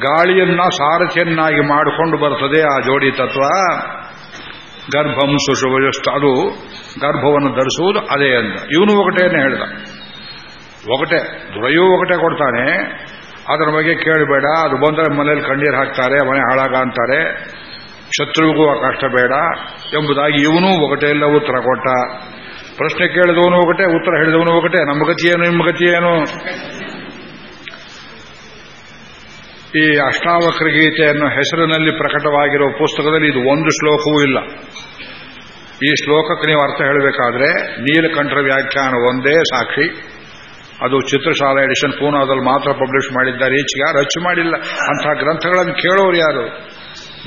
ಗಾಳಿಯನ್ನ ಸಾರಥಿಯನ್ನಾಗಿ ಮಾಡಿಕೊಂಡು ಬರ್ತದೆ ಆ ಜೋಡಿ ತತ್ವ. ಗರ್ಭಂ ಸುಶುಭಜಸ್ತು ಅದು ಗರ್ಭವನ್ನು ಧರಿಸುವುದು ಅದೇ ಅಂತ. ಇವನು ಒಗಟೇನೆ ಹೇಳಿದ. ಒಗಟೆ ದುರಯೂ ಒಗಟೆ ಕೊಡ್ತಾನೆ. ಅದರ ಬಗ್ಗೆ ಕೇಳಬೇಡ. ಅದು ಬಂದರೆ ಮನೇಲಿ ಕಣ್ಣೀರು ಹಾಕ್ತಾರೆ, ಮನೆ ಹಾಳಾಗ ಅಂತಾರೆ. ಶತ್ರುವಿಗೂ ಆ ಕಷ್ಟ ಬೇಡ ಎಂಬುದಾಗಿ ಇವನು ಒಗಟೆಲ್ಲ ಉತ್ತರ ಕೊಟ್ಟ. ಪ್ರಶ್ನೆ ಕೇಳಿದವನು ಒಗಟೆ, ಉತ್ತರ ಹೇಳಿದವನು ಒಗಟೆ. ನಮ್ಮ ಗತಿಯೇನು, ನಿಮ್ಮ ಗತಿಯೇನು? ಈ ಅಷ್ಟಾವಕ್ರ ಗೀತೆ ಅನ್ನೋ ಹೆಸರಿನಲ್ಲಿ ಪ್ರಕಟವಾಗಿರುವ ಪುಸ್ತಕದಲ್ಲಿ ಇದು ಒಂದು ಶ್ಲೋಕವೂ ಇಲ್ಲ. ಈ ಶ್ಲೋಕಕ್ಕೆ ನೀವು ಅರ್ಥ ಹೇಳಬೇಕಾದ್ರೆ ನೀಲಕಂಠರ ವ್ಯಾಖ್ಯಾನ ಒಂದೇ ಸಾಕ್ಷಿ. ಅದು ಚಿತ್ರಶಾಲಾ ಎಡಿಷನ್ ಪೂನಾದಲ್ಲಿ ಮಾತ್ರ ಪಬ್ಲಿಷ್ ಮಾಡಿದ್ದಾರೆ. ಈಚೆಗೆ ಯಾರು ಅಚ್ಚು ಮಾಡಿಲ್ಲ. ಅಂತಹ ಗ್ರಂಥಗಳನ್ನು ಕೇಳೋರು ಯಾರು?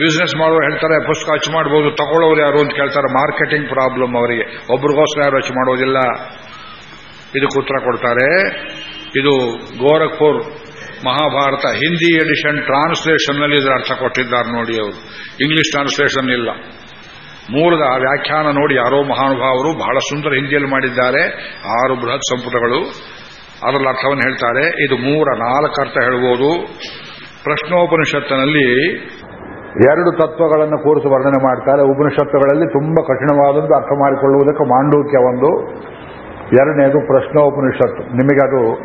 ಬಿಸ್ನೆಸ್ ಮಾಡೋರು ಹೇಳ್ತಾರೆ ಪುಸ್ತಕ ಅಚ್ಚು ಮಾಡಬಹುದು ತಗೊಳ್ಳೋರು ಯಾರು ಅಂತ ಕೇಳ್ತಾರೆ ಮಾರ್ಕೆಟಿಂಗ್ ಪ್ರಾಬ್ಲಮ್ ಅವರಿಗೆ. ಒಬ್ರಿಗೋಸ್ಕರ ಯಾರು ಅಚ್ಚು ಮಾಡೋದಿಲ್ಲ. ಇದಕ್ಕೆ ಉತ್ತರ ಕೊಡ್ತಾರೆ, ಇದು ಗೋರಖ್ಪುರ್ ಮಹಾಭಾರತ, ಹಿಂದಿ ಎಡಿಷನ್ ಟ್ರಾನ್ಸ್ಲೇಷನ್ನಲ್ಲಿ ಇದರ ಅರ್ಥ ಕೊಟ್ಟಿದ್ದಾರೆ ನೋಡಿ ಅವರು. ಇಂಗ್ಲಿಷ್ ಟ್ರಾನ್ಸ್ಲೇಷನ್ ಇಲ್ಲ. ಮೂಲದ ವ್ಯಾಖ್ಯಾನ ನೋಡಿ ಯಾರೋ ಮಹಾನುಭಾವರು ಬಹಳ ಸುಂದರ ಹಿಂದಿಯಲ್ಲಿ ಮಾಡಿದ್ದಾರೆ. ಆರು ಬೃಹತ್ ಸಂಪುಟಗಳು. ಅದರಲ್ಲಿ ಅರ್ಥವನ್ನು ಹೇಳ್ತಾರೆ. ಇದು ಮೂರ ನಾಲ್ಕು ಅರ್ಥ ಹೇಳ್ಬೋದು. ಪ್ರಶ್ನೋಪನಿಷತ್ತಿನಲ್ಲಿ ಎರಡು ತತ್ವಗಳನ್ನು ಕೂರಿಸಿ ವರ್ಣನೆ ಮಾಡ್ತಾರೆ. ಉಪನಿಷತ್ತುಗಳಲ್ಲಿ ತುಂಬಾ ಕಠಿಣವಾದದ್ದು ಅರ್ಥ ಮಾಡಿಕೊಳ್ಳುವುದಕ್ಕೆ ಮಾಂಡೂಕ್ಯ ಒಂದು. ಎರಡನೇದು ಪ್ರಶ್ನೋಪನಿಷತ್ತು. ಅದು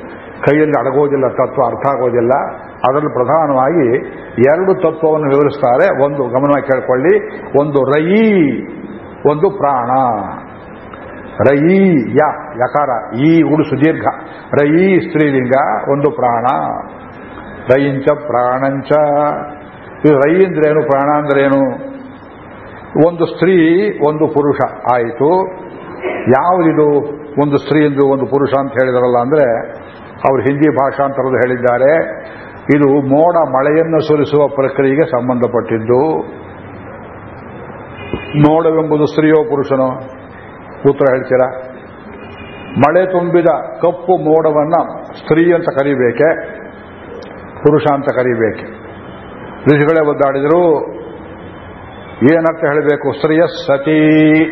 ಕೈಯಲ್ಲಿ ಅಡಗೋದಿಲ್ಲ, ತತ್ವ ಅರ್ಥ ಆಗೋದಿಲ್ಲ. ಅದರಲ್ಲಿ ಪ್ರಧಾನವಾಗಿ ಎರಡು ತತ್ವವನ್ನು ವಿವರಿಸ್ತಾರೆ. ಒಂದು ಗಮನ ಕೇಳ್ಕೊಳ್ಳಿ, ಒಂದು ರಯಿ, ಒಂದು ಪ್ರಾಣ. ರಯಿ, ಯ, ಯಕಾರ, ಈ ಉಡು ಸುದೀರ್ಘ. ರಯಿ, ಸ್ತ್ರೀಲಿಂಗ, ಒಂದು ಪ್ರಾಣ. ರಯಿಂಚ ಪ್ರಾಣಂಚ. ಇದು ರೈ ಅಂದ್ರೇನು ಪ್ರಾಣ ಅಂದ್ರೇನು ಒಂದು ಸ್ತ್ರೀ, ಒಂದು ಪುರುಷ. ಆಯಿತು. ಯಾವುದಿದು ಒಂದು ಸ್ತ್ರೀ ಎಂದು ಒಂದು ಪುರುಷ ಅಂತ ಹೇಳಿದಾರಲ್ಲ ಅಂದ್ರೆ, ಅವರು ಹಿಂದಿ ಭಾಷಾಂತರದ ಹೇಳಿದ್ದಾರೆ. ಇದು ಮೋಡ ಮಳೆಯನ್ನು ಸುರಿಸುವ ಪ್ರಕ್ರಿಯೆಗೆ ಸಂಬಂಧಪಟ್ಟಿದ್ದು. ಮೋಡವೆಂಬುದು ಸ್ತ್ರೀಯೋ ಪುರುಷನೋ? ಉತ್ತರ ಹೇಳ್ತೀರಾ? ಮಳೆ ತುಂಬಿದ ಕಪ್ಪು ಮೋಡವನ್ನ ಸ್ತ್ರೀ ಅಂತ ಕರಿಬೇಕೆ, ಪುರುಷ ಅಂತ ಕರಿಬೇಕೆ? ಋಷಿಗಳೇ ಒದ್ದಾಡಿದರು, ಏನರ್ಥ ಹೇಳಬೇಕು? ಸ್ತ್ರೀಯ ಸತೀ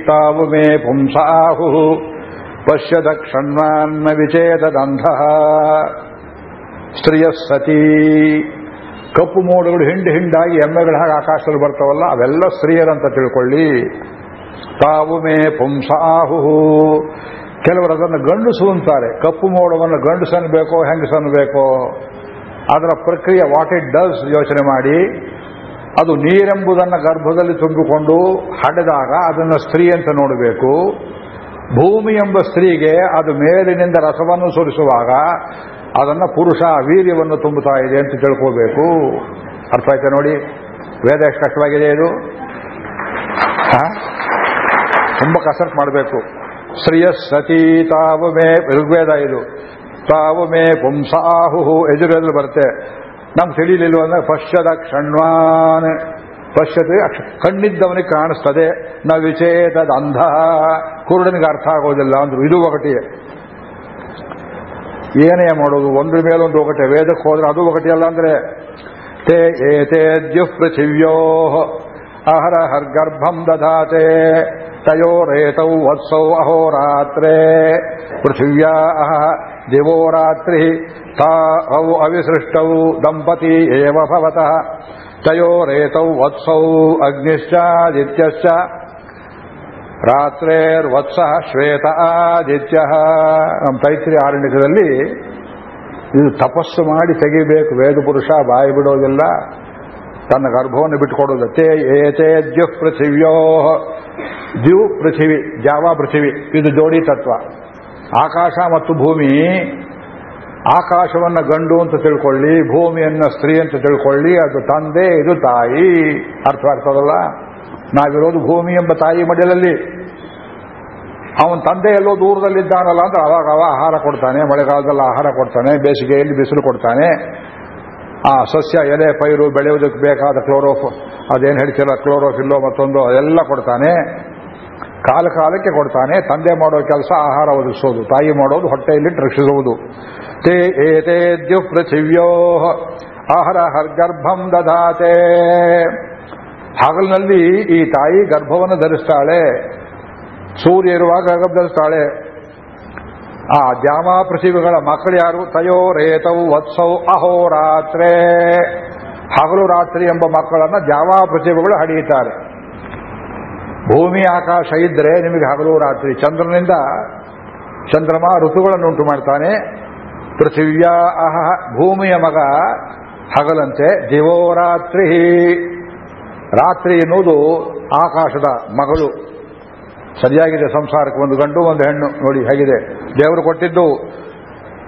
ತಾವು ಮೇ ಪುಂಸಾಹು, ಪಶ್ಯದ ಕ್ಷಣ್ವಾನ್ನ ವಿಚೇತದಂಧ ಸ್ತ್ರೀಯ ಸತೀ, ಕಪ್ಪು ಮೋಡಗಳು ಹಿಂಡು ಹಿಂಡಾಗಿ ಎಮ್ಮೆಗಳ ಹಾಗೆ ಆಕಾಶದಲ್ಲಿ ಬರ್ತಾವಲ್ಲ, ಅವೆಲ್ಲ ಸ್ತ್ರೀಯರಂತ ತಿಳ್ಕೊಳ್ಳಿ. ತಾವು ಮೇ ಪುಂಸಾಹು, ಕೆಲವರು ಅದನ್ನು ಗಂಡಸು ಅಂತಾರೆ. ಕಪ್ಪು ಮೋಡವನ್ನು ಗಂಡಸನ್ಬೇಕೋ, ಹೆಂಗಸನ್ಬೇಕೋ? ಅದರ ಪ್ರಕ್ರಿಯೆ ವಾಟ್ ಇಟ್ ಡಸ್ ಯೋಚನೆ ಮಾಡಿ, ಅದು ನೀರೆಂಬುದನ್ನು ಗರ್ಭದಲ್ಲಿ ತುಂಬಿಕೊಂಡು ಹಡೆದಾಗ ಅದನ್ನು ಸ್ತ್ರೀ ಅಂತ ನೋಡಬೇಕು. ಭೂಮಿ ಎಂಬ ಸ್ತ್ರೀಗೆ ಅದು ಮೇಲಿನಿಂದ ರಸವನ್ನು ಸುರಿಸುವಾಗ ಅದನ್ನು ಪುರುಷ ವೀರ್ಯವನ್ನು ತುಂಬುತ್ತಾ ಇದೆ ಅಂತ ತಿಳ್ಕೋಬೇಕು. ಅರ್ಥ ಆಯ್ತಾ ನೋಡಿ? ವೇದ ಎಷ್ಟು ಕಷ್ಟವಾಗಿದೆ ಇದು? ತುಂಬ ಕಸರತ್ ಮಾಡಬೇಕು. ಸ್ತ್ರೀಯ ಸತೀ ತಾವು ಮೇ ಋಗ್ವೇದ ಇದು. ತಾವು ಮೇ ಪುಂಸಾಹು ಎದುರೆದುರು ಬರುತ್ತೆ. ನಮ್ಗೆ ತಿಳಿಲಿಲ್ಲ ಅಂದ್ರೆ ಪಶ್ಯದ ಕ್ಷಣ್ವಾನ್. ಪಶ್ಯತೆ ಕಣ್ಣಿದ್ದವನಿಗೆ ಕಾಣಿಸ್ತದೆ. ನ ವಿಚೇತದ ಅಂಧ ಕುರುಡನಿಗೆ ಅರ್ಥ ಆಗೋದಿಲ್ಲ ಅಂದ್ರು. ಇದು ಒಗಟಿ. ಏನೇ ಮಾಡೋದು? ಒಂದ್ರ ಮೇಲೊಂದು ಒಗಟೆ. ವೇದಕ್ಕೆ ಹೋದ್ರೆ ಅದು ಒಗಟಿಯಲ್ಲ ಅಂದ್ರೆ ತೇ ಏತೇದ್ಯು ಪೃಥಿವ್ಯೋ. ಅಹರ ಹರ್ಗರ್ಭಂ ದಧಾತೆ. ವತ್ಸೌ ಅಹೋರಾತ್ರೇ ಪೃಥಿವ್ಯಾ दिवो ರಾತ್ರಿ ತಾ ಔ ಅವಿಸೃಷ್ಟೌ ದಂಪತಿ ಏವ ಭವತಃ ತಯೋರೇತೌ ವತ್ಸೌ ಅಗ್ನಿಶ್ಚಾದಿತ್ಯಶ್ಚ ರಾತ್ರೇರ್ವತ್ಸ ಶ್ವೇತ ಆದಿತ್ಯ ನಮ್ಮ ತೈತ್ರಿ ಆರಣ್ಯಕದಲ್ಲಿ ಇದು ತಪಸ್ಸು ಮಾಡಿ ತೆಗಿಬೇಕು, ವೇದ ಪುರುಷ ಬಾಯಿ ಬಿಡೋದಿಲ್ಲ, ತನ್ನ ಗರ್ಭವನ್ನು ಬಿಟ್ಟುಕೊಡೋದು ತೇ ಏತೇ ದ್ಯು ಪೃಥಿವ್ಯೋ ದ್ಯು ಪೃಥಿವಿ, ಜಾವ ಪೃಥಿವಿ, ಇದು ಜೋಡಿ ತತ್ವ. ಆಕಾಶ ಮತ್ತು ಭೂಮಿ, ಆಕಾಶವನ್ನು ಗಂಡು ಅಂತ ತಿಳ್ಕೊಳ್ಳಿ, ಭೂಮಿಯನ್ನು ಸ್ತ್ರೀ ಅಂತ ತಿಳ್ಕೊಳ್ಳಿ, ಅದು ತಂದೆ, ಇದು ತಾಯಿ. ಅರ್ಥ ಆಗ್ತದಲ್ಲ? ನಾವಿರೋದು ಭೂಮಿ ಎಂಬ ತಾಯಿ ಮಡಿಲಲ್ಲಿ. ಅವನ ತಂದೆ ಎಲ್ಲೋ ದೂರದಲ್ಲಿದ್ದಾನಲ್ಲ ಅಂದ್ರೆ ಅವಾಗ ಅವ ಆಹಾರ ಕೊಡ್ತಾನೆ, ಮಳೆಗಾಲದಲ್ಲಿ ಆಹಾರ ಕೊಡ್ತಾನೆ, ಬೇಸಿಗೆಯಲ್ಲಿ ಬಿಸಿಲು ಕೊಡ್ತಾನೆ. ಆ ಸಸ್ಯ, ಎಲೆ, ಪೈರು ಬೆಳೆಯುವುದಕ್ಕೆ ಬೇಕಾದ ಕ್ಲೋರೋಫ್, ಅದೇನು ಹೇಳ್ತಿಲ್ಲ, ಕ್ಲೋರೋಫಿಲ್ಲೋ ಮತ್ತೊಂದು, ಅದೆಲ್ಲ ಕೊಡ್ತಾನೆ. ಕಾಲ ಕಾಲಕ್ಕೆ ಕೊಡ್ತಾನೆ. ತಂದೆ ಮಾಡೋ ಕೆಲಸ ಆಹಾರ ಒದಗಿಸೋದು, ತಾಯಿ ಮಾಡೋದು, ಹೊಟ್ಟೆಯಲ್ಲಿ ರಕ್ಷಿಸುವುದು. ತೇ ಏತೇದ್ಯು ಪೃಥಿವ್ಯೋ ಆಹಾರ ಹರ್ಗರ್ಭಂ ದಧಾತೆ ಹಗಲಿನಲ್ಲಿ ಈ ತಾಯಿ ಗರ್ಭವನ್ನು ಧರಿಸ್ತಾಳೆ. ಸೂರ್ಯ ಇರುವಾಗ ಗರ್ಭ ಧರಿಸ್ತಾಳೆ. ಆ ದ್ಯಾಮ ಪೃಥಿವಿಗಳ ಮಕ್ಕಳು ಯಾರು? ತಯೋ ರೇತವು ವತ್ಸೌ ಅಹೋರಾತ್ರೆ ಹಗಲು ರಾತ್ರಿ ಎಂಬ ಮಕ್ಕಳನ್ನ ದ್ಯಾಮ ಪೃಥಿವಿಗಳು ಹಡಿಯುತ್ತಾರೆ. ಭೂಮಿ ಆಕಾಶ ಇದ್ರೆ ನಿಮಗೆ ಹಗಲು ರಾತ್ರಿ. ಚಂದ್ರನಿಂದ ಚಂದ್ರಮ ಋತುಗಳನ್ನು ಉಂಟು ಮಾಡ್ತಾನೆ. ಪೃಥಿವ್ಯ ಅಹ ಭೂಮಿಯ ಮಗ ಹಗಲಂತೆ ದಿವೋರಾತ್ರಿ ರಾತ್ರಿ ಎನ್ನುವುದು ಆಕಾಶದ ಮಗಳು. ಸರಿಯಾಗಿದೆ ಸಂಸಾರಕ್ಕೆ ಒಂದು ಗಂಡು, ಒಂದು ಹೆಣ್ಣು. ನೋಡಿ ಹೇಗಿದೆ. ದೇವರು ಕೊಟ್ಟಿದ್ದು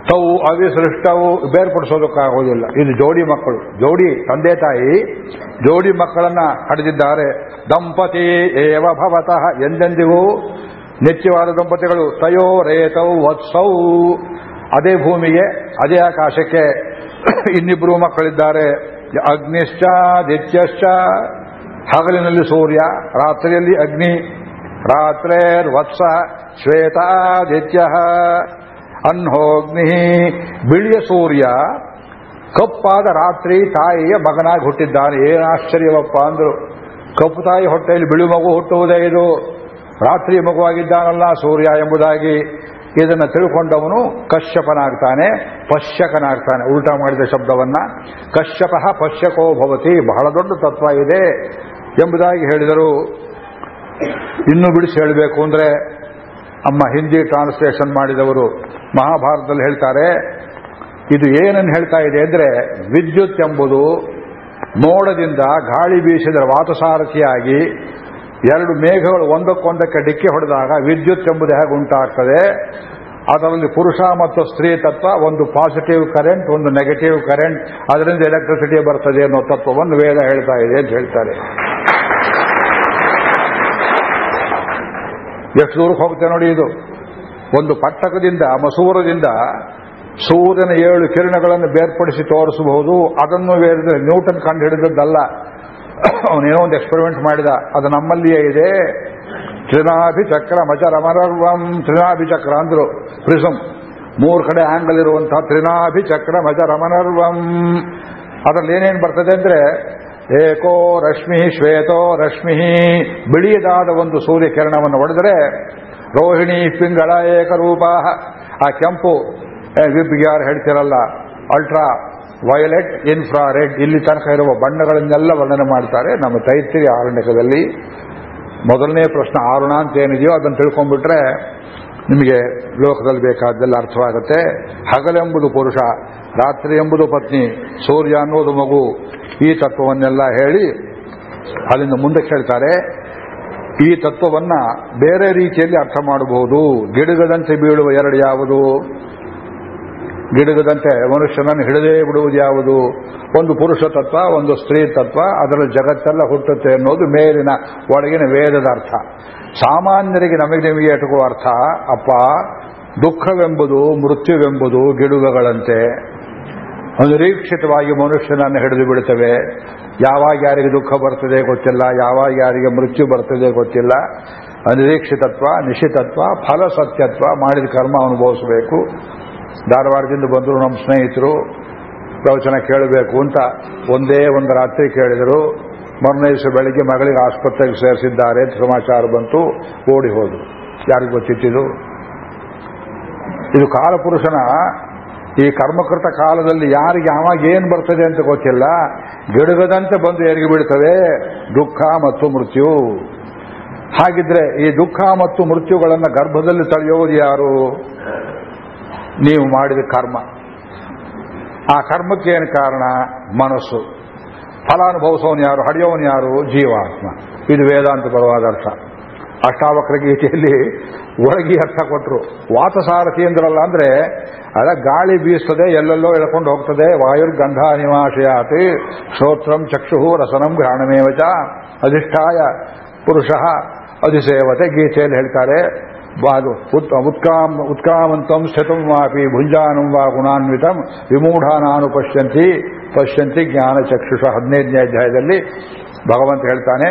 ತವು ಅವಿಸೃಷ್ಟವು ಬೇರ್ಪಡಿಸೋದಕ್ಕಾಗೋದಿಲ್ಲ. ಇದು ಜೋಡಿ ಮಕ್ಕಳು. ಜೋಡಿ ತಂದೆ ತಾಯಿ ಜೋಡಿ ಮಕ್ಕಳನ್ನ ಹಡೆದಿದ್ದಾರೆ ದಂಪತಿ ಏವ ಭವತಃ ಎಂದೆಂದಿಗೂ ನಿತ್ಯವಾದ ದಂಪತಿಗಳು ತಯೋ ರೇತೌ ವತ್ಸೌ. ಅದೇ ಭೂಮಿಗೆ, ಅದೇ ಆಕಾಶಕ್ಕೆ ಇನ್ನಿಬ್ಬರು ಮಕ್ಕಳಿದ್ದಾರೆ. ಅಗ್ನಿಶ್ಚ, ದಿತ್ಯಶ್ಚ, ಹಗಲಿನಲ್ಲಿ ಸೂರ್ಯ, ರಾತ್ರಿಯಲ್ಲಿ ಅಗ್ನಿ. ರಾತ್ರೇರ್ ವತ್ಸ ಶ್ವೇತಾದಿತ್ಯ. ಅನ್ಹೋಗ್ನಿ ಬಿಳಿಯ ಸೂರ್ಯ, ಕಪ್ಪಾದ ರಾತ್ರಿ ತಾಯಿಯ ಮಗನಾಗಿ ಹುಟ್ಟಿದ್ದಾನೆ. ಏನು ಆಶ್ಚರ್ಯವಪ್ಪ ಅಂದ್ರು. ಕಪ್ಪು ತಾಯಿ ಹೊಟ್ಟೆಯಲ್ಲಿ ಬಿಳಿ ಮಗು ಹುಟ್ಟುವುದೇ ಇದು. ರಾತ್ರಿ ಮಗುವಾಗಿದ್ದಾನಲ್ಲ ಸೂರ್ಯ ಎಂಬುದಾಗಿ ಇದನ್ನು ತಿಳ್ಕೊಂಡವನು ಕಶ್ಯಪನಾಗ್ತಾನೆ, ಪಶ್ಯಕನಾಗ್ತಾನೆ. ಉಲ್ಟಾ ಮಾಡಿದ ಶಬ್ದವನ್ನ. ಕಶ್ಯಪ ಪಶ್ಯಕೋ ಭವತಿ, ಬಹಳ ದೊಡ್ಡ ತತ್ವ ಇದೆ ಎಂಬುದಾಗಿ ಹೇಳಿದರು. ಇನ್ನೂ ಬಿಡಿಸಿ ಹೇಳಬೇಕು ಅಂದ್ರೆ ಅಮ್ಮ ಹಿಂದಿ ಟ್ರಾನ್ಸ್ಲೇಷನ್ ಮಾಡಿದವರು ಮಹಾಭಾರತದಲ್ಲಿ ಹೇಳ್ತಾರೆ, ಇದು ಏನನ್ನು ಹೇಳ್ತಾ ಇದೆ ಅಂದ್ರೆ ವಿದ್ಯುತ್ ಎಂಬುದು ಮೋಡದಿಂದ ಗಾಳಿ ಬೀಸಿದ ವಾತಸಾರಥಿಯಾಗಿ ಎರಡು ಮೇಘಗಳು ಒಂದಕ್ಕೊಂದಕ್ಕೆ ಡಿಕ್ಕಿ ಹೊಡೆದಾಗ ವಿದ್ಯುತ್ ಎಂಬುದು ಹೇಗೆ ಉಂಟಾಗ್ತದೆ? ಅದರಲ್ಲಿ ಪುರುಷ ಮತ್ತು ಸ್ತ್ರೀ ತತ್ವ, ಒಂದು ಪಾಸಿಟಿವ್ ಕರೆಂಟ್ ಒಂದು ನೆಗೆಟಿವ್ ಕರೆಂಟ್ ಅದರಿಂದ ಎಲೆಕ್ಟ್ರಿಸಿಟಿ ಬರ್ತದೆ ಅನ್ನೋ ತತ್ವವನ್ನು ವೇದ ಹೇಳ್ತಾ ಇದೆ ಅಂತ ಹೇಳ್ತಾರೆ. ಎಷ್ಟು ದೂರಕ್ಕೆ ಹೋಗುತ್ತೆ ನೋಡಿ ಇದು? ಒಂದು ಪಟ್ಟಕದಿಂದ, ಮಸೂರದಿಂದ ಸೂರ್ಯನ ಏಳು ಕಿರಣಗಳನ್ನು ಬೇರ್ಪಡಿಸಿ ತೋರಿಸಬಹುದು. ಅದನ್ನು ಬೇರೆ ನ್ಯೂಟನ್ ಕಂಡು ಹಿಡಿದದ್ದಲ್ಲ. ಅವನೇನೋ ಒಂದು ಎಕ್ಸ್ಪೆರಿಮೆಂಟ್ ಮಾಡಿದ. ಅದು ನಮ್ಮಲ್ಲಿಯೇ ಇದೆ. ತ್ರಿನಾಭಿಚಕ್ರ ಮಚರಮರರ್ವಂ, ತ್ರಿನಾಭಿಚಕ್ರ ಅಂದ್ರು ಪ್ರಿಸಮ್ ಮೂರು ಕಡೆ ಆಂಗಲ್ ಇರುವಂತಹ ತ್ರಿನಾಭಿಚಕ್ರ ಮಚರಮನರ್ವಂ ಅದರಲ್ಲಿ ಏನೇನು ಬರ್ತದೆ ಅಂದ್ರೆ ಏಕೋ ರಶ್ಮಿ ಶ್ವೇತೋ ರಶ್ಮಿ. ಬಿಳಿಯದಾದ ಒಂದು ಸೂರ್ಯಕಿರಣವನ್ನು ಹೊಡೆದರೆ ರೋಹಿಣಿ ಪಿಂಗಳ ಏಕರೂಪ ಆ ಕೆಂಪು ಯಾರು ಹೇಳ್ತಿರಲ್ಲ, ಅಲ್ಟ್ರಾ ವಯಲೆಟ್ ಇನ್ಫ್ರಾರೆಡ್, ಇಲ್ಲಿ ತನಕ ಇರುವ ಬಣ್ಣಗಳನ್ನೆಲ್ಲ ವರ್ಣನೆ ಮಾಡ್ತಾರೆ. ನಮ್ಮ ತೈತ್ರಿ ಆರಣ್ಯಕದಲ್ಲಿ ಮೊದಲನೇ ಪ್ರಶ್ನೆ ಆರುಣ ಅಂತ ಏನಿದೆಯೋ ಅದನ್ನು ತಿಳ್ಕೊಂಡ್ಬಿಟ್ರೆ ನಿಮಗೆ ಲೋಕದಲ್ಲಿ ಬೇಕಾದ್ದೆಲ್ಲ ಅರ್ಥವಾಗುತ್ತೆ. ಹಗಲೆಂಬುದು ಪುರುಷ ರಾತ್ರಿ ಎಂಬುದು ಪತ್ನಿ, ಸೂರ್ಯ ಅನ್ನೋದು ಮಗು. ಈ ತತ್ವವನ್ನೆಲ್ಲ ಹೇಳಿ ಅಲ್ಲಿಂದ ಮುಂದಕ್ಕೆ ಹೇಳ್ತಾರೆ ಈ ತತ್ವವನ್ನ ಬೇರೆ ರೀತಿಯಲ್ಲಿ ಅರ್ಥ ಮಾಡಬಹುದು. ಗಿಡಗದಂತೆ ಬೀಳುವ ಎರಡು ಯಾವುದು? ಗಿಡಗದಂತೆ ಮನುಷ್ಯನನ್ನು ಹಿಡಿದೇ ಬಿಡುವುದು ಯಾವುದು? ಒಂದು ಪುರುಷ ತತ್ವ, ಒಂದು ಸ್ತ್ರೀ ತತ್ವ ಅದರಲ್ಲಿ ಜಗತ್ತೆಲ್ಲ ಹುಟ್ಟುತ್ತೆ ಅನ್ನೋದು ಮೇಲಿನ, ಒಳಗಿನ ವೇದದ ಅರ್ಥ. ಸಾಮಾನ್ಯರಿಗೆ ನಮಗೆ ನಿಮಗೆ ಎಟುಕುವ ಅರ್ಥ, ಅಪ್ಪ, ದುಃಖವೆಂಬುದು, ಮೃತ್ಯುವೆಂಬುದು ಗಿಡುಗಗಳಂತೆ. ಅನಿರೀಕ್ಷಿತವಾಗಿ ಮನುಷ್ಯನನ್ನು ಹಿಡಿದು ಬಿಡುತ್ತವೆ. ಯಾವಾಗ ಯಾರಿಗೆ ದುಃಖ ಬರ್ತದೆ ಗೊತ್ತಿಲ್ಲ, ಯಾವಾಗ ಯಾರಿಗೆ ಮೃತ್ಯು ಬರ್ತದೆ ಗೊತ್ತಿಲ್ಲ. ಅನಿರೀಕ್ಷಿತತ್ವ, ನಿಶ್ಚಿತತ್ವ, ಫಲ ಸತ್ಯತ್ವ ಮಾಡಿದ ಕರ್ಮ ಅನುಭವಿಸಬೇಕು. ಧಾರವಾಡದಿಂದ ಬಂದರು ನಮ್ಮ ಸ್ನೇಹಿತರು ಪ್ರವಚನ ಕೇಳಬೇಕು ಅಂತ ಒಂದೇ ಒಂದು ರಾತ್ರಿ ಕೇಳಿದರು. ಮರನೇ ದಿವಸ ಬೆಳಿಗ್ಗೆ ಮಗಳಿಗೆ ಆಸ್ಪತ್ರೆಗೆ ಸೇರಿಸಿದ್ದಾರೆ ಸಮಾಚಾರ ಬಂತು, ಓಡಿ ಹೋದರು. ಯಾರಿಗೆ ಗೊತ್ತಿತ್ತಿದು ಇದು ಕಾಲಪುರುಷನ ಈ ಕರ್ಮಕೃತ ಕಾಲದಲ್ಲಿ ಯಾರಿಗೆ ಯಾವಾಗ ಏನು ಬರ್ತದೆ ಅಂತ ಗೊತ್ತಿಲ್ಲ. ಗಿಡಗದಂತೆ ಬಂದು ಎರಿಗಿ ಬೀಳ್ತವೆ. ದುಃಖ ಮತ್ತು ಮೃತ್ಯು. ಹಾಗಿದ್ರೆ ಈ ದುಃಖ ಮತ್ತು ಮೃತ್ಯುಗಳನ್ನು ಗರ್ಭದಲ್ಲಿ ತಳೆಯೋದು ಯಾರು? ನೀವು ಮಾಡಿದ ಕರ್ಮ. ಆ ಕರ್ಮಕ್ಕೆ ಏನು ಕಾರಣ? ಮನಸ್ಸು. ಫಲಾನುಭವಿಸೋನು ಯಾರು? ಹಡಿಯೋನು ಯಾರು? ಜೀವಾತ್ಮ. ಇದು ವೇದಾಂತ ಪರವಾದ ಅರ್ಥ. ಅಷ್ಟಾವಕ್ರ ಗೀತೆಯಲ್ಲಿ ಒಳಗಿ ಅರ್ಥ ಕೊಟ್ಟರು ವಾತಸಾರಥಿ ಅಂದ್ರಲ್ಲ ಅಂದ್ರೆ, ಅದ ಗಾಳಿ ಬೀಸ್ತದೆ, ಎಲ್ಲೆಲ್ಲೋ ಎಳ್ಕೊಂಡು ಹೋಗ್ತದೆ. ವಾಯುರ್ಗಂಧ ನಿವಾಸಯಾತಿ ಶ್ರೋತ್ರಂ ಚಕ್ಷು ರಸನಂ ಘ್ರಾಣಮೇವಚ ಅಧಿಷ್ಠಾಯ ಪುರುಷ ಅಧಿಸೇವತೆ ಗೀತೆಯಲ್ಲಿ ಹೇಳ್ತಾರೆ. ಬಾದು ಉತ್ ಉತ್ಕಾಮ್ ಉತ್ಕಾಮಂತಂ ಸ್ಥಿತಂ ವಾಪಿ ಭುಂಜಾನಂ ವಾ ಗುಣಾನ್ವಿತಂ ವಿಮೂಢಾನಾನು ಪಶ್ಯಂತಿ ಪಶ್ಯಂತಿ ಜ್ಞಾನ ಚಕ್ಷುಷ ಹದಿನೈದನೇ ಅಧ್ಯಾಯದಲ್ಲಿ ಭಗವಂತ ಹೇಳ್ತಾನೆ.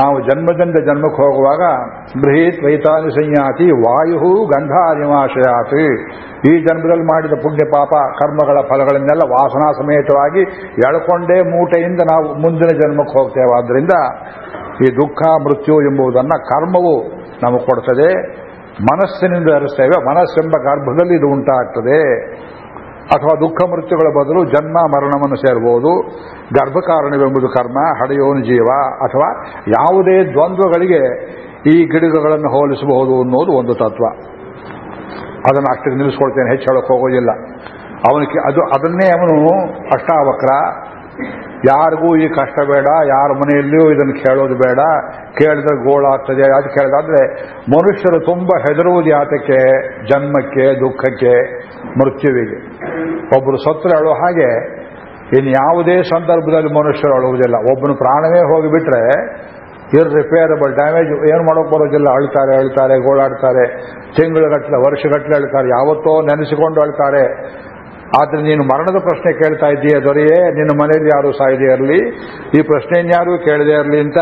ನಾವು ಜನ್ಮದಿಂದ ಜನ್ಮಕ್ಕೆ ಹೋಗುವಾಗ ಬೃಹೀತ್ ವೈತಾನಿ ಸಂಯಾತಿ ವಾಯು ಗಂಧಾನಿವಾಶಯಾತಿ ಈ ಜನ್ಮದಲ್ಲಿ ಮಾಡಿದ ಪುಣ್ಯ ಪಾಪ, ಕರ್ಮಗಳ ಫಲಗಳನ್ನೆಲ್ಲ ವಾಸನಾ ಸಮೇತವಾಗಿ ಎಳ್ಕೊಂಡೇ ಮೂಟೆಯಿಂದ ನಾವು ಮುಂದಿನ ಜನ್ಮಕ್ಕೆ ಹೋಗ್ತೇವೆ. ಆದ್ದರಿಂದ ಈ ದುಃಖ, ಮೃತ್ಯು ಎಂಬುದನ್ನು ಕರ್ಮವು ನಮಗೆ ಕೊಡ್ತದೆ. ಮನಸ್ಸಿನಿಂದ ಹರಿಸ್ತೇವೆ ಮನಸ್ಸೆಂಬ ಗರ್ಭದಲ್ಲಿ ಇದು ಉಂಟಾಗ್ತದೆ. ಅಥವಾ ದುಃಖ ಮೃತ್ಯುಗಳ ಬದಲು ಜನ್ಮ ಮರಣವನ್ನು ಸೇರಬಹುದು. ಗರ್ಭಕಾರಣವೆಂಬುದು ಕರ್ಮ, ಹಡೆಯೋನು ಜೀವ, ಅಥವಾ ಯಾವುದೇ ದ್ವಂದ್ವಗಳಿಗೆ ಈ ಗಿಡಗಳನ್ನು ಹೋಲಿಸಬಹುದು ಅನ್ನೋದು ಒಂದು ತತ್ವ. ಅದನ್ನು ಅಷ್ಟಕ್ಕೆ ನಿಲ್ಲಿಸ್ಕೊಳ್ತೇನೆ, ಹೆಚ್ಚು ಹೇಳಕ್ಕೆ ಹೋಗೋದಿಲ್ಲ. ಅವನಿಗೆ ಅದು, ಅದನ್ನೇ ಅವನು ಅಷ್ಟಾವಕ್ರ. ಯಾರಿಗೂ ಈ ಕಷ್ಟ ಬೇಡ, ಯಾರ ಮನೆಯಲ್ಲಿಯೂ ಇದನ್ನು ಕೇಳೋದು ಬೇಡ. ಕೇಳಿದ್ರೆ ಗೋಳಾಗ್ತದೆ. ಅದು ಕೇಳಿದಾದ್ರೆ ಮನುಷ್ಯರು ತುಂಬಾ ಹೆದರುವುದು ಯಾತಕ್ಕೆ? ಜನ್ಮಕ್ಕೆ, ದುಃಖಕ್ಕೆ. ಮೃತ್ಯುವಿಗೆ. ಒಬ್ಬರು ಸತ್ರ ಹೇಳೋ ಹಾಗೆ ಇನ್ನು ಯಾವುದೇ ಸಂದರ್ಭದಲ್ಲಿ ಮನುಷ್ಯರು ಅಳುವುದಿಲ್ಲ. ಒಬ್ಬನು ಪ್ರಾಣವೇ ಹೋಗಿಬಿಟ್ರೆ ಇರ್ರಿಪೇರಬಲ್ ಡ್ಯಾಮೇಜ್ ಏನು ಮಾಡೋಕೆ ಬರೋದಿಲ್ಲ. ಅಳ್ತಾರೆ ಅಳ್ತಾರೆ, ಗೋಳಾಡ್ತಾರೆ ತಿಂಗಳುಗಟ್ಟಲೆ ವರ್ಷಗಟ್ಟಲೆ ಅಳ್ತಾರೆ, ಯಾವತ್ತೋ ನೆನೆಸಿಕೊಂಡು ಅಳ್ತಾರೆ. ಆದರೆ ನೀನು ಮರಣದ ಪ್ರಶ್ನೆ ಕೇಳ್ತಾ ಇದ್ದೀಯ ದೊರೆಯೇ? ನಿನ್ನ ಮನೆಯಲ್ಲಿ ಯಾರು ಸಾಯದೇ ಇರಲಿ? ಈ ಪ್ರಶ್ನೆಯನ್ನು ಯಾರು ಕೇಳದೇ ಇರಲಿ ಅಂತ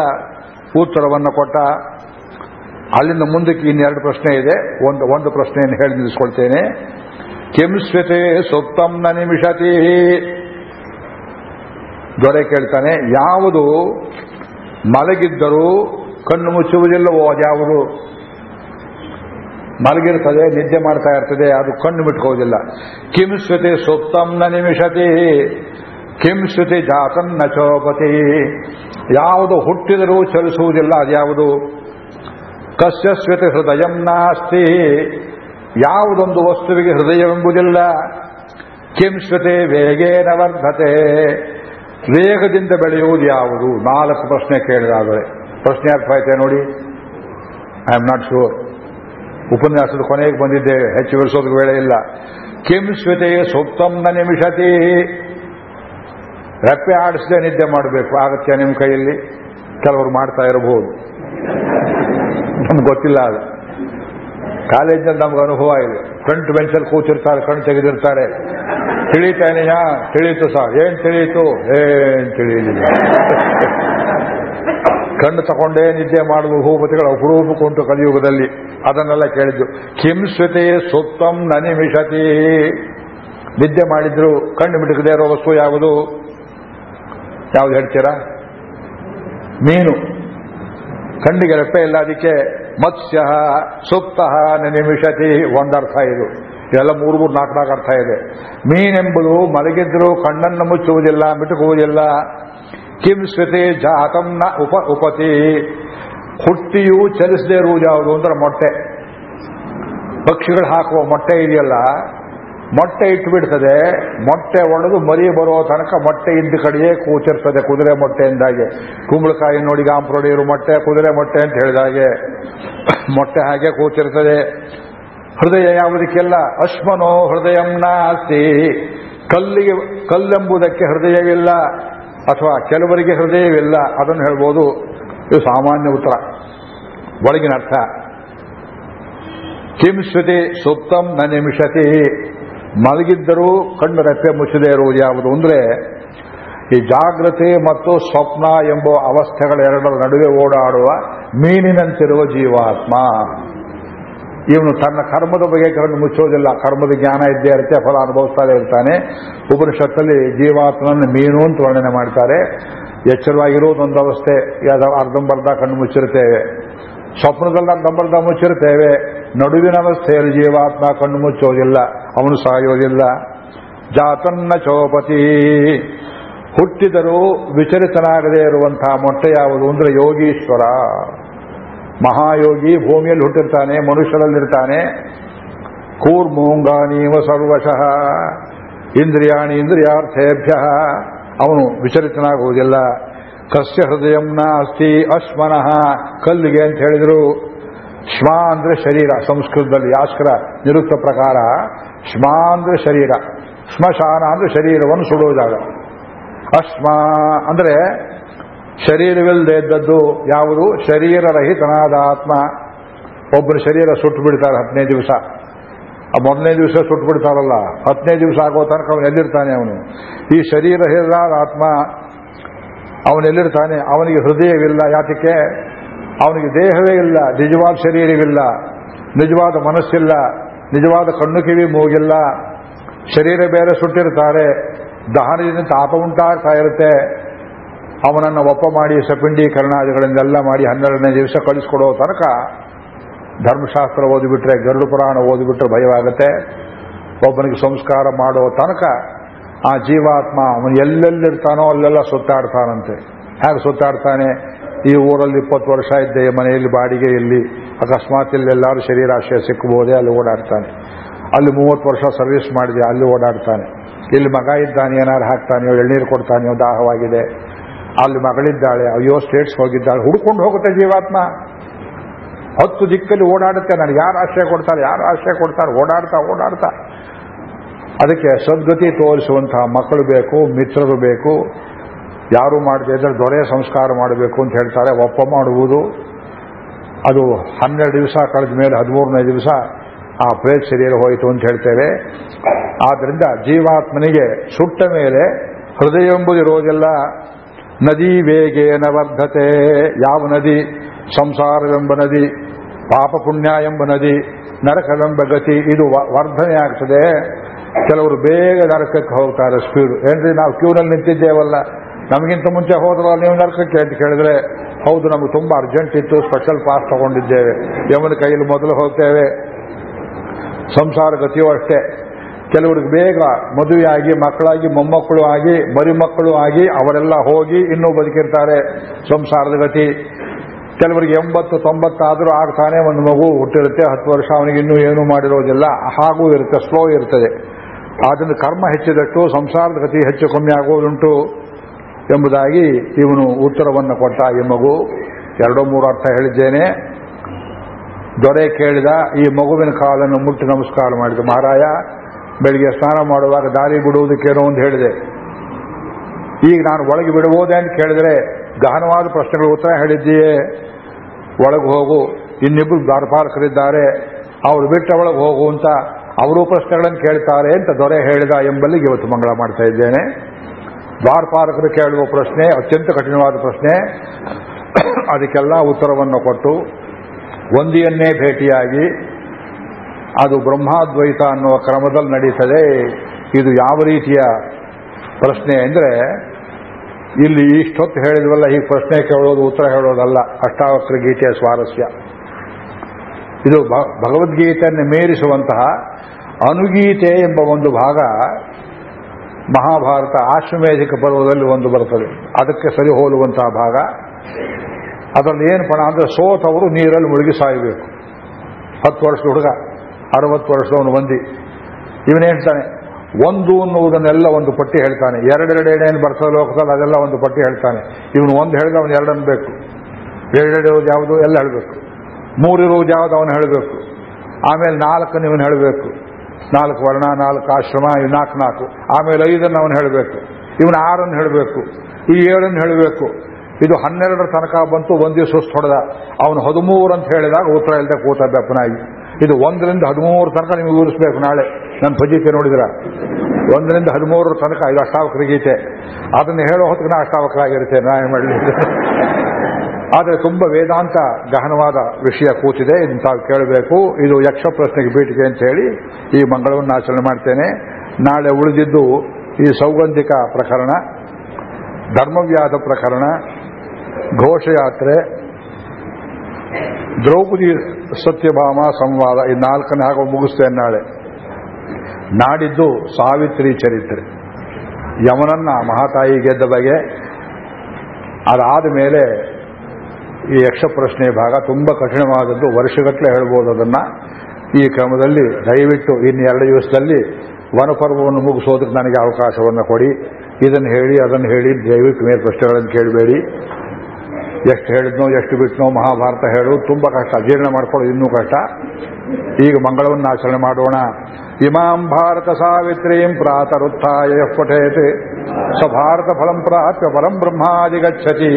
ಉತ್ತರವನ್ನು ಕೊಟ್ಟ. ಅಲ್ಲಿಂದ ಮುಂದಕ್ಕೆ ಇನ್ನೆರಡು ಪ್ರಶ್ನೆ ಇದೆ. ಒಂದು ಒಂದು ಪ್ರಶ್ನೆಯನ್ನು ಹೇಳಿ ನಿಲ್ಲಿಸ್ಕೊಳ್ತೇನೆ. ಕೆಂಸ್ವತೆ ಸುಪ್ತಂ ನ ನಿಮಿಷತಿ. ದೊರೆ ಕೇಳ್ತಾನೆ, ಯಾವುದು ಮಲಗಿದ್ದರೂ ಕಣ್ಣು ಮುಚ್ಚುವುದಿಲ್ಲವೋ? ಅದ್ಯಾವುದು? ಮಲಗಿರ್ತದೆ, ನಿದ್ದೆ ಮಾಡ್ತಾ ಇರ್ತದೆ, ಅದು ಕಣ್ಣು ಬಿಟ್ಕೋದಿಲ್ಲ ಕಿಂಸ್ವತಿ ಸುಪ್ತಂ ನ ನಿಮಿಷತಿ. ಕಿಂಸ್ವತಿ ಜಾತನ್ನ ಚೋಪತಿ. ಯಾವುದು ಹುಟ್ಟಿದರೂ ಚಲಿಸುವುದಿಲ್ಲ, ಅದ್ಯಾವುದು? ಕಸ್ಯಸ್ವತಿ ಹೃದಯಂ ನಾಸ್ತಿ. ಯಾವುದೊಂದು ವಸ್ತುವಿಗೆ ಹೃದಯವೆಂಬುದಿಲ್ಲ. ಕಿಂಶ್ವತೆ ವೇಗೇನ ವರ್ಧತೆ. ವೇಗದಿಂದ ಬೆಳೆಯುವುದು ಯಾವುದು? ನಾಲ್ಕು ಪ್ರಶ್ನೆ ಕೇಳಿದಾದರೆ ಪ್ರಶ್ನೆ ಅರ್ಥ ಆಯ್ತೆ ನೋಡಿ? ಐ ಆಮ್ ನಾಟ್ ಶೂರ್ ಉಪನ್ಯಾಸದ ಕೊನೆಗೆ ಬಂದಿದ್ದೇವೆ. ಹೆಚ್ಚು ವಿವರಿಸೋದಕ್ಕೆ ವೇಳೆ ಇಲ್ಲ. ಕಿಂಸ್ವತೆ ಸುಪ್ತಂ ನ ನಿಮಿಷತಿ. ರೆಪ್ಪೆ ಆಡಿಸದೆ ನಿದ್ದೆ ಮಾಡಬೇಕು. ಆಗತ್ಯ ನಿಮ್ಮ ಕೈಯಲ್ಲಿ? ಕೆಲವರು ಮಾಡ್ತಾ ಇರಬಹುದು. ನಮ್ಗೆ ಗೊತ್ತಿಲ್ಲ ಅದು. ಕಾಲೇಜಿನಲ್ಲಿ ನಮ್ಗೆ ಅನುಭವ ಇದೆ. ಫ್ರಂಟ್ ಬೆಂಚಲ್ಲಿ ಕೂತಿರ್ತಾರೆ, ಕಣ್ಣು ತೆಗೆದಿರ್ತಾರೆ. ತಿಳಿತಾನೆಯಾ ತಿಳಿಯಿತು ಸರ್. ಏನ್ ತಿಳಿಯಿತು ಏನ್ ತಿಳಿಯಲಿಲ್ಲ ಕಣ್ಣು ತಗೊಂಡೇ ನಿದ್ದೆ ಮಾಡುವ ಭೂಪತಿಗಳ ಅಪರೂಪಕ್ಕುಂಟು ಕಲಿಯುಗದಲ್ಲಿ. ಅದನ್ನೆಲ್ಲ ಕೇಳಿದ್ದು. ಕಿಂಸ್ವತೆ ಸುತ್ತಂ ನನಿಮಿಷತಿ. ನಿದ್ದೆ ಮಾಡಿದ್ರು, ಕಣ್ಣು ಮಿಟುಕದೇ ಇರೋ ವಸ್ತು ಯಾವುದು ಯಾವ್ದು ಹೇಳ್ತೀರಾ? ಮೀನು. ಕಣ್ಣಿಗೆ ರೆಪ್ಪೆ ಇಲ್ಲ, ಅದಕ್ಕೆ ಮತ್ಸ್ಯ, ಸುಪ್ತ ನಿಮಿಷತಿ ಒಂದರ್ಥ ಇದು. ಎಲ್ಲ ಮೂರು ಮೂರು ನಾಲ್ಕು ನಾಲ್ಕು ಅರ್ಥ ಇದೆ. ಮೀನೆಂಬುದು ಮಲಗಿದ್ರು ಕಣ್ಣನ್ನು ಮುಚ್ಚುವುದಿಲ್ಲ, ಮಿಟುಕುವುದಿಲ್ಲ. ಕಿಂಸ್ವತಿ ಜಾತಂನ ಉಪ ಉಪತಿ. ಹುಟ್ಟಿಯು ಚಲಿಸದೇ ಇರುವುದು ಯಾವುದು? ಅಂದ್ರೆ ಮೊಟ್ಟೆ. ಪಕ್ಷಿಗಳು ಹಾಕುವ ಮೊಟ್ಟೆ ಇದೆಯಲ್ಲ ಮೊಟ್ಟೆ ಇಟ್ಟುಬಿಡ್ತದೆ ಮೊಟ್ಟೆ ಒಡೆದು ಮರಿ ಬರೋ ತನಕ ಮೊಟ್ಟೆ ಇದ್ದ ಕಡೆಯೇ ಕೂತಿರ್ತದೆ, ಕುದುರೆ ಮೊಟ್ಟೆ ಎಂದಾಗೆ ಕುಂಬಳಕಾಯಿ ನೋಡಿ ಗಾಂಪ್ರೊಡಿಯರು ಮೊಟ್ಟೆ, ಕುದುರೆ ಮೊಟ್ಟೆ ಅಂತ ಹೇಳಿದಾಗೆ ಮೊಟ್ಟೆ ಹಾಗೆ ಕೂತಿರ್ತದೆ. ಹೃದಯ ಯಾವುದಕ್ಕೆಲ್ಲ? ಅಶ್ಮನೋ ಹೃದಯಂ ನಾಸ್ತಿ. ಕಲ್ಲಿಗೆ, ಕಲ್ಲೆಂಬುದಕ್ಕೆ ಹೃದಯವಿಲ್ಲ, ಅಥವಾ ಕೆಲವರಿಗೆ ಹೃದಯವಿಲ್ಲ, ಅದನ್ನು ಹೇಳ್ಬೋದು. ಇದು ಸಾಮಾನ್ಯ ಉತ್ತರ. ಒಳಗಿನ ಅರ್ಥ. ಕಿಂಸ್ವತಿ ಸುಪ್ತಂ ನ ನಿಮಿಷತಿ. ಮಲಗಿದ್ದರೂ ಕಣ್ಣು ರೆಪ್ಪೆ ಮುಚ್ಚದೇ ಇರುವುದು ಯಾವುದು ಅಂದರೆ, ಈ ಜಾಗೃತಿ ಮತ್ತು ಸ್ವಪ್ನ ಎಂಬ ಅವಸ್ಥೆಗಳೆರಡರ ನಡುವೆ ಓಡಾಡುವ ಮೀನಿನಂತಿರುವ ಜೀವಾತ್ಮ. ಇವನು ತನ್ನ ಕರ್ಮದ ಬಗ್ಗೆ ಕಣ್ಣು ಮುಚ್ಚೋದಿಲ್ಲ ಕರ್ಮದ ಜ್ಞಾನ ಇದ್ದೇ ಇರುತ್ತೆ, ಫಲ ಅನುಭವಿಸ್ತಾನೆ ಇರ್ತಾನೆ. ಉಪನಿಷತ್ತಲ್ಲಿ ಜೀವಾತ್ಮನ ಮೀನು ಅಂತ ವರ್ಣನೆ ಮಾಡ್ತಾರೆ. ಎಚ್ಚರವಾಗಿರುವುದೊಂದು ಅವಸ್ಥೆ ಅರ್ಧಂಬರ್ಧ ಕಣ್ಣು ಮುಚ್ಚಿರ್ತೇವೆ ಸ್ವಪ್ನದಲ್ಲಿ ಅರ್ಧಂಬರ್ಧ ಮುಚ್ಚಿರ್ತೇವೆ ನಡುವಿನ ಅವಸ್ಥೆಯಲ್ಲಿ ಜೀವಾತ್ಮ ಕಣ್ಣು ಮುಚ್ಚೋದಿಲ್ಲ, ಅವನು ಸಾಯೋದಿಲ್ಲ. ಜಾತನ್ನ ಚೋಪತಿ. ಹುಟ್ಟಿದರೂ ವಿಚಲಿತನಾಗದೇ ಇರುವಂತಹ ಮೊಟ್ಟೆ ಯಾವುದು ಅಂದ್ರೆ ಯೋಗೀಶ್ವರ. ಮಹಾಯೋಗಿ ಭೂಮಿಯಲ್ಲಿ ಹುಟ್ಟಿರ್ತಾನೆ, ಮನುಷ್ಯರಲ್ಲಿರ್ತಾನೆ. ಕೂರ್ಮೂಂಗಾನೀವ ಸರ್ವಶಃ. ಇಂದ್ರಿಯಾಣಿ ಇಂದ್ರಿಯಾರ್ಥೇಭ್ಯ. ಅವನು ವಿಚಲಿತನಾಗುವುದಿಲ್ಲ ಕಸ್ಯ ಹೃದಯಂನ ನಾಸ್ತಿ ಅಶ್ಮನಃ. ಕಲ್ಲಿಗೆ ಅಂತ ಹೇಳಿದರು. ಶ್ಮ ಅಂದ್ರೆ ಶರೀರ, ಸಂಸ್ಕೃತದಲ್ಲಿ ಯಾಸ್ಕರ, ನಿರುಕ್ತ ಪ್ರಕಾರ. ಶ್ಮ ಅಂದ್ರೆ ಶರೀರ. ಸ್ಮಶಾನ ಅಂದ್ರೆ ಶರೀರವನ್ನು ಸುಡುವುದಾಗ ಅಶ್ಮ ಅಂದ್ರೆ ಶರೀರವಿಲ್ಲದೆ ಇದ್ದದ್ದು ಯಾವುದು? ಶರೀರರಹಿತನಾದ ಆತ್ಮ ಒಬ್ಬರು ಶರೀರ ಸುಟ್ಟು ಬಿಡ್ತಾರೆ ಹತ್ತನೇ ದಿವಸ. ಆ ಮೊದಲನೇ ದಿವಸ ಸುಟ್ಟು ಬಿಡ್ತಾರಲ್ಲ ಹತ್ತನೇ ದಿವಸ ಆಗೋ ತನಕ ಅವನು ಎಲ್ಲಿರ್ತಾನೆ ಅವನು? ಈ ಶರೀರ ಹಿರಿದಾದ ಆತ್ಮ ಅವನು ಎಲ್ಲಿರ್ತಾನೆ ಅವನಿಗೆ ಹೃದಯವಿಲ್ಲ. ಯಾತಕ್ಕೆ ಅವನಿಗೆ ದೇಹವೇ ಇಲ್ಲ. ನಿಜವಾದ ಶರೀರವಿಲ್ಲ. ನಿಜವಾದ ಮನಸ್ಸಿಲ್ಲ. ನಿಜವಾದ ಕಣ್ಣು ಕಿವಿ ಮೂಗಿಲ್ಲ. ಶರೀರ ಬೇರೆ ಸುಟ್ಟಿರ್ತಾರೆ. ದಹನದಿಂದ ತಾಪ ಉಂಟಾಗ್ತಾ ಇರುತ್ತೆ. ಅವನನ್ನು ಒಪ್ಪ ಮಾಡಿ ಸಪಿಂಡೀಕರಣಾದಿಗಳಿಂದೆಲ್ಲ ಮಾಡಿ ಹನ್ನೆರಡನೇ ದಿವಸ ಕಳಿಸ್ಕೊಡೋ ತನಕ ಧರ್ಮಶಾಸ್ತ್ರ ಓದಿಬಿಟ್ರೆ ಗರುಡು ಪುರಾಣ ಓದಿಬಿಟ್ರೆ ಭಯವಾಗುತ್ತೆ. ಒಬ್ಬನಿಗೆ ಸಂಸ್ಕಾರ ಮಾಡೋ ತನಕ ಆ ಜೀವಾತ್ಮ ಅವನು ಎಲ್ಲೆಲ್ಲಿರ್ತಾನೋ ಅಲ್ಲೆಲ್ಲ ಸುತ್ತಾಡ್ತಾನಂತೆ. ಹೇಗೆ ಸುತ್ತಾಡ್ತಾನೆ? ಈ ಊರಲ್ಲಿ ಇಪ್ಪತ್ತು ವರ್ಷ ಇದ್ದೆ ಮನೆಯಲ್ಲಿ ಬಾಡಿಗೆ ಇಲ್ಲಿ ಅಕಸ್ಮಾತ್ ಶರೀರ ಶರೀರಾಶಯ ಸಿಕ್ಕಬಹುದೇ ಅಲ್ಲಿ ಓಡಾಡ್ತಾನೆ. ಅಲ್ಲಿ ಮೂವತ್ತು ವರ್ಷ ಸರ್ವಿಸ್ ಮಾಡಿದೆ, ಅಲ್ಲಿ ಓಡಾಡ್ತಾನೆ. ಇಲ್ಲಿ ಮಗ ಇದ್ದಾನೆ ಏನಾರು ಹಾಕ್ತಾನೆಯೋ, ಎಳ್ನೀರು ಕೊಡ್ತಾನೆಯೋ, ದಾಹವಾಗಿದೆ. ಅಲ್ಲಿ ಮಗಳಿದ್ದಾಳೆ, ಅಯ್ಯೋ ಸ್ಟೇಟ್ಸ್ ಹೋಗಿದ್ದಾಳೆ, ಹುಡ್ಕೊಂಡು ಹೋಗುತ್ತೆ ಜೀವಾತ್ಮ. ಹತ್ತು ದಿಕ್ಕಲ್ಲಿ ಓಡಾಡುತ್ತೆ, ನನಗೆ ಯಾರು ಆಶ್ರಯ ಕೊಡ್ತಾರೆ? ಯಾರು ಆಶ್ರಯ ಕೊಡ್ತಾರೆ? ಓಡಾಡ್ತಾ ಓಡಾಡ್ತಾ. ಅದಕ್ಕೆ ಸದ್ಗತಿ ತೋರಿಸುವಂತಹ ಮಕ್ಕಳು ಬೇಕು, ಮಿತ್ರರು ಬೇಕು, ಯಾರು ಮಾಡದೇ ಇದ್ರೆ ದೊರೆ ಸಂಸ್ಕಾರ ಮಾಡಬೇಕು ಅಂತ ಹೇಳ್ತಾರೆ, ಒಪ್ಪ ಮಾಡುವುದು. ಅದು ಹನ್ನೆರಡು ದಿವಸ ಕಳೆದ ಮೇಲೆ ಹದಿಮೂರನೇ ದಿವಸ ಆ ಪ್ರೇತ್ ಶರೀರ ಹೋಯಿತು ಅಂತ ಹೇಳ್ತೇವೆ. ಆದ್ದರಿಂದ ಜೀವಾತ್ಮನಿಗೆ ಸುಟ್ಟ ಮೇಲೆ ಹೃದಯ ಎಂಬುದಿರೋದೆಲ್ಲ ನದಿ ವೇಗೇನ ವರ್ಧತೆ. ಯಾವ ನದಿ? ಸಂಸಾರವೆಂಬ ನದಿ ಪಾಪ ಪುಣ್ಯ ಎಂಬ ನದಿ, ನರಕವೆಂಬ ಗತಿ, ಇದು ವರ್ಧನೆ ಆಗ್ತದೆ ಕೆಲವರು ಬೇಗ ನರಕಕ್ಕೆ ಹೋಗ್ತಾರೆ ಸ್ಪೀಡ್. ಏನ್ರಿ ನಾವು ಕ್ಯೂನಲ್ಲಿ ನಿಂತಿದ್ದೇವಲ್ಲ? ನಮಗಿಂತ ಮುಂಚೆ ಹೋದ್ರಲ್ಲ, ನೀವು ನರಕಕ್ಕೆ ಅಂತ ಕೇಳಿದ್ರೆ, ಹೌದು, ನಮಗೆ ತುಂಬಾ ಅರ್ಜೆಂಟ್ ಇತ್ತು ಸ್ಪೆಷಲ್ ಪಾಸ್ ತಗೊಂಡಿದ್ದೇವೆ. ಯಮನ ಕೈಯಲ್ಲಿ ಮೊದಲು ಹೋಗ್ತೇವೆ. ಸಂಸಾರ ಗತಿಯೂ ಅಷ್ಟೇ. ಕೆಲವ್ರಿಗೆ ಬೇಗ ಮದುವೆಯಾಗಿ, ಮಕ್ಕಳಾಗಿ, ಮೊಮ್ಮಕ್ಕಳು ಆಗಿ, ಮರಿಮಕ್ಕಳು ಆಗಿ, ಅವರೆಲ್ಲ ಹೋಗಿ ಇನ್ನೂ ಬದುಕಿರ್ತಾರೆ. ಸಂಸಾರದ ಗತಿ. ಕೆಲವರಿಗೆ ಎಂಬತ್ತು, ತೊಂಬತ್ತಾದರೂ ಆಗ್ತಾನೆ, ಒಂದು ಮಗು ಹುಟ್ಟಿರುತ್ತೆ, ಹತ್ತು ವರ್ಷ, ಅವನಿಗೆ ಇನ್ನೂ ಏನೂ ಮಾಡಿರೋದಿಲ್ಲ. ಹಾಗೂ ಇರುತ್ತೆ ಸ್ಲೋ ಇರ್ತದೆ. ಆದ್ದರಿಂದ ಕರ್ಮ ಹೆಚ್ಚಿದಷ್ಟು ಸಂಸಾರದ ಗತಿ ಹೆಚ್ಚು ಕಮ್ಮಿ ಆಗುವುದುಂಟು ಎಂಬುದಾಗಿ ಇವನು ಉತ್ತರವನ್ನು ಕೊಟ್ಟ ಈ ಮಗು. ಎರಡೋ ಮೂರು ಅರ್ಥ ಹೇಳಿದ್ದೇನೆ. ದೊರೆ ಕೇಳಿದ, ಈ ಮಗುವಿನ ಕಾಲನ್ನು ಮುಟ್ಟಿ ನಮಸ್ಕಾರ ಮಾಡಿದ ಮಹಾರಾಯ, ಬೆಳಿಗ್ಗೆ ಸ್ನಾನ ಮಾಡುವಾಗ ದಾರಿ ಬಿಡುವುದಕ್ಕೇನೋ ಒಂದು ಹೇಳಿದೆ. ಈಗ ನಾನು ಒಳಗೆ ಬಿಡಬಹುದೇ ಅಂತ ಕೇಳಿದ್ರೆ ಗಹನವಾದ ಪ್ರಶ್ನೆಗಳ ಉತ್ತರ ಹೇಳಿದ್ದೀಯೇ. ಒಳಗೆ ಹೋಗು. ಇನ್ನಿಬ್ಬರು ದ್ವಾರಪಾಲಕರಿದ್ದಾರೆ. ಅವರು ಬಿಟ್ಟ ಒಳಗೆ ಹೋಗು ಅಂತ ಅವರು ಪ್ರಶ್ನೆಗಳನ್ನು ಕೇಳ್ತಾರೆ ಅಂತ ದೊರೆ ಹೇಳಿದ ಎಂಬಲ್ಲಿ ಇವತ್ತು ಮಂಗಳ ಮಾಡ್ತಾ ಇದ್ದೇನೆ. ದ್ವಾರಪಾಲಕರು ಕೇಳುವ ಪ್ರಶ್ನೆ, ಅತ್ಯಂತ ಕಠಿಣವಾದ ಪ್ರಶ್ನೆ. ಅದಕ್ಕೆಲ್ಲ ಉತ್ತರವನ್ನು ಕೊಟ್ಟು ಒಂದಿಯನ್ನೇ ಭೇಟಿಯಾಗಿ ಅದು ಬ್ರಹ್ಮಾದ್ವೈತ ಅನ್ನುವ ಕ್ರಮದಲ್ಲಿ ನಡೀತದೆ ಇದು ಯಾವ ರೀತಿಯ ಪ್ರಶ್ನೆ ಅಂದರೆ ಇಲ್ಲಿ ಇಷ್ಟೊತ್ತು ಹೇಳಿದ್ವಲ್ಲ ಈ ಪ್ರಶ್ನೆ ಕೇಳೋದು, ಉತ್ತರ ಹೇಳೋದಲ್ಲ. ಅಷ್ಟಾವಕ್ರ ಗೀತೆಯ ಸ್ವಾರಸ್ಯ. ಇದು ಭಗವದ್ಗೀತೆಯನ್ನು ಮೀರಿಸುವಂತಹ ಅನುಗೀತೆ ಎಂಬ ಒಂದು ಭಾಗ ಮಹಾಭಾರತ ಆಶ್ವಮೇಧಿಕ ಪರ್ವದಲ್ಲಿ ಒಂದು ಬರುತ್ತದೆ ಅದಕ್ಕೆ ಸರಿ ಹೋಲುವಂತಹ ಭಾಗ. ಅದರಲ್ಲಿ ಏನು ಪಣ ಅಂದ್ರೆ ಸೋತವರು ನೀರಲ್ಲಿ ಮುಳುಗಿ ಸಾಯಬೇಕು. ಹತ್ತು ವರ್ಷದ ಹುಡುಗ, ಅರವತ್ತು ವರ್ಷದವನು ಬಂದಿ ಇವನು ಹೇಳ್ತಾನೆ, ಒಂದು ಅನ್ನುವುದನ್ನೆಲ್ಲ ಒಂದು ಪಟ್ಟಿ ಹೇಳ್ತಾನೆ. ಎರಡೆರಡು ಏನೇನು ಬರ್ತದೆ ಲೋಕದಲ್ಲಿ ಅದೆಲ್ಲ ಒಂದು ಪಟ್ಟಿ ಹೇಳ್ತಾನೆ. ಇವನು ಒಂದು ಹೇಳಿದ ಅವನು ಎರಡನ್ನು ಬೇಕು. ಎರಡೆರಡು ಯಾವುದು? ಎಲ್ಲ ಹೇಳಬೇಕು. ಮೂರಿರುವುದು ಯಾವುದು? ಅವನು ಹೇಳಬೇಕು. ಆಮೇಲೆ ನಾಲ್ಕನ್ನು ಇವನು ಹೇಳಬೇಕು. ನಾಲ್ಕು ವರ್ಣ, ನಾಲ್ಕು ಆಶ್ರಮ ನಾಲ್ಕು ನಾಲ್ಕು. ಆಮೇಲೆ ಐದನ್ನು ಅವನು ಹೇಳಬೇಕು. ಇವನು ಆರನ್ನು ಹೇಳಬೇಕು. ಈ ಏಳನ್ನು ಹೇಳಬೇಕು. ಇದು ಹನ್ನೆರಡರ ತನಕ ಬಂತು, ಒಂದೇ ಸುಸ್ತು ಹೊಡೆದ. ಅವನು ಹದಿಮೂರು ಅಂತ ಹೇಳಿದಾಗ ಉತ್ತರ ಇಲ್ಲದೆ ಕೂತ ಬೆಪ್ಪನಾಗಿ ಇದು ಒಂದರಿಂದ ಹದಿಮೂರು ತನಕ ನಿಮಗೆ ವಿವರಿಸಬೇಕು ನಾಳೆ. ನನ್ನ ಫಜೀತೆ ನೋಡಿದ್ರ? ಒಂದರಿಂದ ಹದಿಮೂರರ ತನಕ, ಇದು ಅಷ್ಟಾವಕರ ಗೀತೆ. ಅದನ್ನು ಹೇಳೋ ಹೊತ್ತಿಗೆ ನಾ ಅಷ್ಟಾವಕರಾಗಿರ್ತೇನೆ, ನಾ ಏನು ಮಾಡಲಿ? ಆದರೆ ತುಂಬ ವೇದಾಂತ ಗಹನವಾದ ವಿಷಯ ಕೂತಿದೆ ಇದನ್ನು ತಾವು ಕೇಳಬೇಕು. ಇದು ಯಕ್ಷ ಪ್ರಶ್ನೆಗೆ ಬೇಟಿಗೆ ಅಂತ ಹೇಳಿ ಈ ಮಂಗಳವನ್ನು ಆಚರಣೆ ಮಾಡ್ತೇನೆ. ನಾಳೆ ಉಳಿದಿದ್ದು ಈ ಸೌಗಂಧಿಕ ಪ್ರಕರಣ ಧರ್ಮವ್ಯಾಧ ಪ್ರಕರಣ, ಘೋಷಯಾತ್ರೆ, ದ್ರೌಪದಿ ಸತ್ಯಭಾಮ ಸಂವಾದ, ಈ ನಾಲ್ಕನೇ ಹಾಗೂ ಮುಗಿಸ್ತೇನೆ ನಾಳೆ. ನಾಡಿದ್ದು ಸಾವಿತ್ರಿ ಚರಿತ್ರೆ. ಯಮನನ್ನ ಮಹಾತಾಯಿ ಗೆದ್ದ ಬಗೆ ಅದಾದ ಮೇಲೆ ಈ ಯಕ್ಷ ಪ್ರಶ್ನೆ ಭಾಗ ತುಂಬ ಕಠಿಣವಾದದ್ದು. ವರ್ಷಗಟ್ಟಲೆ ಹೇಳ್ಬೋದು ಅದನ್ನ. ಈ ಕ್ರಮದಲ್ಲಿ ದಯವಿಟ್ಟು ಇನ್ನೆರಡು ದಿವಸದಲ್ಲಿ ವನಪರ್ವವನ್ನು ಮುಗಿಸೋದಕ್ಕೆ ನನಗೆ ಅವಕಾಶವನ್ನು ಕೊಡಿ. ಇದನ್ನು ಹೇಳಿ, ಅದನ್ನು ಹೇಳಿ, ದಯವಿಟ್ಟು ಮೇಲೆ ಪ್ರಶ್ನೆಗಳನ್ನು ಕೇಳಬೇಡಿ. ಎಷ್ಟು ಹೇಳಿದ್ನೋ, ಎಷ್ಟು ಬಿಟ್ನೋ, ಮಹಾಭಾರತ ಹೇಳು. ತುಂಬ ಕಷ್ಟ. ಜೀರ್ಣ ಮಾಡ್ಕೊಳ್ಳೋದು ಇನ್ನೂ ಕಷ್ಟ. ಈಗ ಮಂಗಳವನ್ನು ಆಚರಣೆ ಮಾಡೋಣ. ಇಮಾಂ ಭಾರತ ಸಾವಿತ್ರೀಂ ಪ್ರಾತರುತ್ಥಾಯ ಪಠೇತ್. ಸ ಭಾರತ ಫಲಂ ಪ್ರಾಪ್ಯ ಪರಂ ಬ್ರಹ್ಮಾದಿಗಚ್ಚತಿ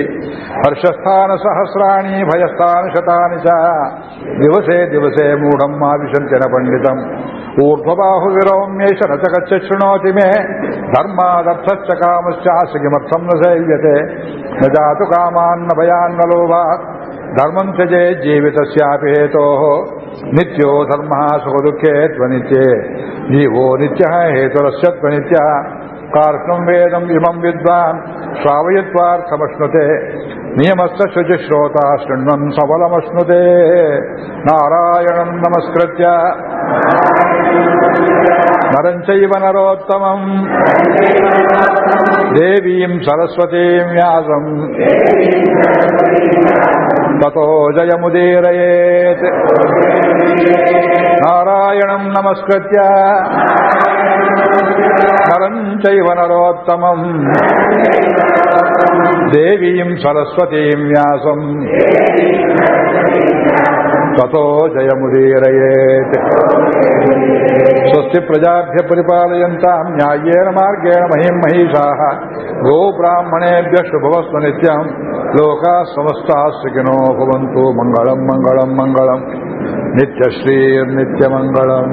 ಹರ್ಷಸ್ಥಾನ ಸಹಸ್ರಾಣಿ ಭಯಸ್ಥಾನ ಶತಾನಿ ಚ ದಿವಸೇ ದಿವಸೇ ಮೂಢಂ ಮಾವಿಶಂತಿನ ಪಂಡಿತಂ ಊರ್ಧ್ವಬಾಹು ವಿರೌಮ್ಯೇಶ ನ ಚ ಗಚ್ಚ ಶೃಣೋತಿ ಮೇ ಧರ್ಮಾದರ್ಥಶ್ಚ ಕಾಮಶ್ಚಾಸ್ಯ ಕಿಮರ್ಥಂ ನ ಸೇವ್ಯತೆ ನ ಜಾತು ಕಾಮಾನ್ನ ಭಯಾನ್ನ ಲೋಭಾತ್ ಧರ್ಮಂ ತ್ಯಜೆ ಜೀವಿತಸ್ಯಾಪಿ ಹೇತೋಃ ನಿತ್ಯೋ ಧರ್ಮ ಸುಖದುಃಖೇ ತ್ವನಿತ್ಯೆ ಜೀವೋ ನಿತ್ಯ ಹೇತುರಸ್ಯ ತ್ವನಿತ್ಯ ಕಾರ್ಕಂ ವೇದಂ ಇಮಂ ವಿದ್ವಾನ್ ಶ್ರಾವಯತ್ವಾರ್ಥಮಶ್ನುತೆ. ನಿಯಮಸ್ಥ ಶುಚಿಶ್ರೋತ ಶೃಣ್ವನ್ ಸಫಲಮಶ್ನುತೆ ನಾರಾಯಣಂ ನಮಸ್ಕೃತ್ಯ. ನರಂಚೈವ ನರೋತ್ತಮಂ. ದೇವೀಂ ಸರಸ್ವತೀಂ ವ್ಯಾಸಂ. ತಥೋ ಜಯಮುದೀರಯೇತ್. ನಾರಾಯಣಂ ನಮಸ್ಕೃತ್ಯ. ನರಂ ಚೈವ ನರೋತ್ತಮಂ ದೇವೀಂ ಸರಸ್ವತೀಂ ವ್ಯಾಸಂ ತಥೋ ಜಯಮುದೀರಯೇತ್ ಸ್ವಸ್ತಿ ಪ್ರಜಾಭ್ಯ ಪರಿಪಾಲಯಂತಾಂ ನ್ಯಾಯೇನ ಮಾರ್ಗೇಣ ಮಹಿಂ ಮಹಿಷಾಃ ಗೋ ಬ್ರಾಹ್ಮಣೇಭ್ಯ ಶುಭವಸ್ತು ನಿತ್ಯಂ ಲೋಕಾ ಸಮಸ್ತಾಃ ಸುಖಿನೋ ಭವಂತು ಮಂಗಳಂ ಮಂಗಳಂ ಮಂಗಳಂ ನಿತ್ಯಶ್ರೀರ್ನಿತ್ಯಮಂಗಳಂ